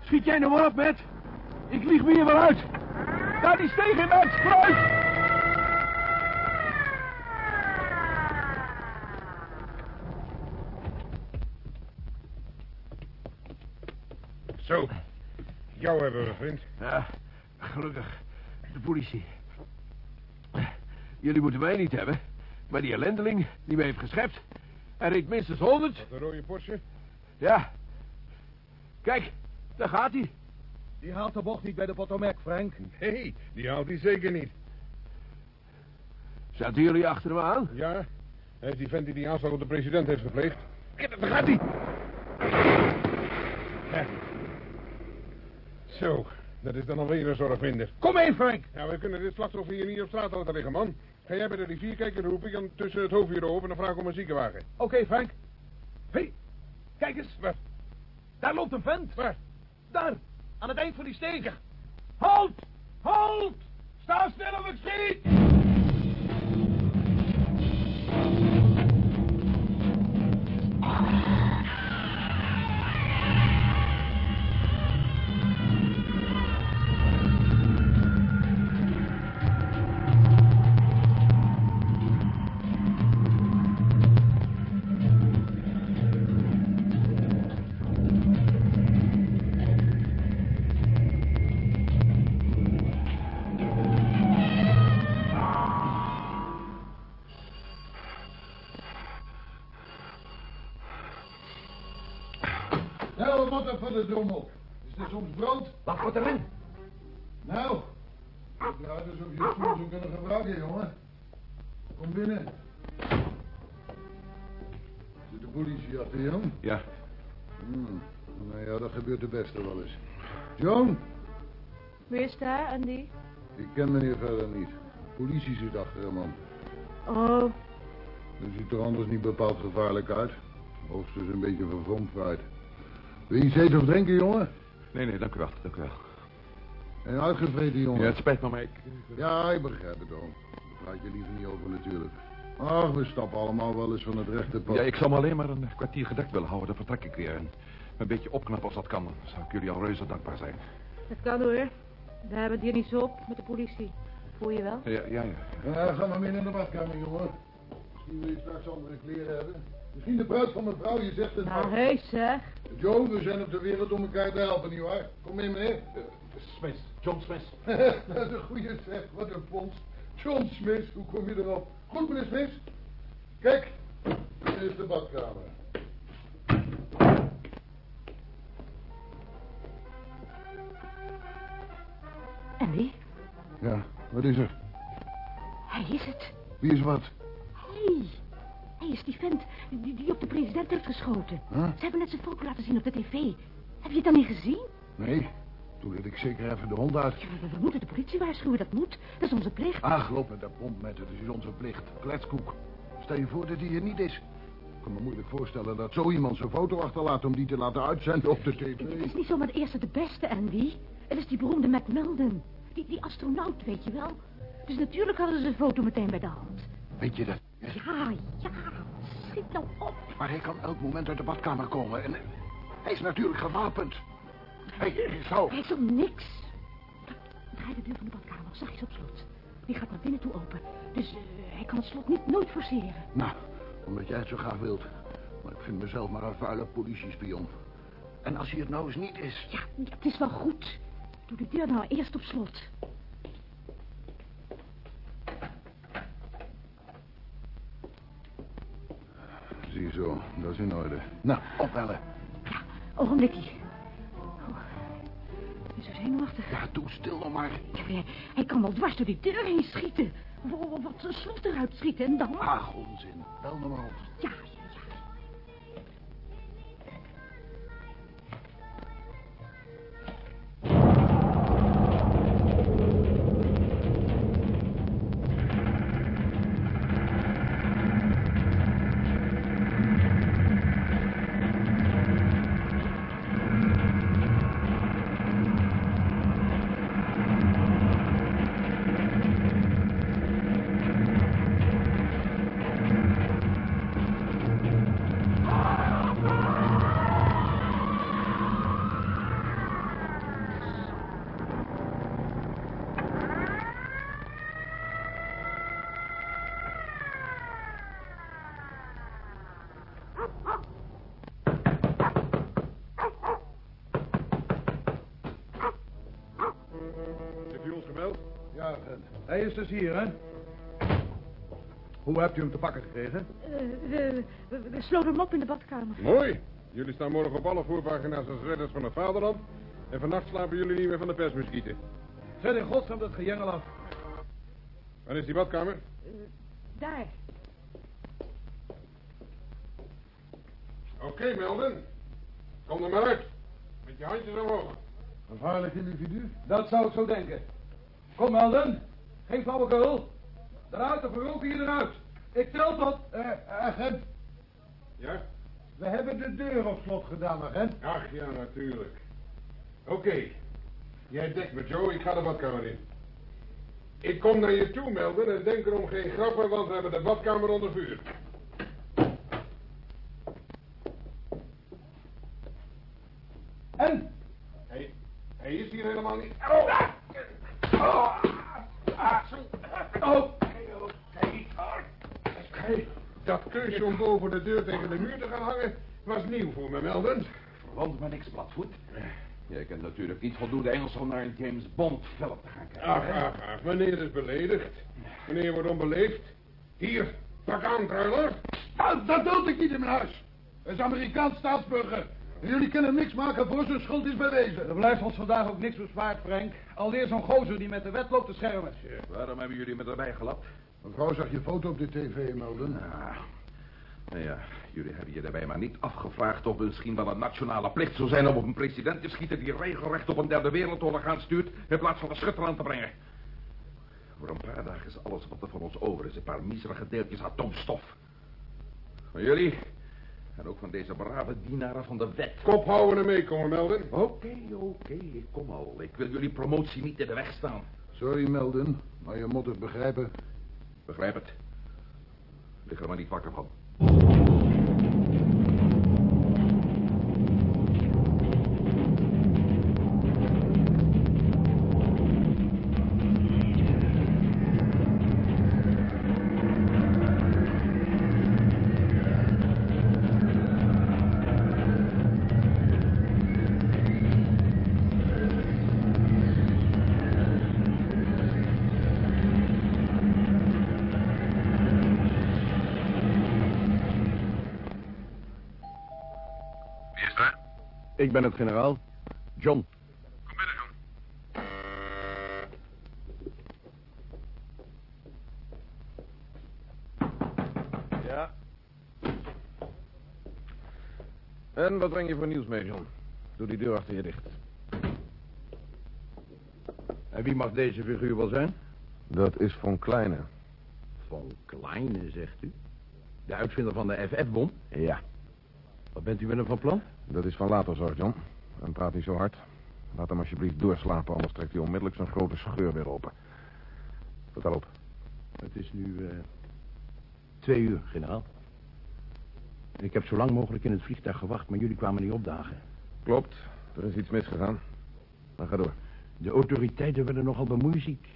Schiet jij nou op, Matt. Ik lieg me hier wel uit. Daar die steeg in, Matt. Vooruit! Zo. Jou hebben we, vriend. Ja, gelukkig. De politie. Jullie moeten mij niet hebben. Maar die ellendeling die mij heeft geschept... Hij reed minstens honderd. De rode Porsche? Ja. Kijk, daar gaat hij. Die haalt de bocht niet bij de Potomac, Frank. Nee, die haalt hij zeker niet. Zaten jullie achter hem aan? Ja, hij is die vent die die aanslag op de president heeft gepleegd. Kijk, daar gaat hij. Ja. Zo, dat is dan alweer een zorg minder. Kom mee, Frank. Ja, we kunnen dit slachtoffer hier niet op straat laten liggen, man. Ga jij bij de rivier kijken, roep ik dan tussen het hoofdbureau op en dan vraag ik om een ziekenwagen. Oké, Frank. Hé, hey, kijk eens. Wat? Daar loopt een vent. Waar? Daar, aan het eind van die steken! Halt! Halt! Sta stil of ik schiet! Verdomme op. Is er soms brand? Wat wordt er in? Nou, het eruit alsof je het soms zou kunnen gebruiken, jongen. Kom binnen. Zit de politie achter je aan? Ja. Hmm. Nou ja, dat gebeurt de beste wel eens. John, Wie is daar, Andy? ik ken meneer verder niet. Politie zit achter hem man. Oh, Dat ziet er anders niet bepaald gevaarlijk uit. Hoogstens een beetje vervromd uit. Wil je iets eten of drinken, jongen? Nee, nee, dank u wel, dank u wel. En uitgevreten, jongen. Ja, het spijt me, maar ik... Ja, ik begrijp het al. Daar praat je liever niet over natuurlijk. Ach, we stappen allemaal wel eens van het rechte pad. Ja, ik zal me alleen maar een kwartier gedekt willen houden, dan vertrek ik weer. En een beetje opknappen als dat kan, dan zou ik jullie al reuze dankbaar zijn. dat kan hoor. We hebben het hier niet zo op met de politie. Voel je wel? Ja, ja, ja. Ja, ga maar mee naar de badkamer, jongen. Misschien wil je straks andere kleren hebben. Misschien de bruid van mevrouw, je zegt het Nou, maar. heus zeg. Joe, we zijn op de wereld om elkaar te helpen, nietwaar? Kom mee, meneer. Smith, John Smith. <laughs> dat is een goede zeg, wat een vondst. John Smith, hoe kom je erop? Goed, meneer Smith. Kijk, dit is de badkamer. Andy, Ja, wat is er? hij is het. Wie is wat? Hé, hij is die vent die, die op de president heeft geschoten. Huh? Ze hebben net zijn foto laten zien op de tv. Heb je het dan niet gezien? Nee, toen liet ik zeker even de hond uit. We, we moeten de politie waarschuwen, dat moet. Dat is onze plicht. Ach, loop met dat pomp met het, dat is onze plicht. Kletskoek. Stel je voor dat hij hier niet is. Ik kan me moeilijk voorstellen dat zo iemand zijn foto achterlaat om die te laten uitzenden op de tv. Het is niet zomaar de eerste de beste, Andy. Het is die beroemde Mac Melden. Die, die astronaut, weet je wel. Dus natuurlijk hadden ze een foto meteen bij de hand. Weet je dat? Ja, ja. Nou op. Maar hij kan elk moment uit de badkamer komen en hij is natuurlijk gewapend. Hij zou... Hij is om niks. Draai de deur van de badkamer zachtjes op slot. Die gaat naar binnen toe open. Dus eh, hij kan het slot niet nooit forceren. Nou, omdat jij het zo graag wilt. Maar ik vind mezelf maar een vuile politiespion. En als hij het nou eens niet is... Ja, ja, het is wel goed. Doe de deur nou eerst op slot. Zie je zo, dat is in orde. Nou, opbellen. Ogenblikje. Oh, ik ben zo zenuwachtig. Ja, doe stil nog maar. Ja, hij, hij kan wel dwars door die deur heen schieten. Wat een slot eruit schieten en dan... Ach, onzin. Bel nog maar op. Ja, ja, is dus hier, hè? Hoe hebt u hem te pakken gekregen? Eh, we, we, we sloten hem op in de badkamer. Mooi. Jullie staan morgen op alle voorpagina's als redders van het vaderland. En vannacht slapen jullie niet meer van de persmuskieten. Zet in godsnaam dat gejengel af. Waar is die badkamer? Daar. Oké, Melden. Kom er maar uit. Met je handjes omhoog. Gevaarlijk individu. Dat zou ik zo denken. Kom, Melden. Geen flauwekul. Eruit of we roken hier eruit. Ik tel tot. Eh, agent. Ja? We hebben de deur op slot gedaan, agent. Ach ja, natuurlijk. Oké. Jij dekt me, Joe. Ik ga de badkamer in. Ik kom naar je toe, Melden, en denk erom geen grappen, want we hebben de badkamer onder vuur. En? Hij, hij is hier helemaal niet... Oh! Oh! Ah, zo. Oh! Hey, dat keusje om boven de deur tegen de muur te gaan hangen was nieuw voor me, Melden. Verwond me niks, platvoet. Jij kent natuurlijk niet voldoende Engels om naar een James Bond film te gaan kijken. Ach, hè? ach, ach, meneer is beledigd. Meneer wordt onbeleefd. Hier, pak aan, truiler. Nou, dat dood ik niet in mijn huis. Hij is Amerikaans staatsburger. Jullie kunnen niks maken voor zijn schuld is bewezen. Er blijft ons vandaag ook niks bespaard, Frank. Alweer zo'n gozer die met de wet loopt te schermen. Waarom hebben jullie me erbij gelapt? Mevrouw zag je foto op de tv melden. Nou ja, jullie hebben je daarbij maar niet afgevraagd of het misschien wel een nationale plicht zou zijn om op een president te schieten die regelrecht op een derde wereldoorlog aanstuurt in plaats van een schutter aan te brengen. Voor een paar dagen is alles wat er van ons over is een paar miserige deeltjes atoomstof. Van jullie en ook van deze brave dienaren van de wet. Kop houden en meekomen, Melden. Oké, oké, ik kom al. Ik wil jullie promotie niet in de weg staan. Sorry, Melden, maar je moet het begrijpen. Begrijp het. Lig er maar niet wakker van. Ik ben het generaal. John. Kom binnen, John. Ja. En wat breng je voor nieuws mee, John? Doe die deur achter je dicht. En wie mag deze figuur wel zijn? Dat is Von Kleine. Von Kleine, zegt u? De uitvinder van de FF-bom? Ja. Wat bent u met hem van plan? Dat is van later zorg, John. En praat niet zo hard. Laat hem alsjeblieft doorslapen, anders trekt hij onmiddellijk zijn grote scheur weer open. Vertel op. Het is nu eh, twee uur, generaal. Ik heb zo lang mogelijk in het vliegtuig gewacht, maar jullie kwamen niet opdagen. Klopt, er is iets misgegaan. Maar ga door. De autoriteiten werden nogal bemoeiziek.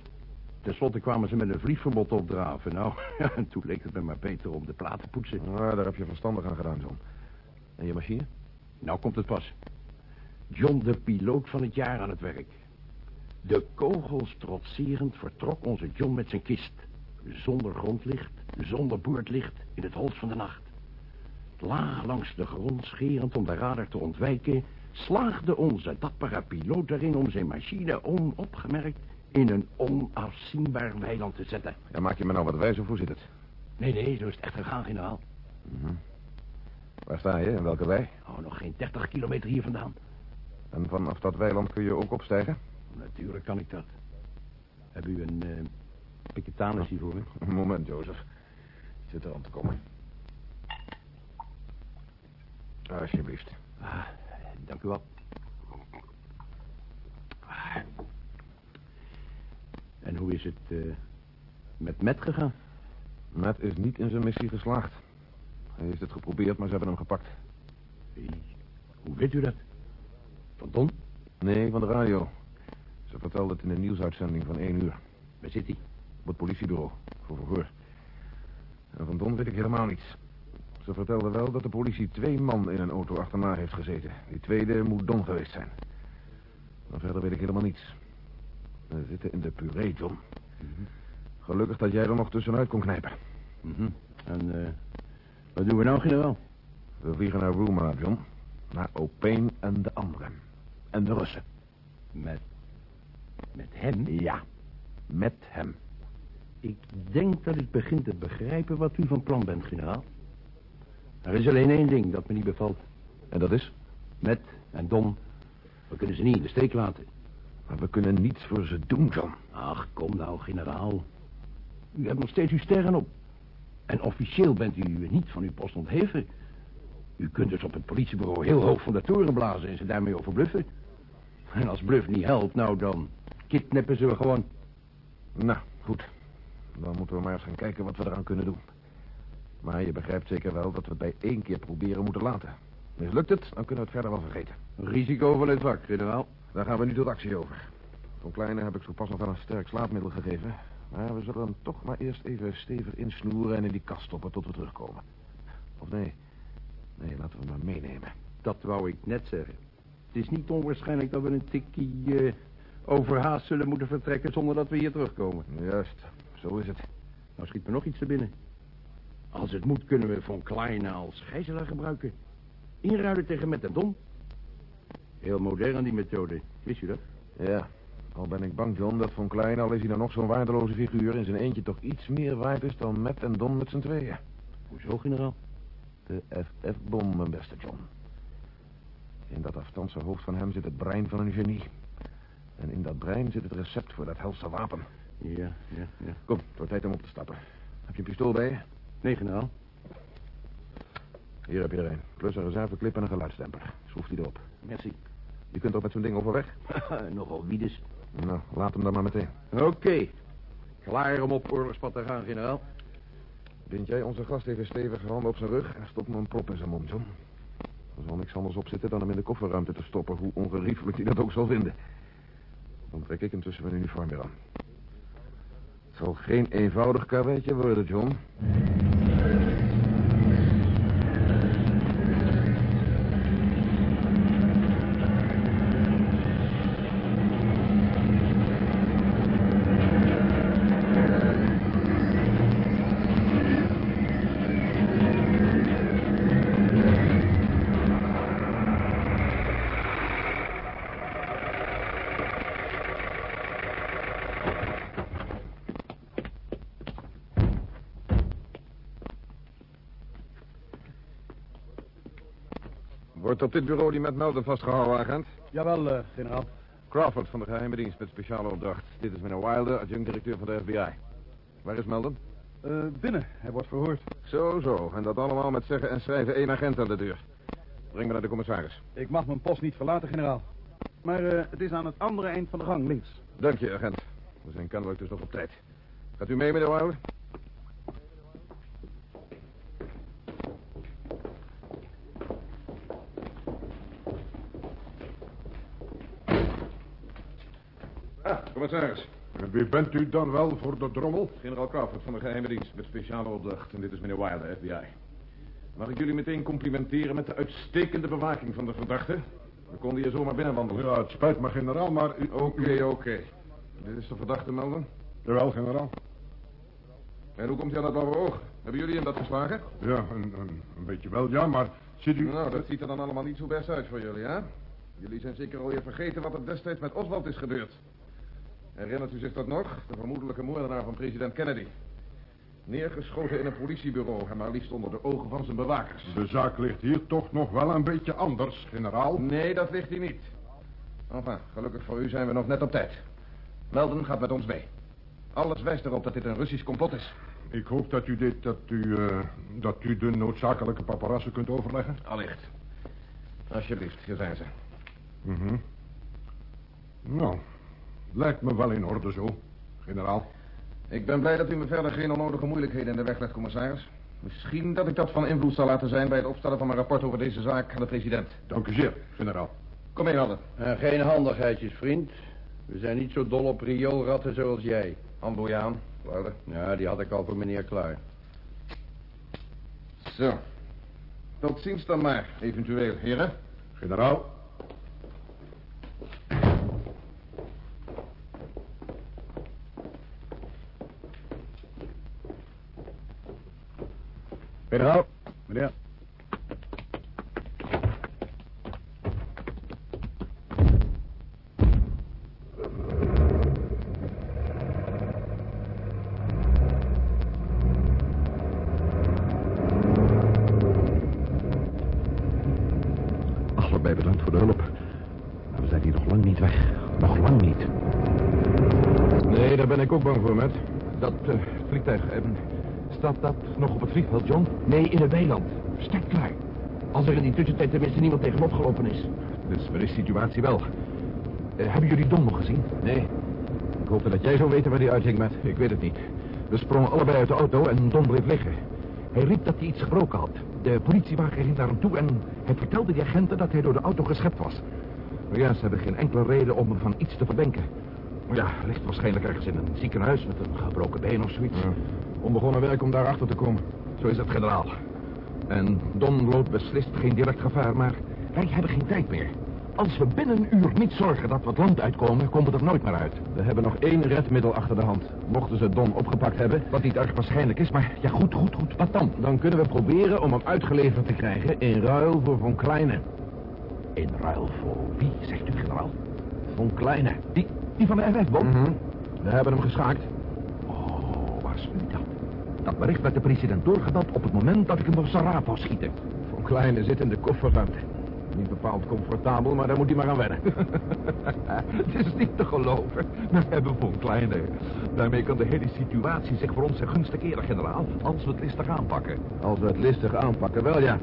Ten slotte kwamen ze met een vliegverbod opdraven. Nou, <laughs> en toen leek het me maar beter om de plaat te poetsen. Ah, daar heb je verstandig aan gedaan, John. En je machine? Nou komt het pas. John, de piloot van het jaar aan het werk. De kogels trotserend vertrok onze John met zijn kist. Zonder grondlicht, zonder boordlicht, in het holst van de nacht. Laag langs de grond, scherend om de radar te ontwijken... slaagde onze dappere piloot erin om zijn machine onopgemerkt... in een onafzienbaar weiland te zetten. Ja, maak je me nou wat wijzer, hoe zit het? Nee, nee, zo is het echt gegaan, generaal. Mhm. Waar sta je? In welke wei? Oh, nog geen 30 kilometer hier vandaan. En vanaf dat weiland kun je ook opstijgen? Natuurlijk kan ik dat. Heb u een uh, hier voor me? <laughs> Een moment, Jozef. Ik zit er aan te komen. Alsjeblieft. Ah, dank u wel. Ah. En hoe is het uh, met Matt gegaan? Matt is niet in zijn missie geslaagd. Hij heeft het geprobeerd, maar ze hebben hem gepakt. Hey, hoe weet u dat? Van Don? Nee, van de radio. Ze vertelde het in een nieuwsuitzending van één uur. Waar zit hij? Op het politiebureau, voor verhoor. En van Don weet ik helemaal niets. Ze vertelde wel dat de politie twee man in een auto achterna heeft gezeten. Die tweede moet Don geweest zijn. Maar verder weet ik helemaal niets. We zitten in de puree, John. Mhm. Gelukkig dat jij er nog tussenuit kon knijpen. Mhm. En uh, wat doen we nou, generaal? We vliegen naar Ruma, John. Naar Opeen en de anderen. En de Russen. Met... met hem? Ja, met hem. Ik denk dat ik begin te begrijpen wat u van plan bent, generaal. Er is alleen één ding dat me niet bevalt. En dat is? Met en Don. We kunnen ze niet in de steek laten. Maar we kunnen niets voor ze doen, John. Ach, kom nou, generaal. U hebt nog steeds uw sterren op. En officieel bent u niet van uw post ontheven. U kunt dus op het politiebureau heel hoog van de toren blazen en ze daarmee overbluffen. En als bluff niet helpt, nou dan kidnappen ze we gewoon. Nou, goed. Dan moeten we maar eens gaan kijken wat we eraan kunnen doen. Maar je begrijpt zeker wel dat we het bij één keer proberen moeten laten. Mislukt het, dan kunnen we het verder wel vergeten. Risico van het vak, generaal. Daar gaan we nu tot actie over. Van Kleine heb ik zo pas nog wel een sterk slaapmiddel gegeven. Maar we zullen hem toch maar eerst even stevig insnoeren en in die kast stoppen tot we terugkomen. Of nee, nee, laten we hem maar meenemen. Dat wou ik net zeggen. Het is niet onwaarschijnlijk dat we een tikkie uh, overhaast zullen moeten vertrekken zonder dat we hier terugkomen. Juist, zo is het. Nou schiet me nog iets te binnen. Als het moet kunnen we Von Kleine als gijzelaar gebruiken. Inruilen tegen Met en Don. Heel modern, die methode. Wist u dat? Ja, al ben ik bang, John, dat Von Klein, al is hij dan nog zo'n waardeloze figuur... in zijn eentje toch iets meer waard is dan Matt en Don met z'n tweeën. Hoezo, generaal? De FF-bom, mijn beste John. In dat afstandse hoofd van hem zit het brein van een genie. En in dat brein zit het recept voor dat helse wapen. Ja, ja, ja. Kom, het wordt tijd om op te stappen. Heb je een pistool bij je? Nee, generaal. Hier heb je er een. Plus een reserveklip en een geluidsdemper. Schroef die erop. Merci. Je kunt toch met zo'n ding overweg? <laughs> Nogal wie dus. Nou, laat hem dan maar meteen. Oké. Klaar om op oorlogspad te gaan, generaal. Bind jij onze gast even stevig handen op zijn rug en stop hem een prop in zijn mond, John. Er zal niks anders op zitten dan hem in de kofferruimte te stoppen, hoe ongeriefelijk hij dat ook zal vinden. Dan trek ik intussen mijn uniform weer aan. Het zal geen eenvoudig karwetje worden, John. Dit bureau die met Melden vastgehouden, agent? Jawel, eh, generaal. Crawford van de geheime dienst met speciale opdracht. Dit is meneer Wilder, adjunct-directeur van de FBI. Waar is Melden? Eh, binnen. Hij wordt verhoord. Zo, zo. En dat allemaal met zeggen en schrijven één agent aan de deur. Breng me naar de commissaris. Ik mag mijn post niet verlaten, generaal. Maar eh, het is aan het andere eind van de gang, links. Dank je, agent. We zijn kennelijk dus nog op tijd. Gaat u mee, meneer Wilder? Ah, commissaris. Wie bent u dan wel voor de drommel? Generaal Crawford van de geheime dienst met speciale opdracht. En dit is meneer Wilder, FBI. Mag ik jullie meteen complimenteren met de uitstekende bewaking van de verdachte? We konden hier zomaar binnenwandelen. Ja, het spijt me, generaal, maar u... Oké, oké. Dit is de verdachte, Melden? Jawel, generaal. En hoe komt hij aan dat blauwe oog? Hebben jullie hem dat geslagen? Ja, een, een, een beetje wel, ja, maar ziet u... Nou, dat ziet er dan allemaal niet zo best uit voor jullie, hè? Jullie zijn zeker alweer vergeten wat er destijds met Oswald is gebeurd. Herinnert u zich dat nog? De vermoedelijke moordenaar van president Kennedy. Neergeschoten in een politiebureau en maar liefst onder de ogen van zijn bewakers. De zaak ligt hier toch nog wel een beetje anders, generaal. Nee, dat ligt hier niet. Enfin, gelukkig voor u zijn we nog net op tijd. Melden gaat met ons mee. Alles wijst erop dat dit een Russisch complot is. Ik hoop dat u dit, dat u, eh, dat u de noodzakelijke paparassen kunt overleggen. Allicht. Alsjeblieft, hier zijn ze. Mhm. Nou, lijkt me wel in orde zo, generaal. Ik ben blij dat u me verder geen onnodige moeilijkheden in de weg legt, commissaris. Misschien dat ik dat van invloed zal laten zijn bij het opstellen van mijn rapport over deze zaak aan de president. Dank u zeer, generaal. Kom mee, Melden. En geen handigheidjes, vriend. We zijn niet zo dol op rioolratten zoals jij. Handboei aan, Wouter. Ja, die had ik al voor meneer klaar. Zo. Tot ziens dan maar, eventueel, heren. Generaal. Generaal. Meneer. Allebei bedankt voor de hulp. Maar we zijn hier nog lang niet weg. Nog lang niet. Nee, daar ben ik ook bang voor, Matt. Dat eh, vliegtuig, eh, staat dat nog op het vliegveld, John? Nee, in het weiland. Sterk klaar. Als er in die tussentijd tenminste niemand tegenop gelopen is. Dus is de situatie wel? Eh, hebben jullie Don nog gezien? Nee. Ik hoopte dat jij zou weten waar die uithing, Matt. Ik weet het niet. We sprongen allebei uit de auto en Don bleef liggen. Hij riep dat hij iets gebroken had. De politiewagen ging naar hem toe en hij vertelde die agenten dat hij door de auto geschept was. Maar ja, ze hebben geen enkele reden om hem van iets te verdenken. Ja, ligt waarschijnlijk ergens in een ziekenhuis met een gebroken been of zoiets. Ja. Onbegonnen werk om daar achter te komen. Zo is het, generaal. En Don loopt beslist geen direct gevaar, maar wij hebben geen tijd meer. Als we binnen een uur niet zorgen dat we het land uitkomen, komen we er nooit meer uit. We hebben nog één redmiddel achter de hand. Mochten ze Don opgepakt hebben. Wat niet erg waarschijnlijk is, maar ja, goed, goed, goed. Wat dan? Dan kunnen we proberen om hem uitgeleverd te krijgen in ruil voor Von Kleine. In ruil voor wie, zegt u, generaal? Von Kleine. Die, die van de FF-bom? We hebben hem geschaakt. Oh, was u dat? Dat bericht werd de president doorgebeld op het moment dat ik hem op zijn raap wou schieten. Von Kleine zit in de kofferruimte. Niet bepaald comfortabel, maar daar moet hij maar aan wennen. <laughs> het is niet te geloven. We hebben Von Kleine. Daarmee kan de hele situatie zich voor ons gunste keren, generaal. Als we het listig aanpakken. Als we het listig aanpakken, wel ja.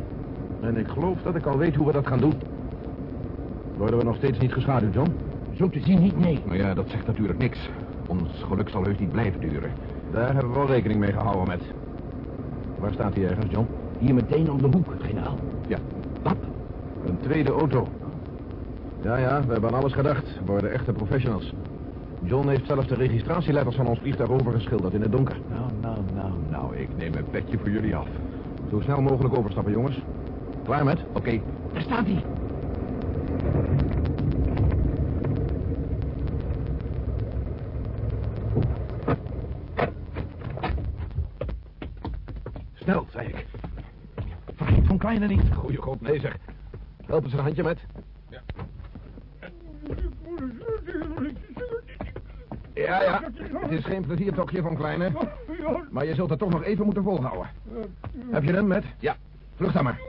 En ik geloof dat ik al weet hoe we dat gaan doen. Worden we nog steeds niet geschaduwd, John? Zo te zien niet, nee. Maar ja, dat zegt natuurlijk niks. Ons geluk zal heus niet blijven duren. Daar hebben we wel rekening mee gehouden met. Waar staat hij ergens, John? Hier meteen om de hoek, generaal. Ja. Wat? Een tweede auto. Ja, ja, we hebben aan alles gedacht. We worden echte professionals. John heeft zelfs de registratieletters van ons vliegtuig overgeschilderd in het donker. Nou, nou, nou, nou, ik neem een petje voor jullie af. Zo snel mogelijk overstappen, jongens. Klaar met? Oké, daar staat hij. Snel, zei ik. Vergeet van Kleine niet. Goeie god, nee zeg. Help eens een handje met. Ja, ja. Het is geen pleziertochtje van Kleine. Maar je zult het toch nog even moeten volhouden. Heb je hem met? Ja. Vlug dan maar.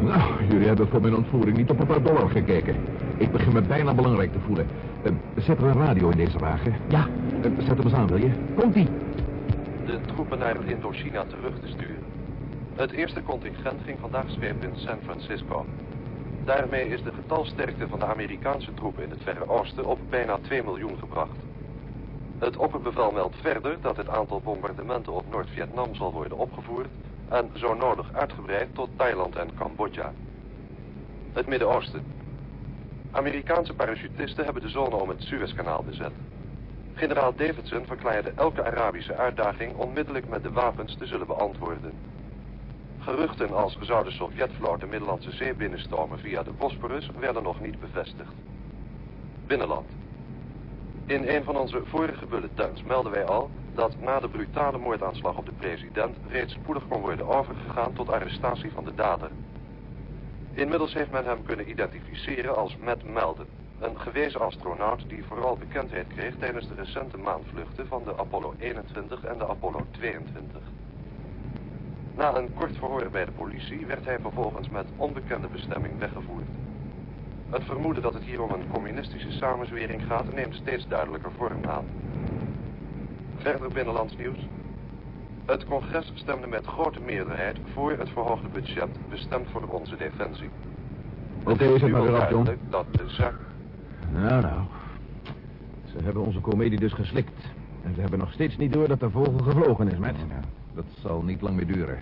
Nou, jullie hebben voor mijn ontvoering niet op een paar dollar gekeken. Ik begin me bijna belangrijk te voelen. Uh, zet er een radio in deze wagen. Ja. Uh, zet hem eens aan, wil je? Komt-ie. De troepen naar Indochina terug te sturen. Het eerste contingent ging vandaag zweven in San Francisco. Daarmee is de getalsterkte van de Amerikaanse troepen in het Verre Oosten op bijna 2 miljoen gebracht. Het opperbevel meldt verder dat het aantal bombardementen op Noord-Vietnam zal worden opgevoerd en zo nodig uitgebreid tot Thailand en Cambodja. Het Midden-Oosten. Amerikaanse parachutisten hebben de zone om het Suezkanaal bezet. Generaal Davidson verklaarde elke Arabische uitdaging onmiddellijk met de wapens te zullen beantwoorden. Geruchten als zou de Sovjetvloot de Middellandse Zee binnenstomen via de Bosporus werden nog niet bevestigd. Binnenland. In een van onze vorige bulletins melden wij al dat na de brutale moordaanslag op de president reeds spoedig kon worden overgegaan tot arrestatie van de dader. Inmiddels heeft men hem kunnen identificeren als Matt Melden, een gewezen astronaut die vooral bekendheid kreeg tijdens de recente maanvluchten van de Apollo 21 en de Apollo 22. Na een kort verhoor bij de politie werd hij vervolgens met onbekende bestemming weggevoerd. Het vermoeden dat het hier om een communistische samenzwering gaat neemt steeds duidelijker vorm aan. Verder binnenlands nieuws. Het congres stemde met grote meerderheid voor het verhoogde budget bestemd voor onze defensie. Oké, is het maar weer af, John. dat de zaak... Nou, nou. Ze hebben onze komedie dus geslikt. En ze hebben nog steeds niet door dat de vogel gevlogen is, met. Dat zal niet lang meer duren.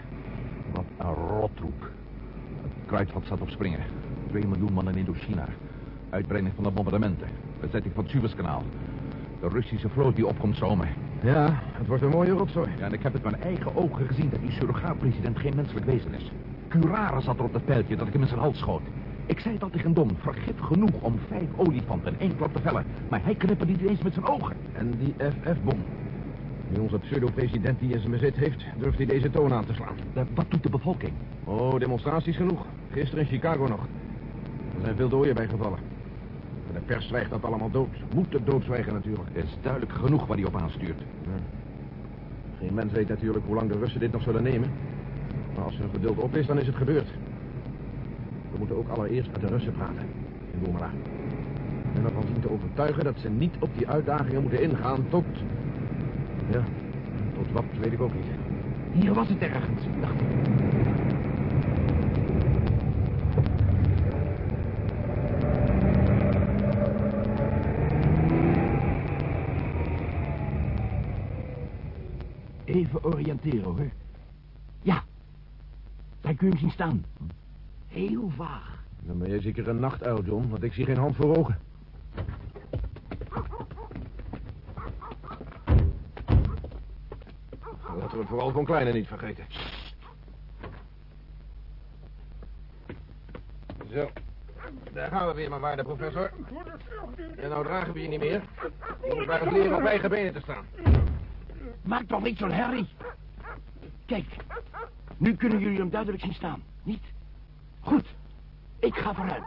Wat een rottroep. Het kruidvat staat op springen. 2 miljoen man in Indochina. Uitbreiding van de bombardementen. Bezetting van het Suezkanaal. De Russische vloot die opkomt zomen. Ja, het wordt een mooie rotzooi. Ja, en ik heb het met mijn eigen ogen gezien dat die surrogaatpresident geen menselijk wezen is. Curare zat er op dat pijltje dat ik hem in zijn hals schoot. Ik zei het al tegen Don, vergif genoeg om vijf olifanten in één klap te vellen. Maar hij knipperde niet eens met zijn ogen. En die FF-bom. Nu onze pseudo-president die in zijn bezit heeft, durft hij deze toon aan te slaan. wat doet de bevolking? Oh, demonstraties genoeg. Gisteren in Chicago nog. Er zijn veel doden bijgevallen. En de pers zwijgt dat allemaal dood. Moet het doodzwijgen natuurlijk. Het is duidelijk genoeg waar hij op aanstuurt. Geen mens weet natuurlijk hoe lang de Russen dit nog zullen nemen. Maar als hun geduld op is, dan is het gebeurd. We moeten ook allereerst met de Russen praten. In Boemera. En ervan zien te overtuigen dat ze niet op die uitdagingen moeten ingaan tot... Ja, tot wat weet ik ook niet. Hier was het ergens, dacht ik. even oriënteren, hoor. Ja, dan kun je hem zien staan. Heel vaag. Dan ben jij zeker een nachtuil, John, want ik zie geen hand voor ogen. Laten we hem vooral van Kleine niet vergeten. Zo, daar gaan we weer, mijn waarde professor. En nou dragen we je niet meer. Je moet maar eens leren op eigen benen te staan. Maak toch niet zo'n herrie. Kijk, nu kunnen jullie hem duidelijk zien staan, niet? Goed, ik ga vooruit.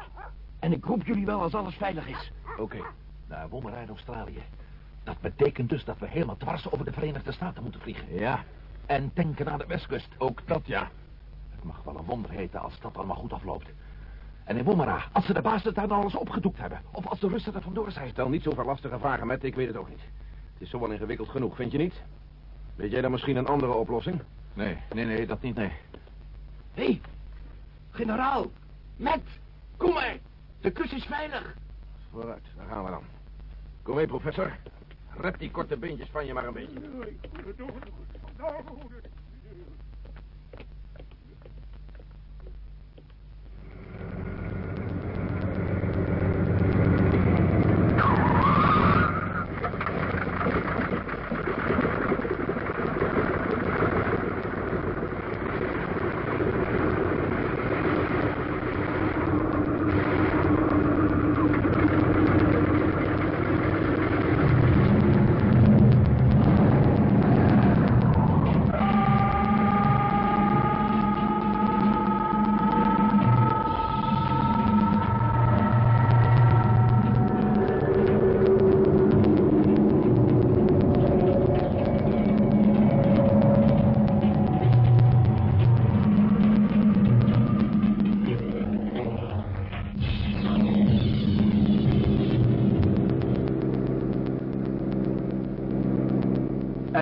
En ik roep jullie wel als alles veilig is. Oké, naar Womerij in Australië. Dat betekent dus dat we helemaal dwars over de Verenigde Staten moeten vliegen. Ja. En tanken naar de westkust. Ook dat, ja. Het mag wel een wonder heten als dat allemaal goed afloopt. En in Womera, als ze de basis daar nou alles opgedoekt hebben. Of als de Russen er vandoor zijn. Stel niet zoveel lastige vragen, met. Ik weet het ook niet. Het is zo wel ingewikkeld genoeg, vind je niet? Weet jij dan misschien een andere oplossing? Nee, nee, nee, dat niet, nee. Hé, hey, generaal, Matt, kom maar. De kust is veilig. Vooruit, daar gaan we dan. Kom mee, professor. Rep die korte beentjes van je maar een beetje.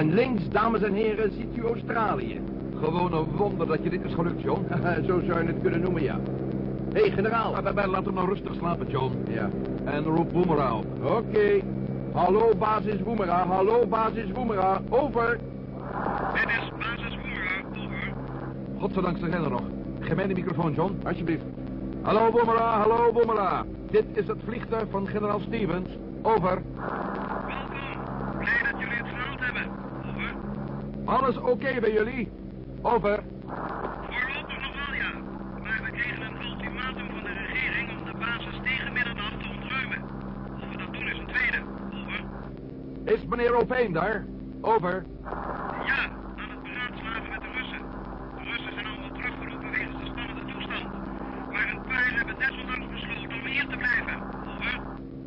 En links, dames en heren, ziet u Australië. Gewoon een wonder dat je dit is gelukt, John. <laughs> Zo zou je het kunnen noemen, ja. Hé, hey, generaal. Laat hem nou rustig slapen, John. Ja. En roep Boemera op. Oké. Hallo, basis Boemera. Hallo, basis Boemera. Over. Dit is basis Woera, over. Godzijdank zijn er nog. Geef mij de microfoon, John, alsjeblieft. Hallo, Boemera. Hallo, Boemera. Dit is het vliegtuig van generaal Stevens. Over. Blij dat jullie het gehaald hebben. Over. Alles oké bij jullie? Over. Voorlopig nog wel, ja. Maar we kregen een ultimatum van de regering om de basis tegen middernacht te ontruimen. Of we dat doen is een tweede. Over. Is meneer Opeen daar? Over. Ja, aan het beraadslagen met de Russen. De Russen zijn allemaal teruggeroepen wegens de spannende toestand. Maar een paar hebben desondanks besloten om hier te blijven. Over.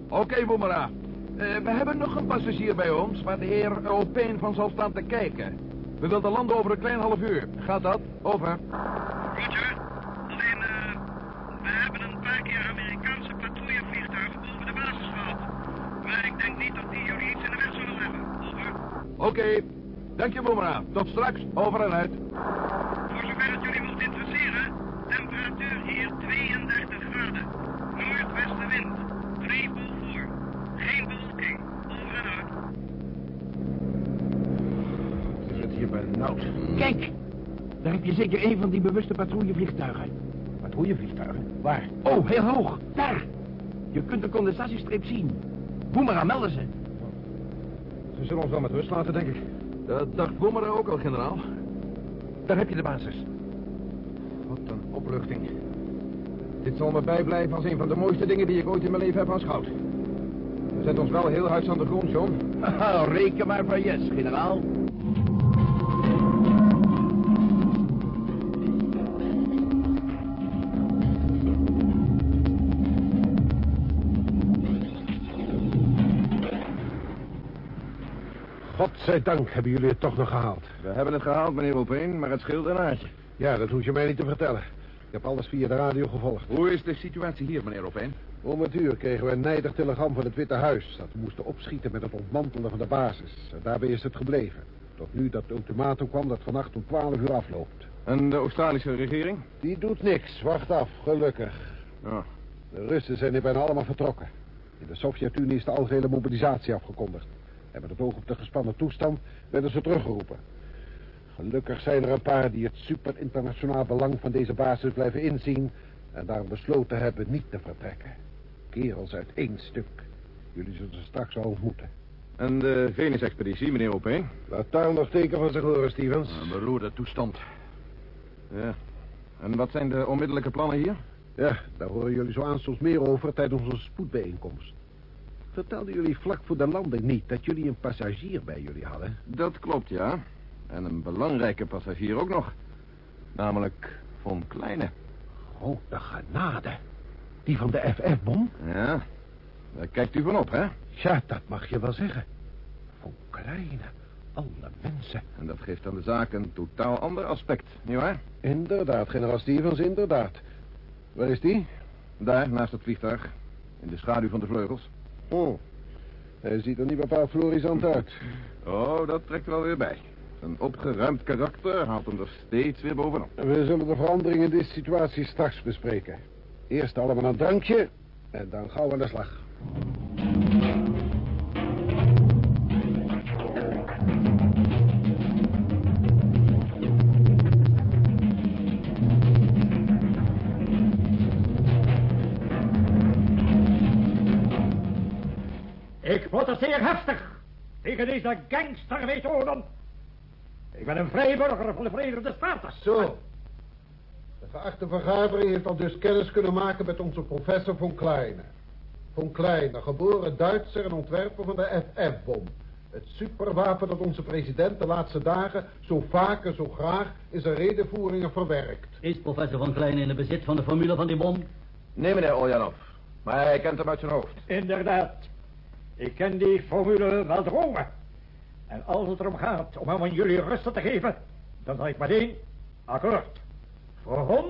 Oké, Boemera. Eh, we hebben nog een passagier bij ons waar de heer Opeen van zal staan te kijken. We wilden landen over een klein half uur. Gaat dat? Over. Roger. Alleen, eh, we hebben een paar keer Amerikaanse patrouillevliegtuigen boven de basis gehad. Maar ik denk niet dat die jullie iets in de weg zullen leggen. Over. Oké. Dank je, Boemera. Tot straks. Over en uit. Voor zover het jullie mocht interesseren, temperatuur hier 32 graden. Noordwestenwind, 3 boel voor. Geen bewolking, over en uit. Het is Kijk, daar heb je zeker een van die bewuste patrouillevliegtuigen. Patrouillevliegtuigen? Waar? Oh, heel hoog. Daar. Je kunt de condensatiestreep zien. Boemera, melden ze. Ze zullen ons wel met rust laten, denk ik. Dat dacht Boemera ook al, generaal. Daar heb je de basis. Wat een opluchting. Dit zal me bijblijven als een van de mooiste dingen die ik ooit in mijn leven heb aanschouwd. We zetten ons wel heel hard aan de grond, John. Haha, <laughs> reken maar van yes, generaal. Godzijdank hebben jullie het toch nog gehaald. We hebben het gehaald, meneer Opeen, maar het scheelt een aardje. Ja, dat hoef je mij niet te vertellen. Ik heb alles via de radio gevolgd. Hoe is de situatie hier, meneer Opeen? Om het uur kregen we een nijdig telegram van het Witte Huis... dat we moesten opschieten met het ontmantelen van de basis. En daarbij is het gebleven. Tot nu dat ultimatum kwam dat vannacht om 12 uur afloopt. En de Australische regering? Die doet niks. Wacht af, gelukkig. Ja. De Russen zijn hier bijna allemaal vertrokken. In de Sovjet-Unie is de algehele mobilisatie afgekondigd. En met het oog op de gespannen toestand werden ze teruggeroepen. Gelukkig zijn er een paar die het super-internationaal belang van deze basis blijven inzien... en daarom besloten hebben niet te vertrekken. Kerels uit één stuk. Jullie zullen ze straks al ontmoeten. En de Venus-expeditie, meneer Opeen? Laat daar nog teken van zich horen, Stevens. Een beroerde toestand. Ja. En wat zijn de onmiddellijke plannen hier? Ja, daar horen jullie zo aanstonds meer over tijdens onze spoedbijeenkomst. Vertelden jullie vlak voor de landing niet dat jullie een passagier bij jullie hadden? Dat klopt, ja. En een belangrijke passagier ook nog. Namelijk Von Kleine. Grote genade. Die van de FF-bom? Ja, daar kijkt u van op, hè? Ja, dat mag je wel zeggen. Von Kleine, alle mensen. En dat geeft aan de zaak een totaal ander aspect, nietwaar? Inderdaad, generaal Stevens, inderdaad. Waar is die? Daar, naast het vliegtuig. In de schaduw van de vleugels. Oh, hij ziet er niet bepaald florisant uit. Oh, dat trekt wel weer bij. Een opgeruimd karakter haalt hem er steeds weer bovenop. We zullen de verandering in deze situatie straks bespreken. Eerst allemaal een drankje en dan gauw aan de slag. Ik protesteer heftig tegen deze gangstermethoden. Ik ben een vrijburger van de Verenigde Staten. Zo. De geachte vergadering heeft al dus kennis kunnen maken met onze professor von Kleine. Von Kleine, geboren Duitser en ontwerper van de FF-bom. Het superwapen dat onze president de laatste dagen zo vaak en zo graag in zijn redenvoeringen verwerkt. Is professor Van Klein in het bezit van de formule van die bom? Nee, meneer Oljanov. Maar hij kent hem uit zijn hoofd. Inderdaad. Ik ken die formule wel dromen. En als het erom gaat om hem aan jullie rusten te geven, dan zal ik meteen akkoord. Voor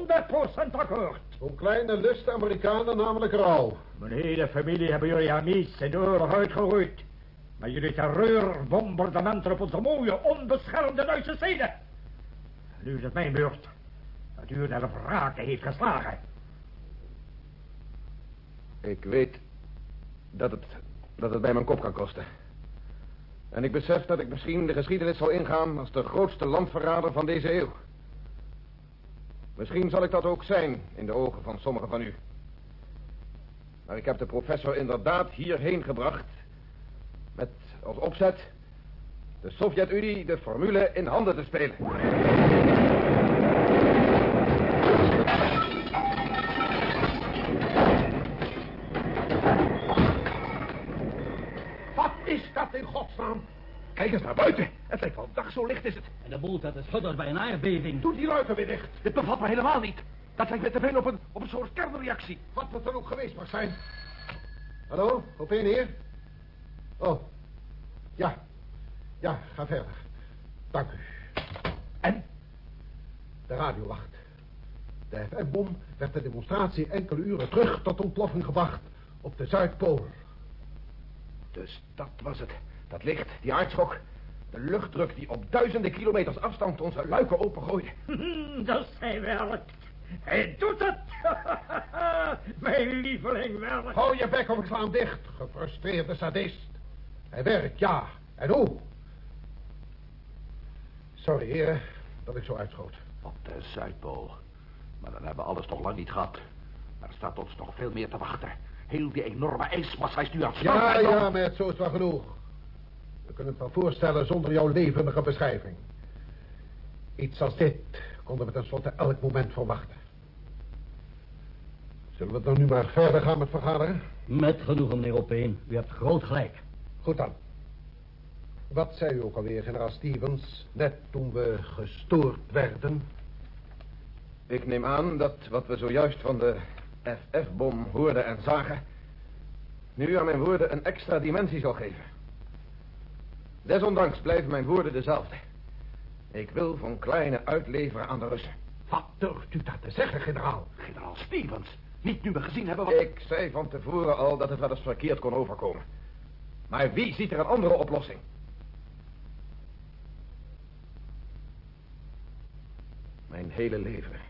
100% akkoord. Von Kleine lust de Amerikanen namelijk rouw. Mijn hele familie hebben jullie amies in de oorlog uitgeroeid. Met jullie terreurbombardementen op onze mooie, onbeschermde Duitse steden. Nu is het mijn beurt. Dat u naar de wraken heeft geslagen. Ik weet dat het, dat het bij mijn kop kan kosten. En ik besef dat ik misschien de geschiedenis zal ingaan als de grootste landverrader van deze eeuw. Misschien zal ik dat ook zijn in de ogen van sommigen van u. Maar ik heb de professor inderdaad hierheen gebracht... met als opzet de Sovjet-Unie de formule in handen te spelen. Wat is dat in godsnaam? Kijk eens naar buiten. Het lijkt wel dag, zo licht is het. En de boel staat schudders bij een aardbeving. Doe die ruiten weer dicht. Dit bevat me helemaal niet. Dat lijkt me te veel op een, op een soort kernreactie. Wat het dan ook geweest mag zijn. Hallo, op één heer? Oh, ja. Ja, ga verder. Dank u. En? De radiowacht. De FM-bom werd de demonstratie enkele uren terug tot ontploffing gebracht op de Zuidpool. Dus dat was het. Dat licht, die aardschok. De luchtdruk die op duizenden kilometers afstand onze luiken opengooide. <laughs> Dat zijn werkt. Hij doet het. <laughs> Mijn lieveling werkt. Hou je bek of ik sla hem dicht, gefrustreerde sadist. Hij werkt, ja. En hoe? Sorry, heren, dat ik zo uitschoot. Op de Zuidpool. Maar dan hebben we alles nog lang niet gehad. Er staat ons nog veel meer te wachten. Heel die enorme ijsmassa is nu aan het Ja, smelten. ja, maar zo is het wel genoeg. We kunnen het wel voorstellen zonder jouw levendige beschrijving. Iets als dit konden we tenslotte elk moment verwachten. Zullen we dan nu maar verder gaan met vergaderen? Met genoegen, meneer Opeen. U hebt groot gelijk. Goed dan. Wat zei u ook alweer, generaal Stevens, net toen we gestoord werden? Ik neem aan dat wat we zojuist van de FF-bom hoorden en zagen... nu aan mijn woorden een extra dimensie zal geven. Desondanks blijven mijn woorden dezelfde. Ik wil van Kleine uitleveren aan de Russen. Wat durft u dat te zeggen, generaal? Generaal Stevens, niet nu we gezien hebben wat... Ik zei van tevoren al dat het wel eens verkeerd kon overkomen. Maar wie ziet er een andere oplossing? Mijn hele leven,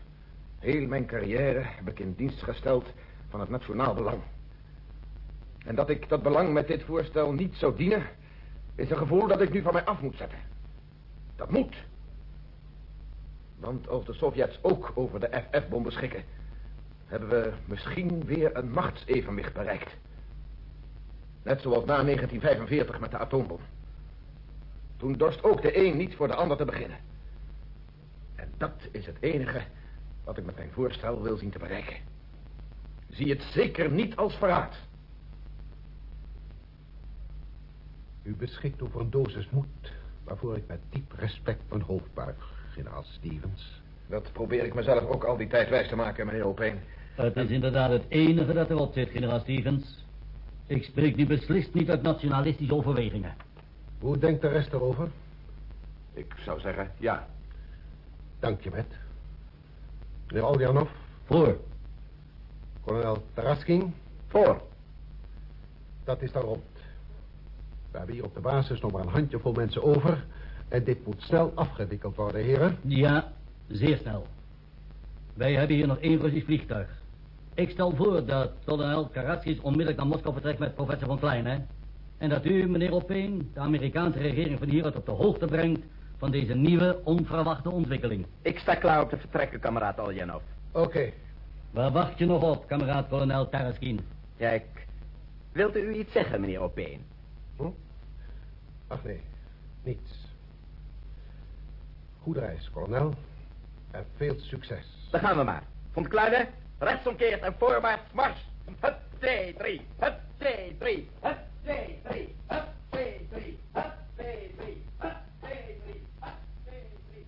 heel mijn carrière heb ik in dienst gesteld van het nationaal belang. En dat ik dat belang met dit voorstel niet zou dienen, is een gevoel dat ik nu van mij af moet zetten. Dat moet. Want als de Sovjets ook over de FF-bom beschikken, hebben we misschien weer een machtsevenwicht bereikt. Net zoals na 1945 met de atoombom. Toen dorst ook de een niet voor de ander te beginnen. En dat is het enige wat ik met mijn voorstel wil zien te bereiken. Zie het zeker niet als verraad. U beschikt over een dosis moed... waarvoor ik met diep respect mijn hoofd buig, generaal Stevens. Dat probeer ik mezelf ook al die tijd wijs te maken, meneer Opeen. Het is inderdaad het enige dat erop zit, generaal Stevens. Ik spreek nu beslist niet uit nationalistische overwegingen. Hoe denkt de rest erover? Ik zou zeggen, ja. Dank je, Met. Meneer Oljanov? Voor. Kolonel Taraskin? Voor. Dat is dan rond. We hebben hier op de basis nog maar een handjevol mensen over... en dit moet snel afgewikkeld worden, heren. Ja, zeer snel. Wij hebben hier nog één Russisch vliegtuig. Ik stel voor dat kolonel Karatskis onmiddellijk naar Moskou vertrekt met professor von Klein, hè? En dat u, meneer Opeen, de Amerikaanse regering van hieruit op de hoogte brengt... van deze nieuwe, onverwachte ontwikkeling. Ik sta klaar om te vertrekken, kameraad Aljanov. Oké. Waar wacht je nog op, kameraad kolonel Taraskin? Ja, ik... Wilt u iets zeggen, meneer Opeen? Hm? Ach nee, niets. Goede reis, kolonel. En veel succes. Dan gaan we maar. Von Kleine, rechtsomkeert en voorwaarts mars. Hup, 2, 3, hup, 2, 3, hup, 2, 3, hup, 2, 3, hup, 2, 3, hup, 2, 3, hup, 2, 3.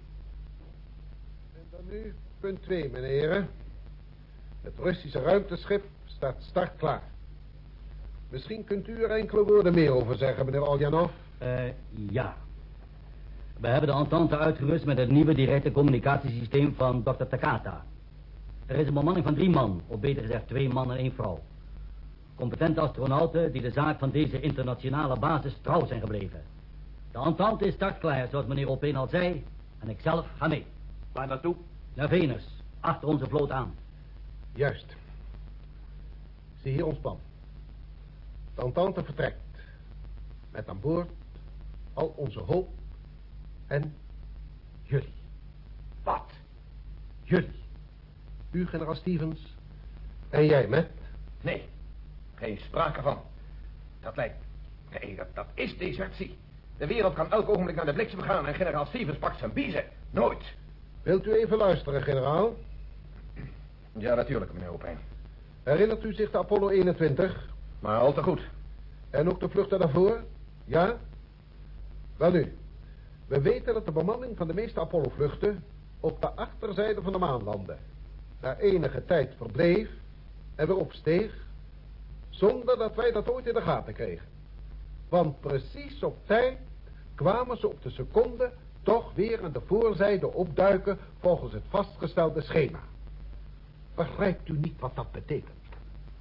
En dan nu punt 2, meneer. Het Russische ruimteschip staat start klaar. Misschien kunt u er enkele woorden meer over zeggen, meneer Aljanov. Eh, ja. We hebben de Entente uitgerust met het nieuwe directe communicatiesysteem van Dr. Takata. Er is een bemanning van drie man, of beter gezegd twee man en één vrouw. Competente astronauten die de zaak van deze internationale basis trouw zijn gebleven. De Entente is startklaar, zoals meneer Opeen al zei, en ik zelf ga mee. Waar naartoe? Naar Venus, achter onze vloot aan. Juist. Zie hier ons plan. De Entente vertrekt. Met aan boord al onze hoop en jullie. Wat? Jullie. U, generaal Stevens. En jij, met? Nee, geen sprake van. Dat lijkt... Nee, dat, dat is desertie. De wereld kan elk ogenblik naar de bliksem gaan en generaal Stevens pakt zijn biezen. Nooit. Wilt u even luisteren, generaal? Ja, natuurlijk, meneer Opijn. Herinnert u zich de Apollo 21? Maar al te goed. En ook de vluchten daarvoor? Ja? Wel nu, we weten dat de bemanning van de meeste Apollo-vluchten op de achterzijde van de maan landde. Daar enige tijd verbleef en weer opsteeg, zonder dat wij dat ooit in de gaten kregen. Want precies op tijd kwamen ze op de seconde toch weer aan de voorzijde opduiken volgens het vastgestelde schema. Begrijpt u niet wat dat betekent?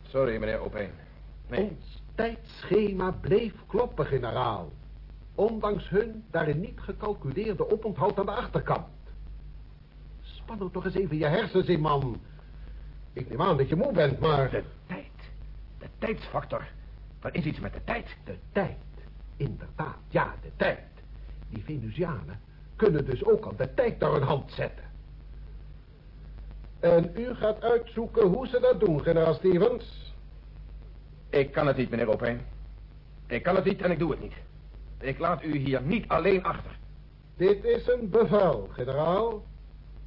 Sorry, meneer Opeen. Nee. Ons tijdschema bleef kloppen, generaal. Ondanks hun daarin niet gecalculeerde oponthoud aan de achterkant. Span nou toch eens even je hersens in, man. Ik neem aan dat je moe bent, maar... De tijd. De tijdsfactor. Er is iets met de tijd. De tijd. Inderdaad, ja, de tijd. Die Venusianen kunnen dus ook al de tijd naar hun hand zetten. En u gaat uitzoeken hoe ze dat doen, generaal Stevens. Ik kan het niet, meneer Opeen. Ik kan het niet en ik doe het niet. Ik laat u hier niet alleen achter. Dit is een bevel, generaal.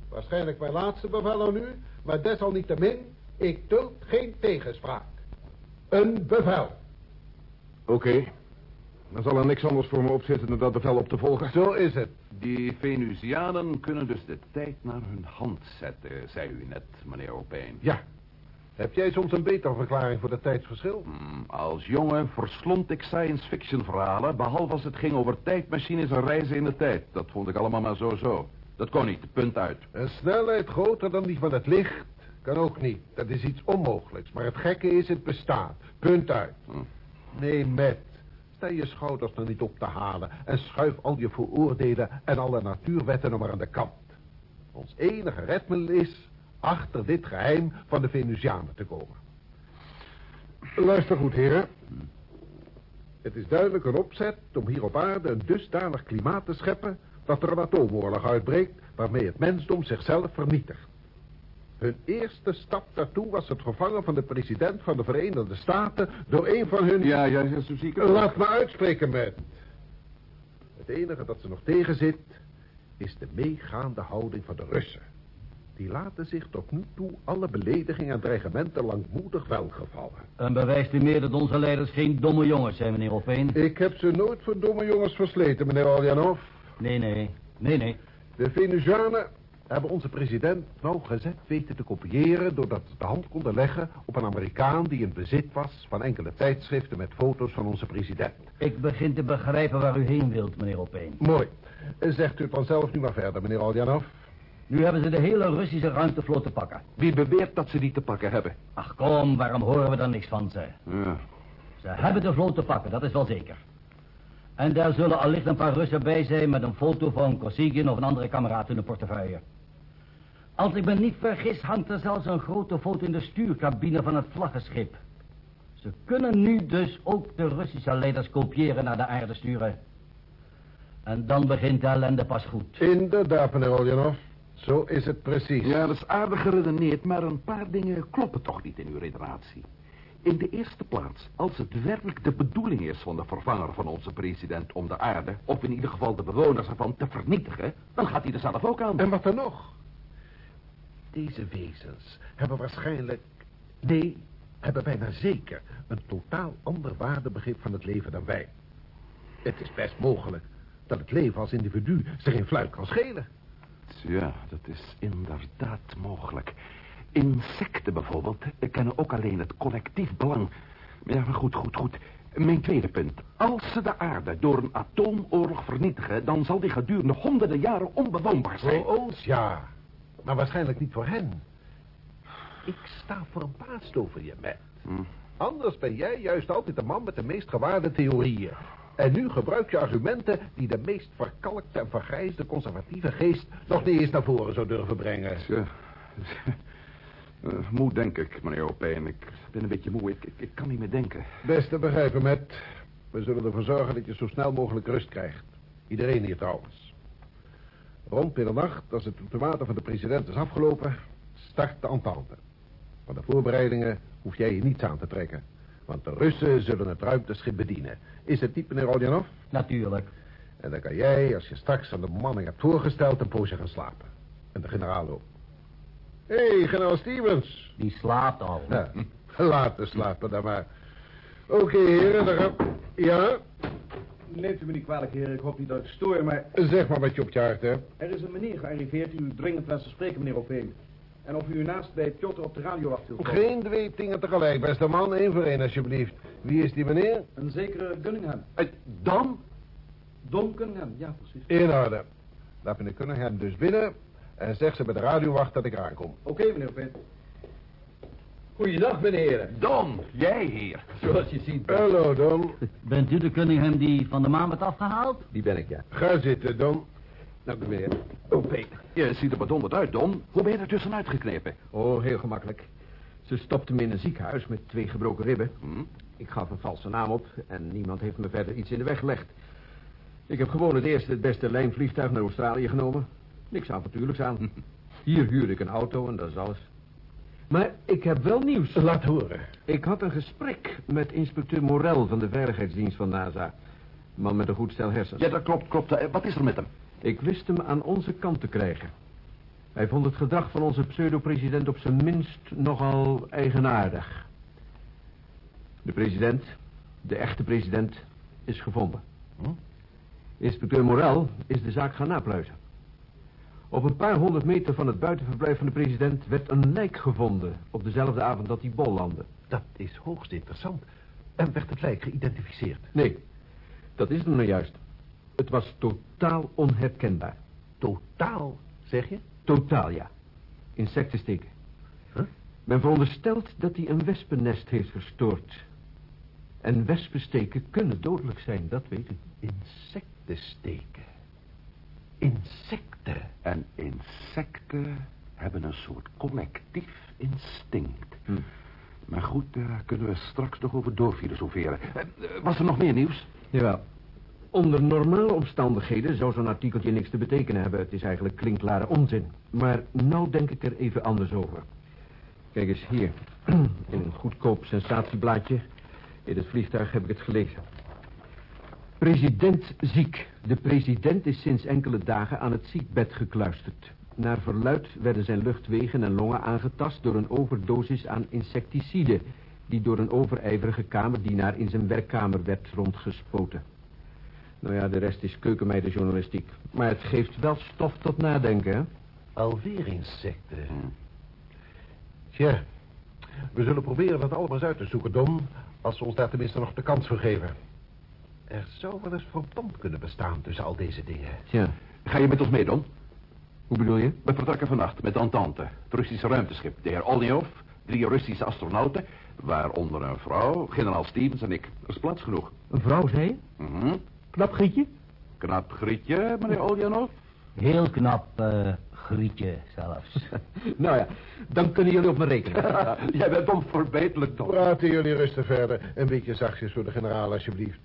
Waarschijnlijk mijn laatste bevel aan u, maar desalniettemin, ik duld geen tegenspraak. Een bevel. Oké. Dan zal er niks anders voor me opzitten dan dat bevel op te volgen. Zo is het. Die Venusianen kunnen dus de tijd naar hun hand zetten, zei u net, meneer Opeen. Ja. Heb jij soms een betere verklaring voor het tijdsverschil? Hmm, als jongen verslond ik science fiction verhalen... behalve als het ging over tijdmachines en reizen in de tijd. Dat vond ik allemaal maar zo-zo. Dat kon niet, punt uit. Een snelheid groter dan die van het licht kan ook niet. Dat is iets onmogelijks. Maar het gekke is, het bestaat. Punt uit. Hm. Nee, met. Sta je schouders er niet op te halen... en schuif al je vooroordelen en alle natuurwetten maar aan de kant. Ons enige redmiddel is achter dit geheim van de Venusianen te komen. Luister goed, heren. Het is duidelijk een opzet om hier op aarde een dusdanig klimaat te scheppen... dat er een atoomoorlog uitbreekt waarmee het mensdom zichzelf vernietigt. Hun eerste stap daartoe was het vervangen van de president van de Verenigde Staten door een van hun... Ja, ja, ja, zo zie ik het. Laat me uitspreken, met. Het enige dat ze nog tegen zit, is de meegaande houding van de Russen. Die laten zich tot nu toe alle beledigingen en dreigementen langmoedig welgevallen. Een bewijs te meer dat onze leiders geen domme jongens zijn, meneer Opeen. Ik heb ze nooit voor domme jongens versleten, meneer Oljanov. Nee, nee. Nee, nee. De Venusianen hebben onze president nauwgezet weten te kopiëren... doordat ze de hand konden leggen op een Amerikaan die in bezit was... van enkele tijdschriften met foto's van onze president. Ik begin te begrijpen waar u heen wilt, meneer Opeen. Mooi. Zegt u het dan zelf nu maar verder, meneer Oljanov. Nu hebben ze de hele Russische ruimtevloot te pakken. Wie beweert dat ze die te pakken hebben? Ach kom, waarom horen we daar niks van, ze? Ja. Ze hebben de vloot te pakken, dat is wel zeker. En daar zullen allicht een paar Russen bij zijn met een foto van Kosygin of een andere kameraad in de portefeuille. Als ik me niet vergis, hangt er zelfs een grote foto in de stuurcabine van het vlaggenschip. Ze kunnen nu dus ook de Russische leiders kopiëren naar de aarde sturen. En dan begint de ellende pas goed. Inderdaad, meneer Oljanov. Zo is het precies. Ja, dat is aardig geredeneerd, maar een paar dingen kloppen toch niet in uw redenatie. In de eerste plaats, als het werkelijk de bedoeling is van de vervanger van onze president om de aarde, of in ieder geval de bewoners ervan, te vernietigen, dan gaat hij er zelf ook aan. En wat dan nog? Deze wezens hebben waarschijnlijk, nee, hebben bijna zeker een totaal ander waardebegrip van het leven dan wij. Het is best mogelijk dat het leven als individu zich in fluit kan schelen. Ja, dat is inderdaad mogelijk. Insecten bijvoorbeeld kennen ook alleen het collectief belang. Ja, maar goed, goed, goed. Mijn tweede punt. Als ze de aarde door een atoomoorlog vernietigen... dan zal die gedurende honderden jaren onbewoonbaar zijn. Voor ons, ja. Maar waarschijnlijk niet voor hen. Ik sta verbaasd over je, Matt. Hm. Anders ben jij juist altijd de man met de meest gewaarde theorieën. En nu gebruik je argumenten die de meest verkalkte en vergrijsde conservatieve geest nog niet eens naar voren zou durven brengen. Ja. Uh, moe, denk ik, meneer Opeen. Ik ben een beetje moe. Ik, ik, ik kan niet meer denken. Best te begrijpen, Matt. We zullen ervoor zorgen dat je zo snel mogelijk rust krijgt. Iedereen hier trouwens. Rond middernacht, als het ultimatum van de president is afgelopen... start de entente. Van de voorbereidingen hoef jij je niets aan te trekken. Want de Russen zullen het ruimteschip bedienen. Is het niet, meneer? Natuurlijk. En dan kan jij, als je straks aan de bemanning hebt voorgesteld... een poosje gaan slapen. En de generaal ook. Hé, hey, generaal Stevens. Die slaapt al. Ja, laten slapen dan maar. Oké, heren, dan gaan... Ja? Neemt u me niet kwalijk, heren. Ik hoop niet dat ik stoor, maar... Zeg maar wat je op je hart hebt. Er is een meneer gearriveerd die u dringend wenst te spreken, meneer Opeen. En of u naast bij Piotr op de radio wacht wilt. Geen twee dingen tegelijk, beste man. Eén voor één, alsjeblieft. Wie is die meneer? Een zekere Gunningham. Uh, Dan? Don Cunningham, ja, precies. In orde. Laat meneer Cunningham dus binnen... en zeg ze bij de radiowacht dat ik eraan kom. Oké, okay, meneer Opeen. Goeiedag, meneer. Don, jij hier. Zoals je ziet. Hallo, Don. Bent u de Cunningham die van de maan werd afgehaald? Die ben ik, ja. Ga zitten, Don. Dank u, meneer. Oh, Peter. Je ziet er bedonderd uit, Don. Hoe ben je er tussenuit geknepen? Oh, heel gemakkelijk. Ze stopte me in een ziekenhuis met twee gebroken ribben. Hm? Ik gaf een valse naam op en niemand heeft me verder iets in de weg gelegd. Ik heb gewoon het eerste het beste lijnvliegtuig naar Australië genomen. Niks avontuurlijks aan. <laughs> Hier huurde ik een auto en dat is alles. Maar ik heb wel nieuws. Laat horen. Ik had een gesprek met inspecteur Morel van de Veiligheidsdienst van NASA. Man met een goed stel hersens. Ja, dat klopt, klopt. Eh, Wat is er met hem? Ik wist hem aan onze kant te krijgen. Hij vond het gedrag van onze pseudo-president op zijn minst nogal eigenaardig. De president, de echte president, is gevonden. Hm? Inspecteur Morel is de zaak gaan napluizen. Op een paar honderd meter van het buitenverblijf van de president werd een lijk gevonden op dezelfde avond dat hij bol landde. Dat is hoogst interessant. En werd het lijk geïdentificeerd? Nee, dat is het nou juist. Het was totaal onherkenbaar. Totaal, zeg je? Totaal, ja. Insecten steken. Huh? Men veronderstelt dat hij een wespennest heeft verstoord. En wespensteken kunnen dodelijk zijn, dat weet u. Insecten steken. Insecten. En insecten hebben een soort collectief instinct. Hm. Maar goed, daar kunnen we straks nog over doorfilosoferen. Uh, was er nog meer nieuws? Jawel. Onder normale omstandigheden zou zo'n artikeltje niks te betekenen hebben. Het is eigenlijk klinkklare onzin. Maar nou denk ik er even anders over. Kijk eens hier. <clears throat> In een goedkoop sensatieblaadje. In het vliegtuig heb ik het gelezen. President ziek. De president is sinds enkele dagen aan het ziekbed gekluisterd. Naar verluid werden zijn luchtwegen en longen aangetast door een overdosis aan insecticide... die door een overijverige kamerdienaar in zijn werkkamer werd rondgespoten. Nou ja, de rest is keukenmeidenjournalistiek. Maar het geeft wel stof tot nadenken, hè? Alweer insecten. Tja, we zullen proberen dat allemaal eens uit te zoeken, Dom... als we ons daar tenminste nog de kans voor geven. Er zou wel eens verband kunnen bestaan tussen al deze dingen. Tja, ga je met ons mee, Don? Hoe bedoel je? We vertrekken vannacht met de Entente, het Russische ruimteschip. De heer Olniov, drie Russische astronauten, waaronder een vrouw, generaal Stevens en ik. Er is plaats genoeg. Een vrouw, zei je? Mhm. Knap Grietje? Knap Grietje, meneer Oljanov. Heel knap, eh Grietje zelfs. <laughs> nou ja, dan kunnen jullie op me rekenen. <laughs> Jij bent onverbeterlijk, Don. Praten jullie rustig verder. Een beetje zachtjes voor de generaal, alsjeblieft.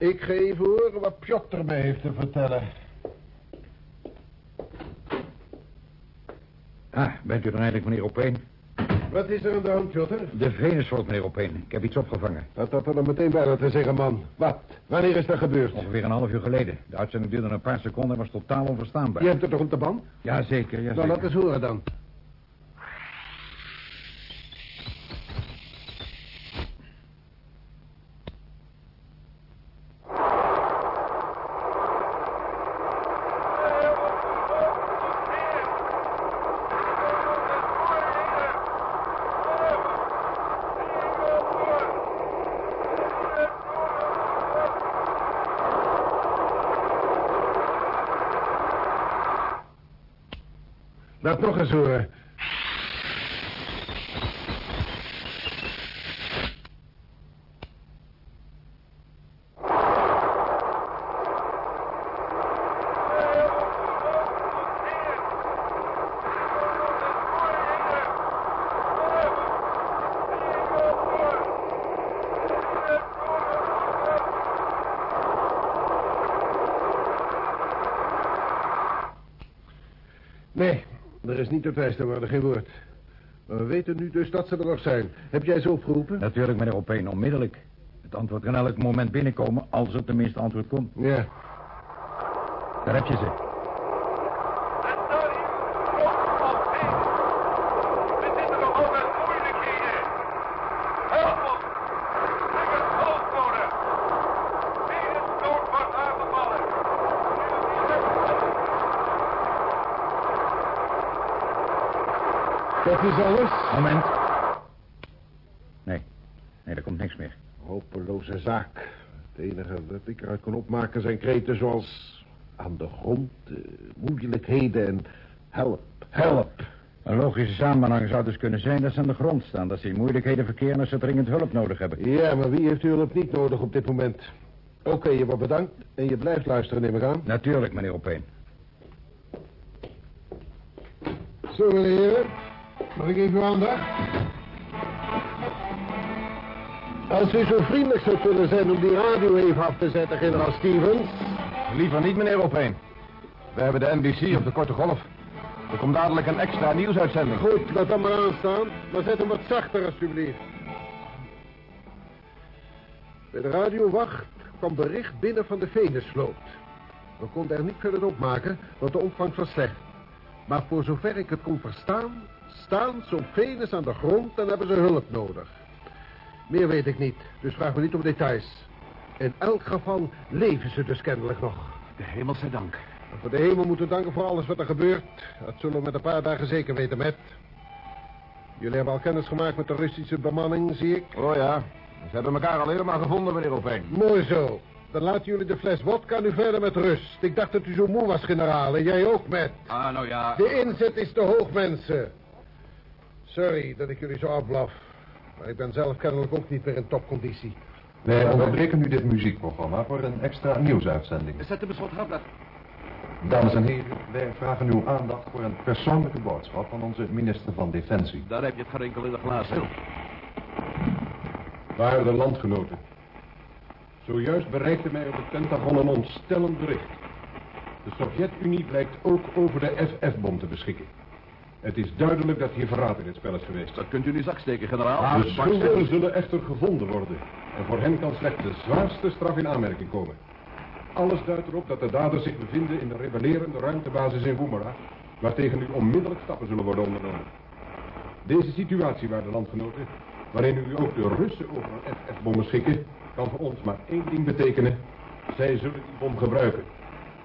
Ik ga even horen wat Piotr mij heeft te vertellen. Ah, bent u dan eigenlijk meneer Opeen? Wat is er aan de hand, Piotr? De Venusvolk, meneer Opeen. Ik heb iets opgevangen. Had dat er dan meteen bij laten zeggen, man. Wat? Wanneer is dat gebeurd? Ongeveer een half uur geleden. De uitzending duurde een paar seconden en was totaal onverstaanbaar. Je hebt het toch op de band? Jazeker, ja. Nou, laat eens horen dan. Laat nog eens horen. Nee, er is niet te worden, geen woord. Maar we weten nu dus dat ze er nog zijn. Heb jij ze opgeroepen? Natuurlijk, meneer Opeen, onmiddellijk. Het antwoord kan elk moment binnenkomen, als er tenminste antwoord komt. Ja. Daar heb je ze. Dat is alles? Moment. Nee. Nee, er komt niks meer. Hopeloze zaak. Het enige dat ik eruit kon opmaken zijn kreten zoals... aan de grond, eh, moeilijkheden en help, help. Een logische samenhang zou dus kunnen zijn dat ze aan de grond staan. Dat ze in moeilijkheden verkeren als ze dringend hulp nodig hebben. Ja, maar wie heeft uw hulp niet nodig op dit moment? Oké, je wordt bedankt en je blijft luisteren, neem ik aan. Natuurlijk, meneer Opeen. Zo, meneer. Mag ik even uw aandacht? Als u zo vriendelijk zou kunnen zijn om die radio even af te zetten, generaal Stevens. Liever niet, meneer Opeen. We hebben de NBC op de korte golf. Er komt dadelijk een extra nieuwsuitzending. Goed, laat dan maar aanstaan. Maar zet hem wat zachter, alsjeblieft. Bij de radiowacht kwam bericht binnen van de Venusvloot. We konden er niet verder opmaken, want de omvang was slecht. Maar voor zover ik het kon verstaan, staan ze op Venus aan de grond en hebben ze hulp nodig. Meer weet ik niet, dus vraag me niet om details. In elk geval leven ze dus kennelijk nog. De hemel zij dank. Voor de hemel moeten danken voor alles wat er gebeurt. Dat zullen we met een paar dagen zeker weten, met. Jullie hebben al kennis gemaakt met de Russische bemanning, zie ik. Oh ja, ze hebben elkaar al helemaal gevonden, meneer Opeen. Mooi zo. Dan laten jullie de fles wodka nu verder met rust. Ik dacht dat u zo moe was, generaal. En jij ook, met. Ah, nou ja. De inzet is te hoog, mensen. Sorry dat ik jullie zo afblaf. Maar ik ben zelf kennelijk ook niet meer in topconditie. Wij onderbreken nu dit muziekprogramma voor een extra nieuwsuitzending. Zet de beschot Hamlet. Dames en heren, wij vragen uw aandacht voor een persoonlijke boodschap van onze minister van Defensie. Daar heb je het gerinkel in de glazen. Waarde landgenoten. Zojuist bereikte mij op het Pentagon een ontstellend bericht. De Sovjet-Unie blijkt ook over de FF-bom te beschikken. Het is duidelijk dat hier verraad in het spel is geweest. Dat kunt u in uw zak steken, generaal. de schuldigen zullen echter gevonden worden. En voor hen kan slechts de zwaarste straf in aanmerking komen. Alles duidt erop dat de daders zich bevinden in de rebellerende ruimtebasis in Woomera, waartegen nu onmiddellijk stappen zullen worden ondernomen. Deze situatie, waarde landgenoten, waarin u ook de Russen over een FF-bom beschikken, kan voor ons maar één ding betekenen. Zij zullen die bom gebruiken.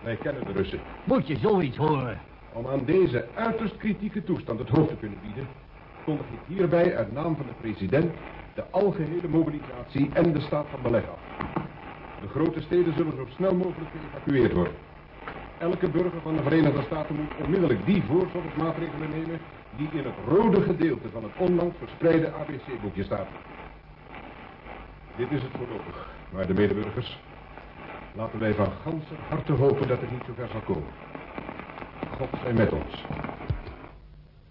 Wij kennen de Russen. Moet je zoiets horen? Om aan deze uiterst kritieke toestand het hoofd te kunnen bieden, kondig ik hierbij uit naam van de president de algehele mobilisatie en de staat van beleg af. De grote steden zullen zo snel mogelijk geëvacueerd worden. Elke burger van de Verenigde Staten moet onmiddellijk die voorzorgsmaatregelen nemen die in het rode gedeelte van het onlangs verspreide ABC-boekje staat. Dit is het voorlopig, maar de medeburgers. Laten wij van ganse harte hopen dat het niet zo ver zal komen. God zij met ons.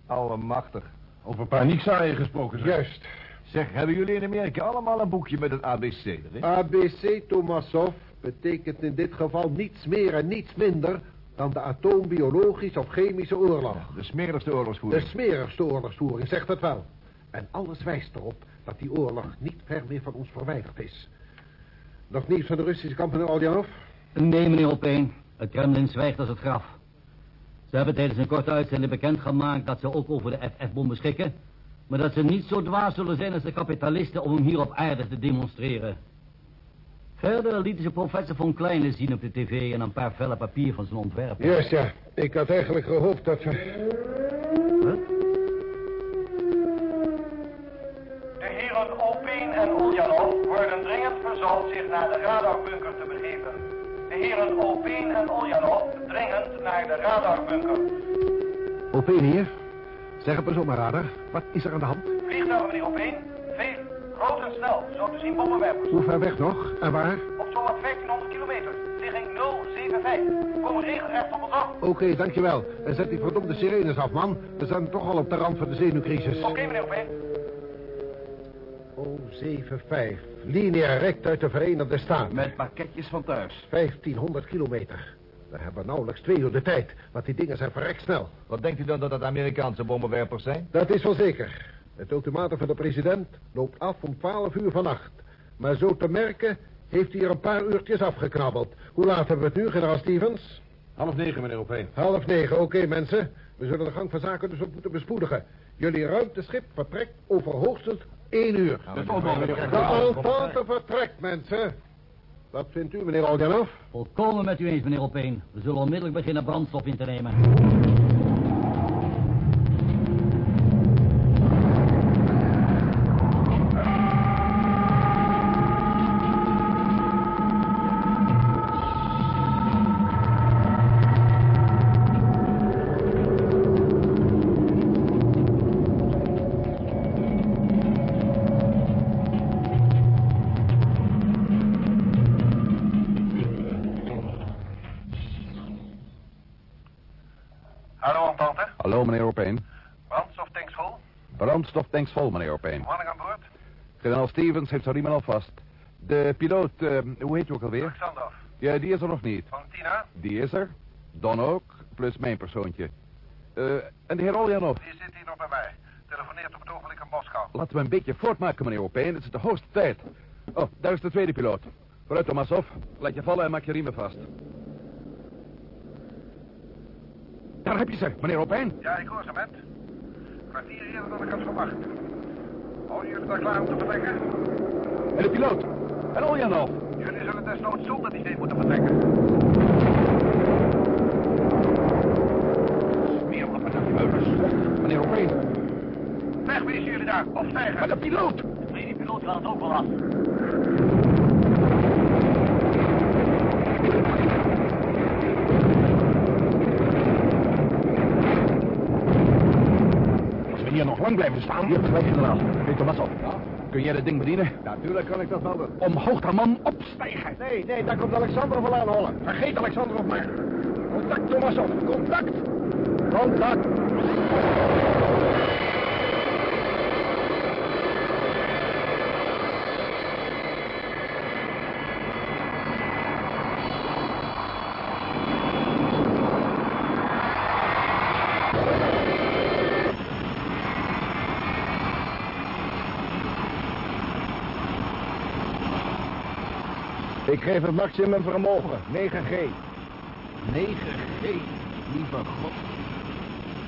Allemachtig. Over paniekzaaien gesproken, zeg. Juist. Zeg, hebben jullie in Amerika allemaal een boekje met het ABC erin? ABC Tomasov betekent in dit geval niets meer en niets minder dan de atoombiologisch of chemische oorlog. De smerigste De oorlogsvoering. smerigste oorlogsvoering, zegt het wel. En alles wijst erop dat die oorlog niet ver meer van ons verwijderd is. Nog nieuws van de Russische kamp in Oljanov? Nee, meneer Opeen. Het Kremlin zwijgt als het graf. Ze hebben tijdens een korte uitzending bekendgemaakt dat ze ook over de FF-bom beschikken. Maar dat ze niet zo dwaas zullen zijn als de kapitalisten om hem hier op aarde te demonstreren. Verder lieten ze professor von Kleine zien op de tv en een paar vellen papier van zijn ontwerp. Juist, ja. Ik had eigenlijk gehoopt dat we... De heren Opeen en Ulyanov worden dringend verzocht zich naar de radarbunker te begeven. Heren Opeen en Ulyanov dringend naar de radarbunker. Opeen hier. Zeg het me zomaar, radar. Wat is er aan de hand? Vliegtuigen, meneer Opeen. Veel, groot en snel, zo te zien bommenwerpers. Hoe ver weg nog? En waar? Op zowat 1500 kilometer, ligging 075. Komen regelrecht op ons af. Oké, dankjewel. En zet die verdomde sirenes af, man. We zijn toch al op de rand van de zenuwcrisis. Oké, meneer Opeen. O75. Linea rect uit de Verenigde Staten. Met pakketjes van thuis. 1500 kilometer. We hebben nauwelijks twee uur de tijd, want die dingen zijn verrekt snel. Wat denkt u dan dat het Amerikaanse bommenwerpers zijn? Dat is wel zeker. Het ultimatum van de president loopt af om 12 uur vannacht. Maar zo te merken heeft hij er een paar uurtjes afgeknabbeld. Hoe laat hebben we het nu, generaal Stevens? Half negen, meneer Opeen. Half negen, oké mensen. We zullen de gang van zaken dus op moeten bespoedigen. Jullie ruimteschip vertrekt over hoogstens één uur. De Entente vertrekt, mensen. Wat vindt u, meneer Olganov? Volkomen met u eens, meneer Opeen. We zullen onmiddellijk beginnen brandstof in te nemen. Brandstoftanks vol, meneer Opeen. Manning aan boord. Generaal Stevens heeft zijn riemen al vast. De piloot, eh, hoe heet je ook alweer? Alexander. Ja, die is er nog niet. Valentina. Die is er. Don ook, plus mijn persoontje. Eh, en de heer Oljanov. Die zit hier nog bij mij. Telefoneert op het ogenblik in Moskou. Laten we een beetje voortmaken, meneer Opeen. Het is de hoogste tijd. Oh, daar is de tweede piloot. Vooruit, Tomasov. Laat je vallen en maak je riemen vast. Daar heb je ze, meneer Opeen. Ja, ik hoor ze, met. Kwartier eerder dan ik had verwacht. Houden jullie daar klaar om te vertrekken? En de piloot. En Oljanov. Jullie zullen desnoods zonder die zee moeten vertrekken. Smeer op met slok. Meneer Opeen. Wegwezen jullie daar, opstijgen. Maar de piloot. De tweede piloot gaat het ook wel af. Lang blijven staan... Hier, gelijk, generaal. Je wat op? Kun jij dat ding bedienen? Natuurlijk kan ik dat wel doen. Omhoog, dan man, opstijgen. Nee, nee, daar komt Alexander wel aanhollen. Vergeet Alexander op maar. Contact, Tomasov. Contact. Contact. Geef het maximum vermogen. 9G. 9G, lieve god.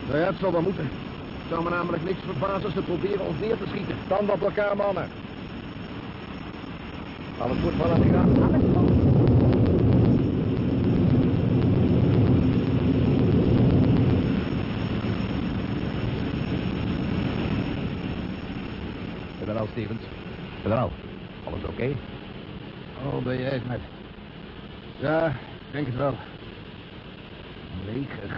Nou ja, het zal wel moeten. Het zou me namelijk niks verbazen als ze proberen ons neer te schieten. Stand op elkaar, mannen. Alles goed, Valentina? Alles goed. Generaal Stevens. Generaal, alles oké? Oh, ben jij het met? Ja, ik denk het wel. 9G.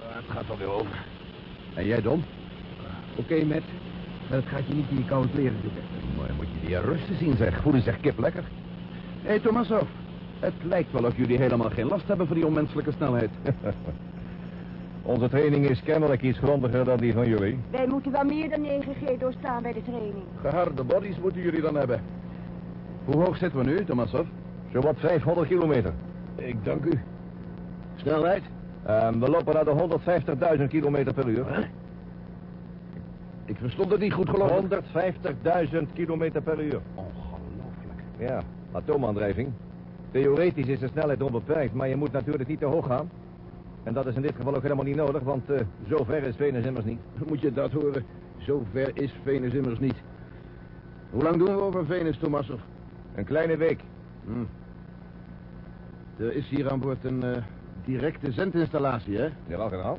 Oh, het gaat alweer over. En jij, Dom? Oké, met. Maar het gaat je niet in je koude kleren zitten. Maar moet je die Russen zien, zeg. Voelen zich kip lekker. Hé, hey, Tomasov. Het lijkt wel of jullie helemaal geen last hebben van die onmenselijke snelheid. <laughs> Onze training is kennelijk iets grondiger dan die van jullie. Wij moeten wel meer dan 9G doorstaan bij de training. Geharde bodies moeten jullie dan hebben. Hoe hoog zitten we nu, Tomasov? Zowat 500 kilometer. Ik dank u. Snelheid? Ehm, we lopen naar de 150.000 kilometer per uur. Ik verstond het niet goed, geloof ik. 150.000 kilometer per uur. Ongelooflijk. Ja, atoomaandrijving. Theoretisch is de snelheid onbeperkt, maar je moet natuurlijk niet te hoog gaan. En dat is in dit geval ook helemaal niet nodig, want uh, zo ver is Venus immers niet. Moet je dat horen? Zo ver is Venus immers niet. Hoe lang doen we over Venus, Tomasov? Een kleine week. Hm. Er is hier aan boord een uh, directe zendinstallatie, hè? Ja, generaal.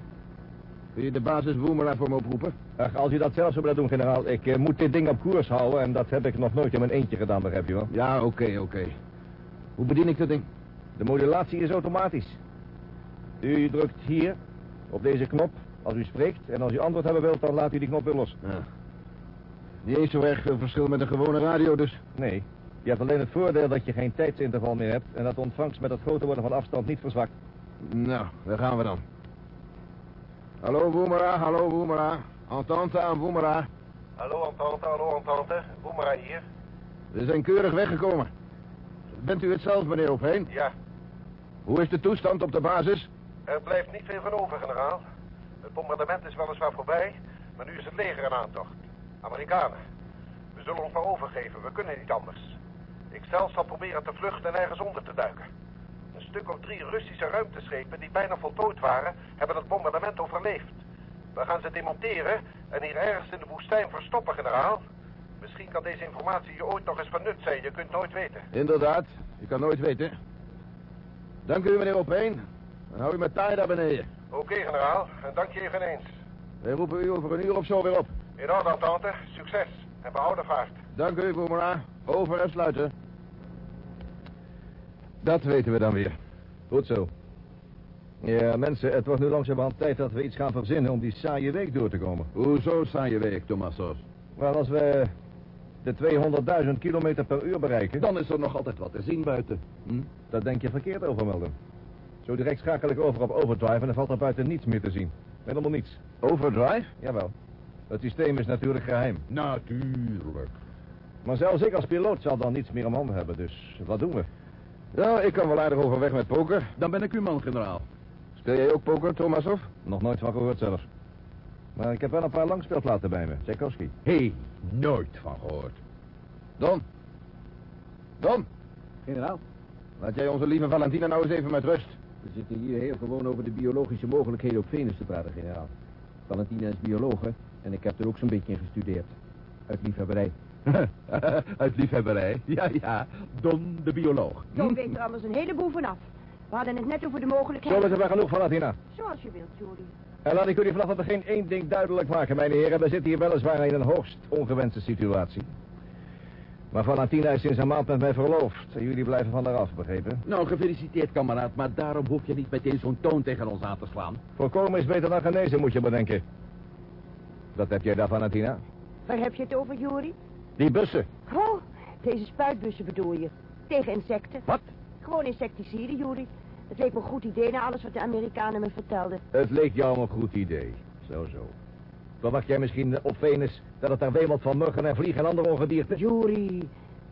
Wil je de basis Woemera voor me oproepen? Ach, als u dat zelf zou willen doen, generaal. Ik uh, moet dit ding op koers houden en dat heb ik nog nooit in mijn eentje gedaan, begrijp je wel? Ja, oké, okay, oké. Okay. Hoe bedien ik dat ding? De modulatie is automatisch. U drukt hier, op deze knop, als u spreekt. En als u antwoord hebben wilt, dan laat u die knop weer los. Ja. Niet eens zo erg veel verschil met een gewone radio dus? Nee. Je hebt alleen het voordeel dat je geen tijdsinterval meer hebt... en dat de ontvangst met het groter worden van afstand niet verzwakt. Nou, daar gaan we dan. Hallo Woemera, hallo Woemera. Entente aan Woemera. Hallo Entente, hallo Entente. Woemera hier. We zijn keurig weggekomen. Bent u het zelf, meneer Opheen? Ja. Hoe is de toestand op de basis? Er blijft niet veel van over, generaal. Het bombardement is weliswaar voorbij, maar nu is het leger in aantocht. Amerikanen. We zullen ons maar overgeven, we kunnen niet anders. Ik zelf zal proberen te vluchten en ergens onder te duiken. Een stuk of drie Russische ruimteschepen die bijna voltooid waren, hebben het bombardement overleefd. We gaan ze demonteren en hier ergens in de woestijn verstoppen, generaal. Misschien kan deze informatie je ooit nog eens van nut zijn, je kunt nooit weten. Inderdaad, je kan nooit weten. Dank u, meneer Opeen. Dan hou u met taai daar beneden. Oké, okay, generaal. En dank je eveneens. Wij roepen u over een uur of zo weer op. In orde, tante. Succes. En behouden vaart. Dank u, Boemera. Over en sluiten. Dat weten we dan weer. Goed zo. Ja, mensen, het wordt nu langzamerhand tijd dat we iets gaan verzinnen om die saaie week door te komen. Hoezo saaie week, Tomassos? Wel, als we de 200.000 kilometer per uur bereiken... Dan is er nog altijd wat te zien buiten. Hm? Dat denk je verkeerd over, Melden. Zo direct schakel ik over op overdrive en dan valt er buiten niets meer te zien. Helemaal niets. Overdrive? Jawel. Het systeem is natuurlijk geheim. Natuurlijk. Maar zelfs ik als piloot zal dan niets meer om handen hebben, dus wat doen we? Ja, ik kan wel aardig overweg met poker. Dan ben ik uw man, generaal. Speel jij ook poker, Tomasov? Nog nooit van gehoord zelfs. Maar ik heb wel een paar langspeelplaten bij me. Tchaikovsky. Hé, hey, nooit van gehoord. Don. Don. Generaal. Laat jij onze lieve Valentina nou eens even met rust. We zitten hier heel gewoon over de biologische mogelijkheden op Venus te praten, generaal. Valentina is biologe en ik heb er ook zo'n beetje in gestudeerd. Uit liefhebberij. <laughs> Uit liefhebberij? Ja, ja. Don, de bioloog. Don hm? weet er anders een heleboel vanaf. We hadden het net over de mogelijkheden... Zo is er wel genoeg, Valentina. Zoals je wilt, Julie. En laat ik jullie vanaf het begin één ding duidelijk maken, mijn heren. We zitten hier weliswaar in een hoogst ongewenste situatie. Maar Valentina is sinds een maand met mij verloofd. En jullie blijven van haar af, begrepen? Nou, gefeliciteerd, kameraad. Maar daarom hoef je niet meteen zo'n toon tegen ons aan te slaan. Voorkomen is beter dan genezen, moet je bedenken. Dat heb jij daar, Valentina? Waar heb je het over, Jori? Die bussen. Oh, deze spuitbussen bedoel je. Tegen insecten. Wat? Gewoon insecticide, Jori. Het leek me een goed idee na alles wat de Amerikanen me vertelden. Het leek jou een goed idee. Zo, zo. Verwacht jij misschien op Venus dat het daar wemelt van muggen en vliegen en andere ongedierte? Jury,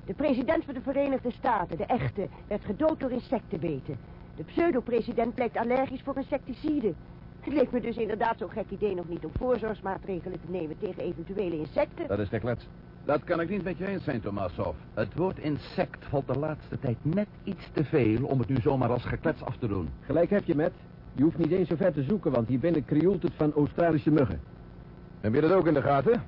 de president van de Verenigde Staten, de echte, werd gedood door insectenbeten. De pseudo-president blijkt allergisch voor insecticiden. Het leek me dus inderdaad zo'n gek idee nog niet om voorzorgsmaatregelen te nemen tegen eventuele insecten. Dat is de klets. Dat kan ik niet met je eens zijn, Tomasov. Het woord insect valt de laatste tijd net iets te veel om het nu zomaar als geklets af te doen. Gelijk heb je, met. Je hoeft niet eens zo ver te zoeken, want hier binnen krioelt het van Australische muggen. Heb je dat ook in de gaten?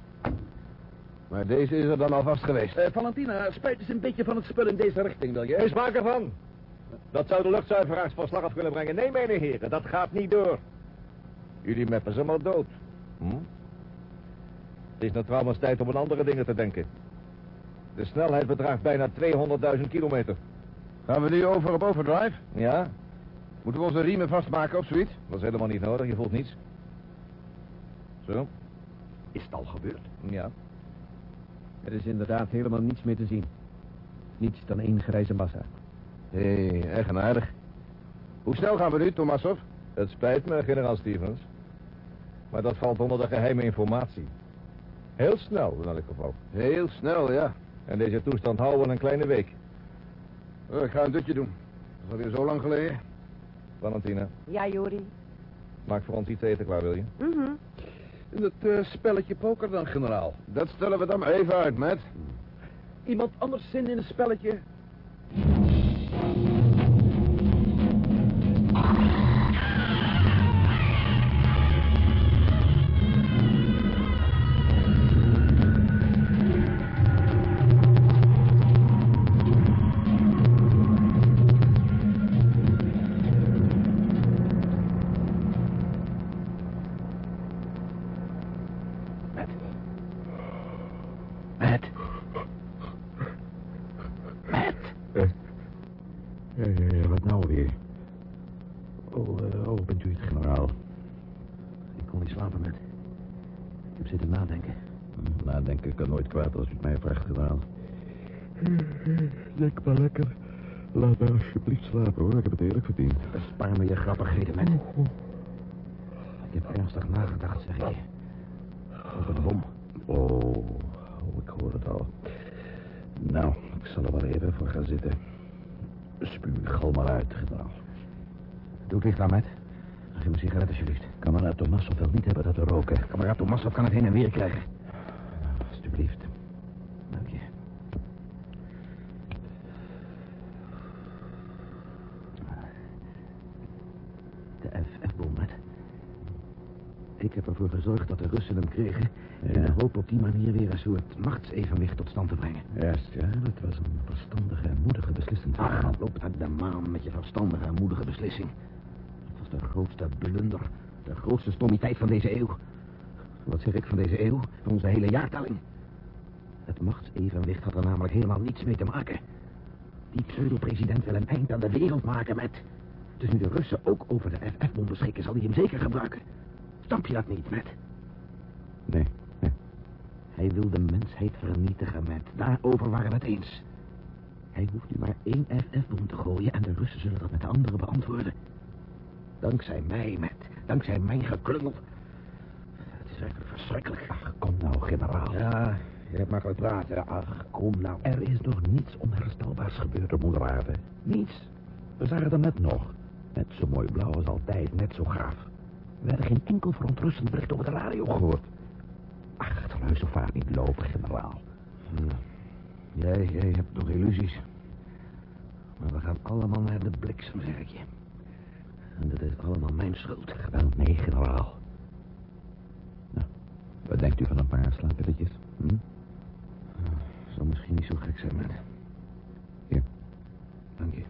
Maar deze is er dan alvast geweest. Eh, Valentina, spuit eens een beetje van het spul in deze richting, wil je? Geen sprake van. Dat zou de luchtzuiveraars van slag af kunnen brengen. Nee, mijn heren, dat gaat niet door. Jullie meppen ze maar dood. Hm? Het is nou trouwens tijd om aan andere dingen te denken. De snelheid bedraagt bijna 200.000 kilometer. Gaan we nu over op overdrive? Ja? Moeten we onze riemen vastmaken of zoiets? Dat is helemaal niet nodig, je voelt niets. Zo? Is het al gebeurd? Ja. Er is inderdaad helemaal niets meer te zien. Niets dan één grijze massa. Hé, hey, eigenaardig. Hoe snel gaan we nu, Tomasov? Het spijt me, generaal Stevens. Maar dat valt onder de geheime informatie. Heel snel, in elk geval. Heel snel, ja. En deze toestand houden we een kleine week. Oh, ik ga een dutje doen. Dat is alweer zo lang geleden. Valentina, Ja, Jori. maak voor ons iets eten klaar, wil je? Mhm. Dat eh, spelletje poker dan, generaal. Dat stellen we dan maar even uit, Matt. Iemand anders zin in een spelletje? Doe het licht aan, Matt. Geef me een sigaret, alsjeblieft. Kameraad Tomasov wil niet hebben dat we roken. Kameraad Tomasov kan het heen en weer krijgen. Alsjeblieft. Dank je. De FF-bom, Matt. Ik heb ervoor gezorgd dat de Russen hem kregen... in de hoop op die manier weer een soort machtsevenwicht tot stand te brengen. Juist, ja, dat was een verstandige en moedige beslissing. Ach, loop naar de maan met je verstandige en moedige beslissing. De grootste blunder, de grootste stommiteit van deze eeuw. Wat zeg ik van deze eeuw? Van onze hele jaartelling. Het machtsevenwicht had er namelijk helemaal niets mee te maken. Die pseudo-president wil een eind aan de wereld maken met... Dus nu de Russen ook over de FF-bom beschikken, zal hij hem zeker gebruiken. Snap je dat niet, Matt? Nee, nee. Hij wil de mensheid vernietigen, Matt. Daarover waren we het eens. Hij hoeft nu maar één FF-bom te gooien en de Russen zullen dat met de anderen beantwoorden. Dankzij mij, Matt. Dankzij mijn geklungel. Het is werkelijk verschrikkelijk. Ach, kom nou, generaal. Ja, je hebt makkelijk praten. Ach, kom nou. Er is nog niets onherstelbaars gebeurd op moeder aarde. Niets. We zagen er net nog. Net zo mooi blauw als altijd, net zo gaaf. We hebben geen enkel verontrustend bericht over de radio gehoord. Ach, het geluid zo vaak niet lopen, generaal. Hm. Jij, jij hebt nog illusies. Maar we gaan allemaal naar de bliksem, zeg ik je. En dat is allemaal mijn schuld. Wel, nee, generaal. Nou, wat denkt u van een paar slaappilletjes? Hm? Zou misschien niet zo gek zijn, man. Hier. Dank je.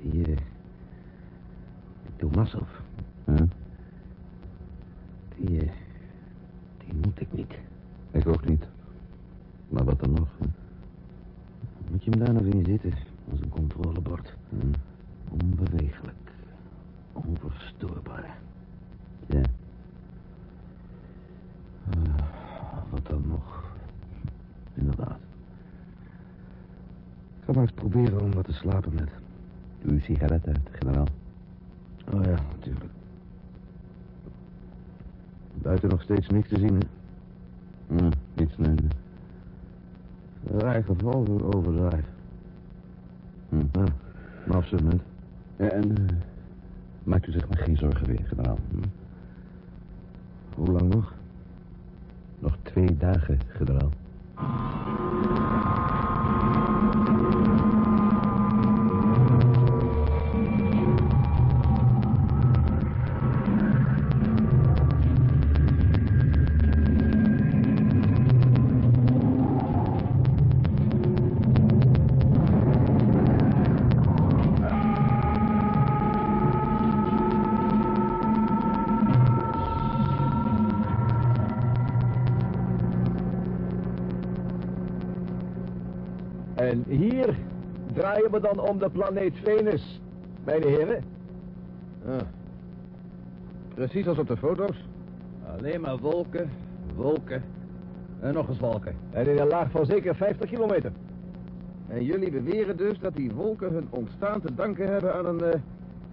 Die, eh... Die Tomasov. Huh? Die, eh... Die moet ik niet. Ik ook niet. Maar wat dan nog? hè? Moet je hem daar nog in zitten? Als een controlebord. Hm. Onbewegelijk. Onverstoorbaar. Ja. Ah, wat dan nog? Inderdaad. Ga maar eens proberen om wat te slapen met. Doe uw sigaret uit, generaal. Oh ja, natuurlijk. Buiten nog steeds niks te zien, hè? Hm, niets, nee. raar geval voor overdrijf. Hm. Nou, een afzendment. Ja, en... eh, maakt u zich maar geen zorgen weer, generaal. Hm? Hoe lang nog? Nog twee dagen, generaal. Dan om de planeet Venus, mijn heren. Ah. Precies als op de foto's. Alleen maar wolken, wolken en nog eens wolken. En in een laag van zeker 50 kilometer. En jullie beweren dus dat die wolken hun ontstaan te danken hebben aan een, eh,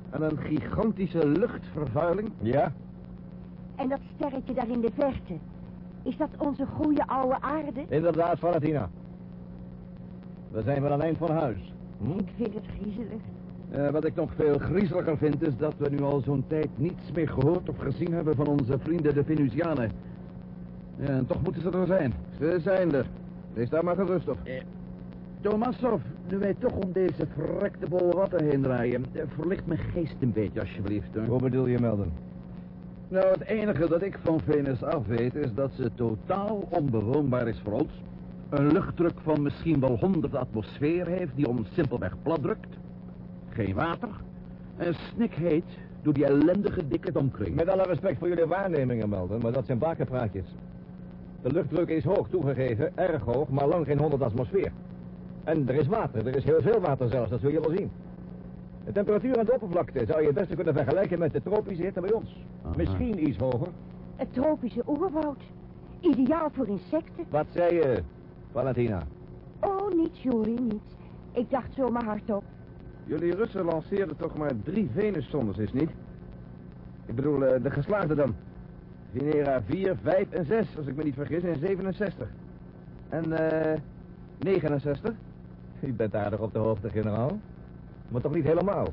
aan een gigantische luchtvervuiling? Ja. En dat sterretje daar in de verte. Is dat onze goede oude aarde? Inderdaad, Valentina. We zijn wel aan het eind van huis. Hm? Ik vind het griezelig. Eh, wat ik nog veel griezeliger vind is dat we nu al zo'n tijd niets meer gehoord of gezien hebben van onze vrienden de Venusianen. Ja, en toch moeten ze er zijn. Ze zijn er. Wees daar maar gerust op. Eh, Tomasov, nu wij toch om deze verrekte bol water heen draaien, eh, verlicht mijn geest een beetje alsjeblieft. Hoor. Hoe bedoel je melden? Nou, het enige dat ik van Venus af weet is dat ze totaal onbewoonbaar is voor ons. Een luchtdruk van misschien wel 100 atmosfeer heeft die ons simpelweg platdrukt. Geen water. En snikheet door die ellendige dikke domkring. Met alle respect voor jullie waarnemingen, Melden, maar dat zijn bakenpraatjes. De luchtdruk is hoog toegegeven, erg hoog, maar lang geen 100 atmosfeer. En er is water, er is heel veel water zelfs, dat zul je wel zien. De temperatuur aan de oppervlakte zou je het beste kunnen vergelijken met de tropische hitte bij ons. Misschien iets hoger. Het tropische oerwoud. Ideaal voor insecten. Wat zei je, Valentina? Oh, niets, Juri, niets. Ik dacht zomaar hardop. Jullie Russen lanceerden toch maar drie Venuszondes, is niet? Ik bedoel, eh, de geslaagde dan. Venera 4, 5 en 6, als ik me niet vergis, in 67. En, eh, 69? U bent aardig op de hoogte, generaal. Maar toch niet helemaal.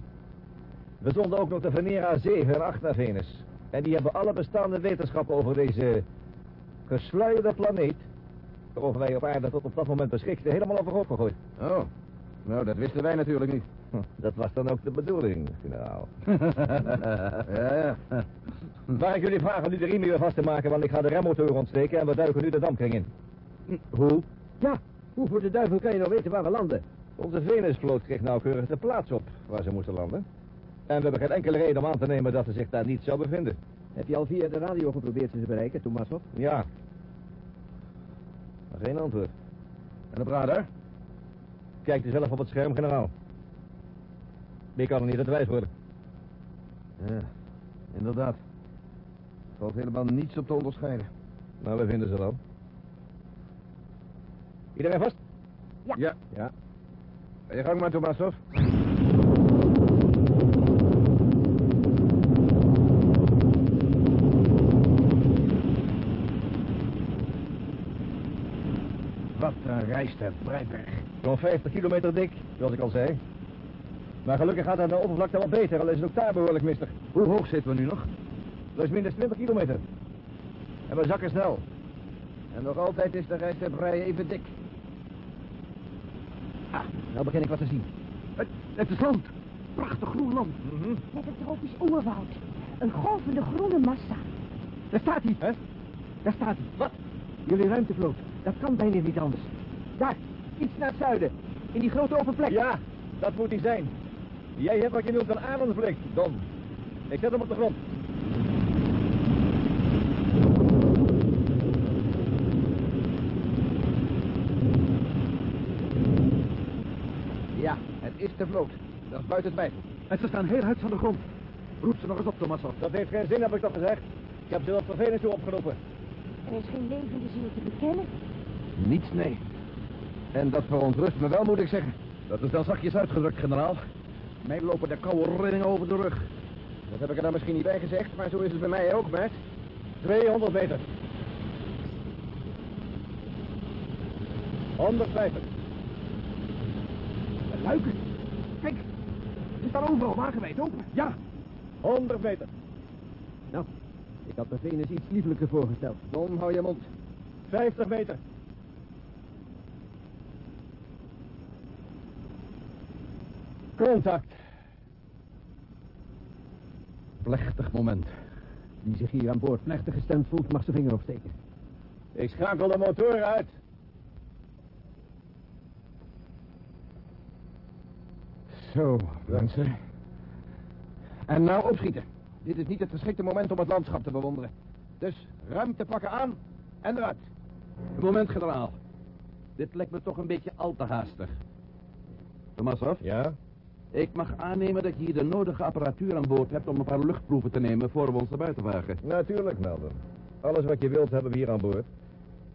We zonden ook nog de Venera 7 en 8 naar Venus. En die hebben alle bestaande wetenschap over deze gesluierde planeet... waarover wij op aarde tot op dat moment beschikten, helemaal overhoop gegooid. Oh, nou, dat wisten wij natuurlijk niet. Dat was dan ook de bedoeling, generaal. <laughs> ja, ja. Waar ik jullie vragen nu de riem weer vast te maken, want ik ga de remmotor ontsteken en we duiken nu de dampkring in. Hoe? Ja, hoe voor de duivel kan je nou weten waar we landen? Onze Venusvloot kreeg nauwkeurig de plaats op waar ze moesten landen. En we hebben geen enkele reden om aan te nemen dat ze zich daar niet zou bevinden. Heb je al via de radio geprobeerd ze te bereiken, Tomasov? Ja. Maar geen antwoord. En op radar? Kijk er zelf op het scherm, generaal. Ik kan er niet uit wijs worden. Ja, inderdaad. Valt helemaal niets op te onderscheiden. Nou, we vinden ze wel. Iedereen vast? Ja. Ja. Ja. Je gang maar, Tomasov. Reis ter Breiberg. Zo'n 50 kilometer dik, zoals ik al zei. Maar gelukkig gaat het aan de oppervlakte wel beter, al is het ook daar behoorlijk mistig. Hoe hoog zitten we nu nog? Dat is minstens 20 kilometer. En we zakken snel. En nog altijd is de ter Brei even dik. Ah, nou begin ik wat te zien. Het, het is land. Prachtig groen land. Met een tropisch oerwoud. Een golvende groene massa. Daar staat hij. Hè? Daar staat hij. Wat? Jullie ruimtevloot. Dat kan bijna niet anders. Daar, iets naar het zuiden. In die grote open plek. Ja, dat moet hij zijn. Jij hebt wat je noemt een ademsblik, Don. Ik zet hem op de grond. Ja, het is de vloot. Dat is buiten twijfel. En ze staan heel hard van de grond. Roep ze nog eens op, Tomasov. Dat heeft geen zin, heb ik toch gezegd. Ik heb ze op vervelend toe opgeroepen. Er is geen levende ziel te bekennen. Niets, nee. En dat verontrust me wel, moet ik zeggen. Dat is dan zachtjes uitgedrukt, generaal. Mij lopen de koude rillingen over de rug. Dat heb ik er dan misschien niet bij gezegd, maar zo is het bij mij ook, Bert. 200 meter. 150. De luiken. Kijk, ze staan overal wagenwijd open. Ja, 100 meter. Nou, ik had me Venus iets liefelijker voorgesteld. Don, hou je mond. 50 meter. Contact. Plechtig moment. Wie zich hier aan boord plechtig gestemd voelt, mag zijn vinger opsteken. Ik schakel de motoren uit. Zo, mensen. En nou opschieten. Dit is niet het geschikte moment om het landschap te bewonderen. Dus ruimte pakken aan en eruit. Moment, generaal. Dit lijkt me toch een beetje al te haastig. Tomasov? Ja? Ik mag aannemen dat je hier de nodige apparatuur aan boord hebt om een paar luchtproeven te nemen voor we ons naar buiten wagen. Natuurlijk, Melvin. Alles wat je wilt hebben we hier aan boord.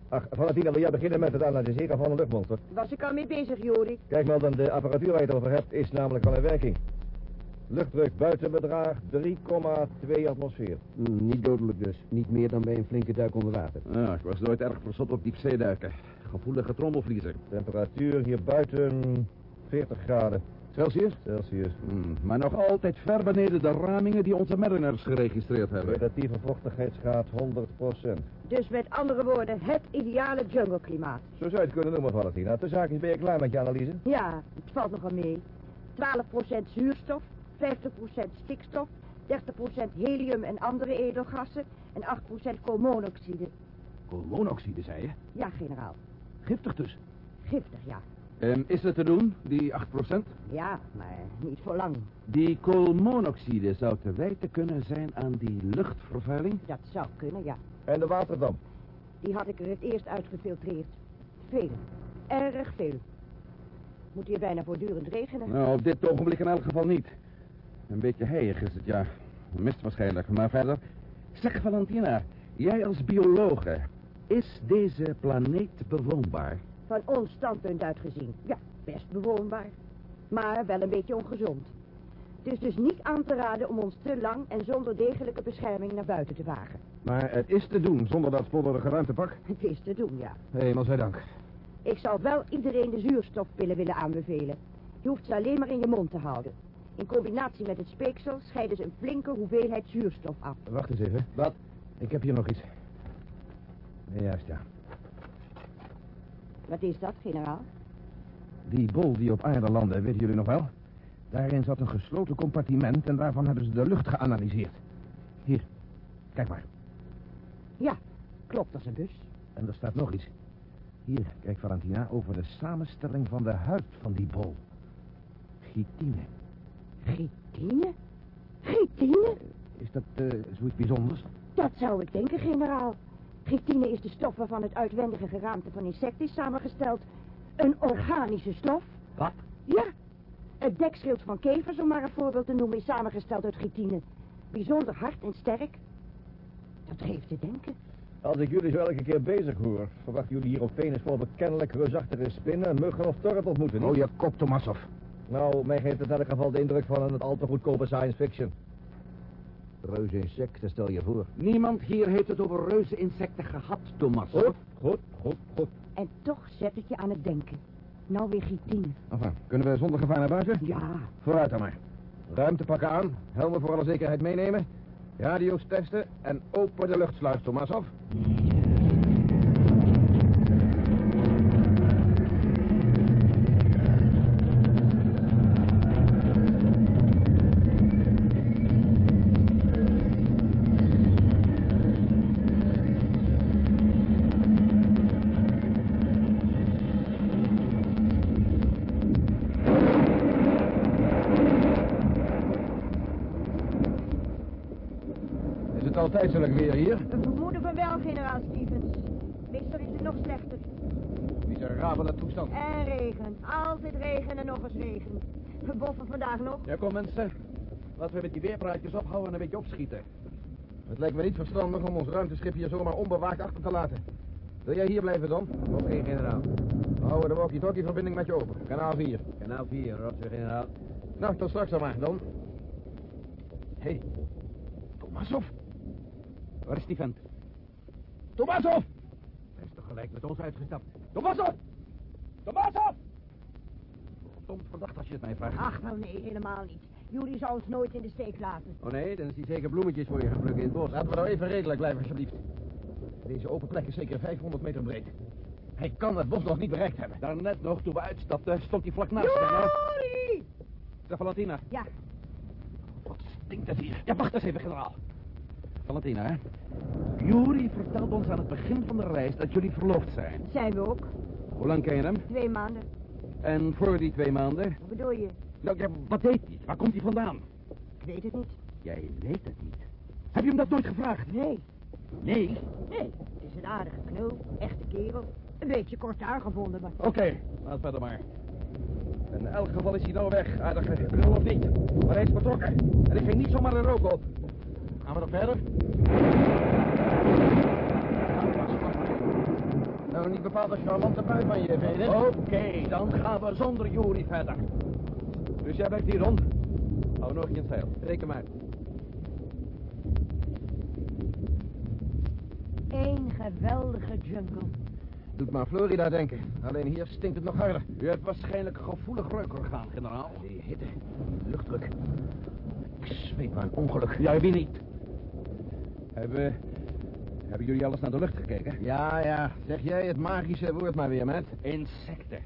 Ach, Valentina, wil jij beginnen met het analyseren van een luchtmonster? Was ik al mee bezig, Jori? Kijk, Melvin, de apparatuur waar je het over hebt is namelijk al in werking. Luchtdruk buiten bedraagt 3,2 atmosfeer. Hm, niet dodelijk dus. Niet meer dan bij een flinke duik onder water. Ja, ik was nooit erg verzot op diepzeeduiken. Gevoelige trommelvliezer. Temperatuur hier buiten 40 graden. Celsius? Celsius. Hmm, maar nog altijd ver beneden de ramingen die onze mariners geregistreerd hebben. Relatieve vochtigheidsgraad 100%. Dus met andere woorden, het ideale jungleklimaat. Zo zou je het kunnen noemen, Valentina. De zaak is, ben je klaar met je analyse? Ja, het valt nogal mee. 12% zuurstof, 50% stikstof, 30% helium en andere edelgassen en 8% koolmonoxide. Koolmonoxide, zei je? Ja, generaal. Giftig dus. Giftig, ja. En is het te doen, die 8%? Ja, maar niet voor lang. Die koolmonoxide zou te wijten kunnen zijn aan die luchtvervuiling? Dat zou kunnen, ja. En de waterdamp? Die had ik er het eerst uitgefiltreerd. Veel. Erg veel. Moet hier bijna voortdurend regenen? Nou, op dit ogenblik in elk geval niet. Een beetje heilig is het, ja. Mist waarschijnlijk, maar verder... Zeg, Valentina, jij als biologe... Is deze planeet bewoonbaar? Van ons standpunt uit gezien, ja, best bewoonbaar. Maar wel een beetje ongezond. Het is dus niet aan te raden om ons te lang en zonder degelijke bescherming naar buiten te wagen. Maar het is te doen zonder dat slodderige ruimtepak? Het is te doen, ja. Hemel zij dank. Ik zou wel iedereen de zuurstofpillen willen aanbevelen. Je hoeft ze alleen maar in je mond te houden. In combinatie met het speeksel scheiden ze een flinke hoeveelheid zuurstof af. Wacht eens even. Wat? Ik heb hier nog iets. Juist, ja. Wat is dat, generaal? Die bol die op aarde landde, weten jullie nog wel? Daarin zat een gesloten compartiment en daarvan hebben ze de lucht geanalyseerd. Hier, kijk maar. Ja, klopt als een bus. En er staat nog iets. Hier, kijk Valentina, over de samenstelling van de huid van die bol. Chitine. Chitine? Chitine? Is dat uh, zoiets bijzonders? Dat zou ik denken, generaal. Chitine is de stof waarvan het uitwendige geraamte van insecten is samengesteld. Een organische stof. Wat? Ja. Het dekschild van kevers, om maar een voorbeeld te noemen, is samengesteld uit chitine. Bijzonder hard en sterk. Dat geeft te denken. Als ik jullie zo elke keer bezig hoor, verwachten jullie hier op Venus wel bekennelijk reusachtige spinnen, muggen of torp moeten, niet? Oh, je kop, Tomasov. Nou, mij geeft het in elk geval de indruk van een al te goedkope science fiction. Reuze insecten, stel je voor. Niemand hier heeft het over reuze insecten gehad, Thomas. Goed, goed, goed, goed. En toch zet het je aan het denken. Nou weer chitine. Enfin, kunnen we zonder gevaar naar buiten? Ja. Vooruit dan maar. Ruimte pakken aan, helmen voor alle zekerheid meenemen, radio's testen en open de luchtsluis, Tomasov. tijdelijk We boffen vandaag nog. Ja, kom mensen. Laten we met die weerpraatjes ophouden en een beetje opschieten. Het lijkt me niet verstandig om ons ruimteschip hier zomaar onbewaakt achter te laten. Wil jij hier blijven dan? Nog geen generaal. We houden de walkie-talkie-verbinding met je open. Kanaal 4. Kanaal 4, Roger, generaal. Nou, tot straks dan maar, dan. Hé, hey, Tomasov. Waar is die vent? Tomasov! Hij is toch gelijk met ons uitgestapt. Tomasov! Tomasov! Stom verdacht als je het mij vraagt. Ach, wel nee, helemaal niet. Jullie zou ons nooit in de steek laten. Oh nee, dan is hij zeker bloemetjes voor je gaan plukken in het bos. Laten we nou even redelijk blijven, alsjeblieft. Deze open plek is zeker 500 meter breed. Hij kan het bos nog niet bereikt hebben. Daarnet nog, toen we uitstapten, stond hij vlak naast me. Nou, Jori! zeg Valentina. Ja, Wat stinkt het hier? Ja, wacht eens even, generaal. Valentina, hè? Juri vertelde ons aan het begin van de reis dat jullie verloofd zijn. zijn we ook. Hoe lang ken je hem? Twee maanden. En voor die twee maanden? Wat bedoel je? Nou, ja, wat deed hij? Waar komt hij vandaan? Ik weet het niet. Jij weet het niet. Heb je hem dat nooit gevraagd? Nee. Nee? Nee, het is een aardige knul. Echte kerel. Een beetje kort haar gevonden, maar... Oké, laat verder maar. In elk geval is hij nou weg, aardige knul of niet. Maar hij is vertrokken. En ik ging niet zomaar de rook op. Gaan we nog verder? Nou, niet bepaald een charmante bui van je, Veden. Oké, dan gaan we zonder Juri verder. Dus jij blijft hier rond. Hou nog je in zeil. Reken maar. Eén geweldige jungle. Doet maar Florida denken. Alleen hier stinkt het nog harder. U hebt waarschijnlijk gevoelig reukorgaan, generaal. Die hitte, luchtdruk. Ik zweet maar een ongeluk. Jij wie niet. Hebben, hebben jullie alles naar de lucht gekeken? Ja, ja. Zeg jij het magische woord maar weer, met. Insecten.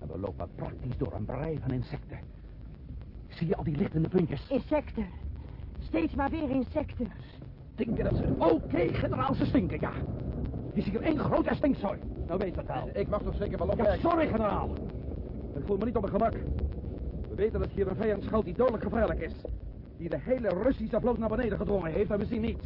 En we lopen praktisch door een brei van insecten. Zie je al die lichtende puntjes? Insecten. Steeds maar weer insecten. Stinken dat ze... Oké, generaal, ze stinken, ja. Is hier één grote stinkzooi. Nou weet het wel. Ik mag toch zeker wel Ja, opmerken. sorry, generaal. Ik voel me niet op mijn gemak. We weten dat hier een vijand schuilt die dodelijk gevaarlijk is. Die de hele Russische vloot naar beneden gedwongen heeft en we zien niets.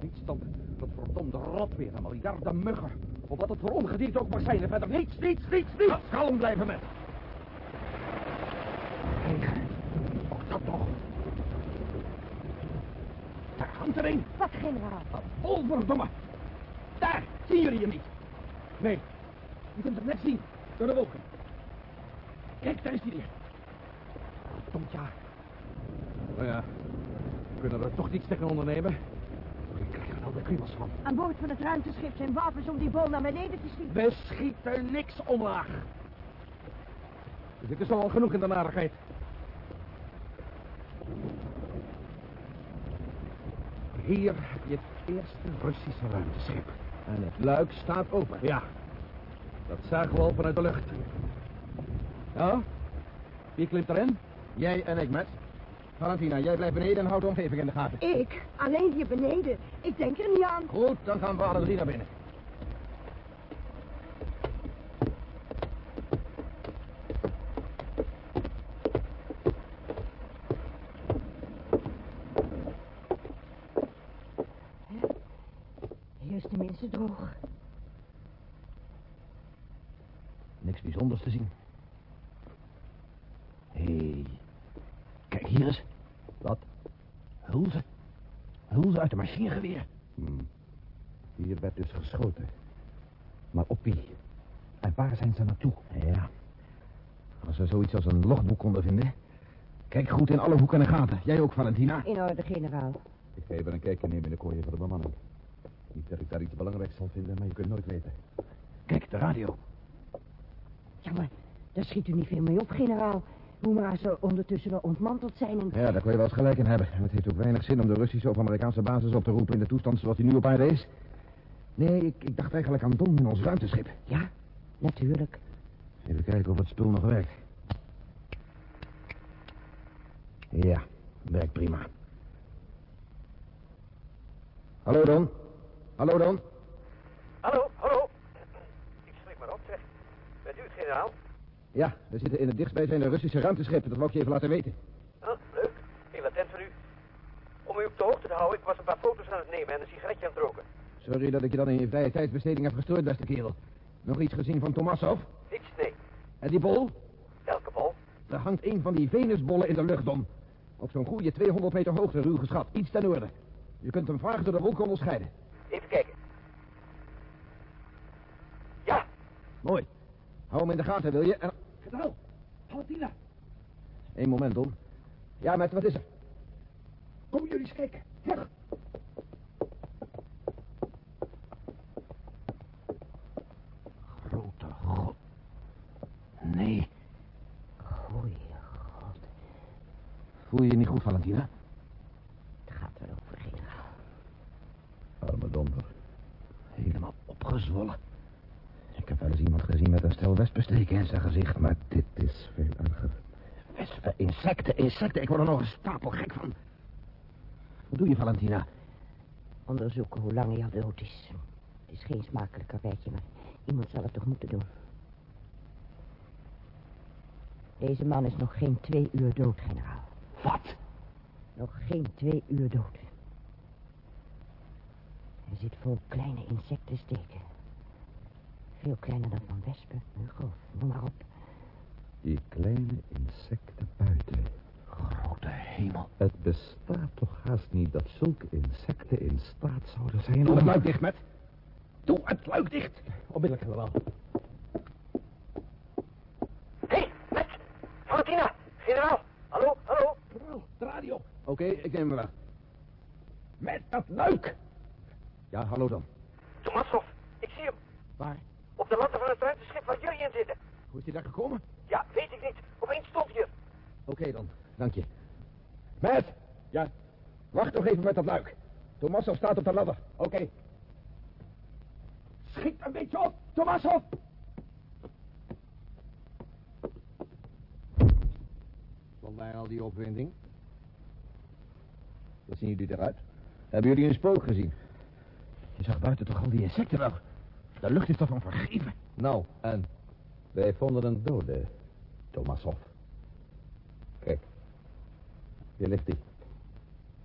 Niets dan dat verdomde rotweer en miljarden muggen. Of wat het voor ongedierte ook mag zijn en verder niets, niets, niets, niets. Kalm blijven met. Kijk, ook dat toch. Daar hangt er een. Wat, generaal? Oh, verdomme. Daar, zien jullie hem niet? Nee, je kunt hem net zien, door de wolken. Kijk, daar is hij weer. Verdomd, ja. Nou ja, we kunnen er toch niets tegen ondernemen. Wel de van. Aan boord van het ruimteschip zijn wapens om die bol naar beneden te schieten. We schieten niks omlaag. Zitten zo al genoeg in de narigheid. Hier heb je het eerste Russische ruimteschip. En het luik staat open. Ja, dat zagen we al vanuit de lucht. Ja? Wie klimt erin? Jij en ik, met. Valentina, jij blijft beneden en houdt de omgeving in de gaten. Ik? Alleen hier beneden? Ik denk er niet aan. Goed, dan gaan we alle drie naar binnen. Hier is tenminste droog. Niks bijzonders te zien. Hé, hey. kijk hier eens. Wat? Hulzen. Machinegeweer. Hmm. Hier werd dus geschoten. Maar op wie? En waar zijn ze naartoe? Ja. Als we zoiets als een logboek konden vinden. Kijk goed in alle hoeken en gaten. Jij ook, Valentina. In orde, generaal. Ik ga even een kijkje nemen in de kooien van de bemanning. Niet dat ik daar iets belangrijks zal vinden, maar je kunt nooit weten. Kijk, de radio. Ja, maar daar schiet u niet veel mee op, generaal. Hoe maar ze ondertussen wel ontmanteld zijn en... Ja, daar kun je wel eens gelijk in hebben. En het heeft ook weinig zin om de Russische of Amerikaanse basis op te roepen in de toestand zoals die nu op aarde is. Nee, ik, ik dacht eigenlijk aan Don in ons ruimteschip. Ja, natuurlijk. Even kijken of het spul nog werkt. Ja, werkt prima. Hallo Don. Hallo Don. Hallo, hallo. Ik schrik maar op, zeg. Bent u het, generaal? Ja, we zitten in het dichtstbijzijnde Russische ruimteschip. Dat wou ik je even laten weten. Oh, leuk. Heel attent van u. Om u op de hoogte te houden, ik was een paar foto's aan het nemen en een sigaretje aan het roken. Sorry dat ik je dan in je vrije tijdsbesteding heb gestoord, beste kerel. Nog iets gezien van Tomassov? Niks, nee. En die bol? Welke bol? Er hangt een van die Venusbollen in de lucht, Don. Op zo'n goede 200 meter hoogte, ruw geschat. Iets ten orde. Je kunt hem vaag door de wolken onderscheiden. Even kijken. Ja, Mooi. Hou hem in de gaten, wil je? En... Generaal, Valentina, Eén moment, Don. Ja, met wat is er? kom jullie eens kijken. Grote god. Nee. Goeie god. Voel je je niet goed, Valentina? Het gaat wel over, generaal. Arme donder. Zijn gezicht, maar dit is veel erger. Wespen, insecten, insecten. Ik word er nog een stapel gek van. Wat doe je, Valentina? Onderzoeken hoe lang hij al dood is. Het is geen smakelijk karweitje, maar iemand zal het toch moeten doen. Deze man is nog geen twee uur dood, generaal. Wat? Nog geen twee uur dood. Hij zit vol kleine insectensteken. Veel kleiner dan van wespen, muggen, noem maar op. Die kleine insecten buiten. Grote hemel. Het bestaat toch haast niet dat zulke insecten in staat zouden zijn Doe om... het luik dicht, met. Doe het luik dicht. Onmiddellijk, generaal. Hé, hey, met. Valentina. Generaal. Hallo, hallo. Generaal, de radio. Oké, ik neem hem weg. Met dat luik. Ja, hallo dan. Tomasov, ik zie hem. Waar? Op de ladder van het ruimteschip waar jullie in zitten. Hoe is hij daar gekomen? Ja, weet ik niet. Opeens stond hier. Oké dan, dank je. Matt! Ja? Wacht nog even met dat luik. Tomasso staat op de ladder. Oké. Schiet een beetje op, Tomasov. Vandaar al die opwinding. Wat zien jullie eruit? Hebben jullie een spook gezien? Je zag buiten toch al die insecten wel? De lucht is toch van vergeven? Nou, en? Wij vonden een dode, Tomasov. Kijk. Hier ligt hij.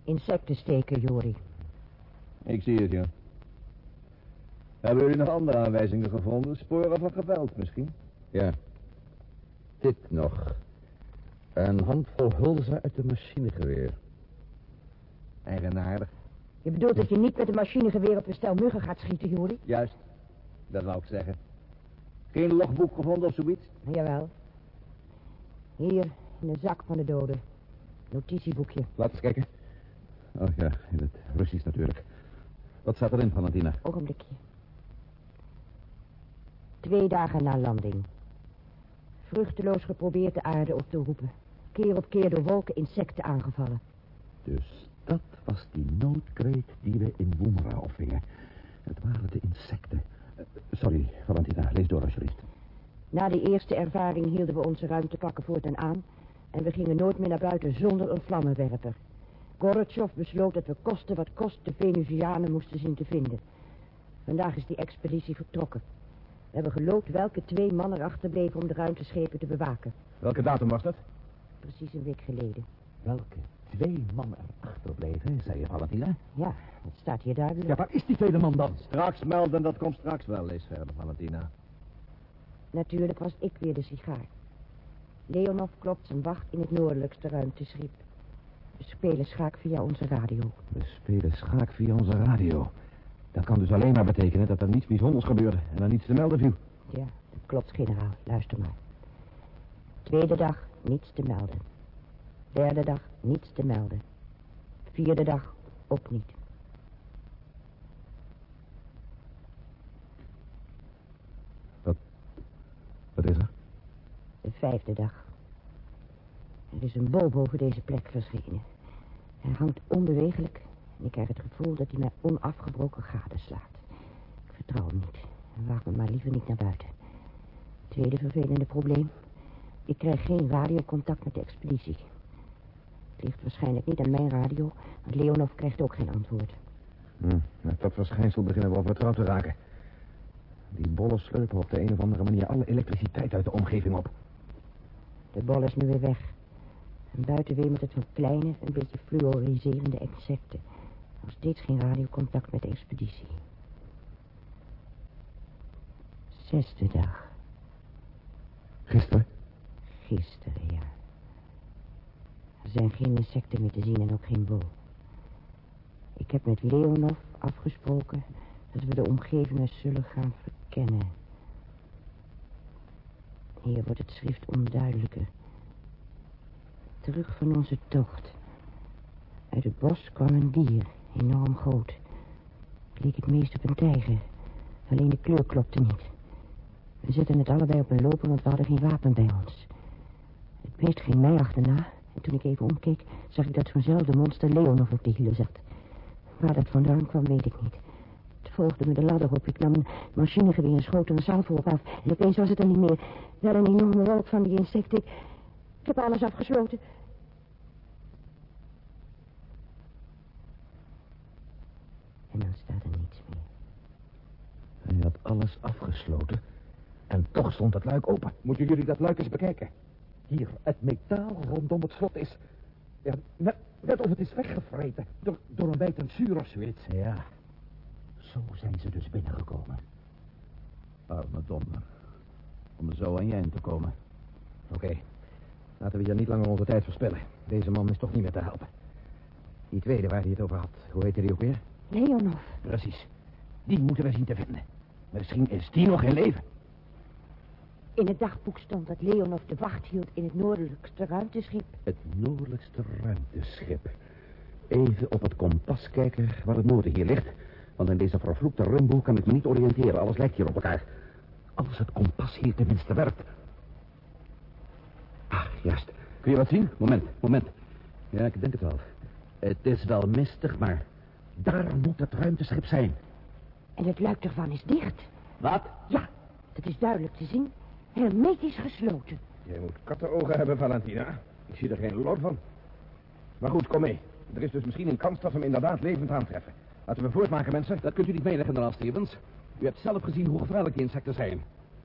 Insectensteken, Jori. Ik zie het, ja. Hebben jullie nog andere aanwijzingen gevonden? Sporen van geweld misschien? Ja. Dit nog. Een handvol hulzen uit de machinegeweer. Eigenaardig. Je bedoelt dat je niet met een machinegeweer op een stel muggen gaat schieten, Jori? Juist. Dat wou ik zeggen. Geen logboek gevonden of zoiets? Jawel. Hier, in de zak van de doden. Notitieboekje. Laat eens kijken. Oh ja, in het Russisch natuurlijk. Wat staat erin, Valentina? Ogenblikje. Twee dagen na landing. Vruchteloos geprobeerd de aarde op te roepen. Keer op keer door wolken insecten aangevallen. Dus dat was die noodkreet die we in Woemera opvingen. Het waren de insecten. Sorry, Valentina, lees door alsjeblieft. Na die eerste ervaring hielden we onze ruimtepakken voortaan aan... en we gingen nooit meer naar buiten zonder een vlammenwerper. Gorbachev besloot dat we kosten wat kost de Venusianen moesten zien te vinden. Vandaag is die expeditie vertrokken. We hebben geloot welke twee mannen achterbleven om de ruimteschepen te bewaken. Welke datum was dat? Precies een week geleden. Welke twee mannen er achterbleven, zei je, Valentina? Ja, het staat hier duidelijk. Ja, waar is die tweede man dan? Straks melden, dat komt straks wel. Lees verder, Valentina. Natuurlijk was ik weer de sigaar. Leonov klopt zijn wacht in het noordelijkste ruimteschip. We spelen schaak via onze radio. We spelen schaak via onze radio. Dat kan dus alleen maar betekenen dat er niets bijzonders gebeurde en er niets te melden viel. Ja, dat klopt, generaal. Luister maar. Tweede dag, niets te melden. Derde dag, niets te melden. Vierde dag, ook niet. Wat, wat is er? De vijfde dag. Er is een bol boven deze plek verschenen. Hij hangt onbewegelijk en ik krijg het gevoel dat hij mij onafgebroken gadeslaat. Ik vertrouw hem niet en waag me maar liever niet naar buiten. Tweede vervelende probleem. Ik krijg geen radiocontact met de expeditie. Het ligt waarschijnlijk niet aan mijn radio, want Leonov krijgt ook geen antwoord. Hm, met dat verschijnsel beginnen we al vertrouwd te raken. Die bollen sleupen op de een of andere manier alle elektriciteit uit de omgeving op. De bol is nu weer weg. En buiten wemelt het van kleine, een beetje fluoriserende insecten. Nog steeds geen radiocontact met de expeditie. Zesde dag. Gisteren? Gisteren, ja. Er zijn geen insecten meer te zien en ook geen bol. Ik heb met Leonov afgesproken dat we de omgevingen zullen gaan verkennen. Hier wordt het schrift onduidelijker. Terug van onze tocht. Uit het bos kwam een dier, enorm groot. Het leek het meest op een tijger. Alleen de kleur klopte niet. We zetten het allebei op een lopen, want we hadden geen wapen bij ons. Het beest ging mij achterna. En toen ik even omkeek, zag ik dat zo'nzelfde monster Leonov op de hielen zat. Waar dat vandaan kwam, weet ik niet. Het volgde me de ladder op. Ik nam een machinegeweer en schoot een salvo op af. En opeens was het er niet meer. Wel een enorme wolk van die insecten. Ik, ik heb alles afgesloten. En dan staat er niets meer. Hij had alles afgesloten. En toch stond het luik open. Moeten jullie dat luik eens bekijken? Hier, het metaal rondom het slot is... Ja, net, net of het is weggevreten. Door, door een bijtend zuur of zoiets. Ja, zo zijn ze dus binnengekomen. Arme donder. Om zo aan je eind te komen. Oké, laten we hier niet langer onze tijd verspillen. Deze man is toch niet meer te helpen. Die tweede waar hij het over had, hoe heette die ook weer? Leonov. Precies. Die moeten we zien te vinden. Misschien is die nog in leven. In het dagboek stond dat Leonov de wacht hield in het noordelijkste ruimteschip. Het noordelijkste ruimteschip. Even op het kompas kijken waar het noorden hier ligt. Want in deze vervloekte rumboe kan ik me niet oriënteren. Alles lijkt hier op elkaar. Als het kompas hier tenminste werkt. Ah, juist. Kun je wat zien? Moment, moment. Ja, ik denk het wel. Het is wel mistig, maar daar moet het ruimteschip zijn. En het luik ervan is dicht. Wat? Ja, dat is duidelijk te zien. Hermetisch gesloten. Jij moet kattenogen hebben, Valentina. Ik zie er geen lood van. Maar goed, kom mee. Er is dus misschien een kans dat we hem inderdaad levend aantreffen. Laten we voortmaken, mensen. Dat kunt u niet menen, generaal Stevens. U hebt zelf gezien hoe gevaarlijk die insecten zijn.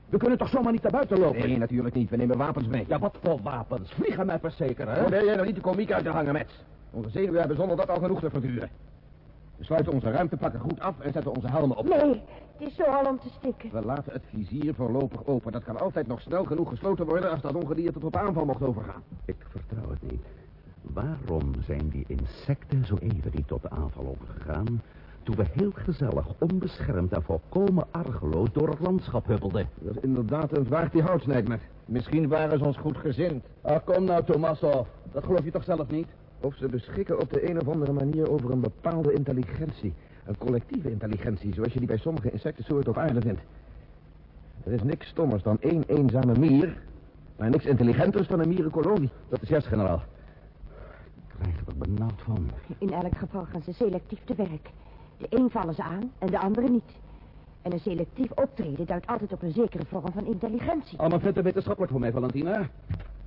We kunnen toch zomaar niet naar buiten lopen? Nee, natuurlijk niet. We nemen wapens mee. Ja, wat voor wapens? Vliegen mij zeker, hè? Probeer jij nou niet de komiek uit te hangen, Mets. Onze zenuwen hebben zonder dat al genoeg te verduren. We sluiten onze ruimtepakken goed af en zetten onze helmen op. Nee, het is zo al om te stikken. We laten het vizier voorlopig open. Dat kan altijd nog snel genoeg gesloten worden als dat ongedierte tot aanval mocht overgaan. Ik vertrouw het niet. Waarom zijn die insecten zo even niet tot de aanval overgegaan... toen we heel gezellig, onbeschermd en volkomen argeloos door het landschap huppelden? Dat is inderdaad een vraag die hout snijdt, met. Misschien waren ze ons goed gezind. Ah, kom nou, Tomasso. Dat geloof je toch zelf niet? Of ze beschikken op de een of andere manier over een bepaalde intelligentie. Een collectieve intelligentie, zoals je die bij sommige insectensoorten op aarde vindt. Er is niks stommers dan één eenzame mier, maar niks intelligenters dan een mierenkolonie. Dat is juist, generaal. Ik krijg er benauwd van. In elk geval gaan ze selectief te werk. De een vallen ze aan en de andere niet. En een selectief optreden duidt altijd op een zekere vorm van intelligentie. Allemaal vet en wetenschappelijk voor mij, Valentina.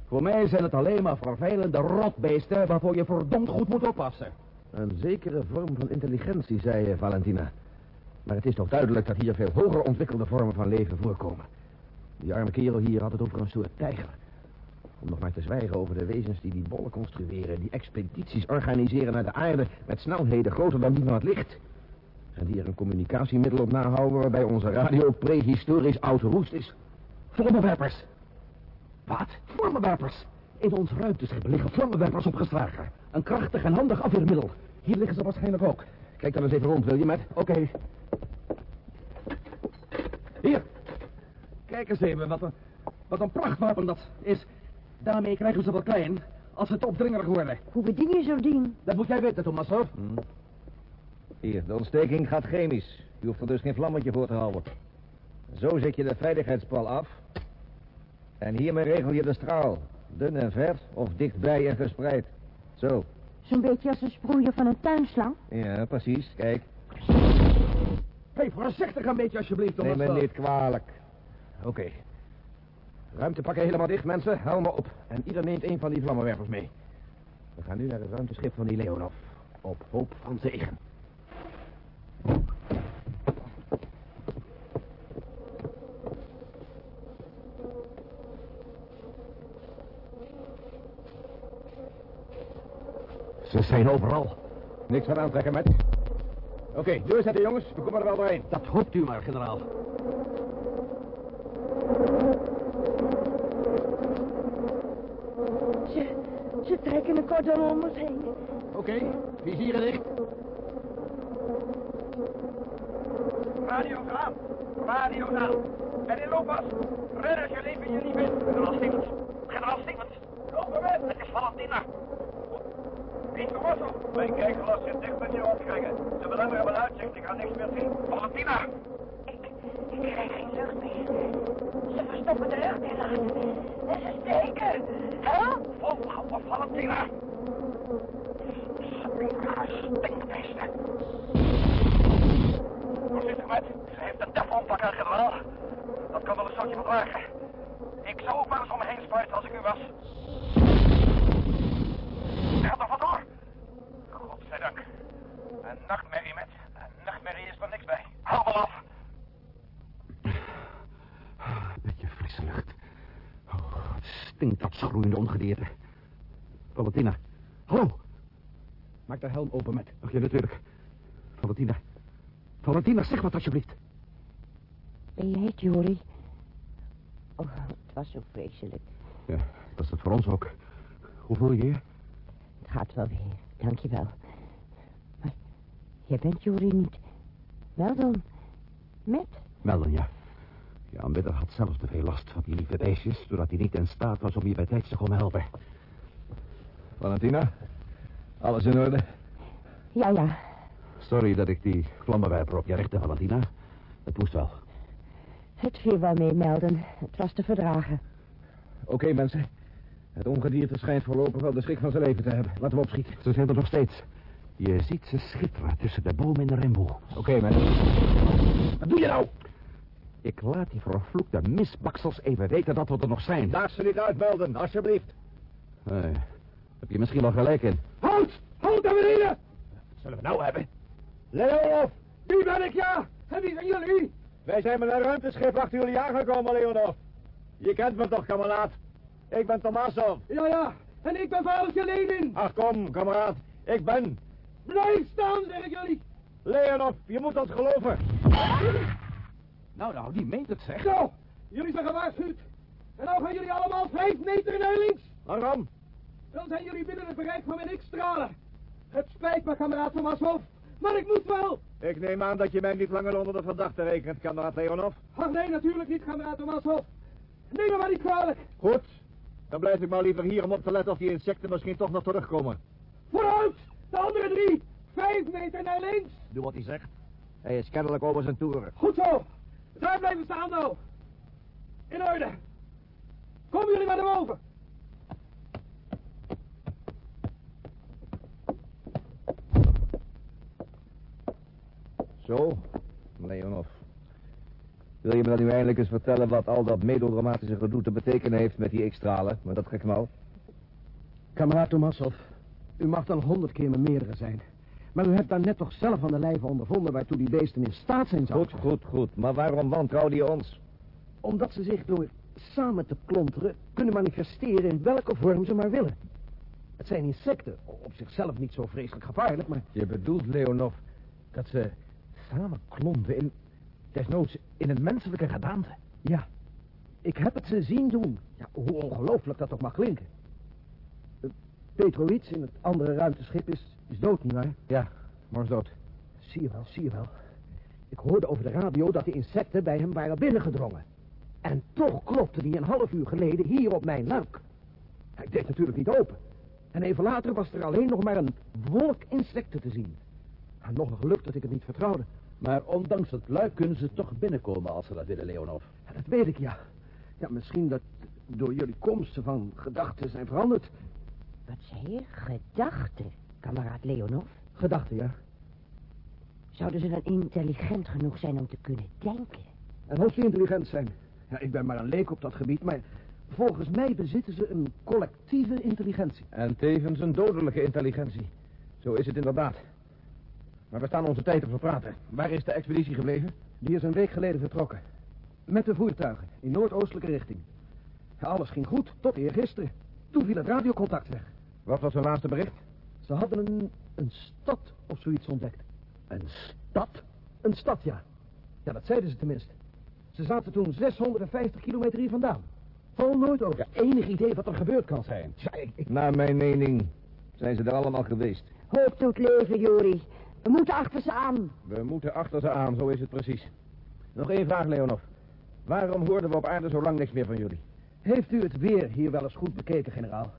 Voor mij zijn het alleen maar vervelende rotbeesten waarvoor je verdomd goed moet oppassen. Een zekere vorm van intelligentie, zei je, Valentina. Maar het is toch duidelijk dat hier veel hoger ontwikkelde vormen van leven voorkomen. Die arme kerel hier had het over een soort tijger. Om nog maar te zwijgen over de wezens die die bollen construeren... die expedities organiseren naar de aarde met snelheden groter dan die van het licht. En die er een communicatiemiddel op nahouden... waarbij onze radio prehistorisch oud roest is. Vlammenwerpers. Wat? Vlammenwerpers. In ons ruimteschip liggen vlammenwerpers opgeslagen. Een krachtig en handig afweermiddel. Hier liggen ze waarschijnlijk ook. Kijk dan eens even rond, wil je, met? Oké. Hier. Kijk eens even, wat een, wat een prachtwapen dat is. Daarmee krijgen ze wel klein, als ze te opdringerig worden. Hoe bedien je zo'n ding? Dat moet jij weten, Thomasso. Hm. Hier, de ontsteking gaat chemisch. Je hoeft er dus geen vlammetje voor te houden. Zo zet je de veiligheidspal af. En hiermee regel je de straal. Dun en ver, of dichtbij en verspreid. Zo. Zo'n beetje als een sproeier van een tuinslang. Ja, precies. Kijk. Hé, voorzichtig een beetje alsjeblieft, Neem me niet kwalijk. Oké. Ruimte pakken helemaal dicht, mensen. Helmen op. En ieder neemt een van die vlammenwerpers mee. We gaan nu naar het ruimteschip van die Leonov. Op hoop van zegen. Ze zijn overal. Niks van aantrekken, met. Oké, doorzetten, jongens. We komen er wel doorheen. Dat hoopt u maar, generaal. Ze, ze trekken een cordon om ons heen. Oké, vizieren dicht. Radio aan. Radio aan. En in looppas. Redders, je leven je niet in. Generaal Stevens. Generaal Stevens. Lopen met. Het is Valentina. Piet Rosso. Mijn kijkglas zit dicht bij die opkrijgen. Ze belemmeren mijn uitzicht. Ik ga niks meer zien. Valentina. Ik krijg geen lucht meer. Ze verstoppen de lucht in. En ze steken. Help! Volhouden, Valentina. Smerige stinkbeesten. Voorzitter. met. Ze heeft een teflonpak aan, generaal. Dat kan wel een zoutje verdragen. Ik zou ook maar eens om me heen spuiten als ik u was. Gaat er vandoor. Godzijdank. Een nachtmerrie met. Een nachtmerrie is er niks bij. Haal wel af. Beetje frisse lucht. Oh, het stinkt dat schroeiende ongedierte. Valentina. Hallo. Maak de helm open met. Ach ja, natuurlijk. Valentina. Valentina, zeg wat alsjeblieft. Ben jij het, Jori? Oh, het was zo vreselijk. Ja, dat is het voor ons ook. Hoe voel je je? Gaat wel weer, dankjewel. Maar jij bent Jori niet. Wel dan, met? Melden, ja. Ja, Midder had zelf te veel last van die lieve beestjes... doordat hij niet in staat was om je bij tijds te komen helpen. Valentina, alles in orde? Ja, ja. Sorry dat ik die vlammenwerper op je richtte, Valentina. Het moest wel. Het viel wel mee, Melden. Het was te verdragen. Oké, mensen. Het ongedierte schijnt voorlopig wel de schrik van zijn leven te hebben. Laten we opschieten. Ze zijn er nog steeds. Je ziet ze schitteren tussen de bomen in de rainbow. Oké, mensen. Wat doe je nou? Ik laat die vervloekte misbaksels even weten dat we er nog zijn. Laat ze niet uitmelden, alsjeblieft. Nee, heb je misschien wel gelijk in. Houd! Houd daar beneden! Wat zullen we nou hebben? Leonov! Wie ben ik, ja? En wie zijn jullie? Wij zijn met een ruimteschip achter jullie aangekomen, Leonov. Je kent me toch, kameraad? Ik ben Tomasov. Ja, ja. En ik ben vadertje Lenin. Ach, kom, kameraad. Ik ben... Blijf staan, zeg ik jullie. Leonov, je moet ons geloven. Nou, nou, die meent het, zeg. Zo, jullie zijn gewaarschuwd. En nou gaan jullie allemaal vijf meter naar links. Waarom? Dan zijn jullie binnen het bereik van mijn X-stralen. Het spijt me, kameraad Tomasov. Maar ik moet wel. Ik neem aan dat je mij niet langer onder de verdachte rekent, kameraad Leonov. Ach nee, natuurlijk niet, kameraad Tomasov. Neem me maar niet kwalijk. Goed. Dan blijf ik maar liever hier om op te letten of die insecten misschien toch nog terugkomen. Vooruit! De andere drie! Vijf meter naar links! Doe wat hij zegt. Hij is kennelijk over zijn toeren. Goed zo! Daar blijven staan nou! In orde! Komen jullie maar naar boven! Zo, Leonov. Wil je me dan nu eindelijk eens vertellen wat al dat melodramatische gedoe te betekenen heeft met die X-stralen, met dat geknal? Kameraad Tomasov, u mag dan honderd keer mijn meerdere zijn. Maar u hebt daar net toch zelf aan de lijve ondervonden waartoe die beesten in staat zijn zouden. Goed, goed, goed. Maar waarom wantrouwde je ons? Omdat ze zich door samen te klonteren kunnen manifesteren in welke vorm ze maar willen. Het zijn insecten, op zichzelf niet zo vreselijk gevaarlijk, maar... Je bedoelt, Leonov, dat ze samen klompen in... desnoods in een menselijke gedaante? Ja, ik heb het ze zien doen. Ja, hoe ongelooflijk dat ook mag klinken. Uh, Petrovic in het andere ruimteschip is, is dood, nietwaar? Ja, maar is dood. Zie je wel, zie je wel. Ik hoorde over de radio dat de insecten bij hem waren binnengedrongen. En toch klopte die een half uur geleden hier op mijn luik. Hij deed natuurlijk niet open. En even later was er alleen nog maar een wolk insecten te zien. En nog een geluk dat ik het niet vertrouwde. Maar ondanks het luik kunnen ze toch binnenkomen als ze dat willen, Leonov. Ja, dat weet ik, ja. Ja, misschien dat door jullie komsten van gedachten zijn veranderd. Wat zei je? Gedachten, kameraad Leonov? Gedachten, ja. Zouden ze dan intelligent genoeg zijn om te kunnen denken? En als ze intelligent zijn. Ja, ik ben maar een leek op dat gebied, maar volgens mij bezitten ze een collectieve intelligentie. En tevens een dodelijke intelligentie. Zo is het inderdaad. Maar we staan onze tijd te verpraten. Waar is de expeditie gebleven? Die is een week geleden vertrokken. Met de voertuigen, in noordoostelijke richting. Alles ging goed, tot eergisteren. Toen viel het radiocontact weg. Wat was hun laatste bericht? Ze hadden een, een stad of zoiets ontdekt. Een stad? Een stad, ja. Ja, dat zeiden ze tenminste. Ze zaten toen 650 kilometer hier vandaan. Vol Noordoost. Ja, enig idee wat er gebeurd kan zijn. Ja, ik, ik... Naar mijn mening zijn ze er allemaal geweest. Hoop doet leven, Jori. We moeten achter ze aan. We moeten achter ze aan, zo is het precies. Nog één vraag, Leonov. Waarom hoorden we op aarde zo lang niks meer van jullie? Heeft u het weer hier wel eens goed bekeken, generaal?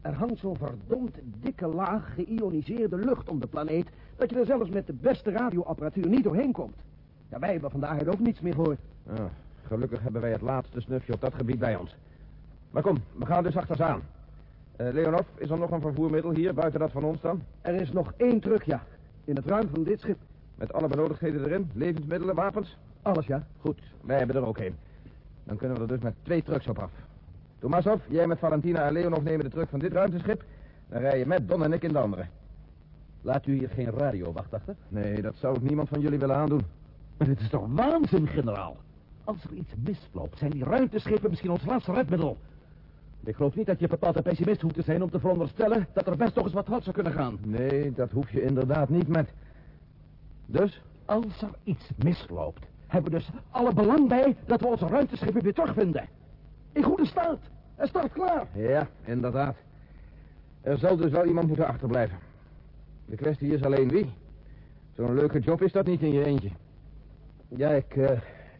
Er hangt zo'n verdomd dikke laag geïoniseerde lucht om de planeet... dat je er zelfs met de beste radioapparatuur niet doorheen komt. Ja, wij hebben vandaag ook niets meer voor. Ah, gelukkig hebben wij het laatste snufje op dat gebied bij ons. Maar kom, we gaan dus achter ze aan. Uh, Leonov, is er nog een vervoermiddel hier, buiten dat van ons dan? Er is nog één truck, ja. In het ruim van dit schip. Met alle benodigdheden erin? Levensmiddelen, wapens? Alles, ja. Goed, wij hebben er ook een. Dan kunnen we er dus met twee trucks op af. Tomasov, jij met Valentina en Leonov nemen de truck van dit ruimteschip. Dan rij je met Don en ik in de andere. Laat u hier geen radio wachtachtig? Nee, dat zou ik niemand van jullie willen aandoen. Maar dit is toch waanzin, generaal? Als er iets misloopt, zijn die ruimteschepen misschien ons laatste redmiddel. Ik geloof niet dat je bepaald een pessimist hoeft te zijn om te veronderstellen dat er best nog eens wat fout zou kunnen gaan. Nee, dat hoef je inderdaad niet met. Dus? Als er iets misloopt, hebben we dus alle belang bij dat we onze ruimteschepen weer terugvinden. In goede staat. Er staat klaar. Ja, inderdaad. Er zal dus wel iemand moeten achterblijven. De kwestie is alleen wie. Zo'n leuke job is dat niet in je eentje. Ja, ik, uh,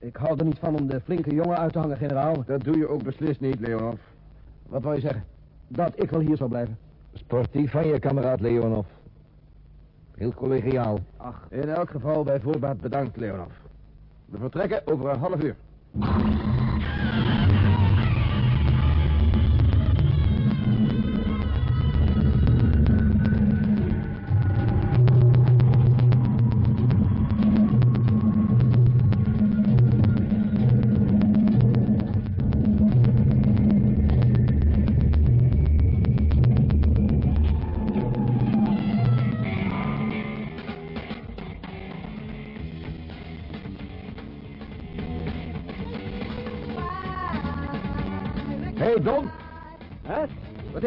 ik hou er niet van om de flinke jongen uit te hangen, generaal. Dat doe je ook beslist niet, Leonov. Wat wil je zeggen? Dat ik wel hier zou blijven. Sportief van je, kameraad Leonov. Heel collegiaal. Ach, in elk geval bij voorbaat bedankt, Leonov. We vertrekken over een half uur.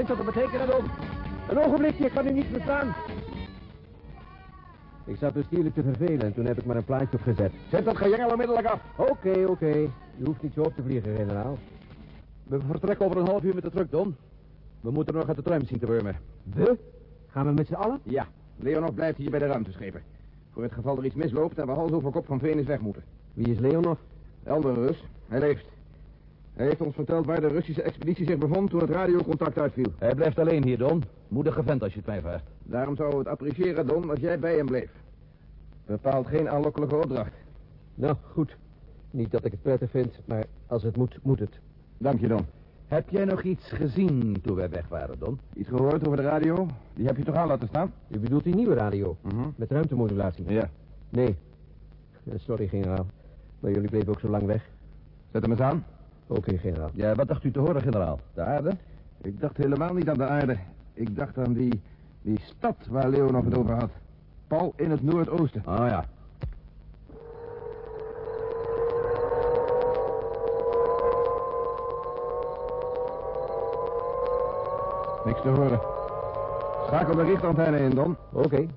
Wat dat te betekenen, Don? Een ogenblikje, ik kan u niet verstaan. Ik zat bestuurlijk te vervelen en toen heb ik maar een plaatje opgezet. Zet dat gejengel onmiddellijk af. Oké, oké. U hoeft niet zo op te vliegen, generaal. We vertrekken over een half uur met de truck, Don. We moeten nog uit de tram zien te wurmen. We? Gaan we met z'n allen? Ja, Leonov blijft hier bij de ruimteschepen. Voor het geval er iets misloopt en we hals over kop van Venus weg moeten. Wie is Leonov? Eldere Rus. Hij leeft. Hij heeft ons verteld waar de Russische expeditie zich bevond toen het radiocontact uitviel. Hij blijft alleen hier, Don. Moedige vent als je het mij vraagt. Daarom zouden we het appreciëren, Don, als jij bij hem bleef. Bepaalt geen aanlokkelijke opdracht. Nou, goed. Niet dat ik het prettig vind, maar als het moet, moet het. Dank je, Don. Heb jij nog iets gezien toen wij weg waren, Don? Iets gehoord over de radio? Die heb je toch aan laten staan? U bedoelt die nieuwe radio? Mhm. Met ruimtemodulatie? Ja. Nee. <laughs> Sorry, generaal. Maar jullie bleven ook zo lang weg. Zet hem eens aan. Oké, generaal. Ja, wat dacht u te horen, generaal? De aarde? Ik dacht helemaal niet aan de aarde. Ik dacht aan die, die stad waar Leonov het over had. Pal in het noordoosten. Oh ja. Niks te horen. Schakel de richtantenne in, Don. Oké.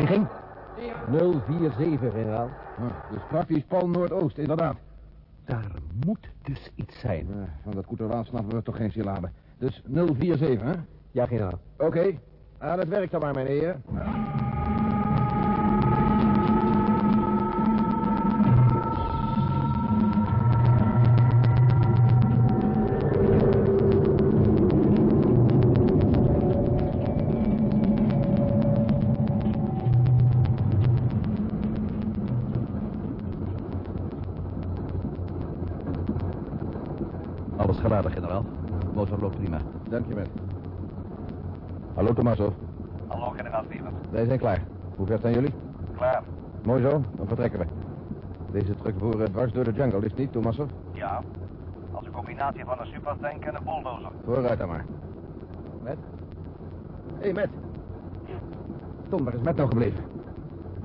Ligging? 047, generaal. dus praktisch Pal Noordoost, inderdaad. Daar moet dus iets zijn. Ja, van dat koeterwaan snappen we toch geen syllabe. Dus 047, hè? Ja, generaal. Oké. Aan het werk dan maar, mijn heer. Prima. Dank je, met. Hallo, Tomaso. Hallo, generaal Stevens. Wij zijn klaar. Hoe ver zijn jullie? Klaar. Mooi zo, dan vertrekken we. Deze truck voeren dwars door de jungle, is het niet, Tomaso? Ja. Als een combinatie van een supertank en een bulldozer. Vooruit dan maar. Met? Hé, hey, Met. Tom, waar is Met nou gebleven?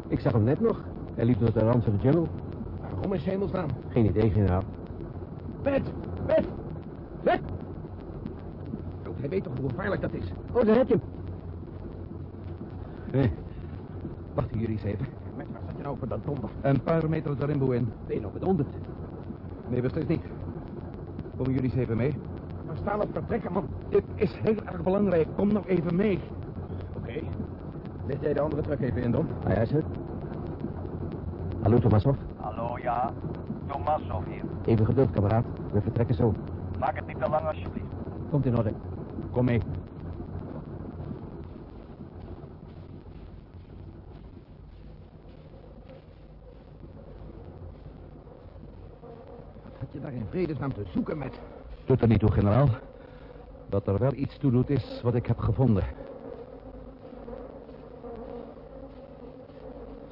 Ik zag hem net nog. Hij liep door de rand van de jungle. Waarom is hemelsnaam? Geen idee, generaal. Met! Met! Met! Hij weet toch hoe gevaarlijk dat is? Oh, daar heb je hem. Nee. Wacht hier eens even. Met, waar zat je nou voor dat donder? Een paar meter de rimboe in. Ben je nog bedonderd? Nee, beslist niet. Komen jullie eens even mee? We staan op vertrekken, man. Dit is heel erg belangrijk. Kom nog even mee. Oké. Leg jij de andere truck even in, Don? Ah, ja, sir. Hallo, Tomasov. Hallo, ja. Tomasov hier. Even geduld, kameraad. We vertrekken zo. Maak het niet te lang, alsjeblieft. Komt in orde. Kom mee. je daar in vredesnaam te zoeken met? Doet er niet toe, generaal. Wat er wel iets toe doet, is wat ik heb gevonden.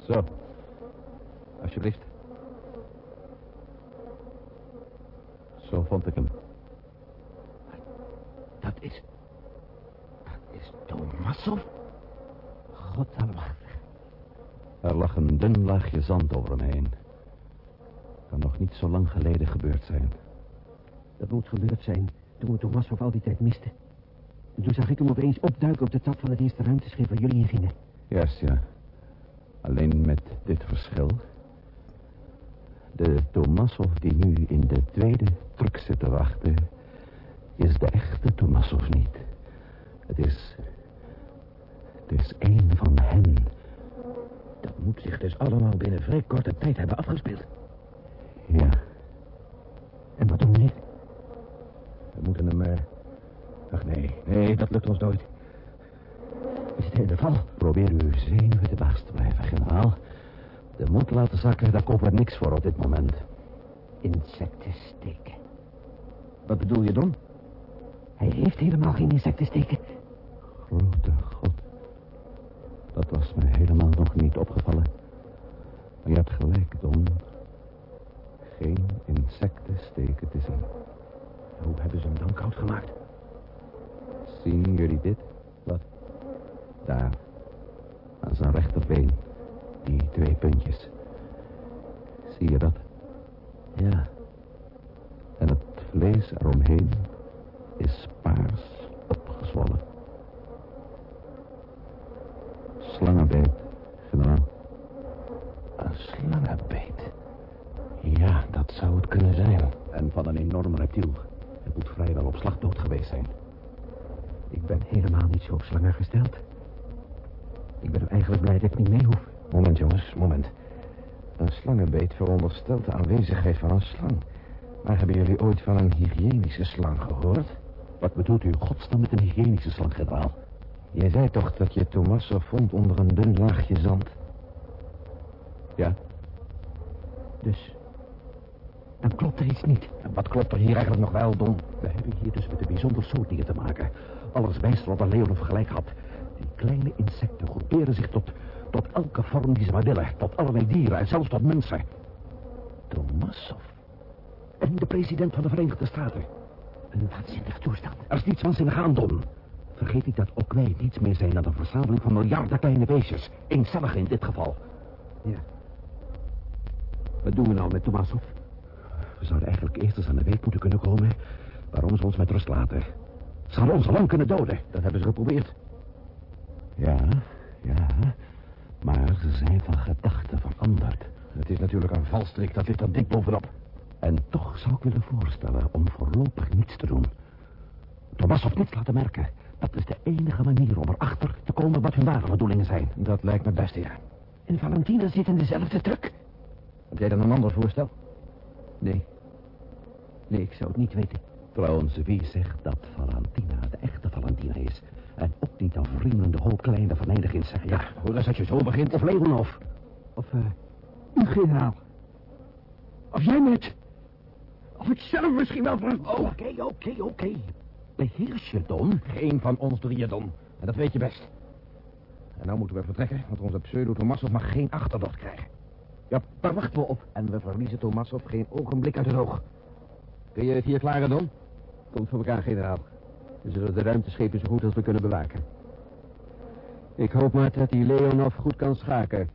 Zo. Alsjeblieft. Zo vond ik hem. Dat is... Tomassov? Godallemachtig. Er lag een dun laagje zand over hem heen. Kan nog niet zo lang geleden gebeurd zijn. Dat moet gebeurd zijn toen we Tomassov al die tijd misten. En toen zag ik hem opeens opduiken op de tap van het eerste ruimteschip waar jullie in gingen. Juist, ja. Alleen met dit verschil. De Tomassov die nu in de tweede truck zit te wachten... is de echte Tomassov niet. Het is... Het is één van hen. Dat moet zich dus allemaal binnen vrij korte tijd hebben afgespeeld. Ja. En wat doen we nu? We moeten hem... eh, Ach nee, nee, dat lukt ons nooit. We zitten in de val. Probeer uw zenuwen te baas te blijven, generaal. De moed laten zakken, daar kopen we niks voor op dit moment. Insecten steken. Wat bedoel je, Don? Hij heeft helemaal geen insecten steken. Grote god. Dat was me helemaal nog niet opgevallen. Maar je hebt gelijk, Don. Geen insecten steken te zien. Hoe hebben ze hem dan koud gemaakt? Zien jullie dit? Wat? Daar. Aan zijn rechterbeen. Die twee puntjes. Zie je dat? Ja. En het vlees eromheen is paars opgezwollen. Slangenbeet, generaal. Een slangenbeet? Ja, dat zou het kunnen zijn. En van een enorm reptiel. Het moet vrijwel op slag dood geweest zijn. Ik ben helemaal niet zo op slangen gesteld. Ik ben eigenlijk blij dat ik niet mee hoef. Moment, jongens, moment. Een slangenbeet veronderstelt de aanwezigheid van een slang. Maar hebben jullie ooit van een hygiënische slang gehoord? Wat bedoelt u godsnaam met een hygiënische slang, generaal? Jij zei toch dat je Tomasso vond onder een dun laagje zand? Ja. Dus, dan klopt er iets niet. En wat klopt er hier eigenlijk nog wel, Don? We hebben hier dus met een bijzonder soort dingen te maken. Alles wijst erop dat Leonov gelijk had. Die kleine insecten groeperen zich tot, tot elke vorm die ze maar willen. Tot allerlei dieren en zelfs tot mensen. Tomassov. En de president van de Verenigde Staten. Een waanzinnig toestand. Er is niets waanzinnig aan, Don. Vergeet niet dat ook wij niets meer zijn dan een verzameling van miljarden kleine beestjes. Eencellige in dit geval. Ja. Wat doen we nou met Tomassov? We zouden eigenlijk eerst eens aan de weet moeten kunnen komen... waarom ze ons met rust laten. Ze hadden ons al lang kunnen doden. Dat hebben ze geprobeerd. Ja, ja. Maar ze zijn van gedachten veranderd. Het is natuurlijk een valstrik, dat ligt er dik bovenop. En toch zou ik willen voorstellen om voorlopig niets te doen. Tomassov niets laten merken. Dat is de enige manier om erachter te komen wat hun ware bedoelingen zijn. Dat lijkt me best, ja. En Valentina zit in dezelfde truck. Heb jij dan een ander voorstel? Nee. Nee, ik zou het niet weten. Trouwens, wie zegt dat Valentina de echte Valentina is? En ook niet een vriendende hoop kleine venijnig insecten. Ja, hoor eens dat je zo begint. Of Leonov. Of, eh, u generaal. Of jij met. Of ik zelf misschien wel voor... Oké, oké, oké. Beheers je, Don. Geen van ons drieën, Don. En dat weet je best. En nou moeten we vertrekken, want onze pseudo-Tomassov mag geen achterdocht krijgen. Ja, daar wachten we op. En we verliezen Tomassov geen ogenblik uit het oog. Kun je het hier klaren, Don? Komt voor elkaar, generaal. We zullen de ruimteschepen zo goed als we kunnen bewaken. Ik hoop maar dat die Leonov goed kan schaken.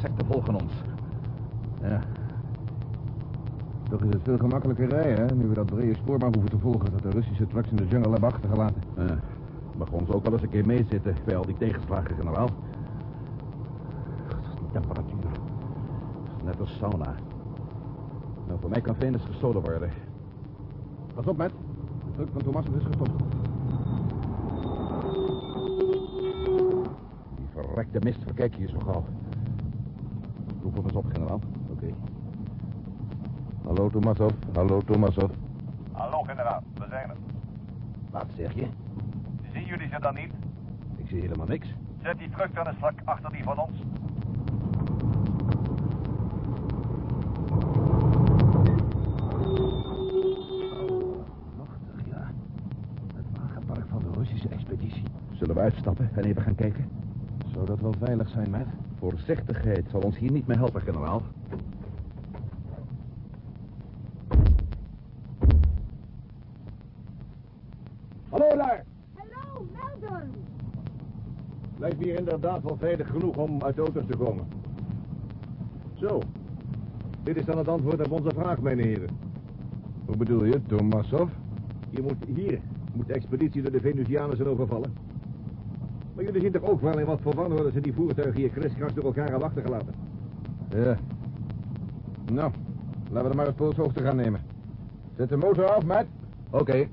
Insecten volgen ons. Ja. Toch is het veel gemakkelijker rijden, hè? Nu we dat brede spoor maar hoeven te volgen... dat de Russische trucks in de jungle hebben achtergelaten. Ja, mag ons ook wel eens een keer meezitten bij al die tegenslagen, generaal. Dat is die temperatuur. Dat is net als sauna. Nou, voor mij kan Venus gestolen worden. Pas op, met. truck van Thomasov is gestopt. Die verrekte mist, verkijk je zo gauw. Hem eens op, generaal. Oké. Hallo, Tomasov. Hallo, Tomasov. Hallo, generaal. We zijn er. Wat zeg je? Zien jullie ze dan niet? Ik zie helemaal niks. Zet die truck dan eens vlak achter die van ons. Machtig, ja. Het wagenpark van de Russische expeditie. Zullen we uitstappen en even gaan kijken? Zou dat wel veilig zijn, Matt? Voorzichtigheid zal ons hier niet mee helpen, generaal. Hallo daar! Hallo, Meldon! Lijkt me hier inderdaad wel veilig genoeg om uit de auto's te komen. Zo. Dit is dan het antwoord op onze vraag, mijn heren. Hoe bedoel je, Tomasov? Je moet hier, moet de expeditie door de Venusianen zijn overvallen. Maar jullie zien toch ook wel in wat voor wanorde ze die voertuigen hier kriskras door elkaar hebben achtergelaten. Ja. Nou, laten we er maar het polshoogte gaan nemen. Zet de motor af, Matt. Oké.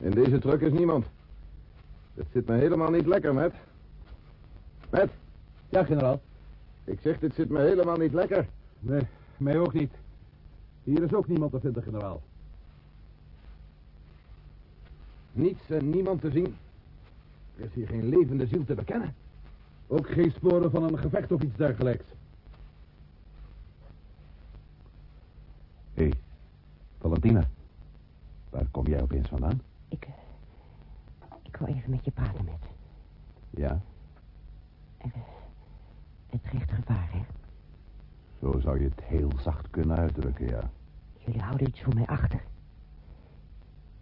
In deze truck is niemand. Het zit me helemaal niet lekker, Matt. Matt? Ja, generaal. Ik zeg, dit zit me helemaal niet lekker. Nee, mij ook niet. Hier is ook niemand te vinden, generaal. Niets en niemand te zien. Er is hier geen levende ziel te bekennen. Ook geen sporen van een gevecht of iets dergelijks. Hé, hey, Valentina. Waar kom jij opeens vandaan? Ik, eh, ik wil even met je praten, met. Ja, het dreigt gevaar, hè? zo zou je het heel zacht kunnen uitdrukken, ja. Jullie houden iets voor mij achter.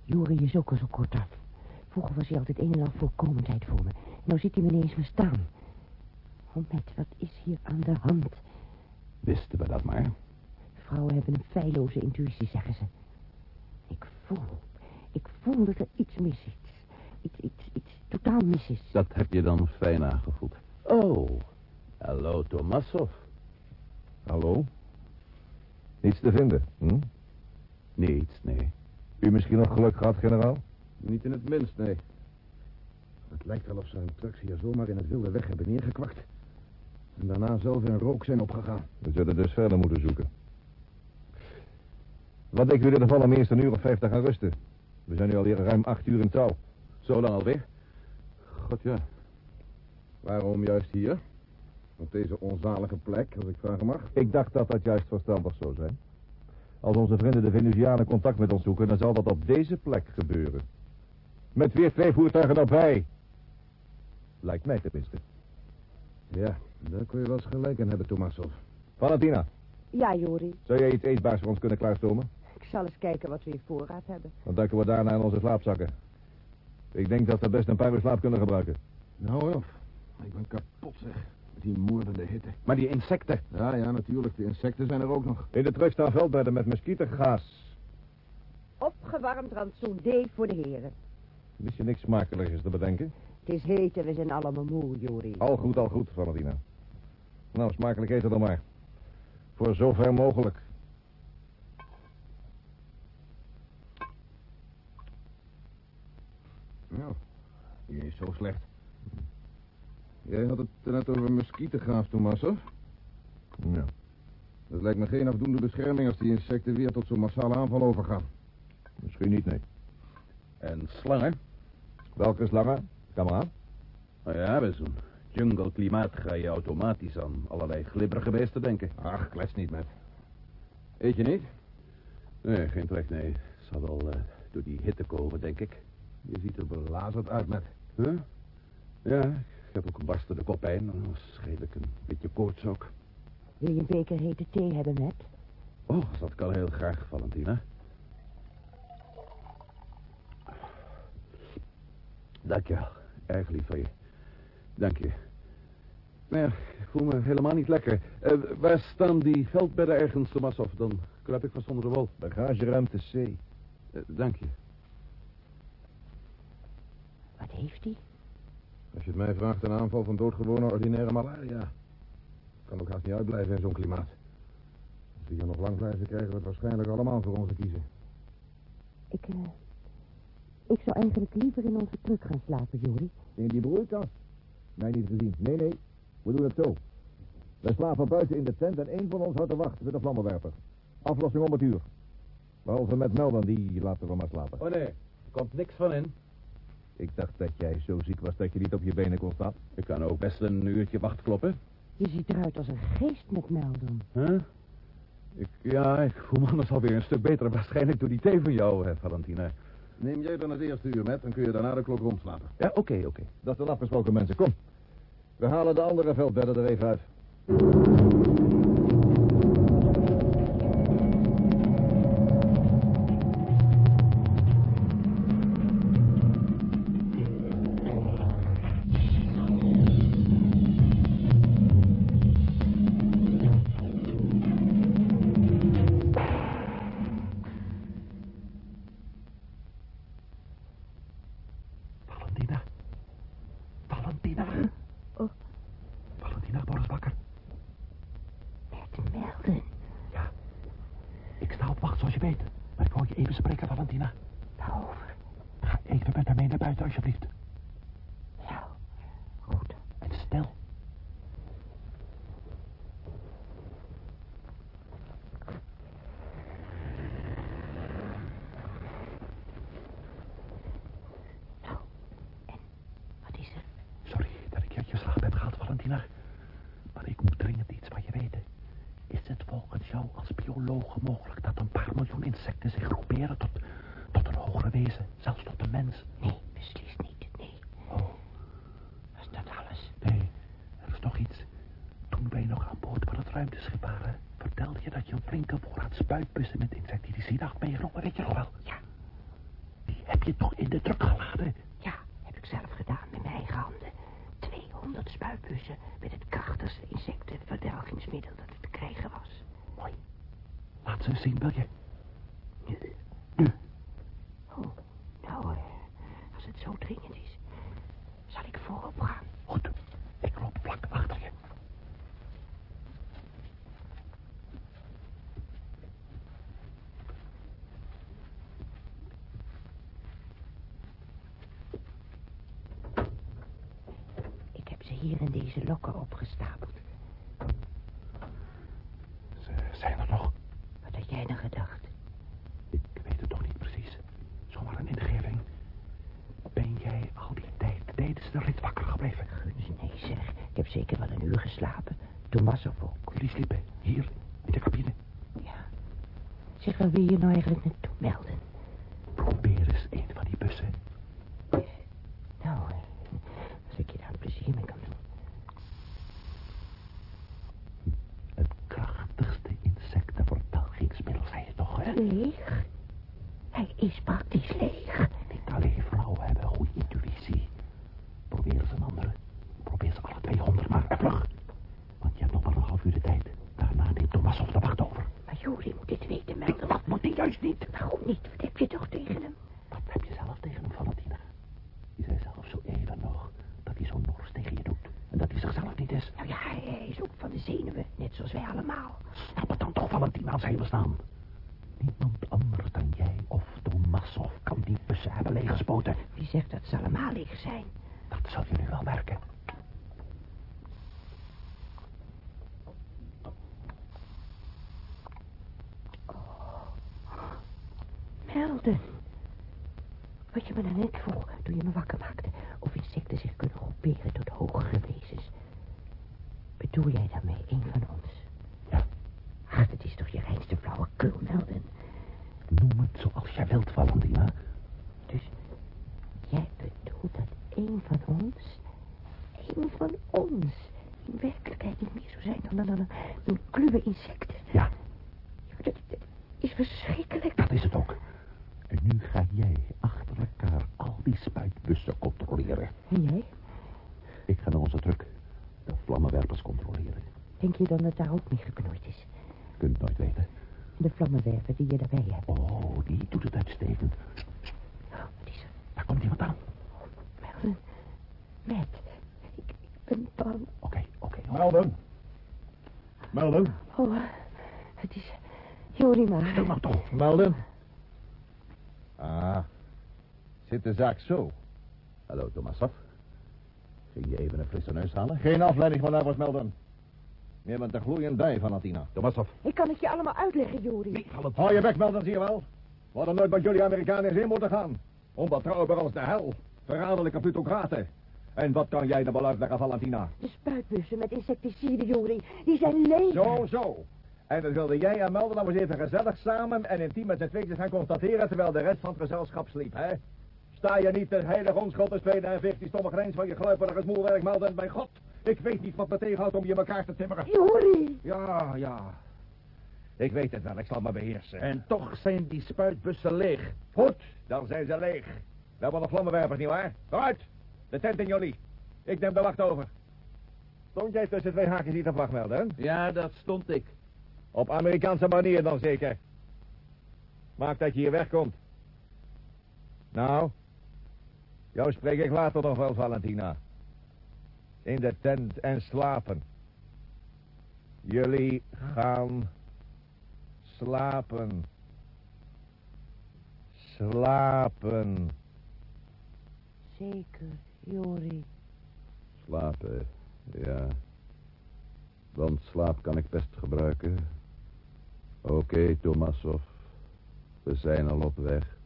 Jori is ook al zo kort af. Vroeger was hij altijd een en al voorkomendheid voor me. Nou ziet hij me ineens verstaan. Oh, met, wat is hier aan de hand? Wisten we dat maar. Vrouwen hebben een feilloze intuïtie, zeggen ze. Ik voel, ik voel dat er iets mis is. Iets, iets, iets totaal mis is. Dat heb je dan fijn aangevoeld. Oh, hallo Tomasov. Hallo? Niets te vinden, hm? Niets, nee. U misschien nog geluk gehad, generaal? Niet in het minst, nee. Het lijkt wel of ze hun trucks hier zomaar in het wilde weg hebben neergekwakt. En daarna zelf in rook zijn opgegaan. We zullen dus verder moeten zoeken. Wat denken jullie ervan om eerst een uur of vijf te gaan rusten? We zijn nu alweer ruim acht uur in touw. Zo lang alweer? God ja. Waarom juist hier? Op deze onzalige plek, als ik vragen mag. Ik dacht dat dat juist verstandig zou zijn. Als onze vrienden de Venusianen contact met ons zoeken, dan zal dat op deze plek gebeuren. Met weer twee voertuigen erbij. Lijkt mij tenminste. Ja, daar kun je wel eens gelijk aan hebben, Tomasov. Valentina, Ja, Jori. zou jij iets eetbaars voor ons kunnen klaarstomen? Ik zal eens kijken wat we in voorraad hebben. Dan duiken we daarna in onze slaapzakken. Ik denk dat we best een paar uur slaap kunnen gebruiken. Nou, of. Ik ben kapot, zeg. Met die moordende hitte. Maar die insecten. Ja, ja, natuurlijk. De insecten zijn er ook nog. In de truck staan veldbedden met muskietengaas. Opgewarmd rantsoen D voor de heren. Wist je niks smakelijkers te bedenken? Het is heet en we zijn allemaal moe, Jori. Al goed, al goed, Valentina. Nou, smakelijk eten dan maar. Voor zover mogelijk. Nou, die is zo slecht. Jij had het net over muskietengaas, Tomasov. Ja. Dat lijkt me geen afdoende bescherming als die insecten weer tot zo'n massale aanval overgaan. Misschien niet, nee. En slangen? Welke slangen? Kameraad? Nou ja, bij zo'n jungle-klimaat ga je automatisch aan allerlei glibberige beesten denken. Ach, klets niet met. Eet je niet? Nee, geen trek, nee. Zal wel eh, door die hitte komen, denk ik. Je ziet er belazerd uit, met. Huh? Ja, ik heb ook een barstende kop pijn, dan ik een beetje koorts ook. Wil je een beker hete thee hebben, met? Oh, dat kan heel graag, Valentina. Dank je wel. Erg lief van je. Dank je. Nou nee, ik voel me helemaal niet lekker. Eh, waar staan die veldbedden ergens, Tomasov? Dan kruip ik vast onder de wol. Bagageruimte C. Eh, dank je. Wat heeft hij? Als je het mij vraagt, een aanval van doodgewone ordinaire malaria. Kan ook haast niet uitblijven in zo'n klimaat. Als we hier nog lang blijven, krijgen we het waarschijnlijk allemaal voor onze kiezen. Ik, eh, ik zou eigenlijk liever in onze truck gaan slapen, Jori. In die broeikas? Mij niet gezien. Nee, nee. We doen het zo. We slapen buiten in de tent en één van ons houdt de wacht met de vlammenwerper. Aflossing om het uur. Behalve met Melden, die laten we maar slapen. Oh nee, er komt niks van in. Ik dacht dat jij zo ziek was dat je niet op je benen kon staan. Ik kan ook best een uurtje wachtkloppen. Je ziet eruit als een geest, moet melden. Huh? Ik, ja, ik voel me anders alweer een stuk beter. Waarschijnlijk door die thee van jou, hè, Valentina. Neem jij dan het eerste uur met, dan kun je daarna de klok rondslapen. Ja, oké, oké. Dat is wel afgesproken, mensen. Kom. We halen de andere veldbedden er even uit. wie je nou eigenlijk dan het daar ook mee geknoeid is. Je kunt het nooit weten. De vlammenwerper die je daarbij hebt. Oh, die doet het uitstekend. Nou. Oh, wat is er? Daar komt iemand aan. Melden. Eh, Matt. Ik, ik ben bang. Oké, oké. Okay, Melden. Melden. Oh, het is Jorima. Stil nou toch. Melden. Ah, zit de zaak zo. Hallo, Tomasov. Ging je even een frisse neus halen? Geen afleiding van Albert Melden. Je bent de gloeiend bij van Atina. Tomasov. Ik kan het je allemaal uitleggen, Jori. Nee, Hou je bek, Melden, zie je wel. We hadden nooit met jullie Amerikanen in moeten gaan. Onbetrouwbaar als de hel. Verraderlijke plutocraten. En wat kan jij dan wel uitleggen, Valentina? De spuitbussen met insecticiden, Jori, die zijn leeg. Zo, zo. En dat wilde jij en Melden nou eens even gezellig samen en intiem met z'n tweetjes gaan constateren terwijl de rest van het gezelschap sliep, hè? Sta je niet de heilige onschuld te spelen en veeg die stomme grens van je gluiperige smoelwerk, Melden? Mijn god, ik weet niet wat me tegenhoudt om je elkaar te timmeren. Jori! Ja, ja. Ik weet het wel, ik zal me beheersen. En toch zijn die spuitbussen leeg. Goed, dan zijn ze leeg. We hebben nog vlammenwerpers, nietwaar? Vooruit, de tent in jullie. Ik neem de wacht over. Stond jij tussen twee haakjes hier te vlag melden, hè? Ja, dat stond ik. Op Amerikaanse manier dan zeker. Maak dat je hier wegkomt. Nou, jou spreek ik later nog wel, Valentina. In de tent en slapen. Jullie gaan slapen. Slapen. Zeker, Jori. Slapen, ja. Want slaap kan ik best gebruiken. Oké, Tomasov. We zijn al op weg.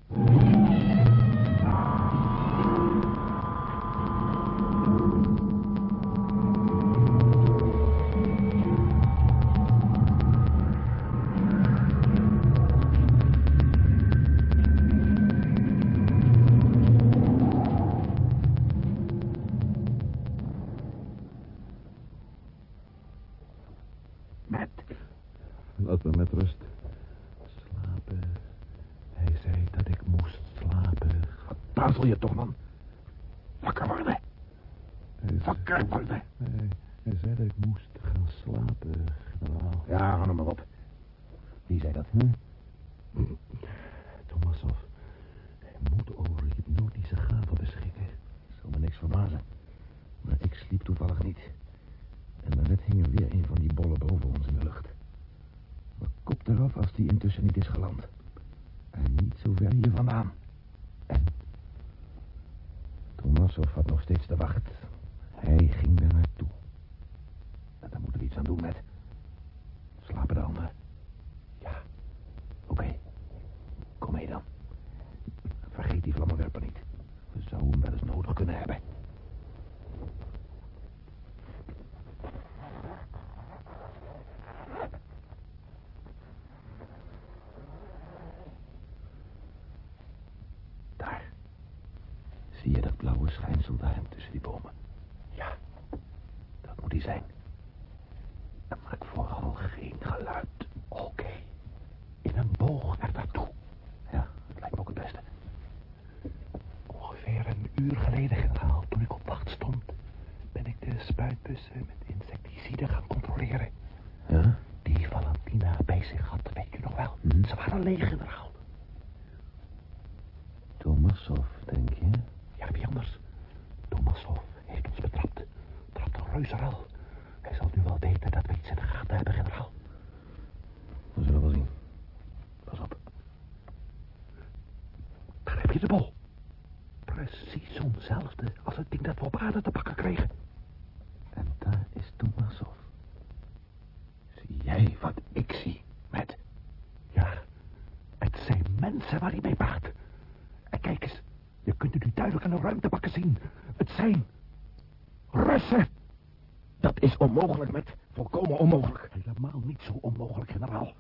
Onmogelijk, met volkomen onmogelijk. Helemaal niet zo onmogelijk, generaal.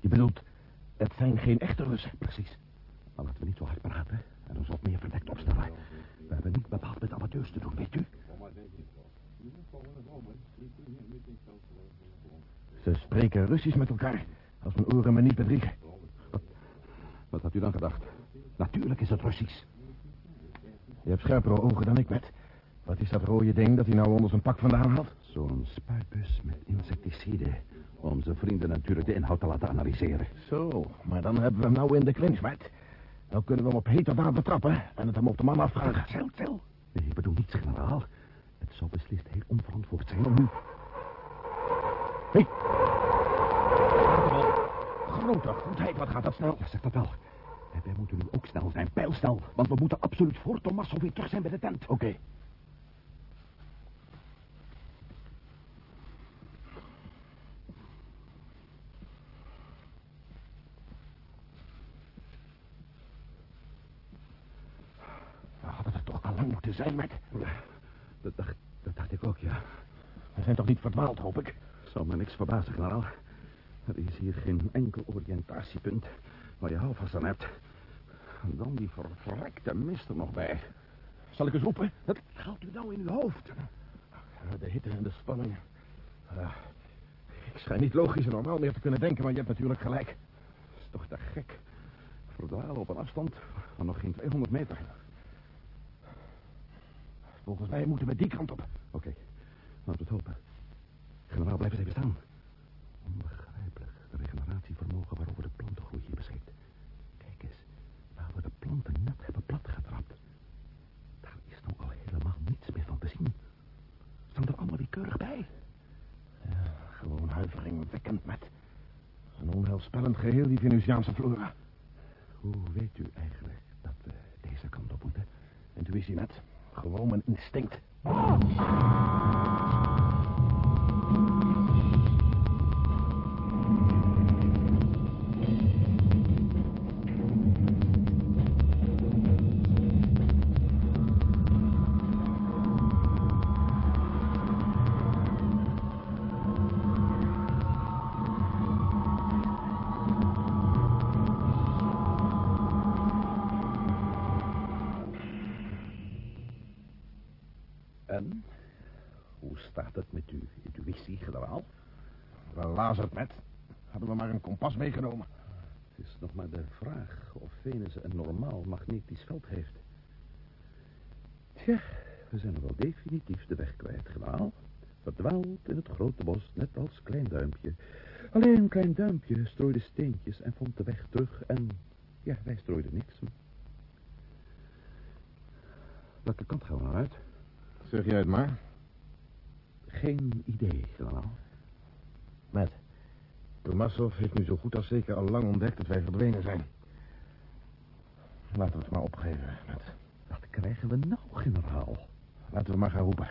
Je bedoelt, het zijn geen echte Russen. Precies. Maar laten we niet zo hard praten en ons wat meer verdekt opstellen. We hebben niet bepaald met amateurs te doen, weet u. Ze spreken Russisch met elkaar, als mijn oren me niet bedriegen. Wat, wat had u dan gedacht? Natuurlijk is het Russisch. Je hebt scherpere ogen dan ik, met. Wat is dat rode ding dat hij nou onder zijn pak vandaan haalt? Zo'n spuitbus met insecticiden. Om zijn vrienden natuurlijk de inhoud te Zo, maar dan hebben we hem nou in de clinch, met. Nou kunnen we hem op heterdaad betrappen en het hem op de man afvragen. Stil, stil. Nee, ik bedoel niets, generaal. Het zou beslist heel onverantwoord zijn om nu... Hé! Grote goedheid, wat gaat dat snel? Ja, zeg dat wel. En wij moeten nu ook snel zijn, pijlsnel. Want we moeten absoluut voor Tommaso weer terug zijn bij de tent. Oké. Hadden er toch al lang moeten zijn, met. Dat dacht, dat dacht ik ook, ja. We zijn toch niet verdwaald, hoop ik? Zou me niks verbazen, generaal. Er is hier geen enkel oriëntatiepunt waar je houvast aan hebt. En dan die verrekte mist er nog bij. Zal ik eens roepen? Wat gaat u nou in uw hoofd? De hitte en de spanning. Ja, ik schijn niet logisch en normaal meer te kunnen denken, maar je hebt natuurlijk gelijk. Dat is toch te gek. Verdwalen op een afstand van nog geen 200 meter. Volgens mij moeten we die kant op. Oké, laten we het hopen. Generaal, blijf eens even staan. Onbegrijpelijk. De regeneratievermogen waarover de plantengroei hier beschikt. Kijk eens, waar we de planten net hebben platgetrapt. Daar is nou al helemaal niets meer van te zien. Staan er allemaal weer keurig bij. Ja, gewoon huiveringwekkend met. Een onheilspellend geheel, die Venusiaanse flora. Hoe weet u eigenlijk dat we deze kant op moeten? Intuïtie net. Gewoon mijn instinct. Heeft. Tja, we zijn er wel definitief de weg kwijt, generaal. Verdwaald in het grote bos, net als Klein Duimpje. Alleen Klein Duimpje strooide steentjes en vond de weg terug. En ja, wij strooiden niks. Welke kant gaan we nou uit? Zeg jij het maar. Geen idee, generaal. Matt, Tomassov heeft nu zo goed als zeker al lang ontdekt dat wij verdwenen zijn. Laten we het maar opgeven. Wat krijgen we nou, generaal? Laten we maar gaan roepen.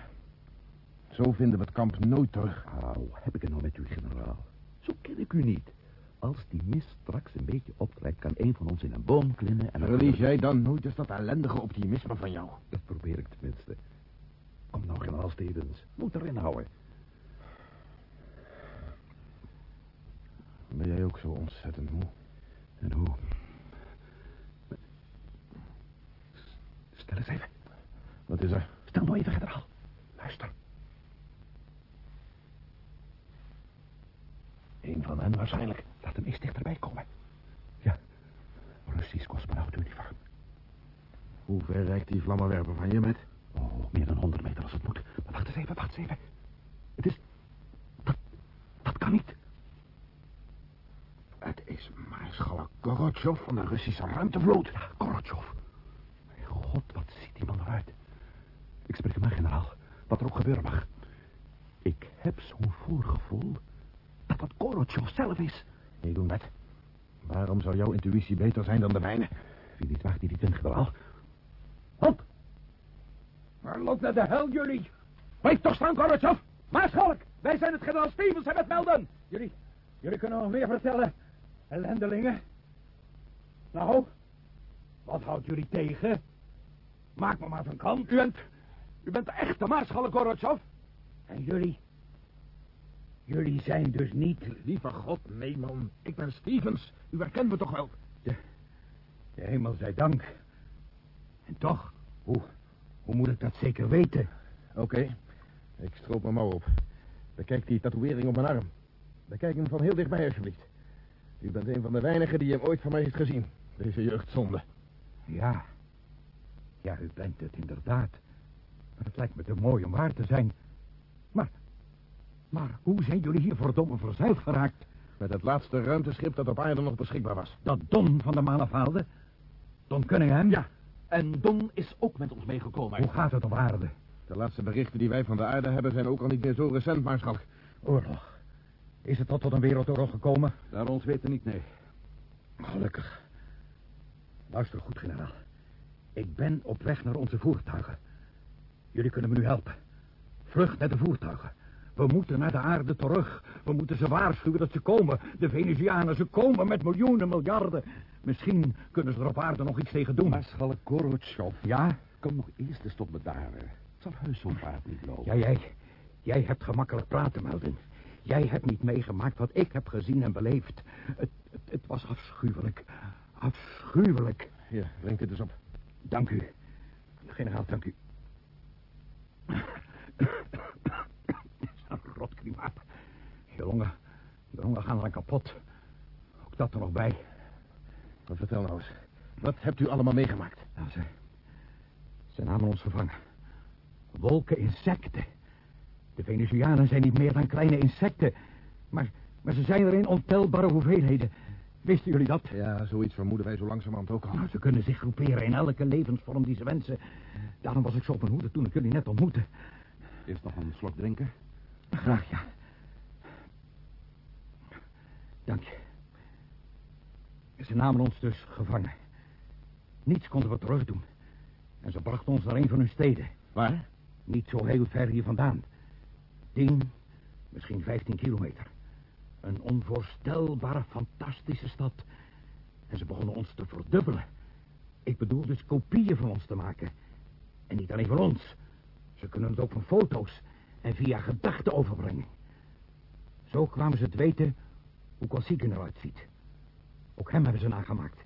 Zo vinden we het kamp nooit terug. Au, heb ik het nou met u, generaal? Zo ken ik u niet. Als die mist straks een beetje optrekt, kan een van ons in een boom klimmen en... Verlies jij dan nooit eens dat ellendige optimisme van jou? Dat probeer ik tenminste. Kom nou, generaal Stevens. Moet erin houden. Ben jij ook zo ontzettend moe? En hoe? Stel eens even. Wat is er? Stel nou even, generaal. Luister. Een van hen waarschijnlijk. Laat hem eens dichterbij komen. Ja, Russisch cosmonaut-uniform. Hoe ver reikt die vlammenwerper van je met? Oh, meer dan 100 meter als het moet. Maar wacht eens even, wacht eens even. Het is... Dat, dat kan niet. Het is maarschalk Gorotjov van de Russische ruimtevloot. Ja, Gorotjov. God, wat ziet die man eruit. Ik spreek hem aan, generaal. Wat er ook gebeuren mag. Ik heb zo'n voorgevoel dat het Gorotjov zelf is. Nee, doen met. Waarom zou jouw intuïtie beter zijn dan de mijne? Wie niet waagt, die niet wint, generaal. Hop! Waar loopt naar de hel, jullie? Blijf toch staan, Gorbachev! Maarschalk, wij zijn het generaal Stevens en het melden. Jullie, jullie kunnen nog meer vertellen, ellendelingen. Nou, wat houdt jullie tegen? Maak me maar van kant. U bent, u bent de echte maarschalk, Gorbachev. En jullie? Jullie zijn dus niet... Lieve god, nee man. Ik ben Stevens. U herkent me toch wel? De, de hemel zij dank. En toch, hoe, hoe moet ik dat zeker weten? Oké, ik stroop mijn mouw op. Bekijk die tatoeëring op mijn arm. Bekijk hem van heel dichtbij, alsjeblieft. U bent een van de weinigen die hem ooit van mij heeft gezien. Deze jeugdzonde. Ja. Ja, u bent het inderdaad. Maar het lijkt me te mooi om waar te zijn. Maar, maar hoe zijn jullie hier verdomme verzeild geraakt? Met het laatste ruimteschip dat op aarde nog beschikbaar was. Dat Don van de maan afhaalde? Don Cunningham? Ja, En Don is ook met ons meegekomen. Hoe gaat het op aarde? De laatste berichten die wij van de aarde hebben zijn ook al niet meer zo recent, maarschalk. Oorlog. Is het al tot een wereldoorlog gekomen? Naar ons weten niet, nee. Gelukkig. Luister goed, generaal. Ik ben op weg naar onze voertuigen. Jullie kunnen me nu helpen. Vlucht naar de voertuigen. We moeten naar de aarde terug. We moeten ze waarschuwen dat ze komen. De Venusianen, ze komen met miljoenen, miljarden. Misschien kunnen ze er op aarde nog iets tegen doen. Marschalk Gorotschov. Ja? Kom nog eerst eens tot bedaren. Het zal heus zo'n paard niet lopen. Ja, jij. Jij hebt gemakkelijk praten, Melden. Jij hebt niet meegemaakt wat ik heb gezien en beleefd. Het, het, het was afschuwelijk. Afschuwelijk. Hier, drink dit eens op. Dank u. Generaal, dank u. Een rot klimaat. Je longen, de longen gaan er aan kapot. Ook dat er nog bij. Wat vertel nou eens. Wat hebt u allemaal meegemaakt? Nou, ze, ze namen ons gevangen. Wolken insecten. De Venusianen zijn niet meer dan kleine insecten. Maar, maar ze zijn er in ontelbare hoeveelheden. Wisten jullie dat? Ja, zoiets vermoeden wij zo langzamerhand ook al. Nou, ze kunnen zich groeperen in elke levensvorm die ze wensen. Daarom was ik zo op mijn hoede toen ik jullie net ontmoette. Eerst nog een slok drinken? Graag, ja. Dank je. Ze namen ons dus gevangen. Niets konden we terug doen. En ze brachten ons naar een van hun steden. Waar? Niet zo heel ver hier vandaan. Tien, misschien vijftien kilometer. Een onvoorstelbare, fantastische stad. En ze begonnen ons te verdubbelen. Ik bedoel dus kopieën van ons te maken. En niet alleen van ons. Ze kunnen het ook van foto's en via gedachten overbrengen. Zo kwamen ze te weten hoe Kossyken eruit ziet. Ook hem hebben ze nagemaakt.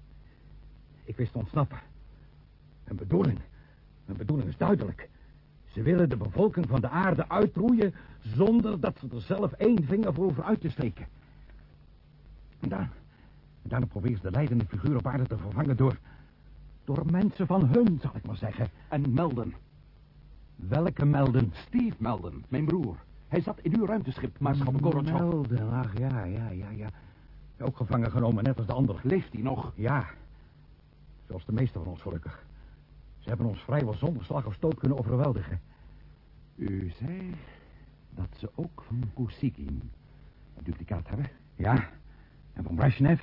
Ik wist ontsnappen. Mijn bedoeling, mijn bedoeling is duidelijk. Ze willen de bevolking van de aarde uitroeien zonder dat ze er zelf één vinger voor hoeven uit te steken. En dan, en daarom proberen ze de leidende figuur op aarde te vervangen door, door mensen van hun, zal ik maar zeggen. En Melden. Welke Melden? Steve Melden, mijn broer. Hij zat in uw ruimteschip, maarschap Gorotschov. Melden, ach ja, ja, ja, ja. Ook gevangen genomen, net als de ander. Leeft hij nog? Ja. Zoals de meeste van ons, gelukkig. Ze hebben ons vrijwel zonder slag of stoot kunnen overweldigen. U zei dat ze ook van Kosygin een duplicaat hebben? Ja, en van Brezhnev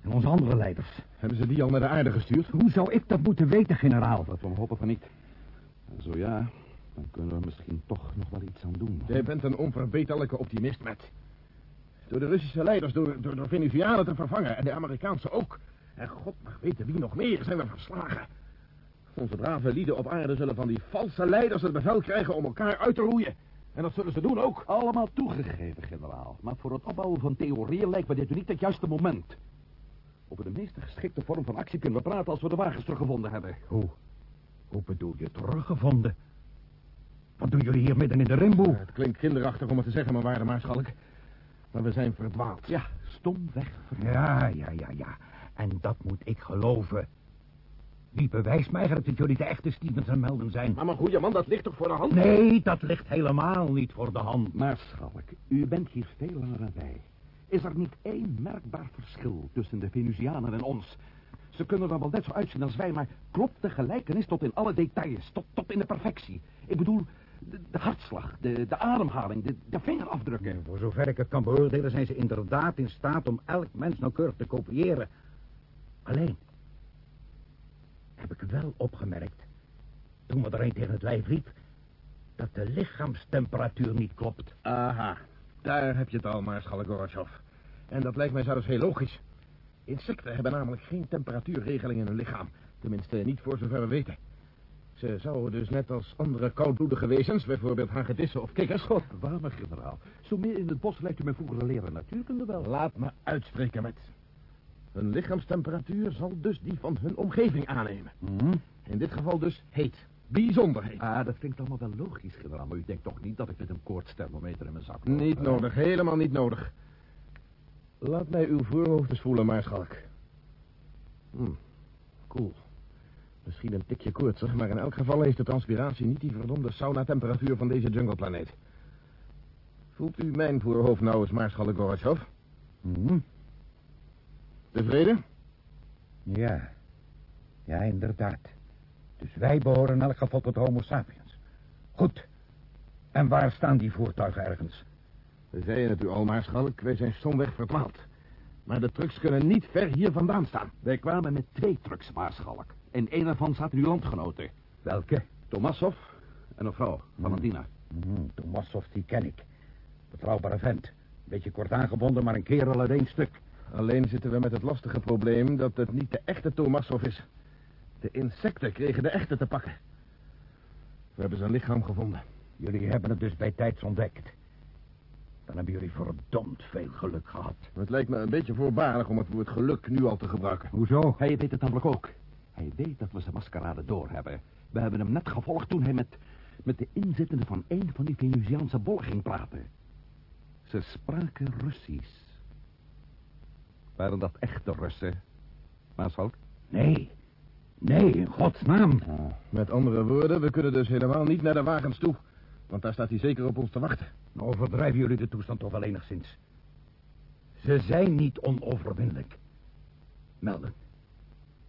en onze andere leiders. Hebben ze die al naar de aarde gestuurd? Hoe zou ik dat moeten weten, generaal? Dat we hopen van niet. En zo ja, dan kunnen we misschien toch nog wel iets aan doen. Jij bent een onverbeterlijke optimist, Matt. Door de Russische leiders, door, door de Venusianen te vervangen en de Amerikaanse ook. En god mag weten wie nog meer zijn we verslagen. Onze brave lieden op aarde zullen van die valse leiders het bevel krijgen om elkaar uit te roeien. En dat zullen ze doen ook. Allemaal toegegeven, generaal. Maar voor het opbouwen van theorieën lijkt me dit niet het juiste moment. Over de meest geschikte vorm van actie kunnen we praten als we de wagens teruggevonden hebben. Hoe? Hoe bedoel je teruggevonden? Wat doen jullie hier midden in de rimboe? het klinkt kinderachtig om het te zeggen, mijn waarde maarschalk. Maar we zijn verdwaald. Ja, stomweg verdwaald. Ja, ja, ja, ja. En dat moet ik geloven. Wie bewijst mij eigenlijk dat jullie de echte Stevens en Melden zijn? Maar mijn goede man, dat ligt toch voor de hand? Nee, dat ligt helemaal niet voor de hand. Maarschalk, u bent hier veel langer dan wij. Is er niet één merkbaar verschil tussen de Venusianen en ons? Ze kunnen er wel net zo uitzien als wij, maar klopt de gelijkenis tot in alle details, tot, tot in de perfectie. Ik bedoel, de, de hartslag, de, de ademhaling, de, de vingerafdrukken. voor zover ik het kan beoordelen zijn ze inderdaad in staat om elk mens nauwkeurig te kopiëren. Alleen, heb ik wel opgemerkt, toen we er een tegen het lijf liep, dat de lichaamstemperatuur niet klopt. Aha, daar heb je het al, maarschalk Gorbachev. En dat lijkt mij zelfs heel logisch. Insecten hebben namelijk geen temperatuurregeling in hun lichaam. Tenminste, niet voor zover we weten. Ze zouden dus net als andere koudbloedige wezens, bijvoorbeeld hagedissen of kikkers... God, warme generaal. Zo meer in het bos lijkt u me vroeger leren natuurkunde wel. Laat me uitspreken met. Hun lichaamstemperatuur zal dus die van hun omgeving aannemen. In dit geval dus heet. Bijzonder heet. Ah, dat klinkt allemaal wel logisch, generaal. Maar u denkt toch niet dat ik met een koortsthermometer in mijn zak loop? Niet nodig, helemaal niet nodig. Laat mij uw voorhoofd eens voelen, maarschalk. Hm, cool. Misschien een tikje koortsig, maar in elk geval heeft de transpiratie niet die verdomde sauna-temperatuur van deze jungleplaneet. Voelt u mijn voorhoofd nou eens, maarschalk Gorbachev? Hm? Tevreden? Ja. Ja, inderdaad. Dus wij behoren in elk geval tot homo sapiens. Goed. En waar staan die voertuigen ergens? We zeiden het u al. Wij zijn stomweg verdwaald. Maar de trucks kunnen niet ver hier vandaan staan. Wij kwamen met twee trucks, Maarschalk. In een ervan zaten uw landgenoten. Welke? Tomassov en een vrouw, Valentina. Hmm, Tomassov, die ken ik. Betrouwbare vent. Beetje kort aangebonden, maar een kerel uit één stuk. Alleen zitten we met het lastige probleem dat het niet de echte Tomassov is. De insecten kregen de echte te pakken. We hebben zijn lichaam gevonden. Jullie hebben het dus bij tijds ontdekt. Dan hebben jullie verdomd veel geluk gehad. Het lijkt me een beetje voorbarig om het woord geluk nu al te gebruiken. Hoezo? Hij weet het namelijk ook. Hij weet dat we zijn maskerade doorhebben. We hebben hem net gevolgd toen hij met, met de inzittende van een van die Venusiaanse bollen ging praten. Ze spraken Russisch. Waren dat echte Russen, Maasvalk? Nee. Nee, in godsnaam. Met andere woorden, we kunnen dus helemaal niet naar de wagens toe. Want daar staat hij zeker op ons te wachten. Nou overdrijven jullie de toestand toch wel enigszins. Ze zijn niet onoverwinnelijk. Melden,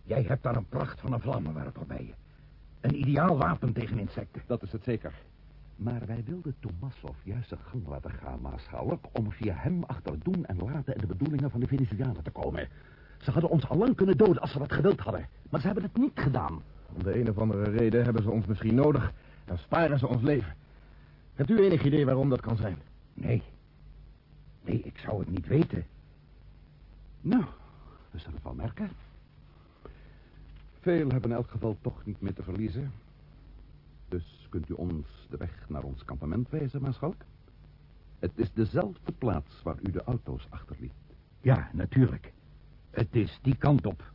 jij hebt daar een pracht van een vlammenwerper bij je. Een ideaal wapen tegen insecten. Dat is het zeker. Maar wij wilden Tomassov juist zijn gang laten gaan, Maarschalk... om via hem achter het doen en laten en de bedoelingen van de Venezuelanen te komen. Ze hadden ons al lang kunnen doden als ze dat gewild hadden. Maar ze hebben het niet gedaan. Om de een of andere reden hebben ze ons misschien nodig... en sparen ze ons leven. Hebt u enig idee waarom dat kan zijn? Nee. Nee, ik zou het niet weten. Nou, we zullen het wel merken. Veel hebben in elk geval toch niet meer te verliezen. Dus kunt u ons de weg naar ons kampement wijzen, Maarschalk? Het is dezelfde plaats waar u de auto's achterliet. Ja, natuurlijk. Het is die kant op.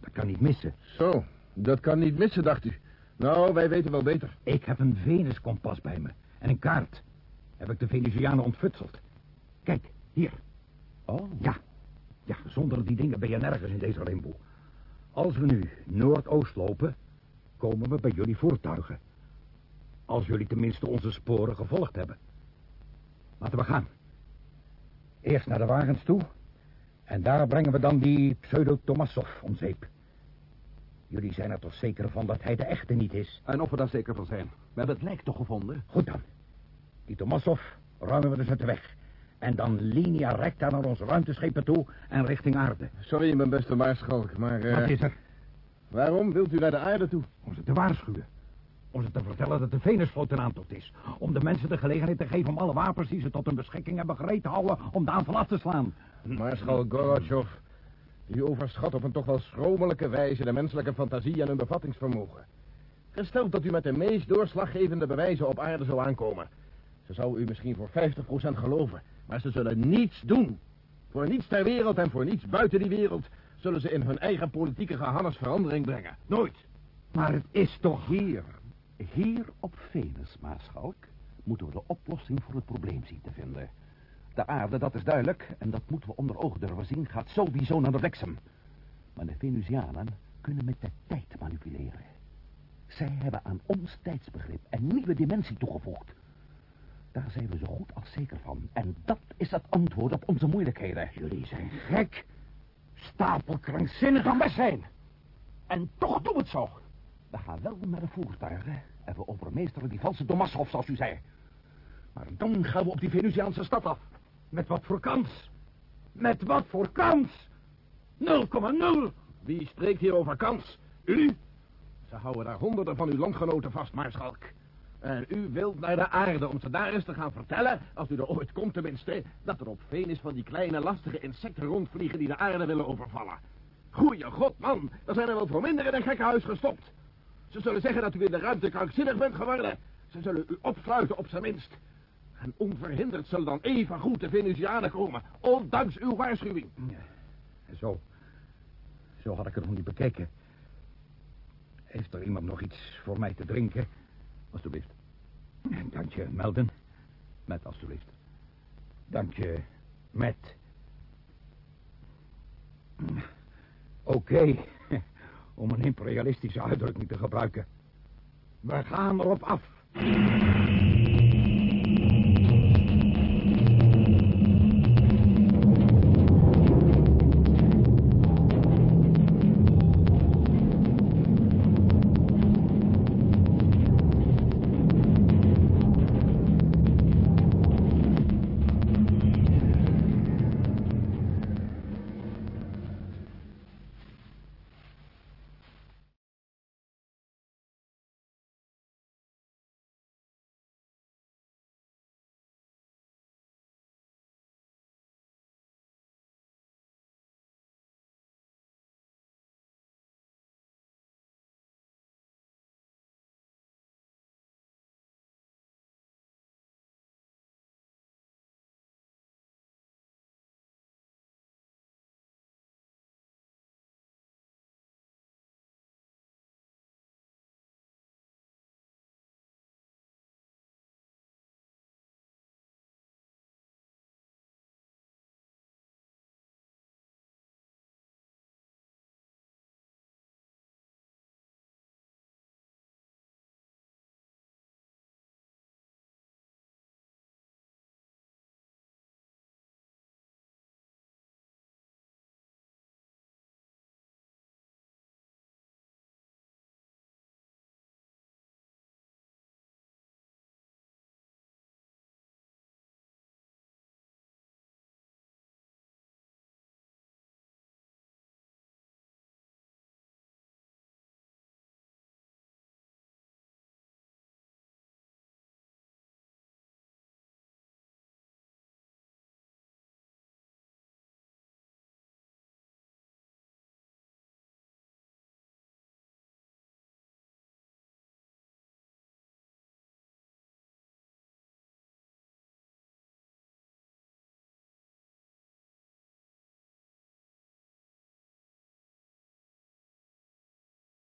Dat kan niet missen. Zo, dat kan niet missen, dacht u. Nou, wij weten wel beter. Ik heb een Venuskompas bij me. En een kaart. Heb ik de Venezuanen ontfutseld. Kijk, hier. Oh. Ja. Ja, zonder die dingen ben je nergens in deze limbo. Als we nu noordoost lopen, komen we bij jullie voertuigen. Als jullie tenminste onze sporen gevolgd hebben. Laten we gaan. Eerst naar de wagens toe. En daar brengen we dan die pseudo-Tomassov om zeep. Jullie zijn er toch zeker van dat hij de echte niet is? En of we daar zeker van zijn. We hebben het lijk toch gevonden? Goed dan. Die Tomassov ruimen we dus uit de weg. En dan linea recta naar onze ruimteschepen toe en richting aarde. Sorry, mijn beste maarschalk, maar... Uh, Wat is er? Waarom wilt u naar de aarde toe? Om ze te waarschuwen. Om ze te vertellen dat de Venusvloot in aantocht is. Om de mensen de gelegenheid te geven om alle wapens die ze tot hun beschikking hebben gereed te houden... om de aanval af te slaan. Maarschalk Gorbachev, u overschat op een toch wel schromelijke wijze... de menselijke fantasie en hun bevattingsvermogen. Gesteld dat u met de meest doorslaggevende bewijzen op aarde zou aankomen... ze zou u misschien voor 50% geloven... maar ze zullen niets doen. Voor niets ter wereld en voor niets buiten die wereld... zullen ze in hun eigen politieke gehannes verandering brengen. Nooit. Maar het is toch... Hier, hier op Venus, Maarschalk... moeten we de oplossing voor het probleem zien te vinden. De aarde, dat is duidelijk, en dat moeten we onder ogen durven zien... gaat sowieso naar de bliksem. Maar de Venusianen kunnen met de tijd manipuleren. Zij hebben aan ons tijdsbegrip een nieuwe dimensie toegevoegd. Daar zijn we zo goed als zeker van. En dat is het antwoord op onze moeilijkheden. Jullie zijn gek. Stapelkrankzinnig aan best zijn. En toch doen we het zo. We gaan wel naar de voertuigen en we overmeesteren die valse Domassov, zoals u zei. Maar dan gaan we op die Venusiaanse stad af. Met wat voor kans? Met wat voor kans? 0,0. Wie spreekt hier over kans? U? Ze houden daar honderden van uw landgenoten vast, Maarschalk. En u wilt naar de aarde om ze daar eens te gaan vertellen, als u er ooit komt tenminste, dat er op Venus van die kleine lastige insecten rondvliegen die de aarde willen overvallen. Goeie god, man, er zijn er wel voor minder in een gekkenhuis gestopt. Ze zullen zeggen dat u in de ruimte krankzinnig bent geworden. Ze zullen u opsluiten op zijn minst. En onverhinderd zullen dan even goed de Venusianen komen, ondanks uw waarschuwing. Ja, zo. Zo had ik het nog niet bekeken. Heeft er iemand nog iets voor mij te drinken? Alsjeblieft. Dank je, Melden. Met, alsjeblieft. Dank je, met. Oké, om een imperialistische uitdrukking te gebruiken. We gaan erop af.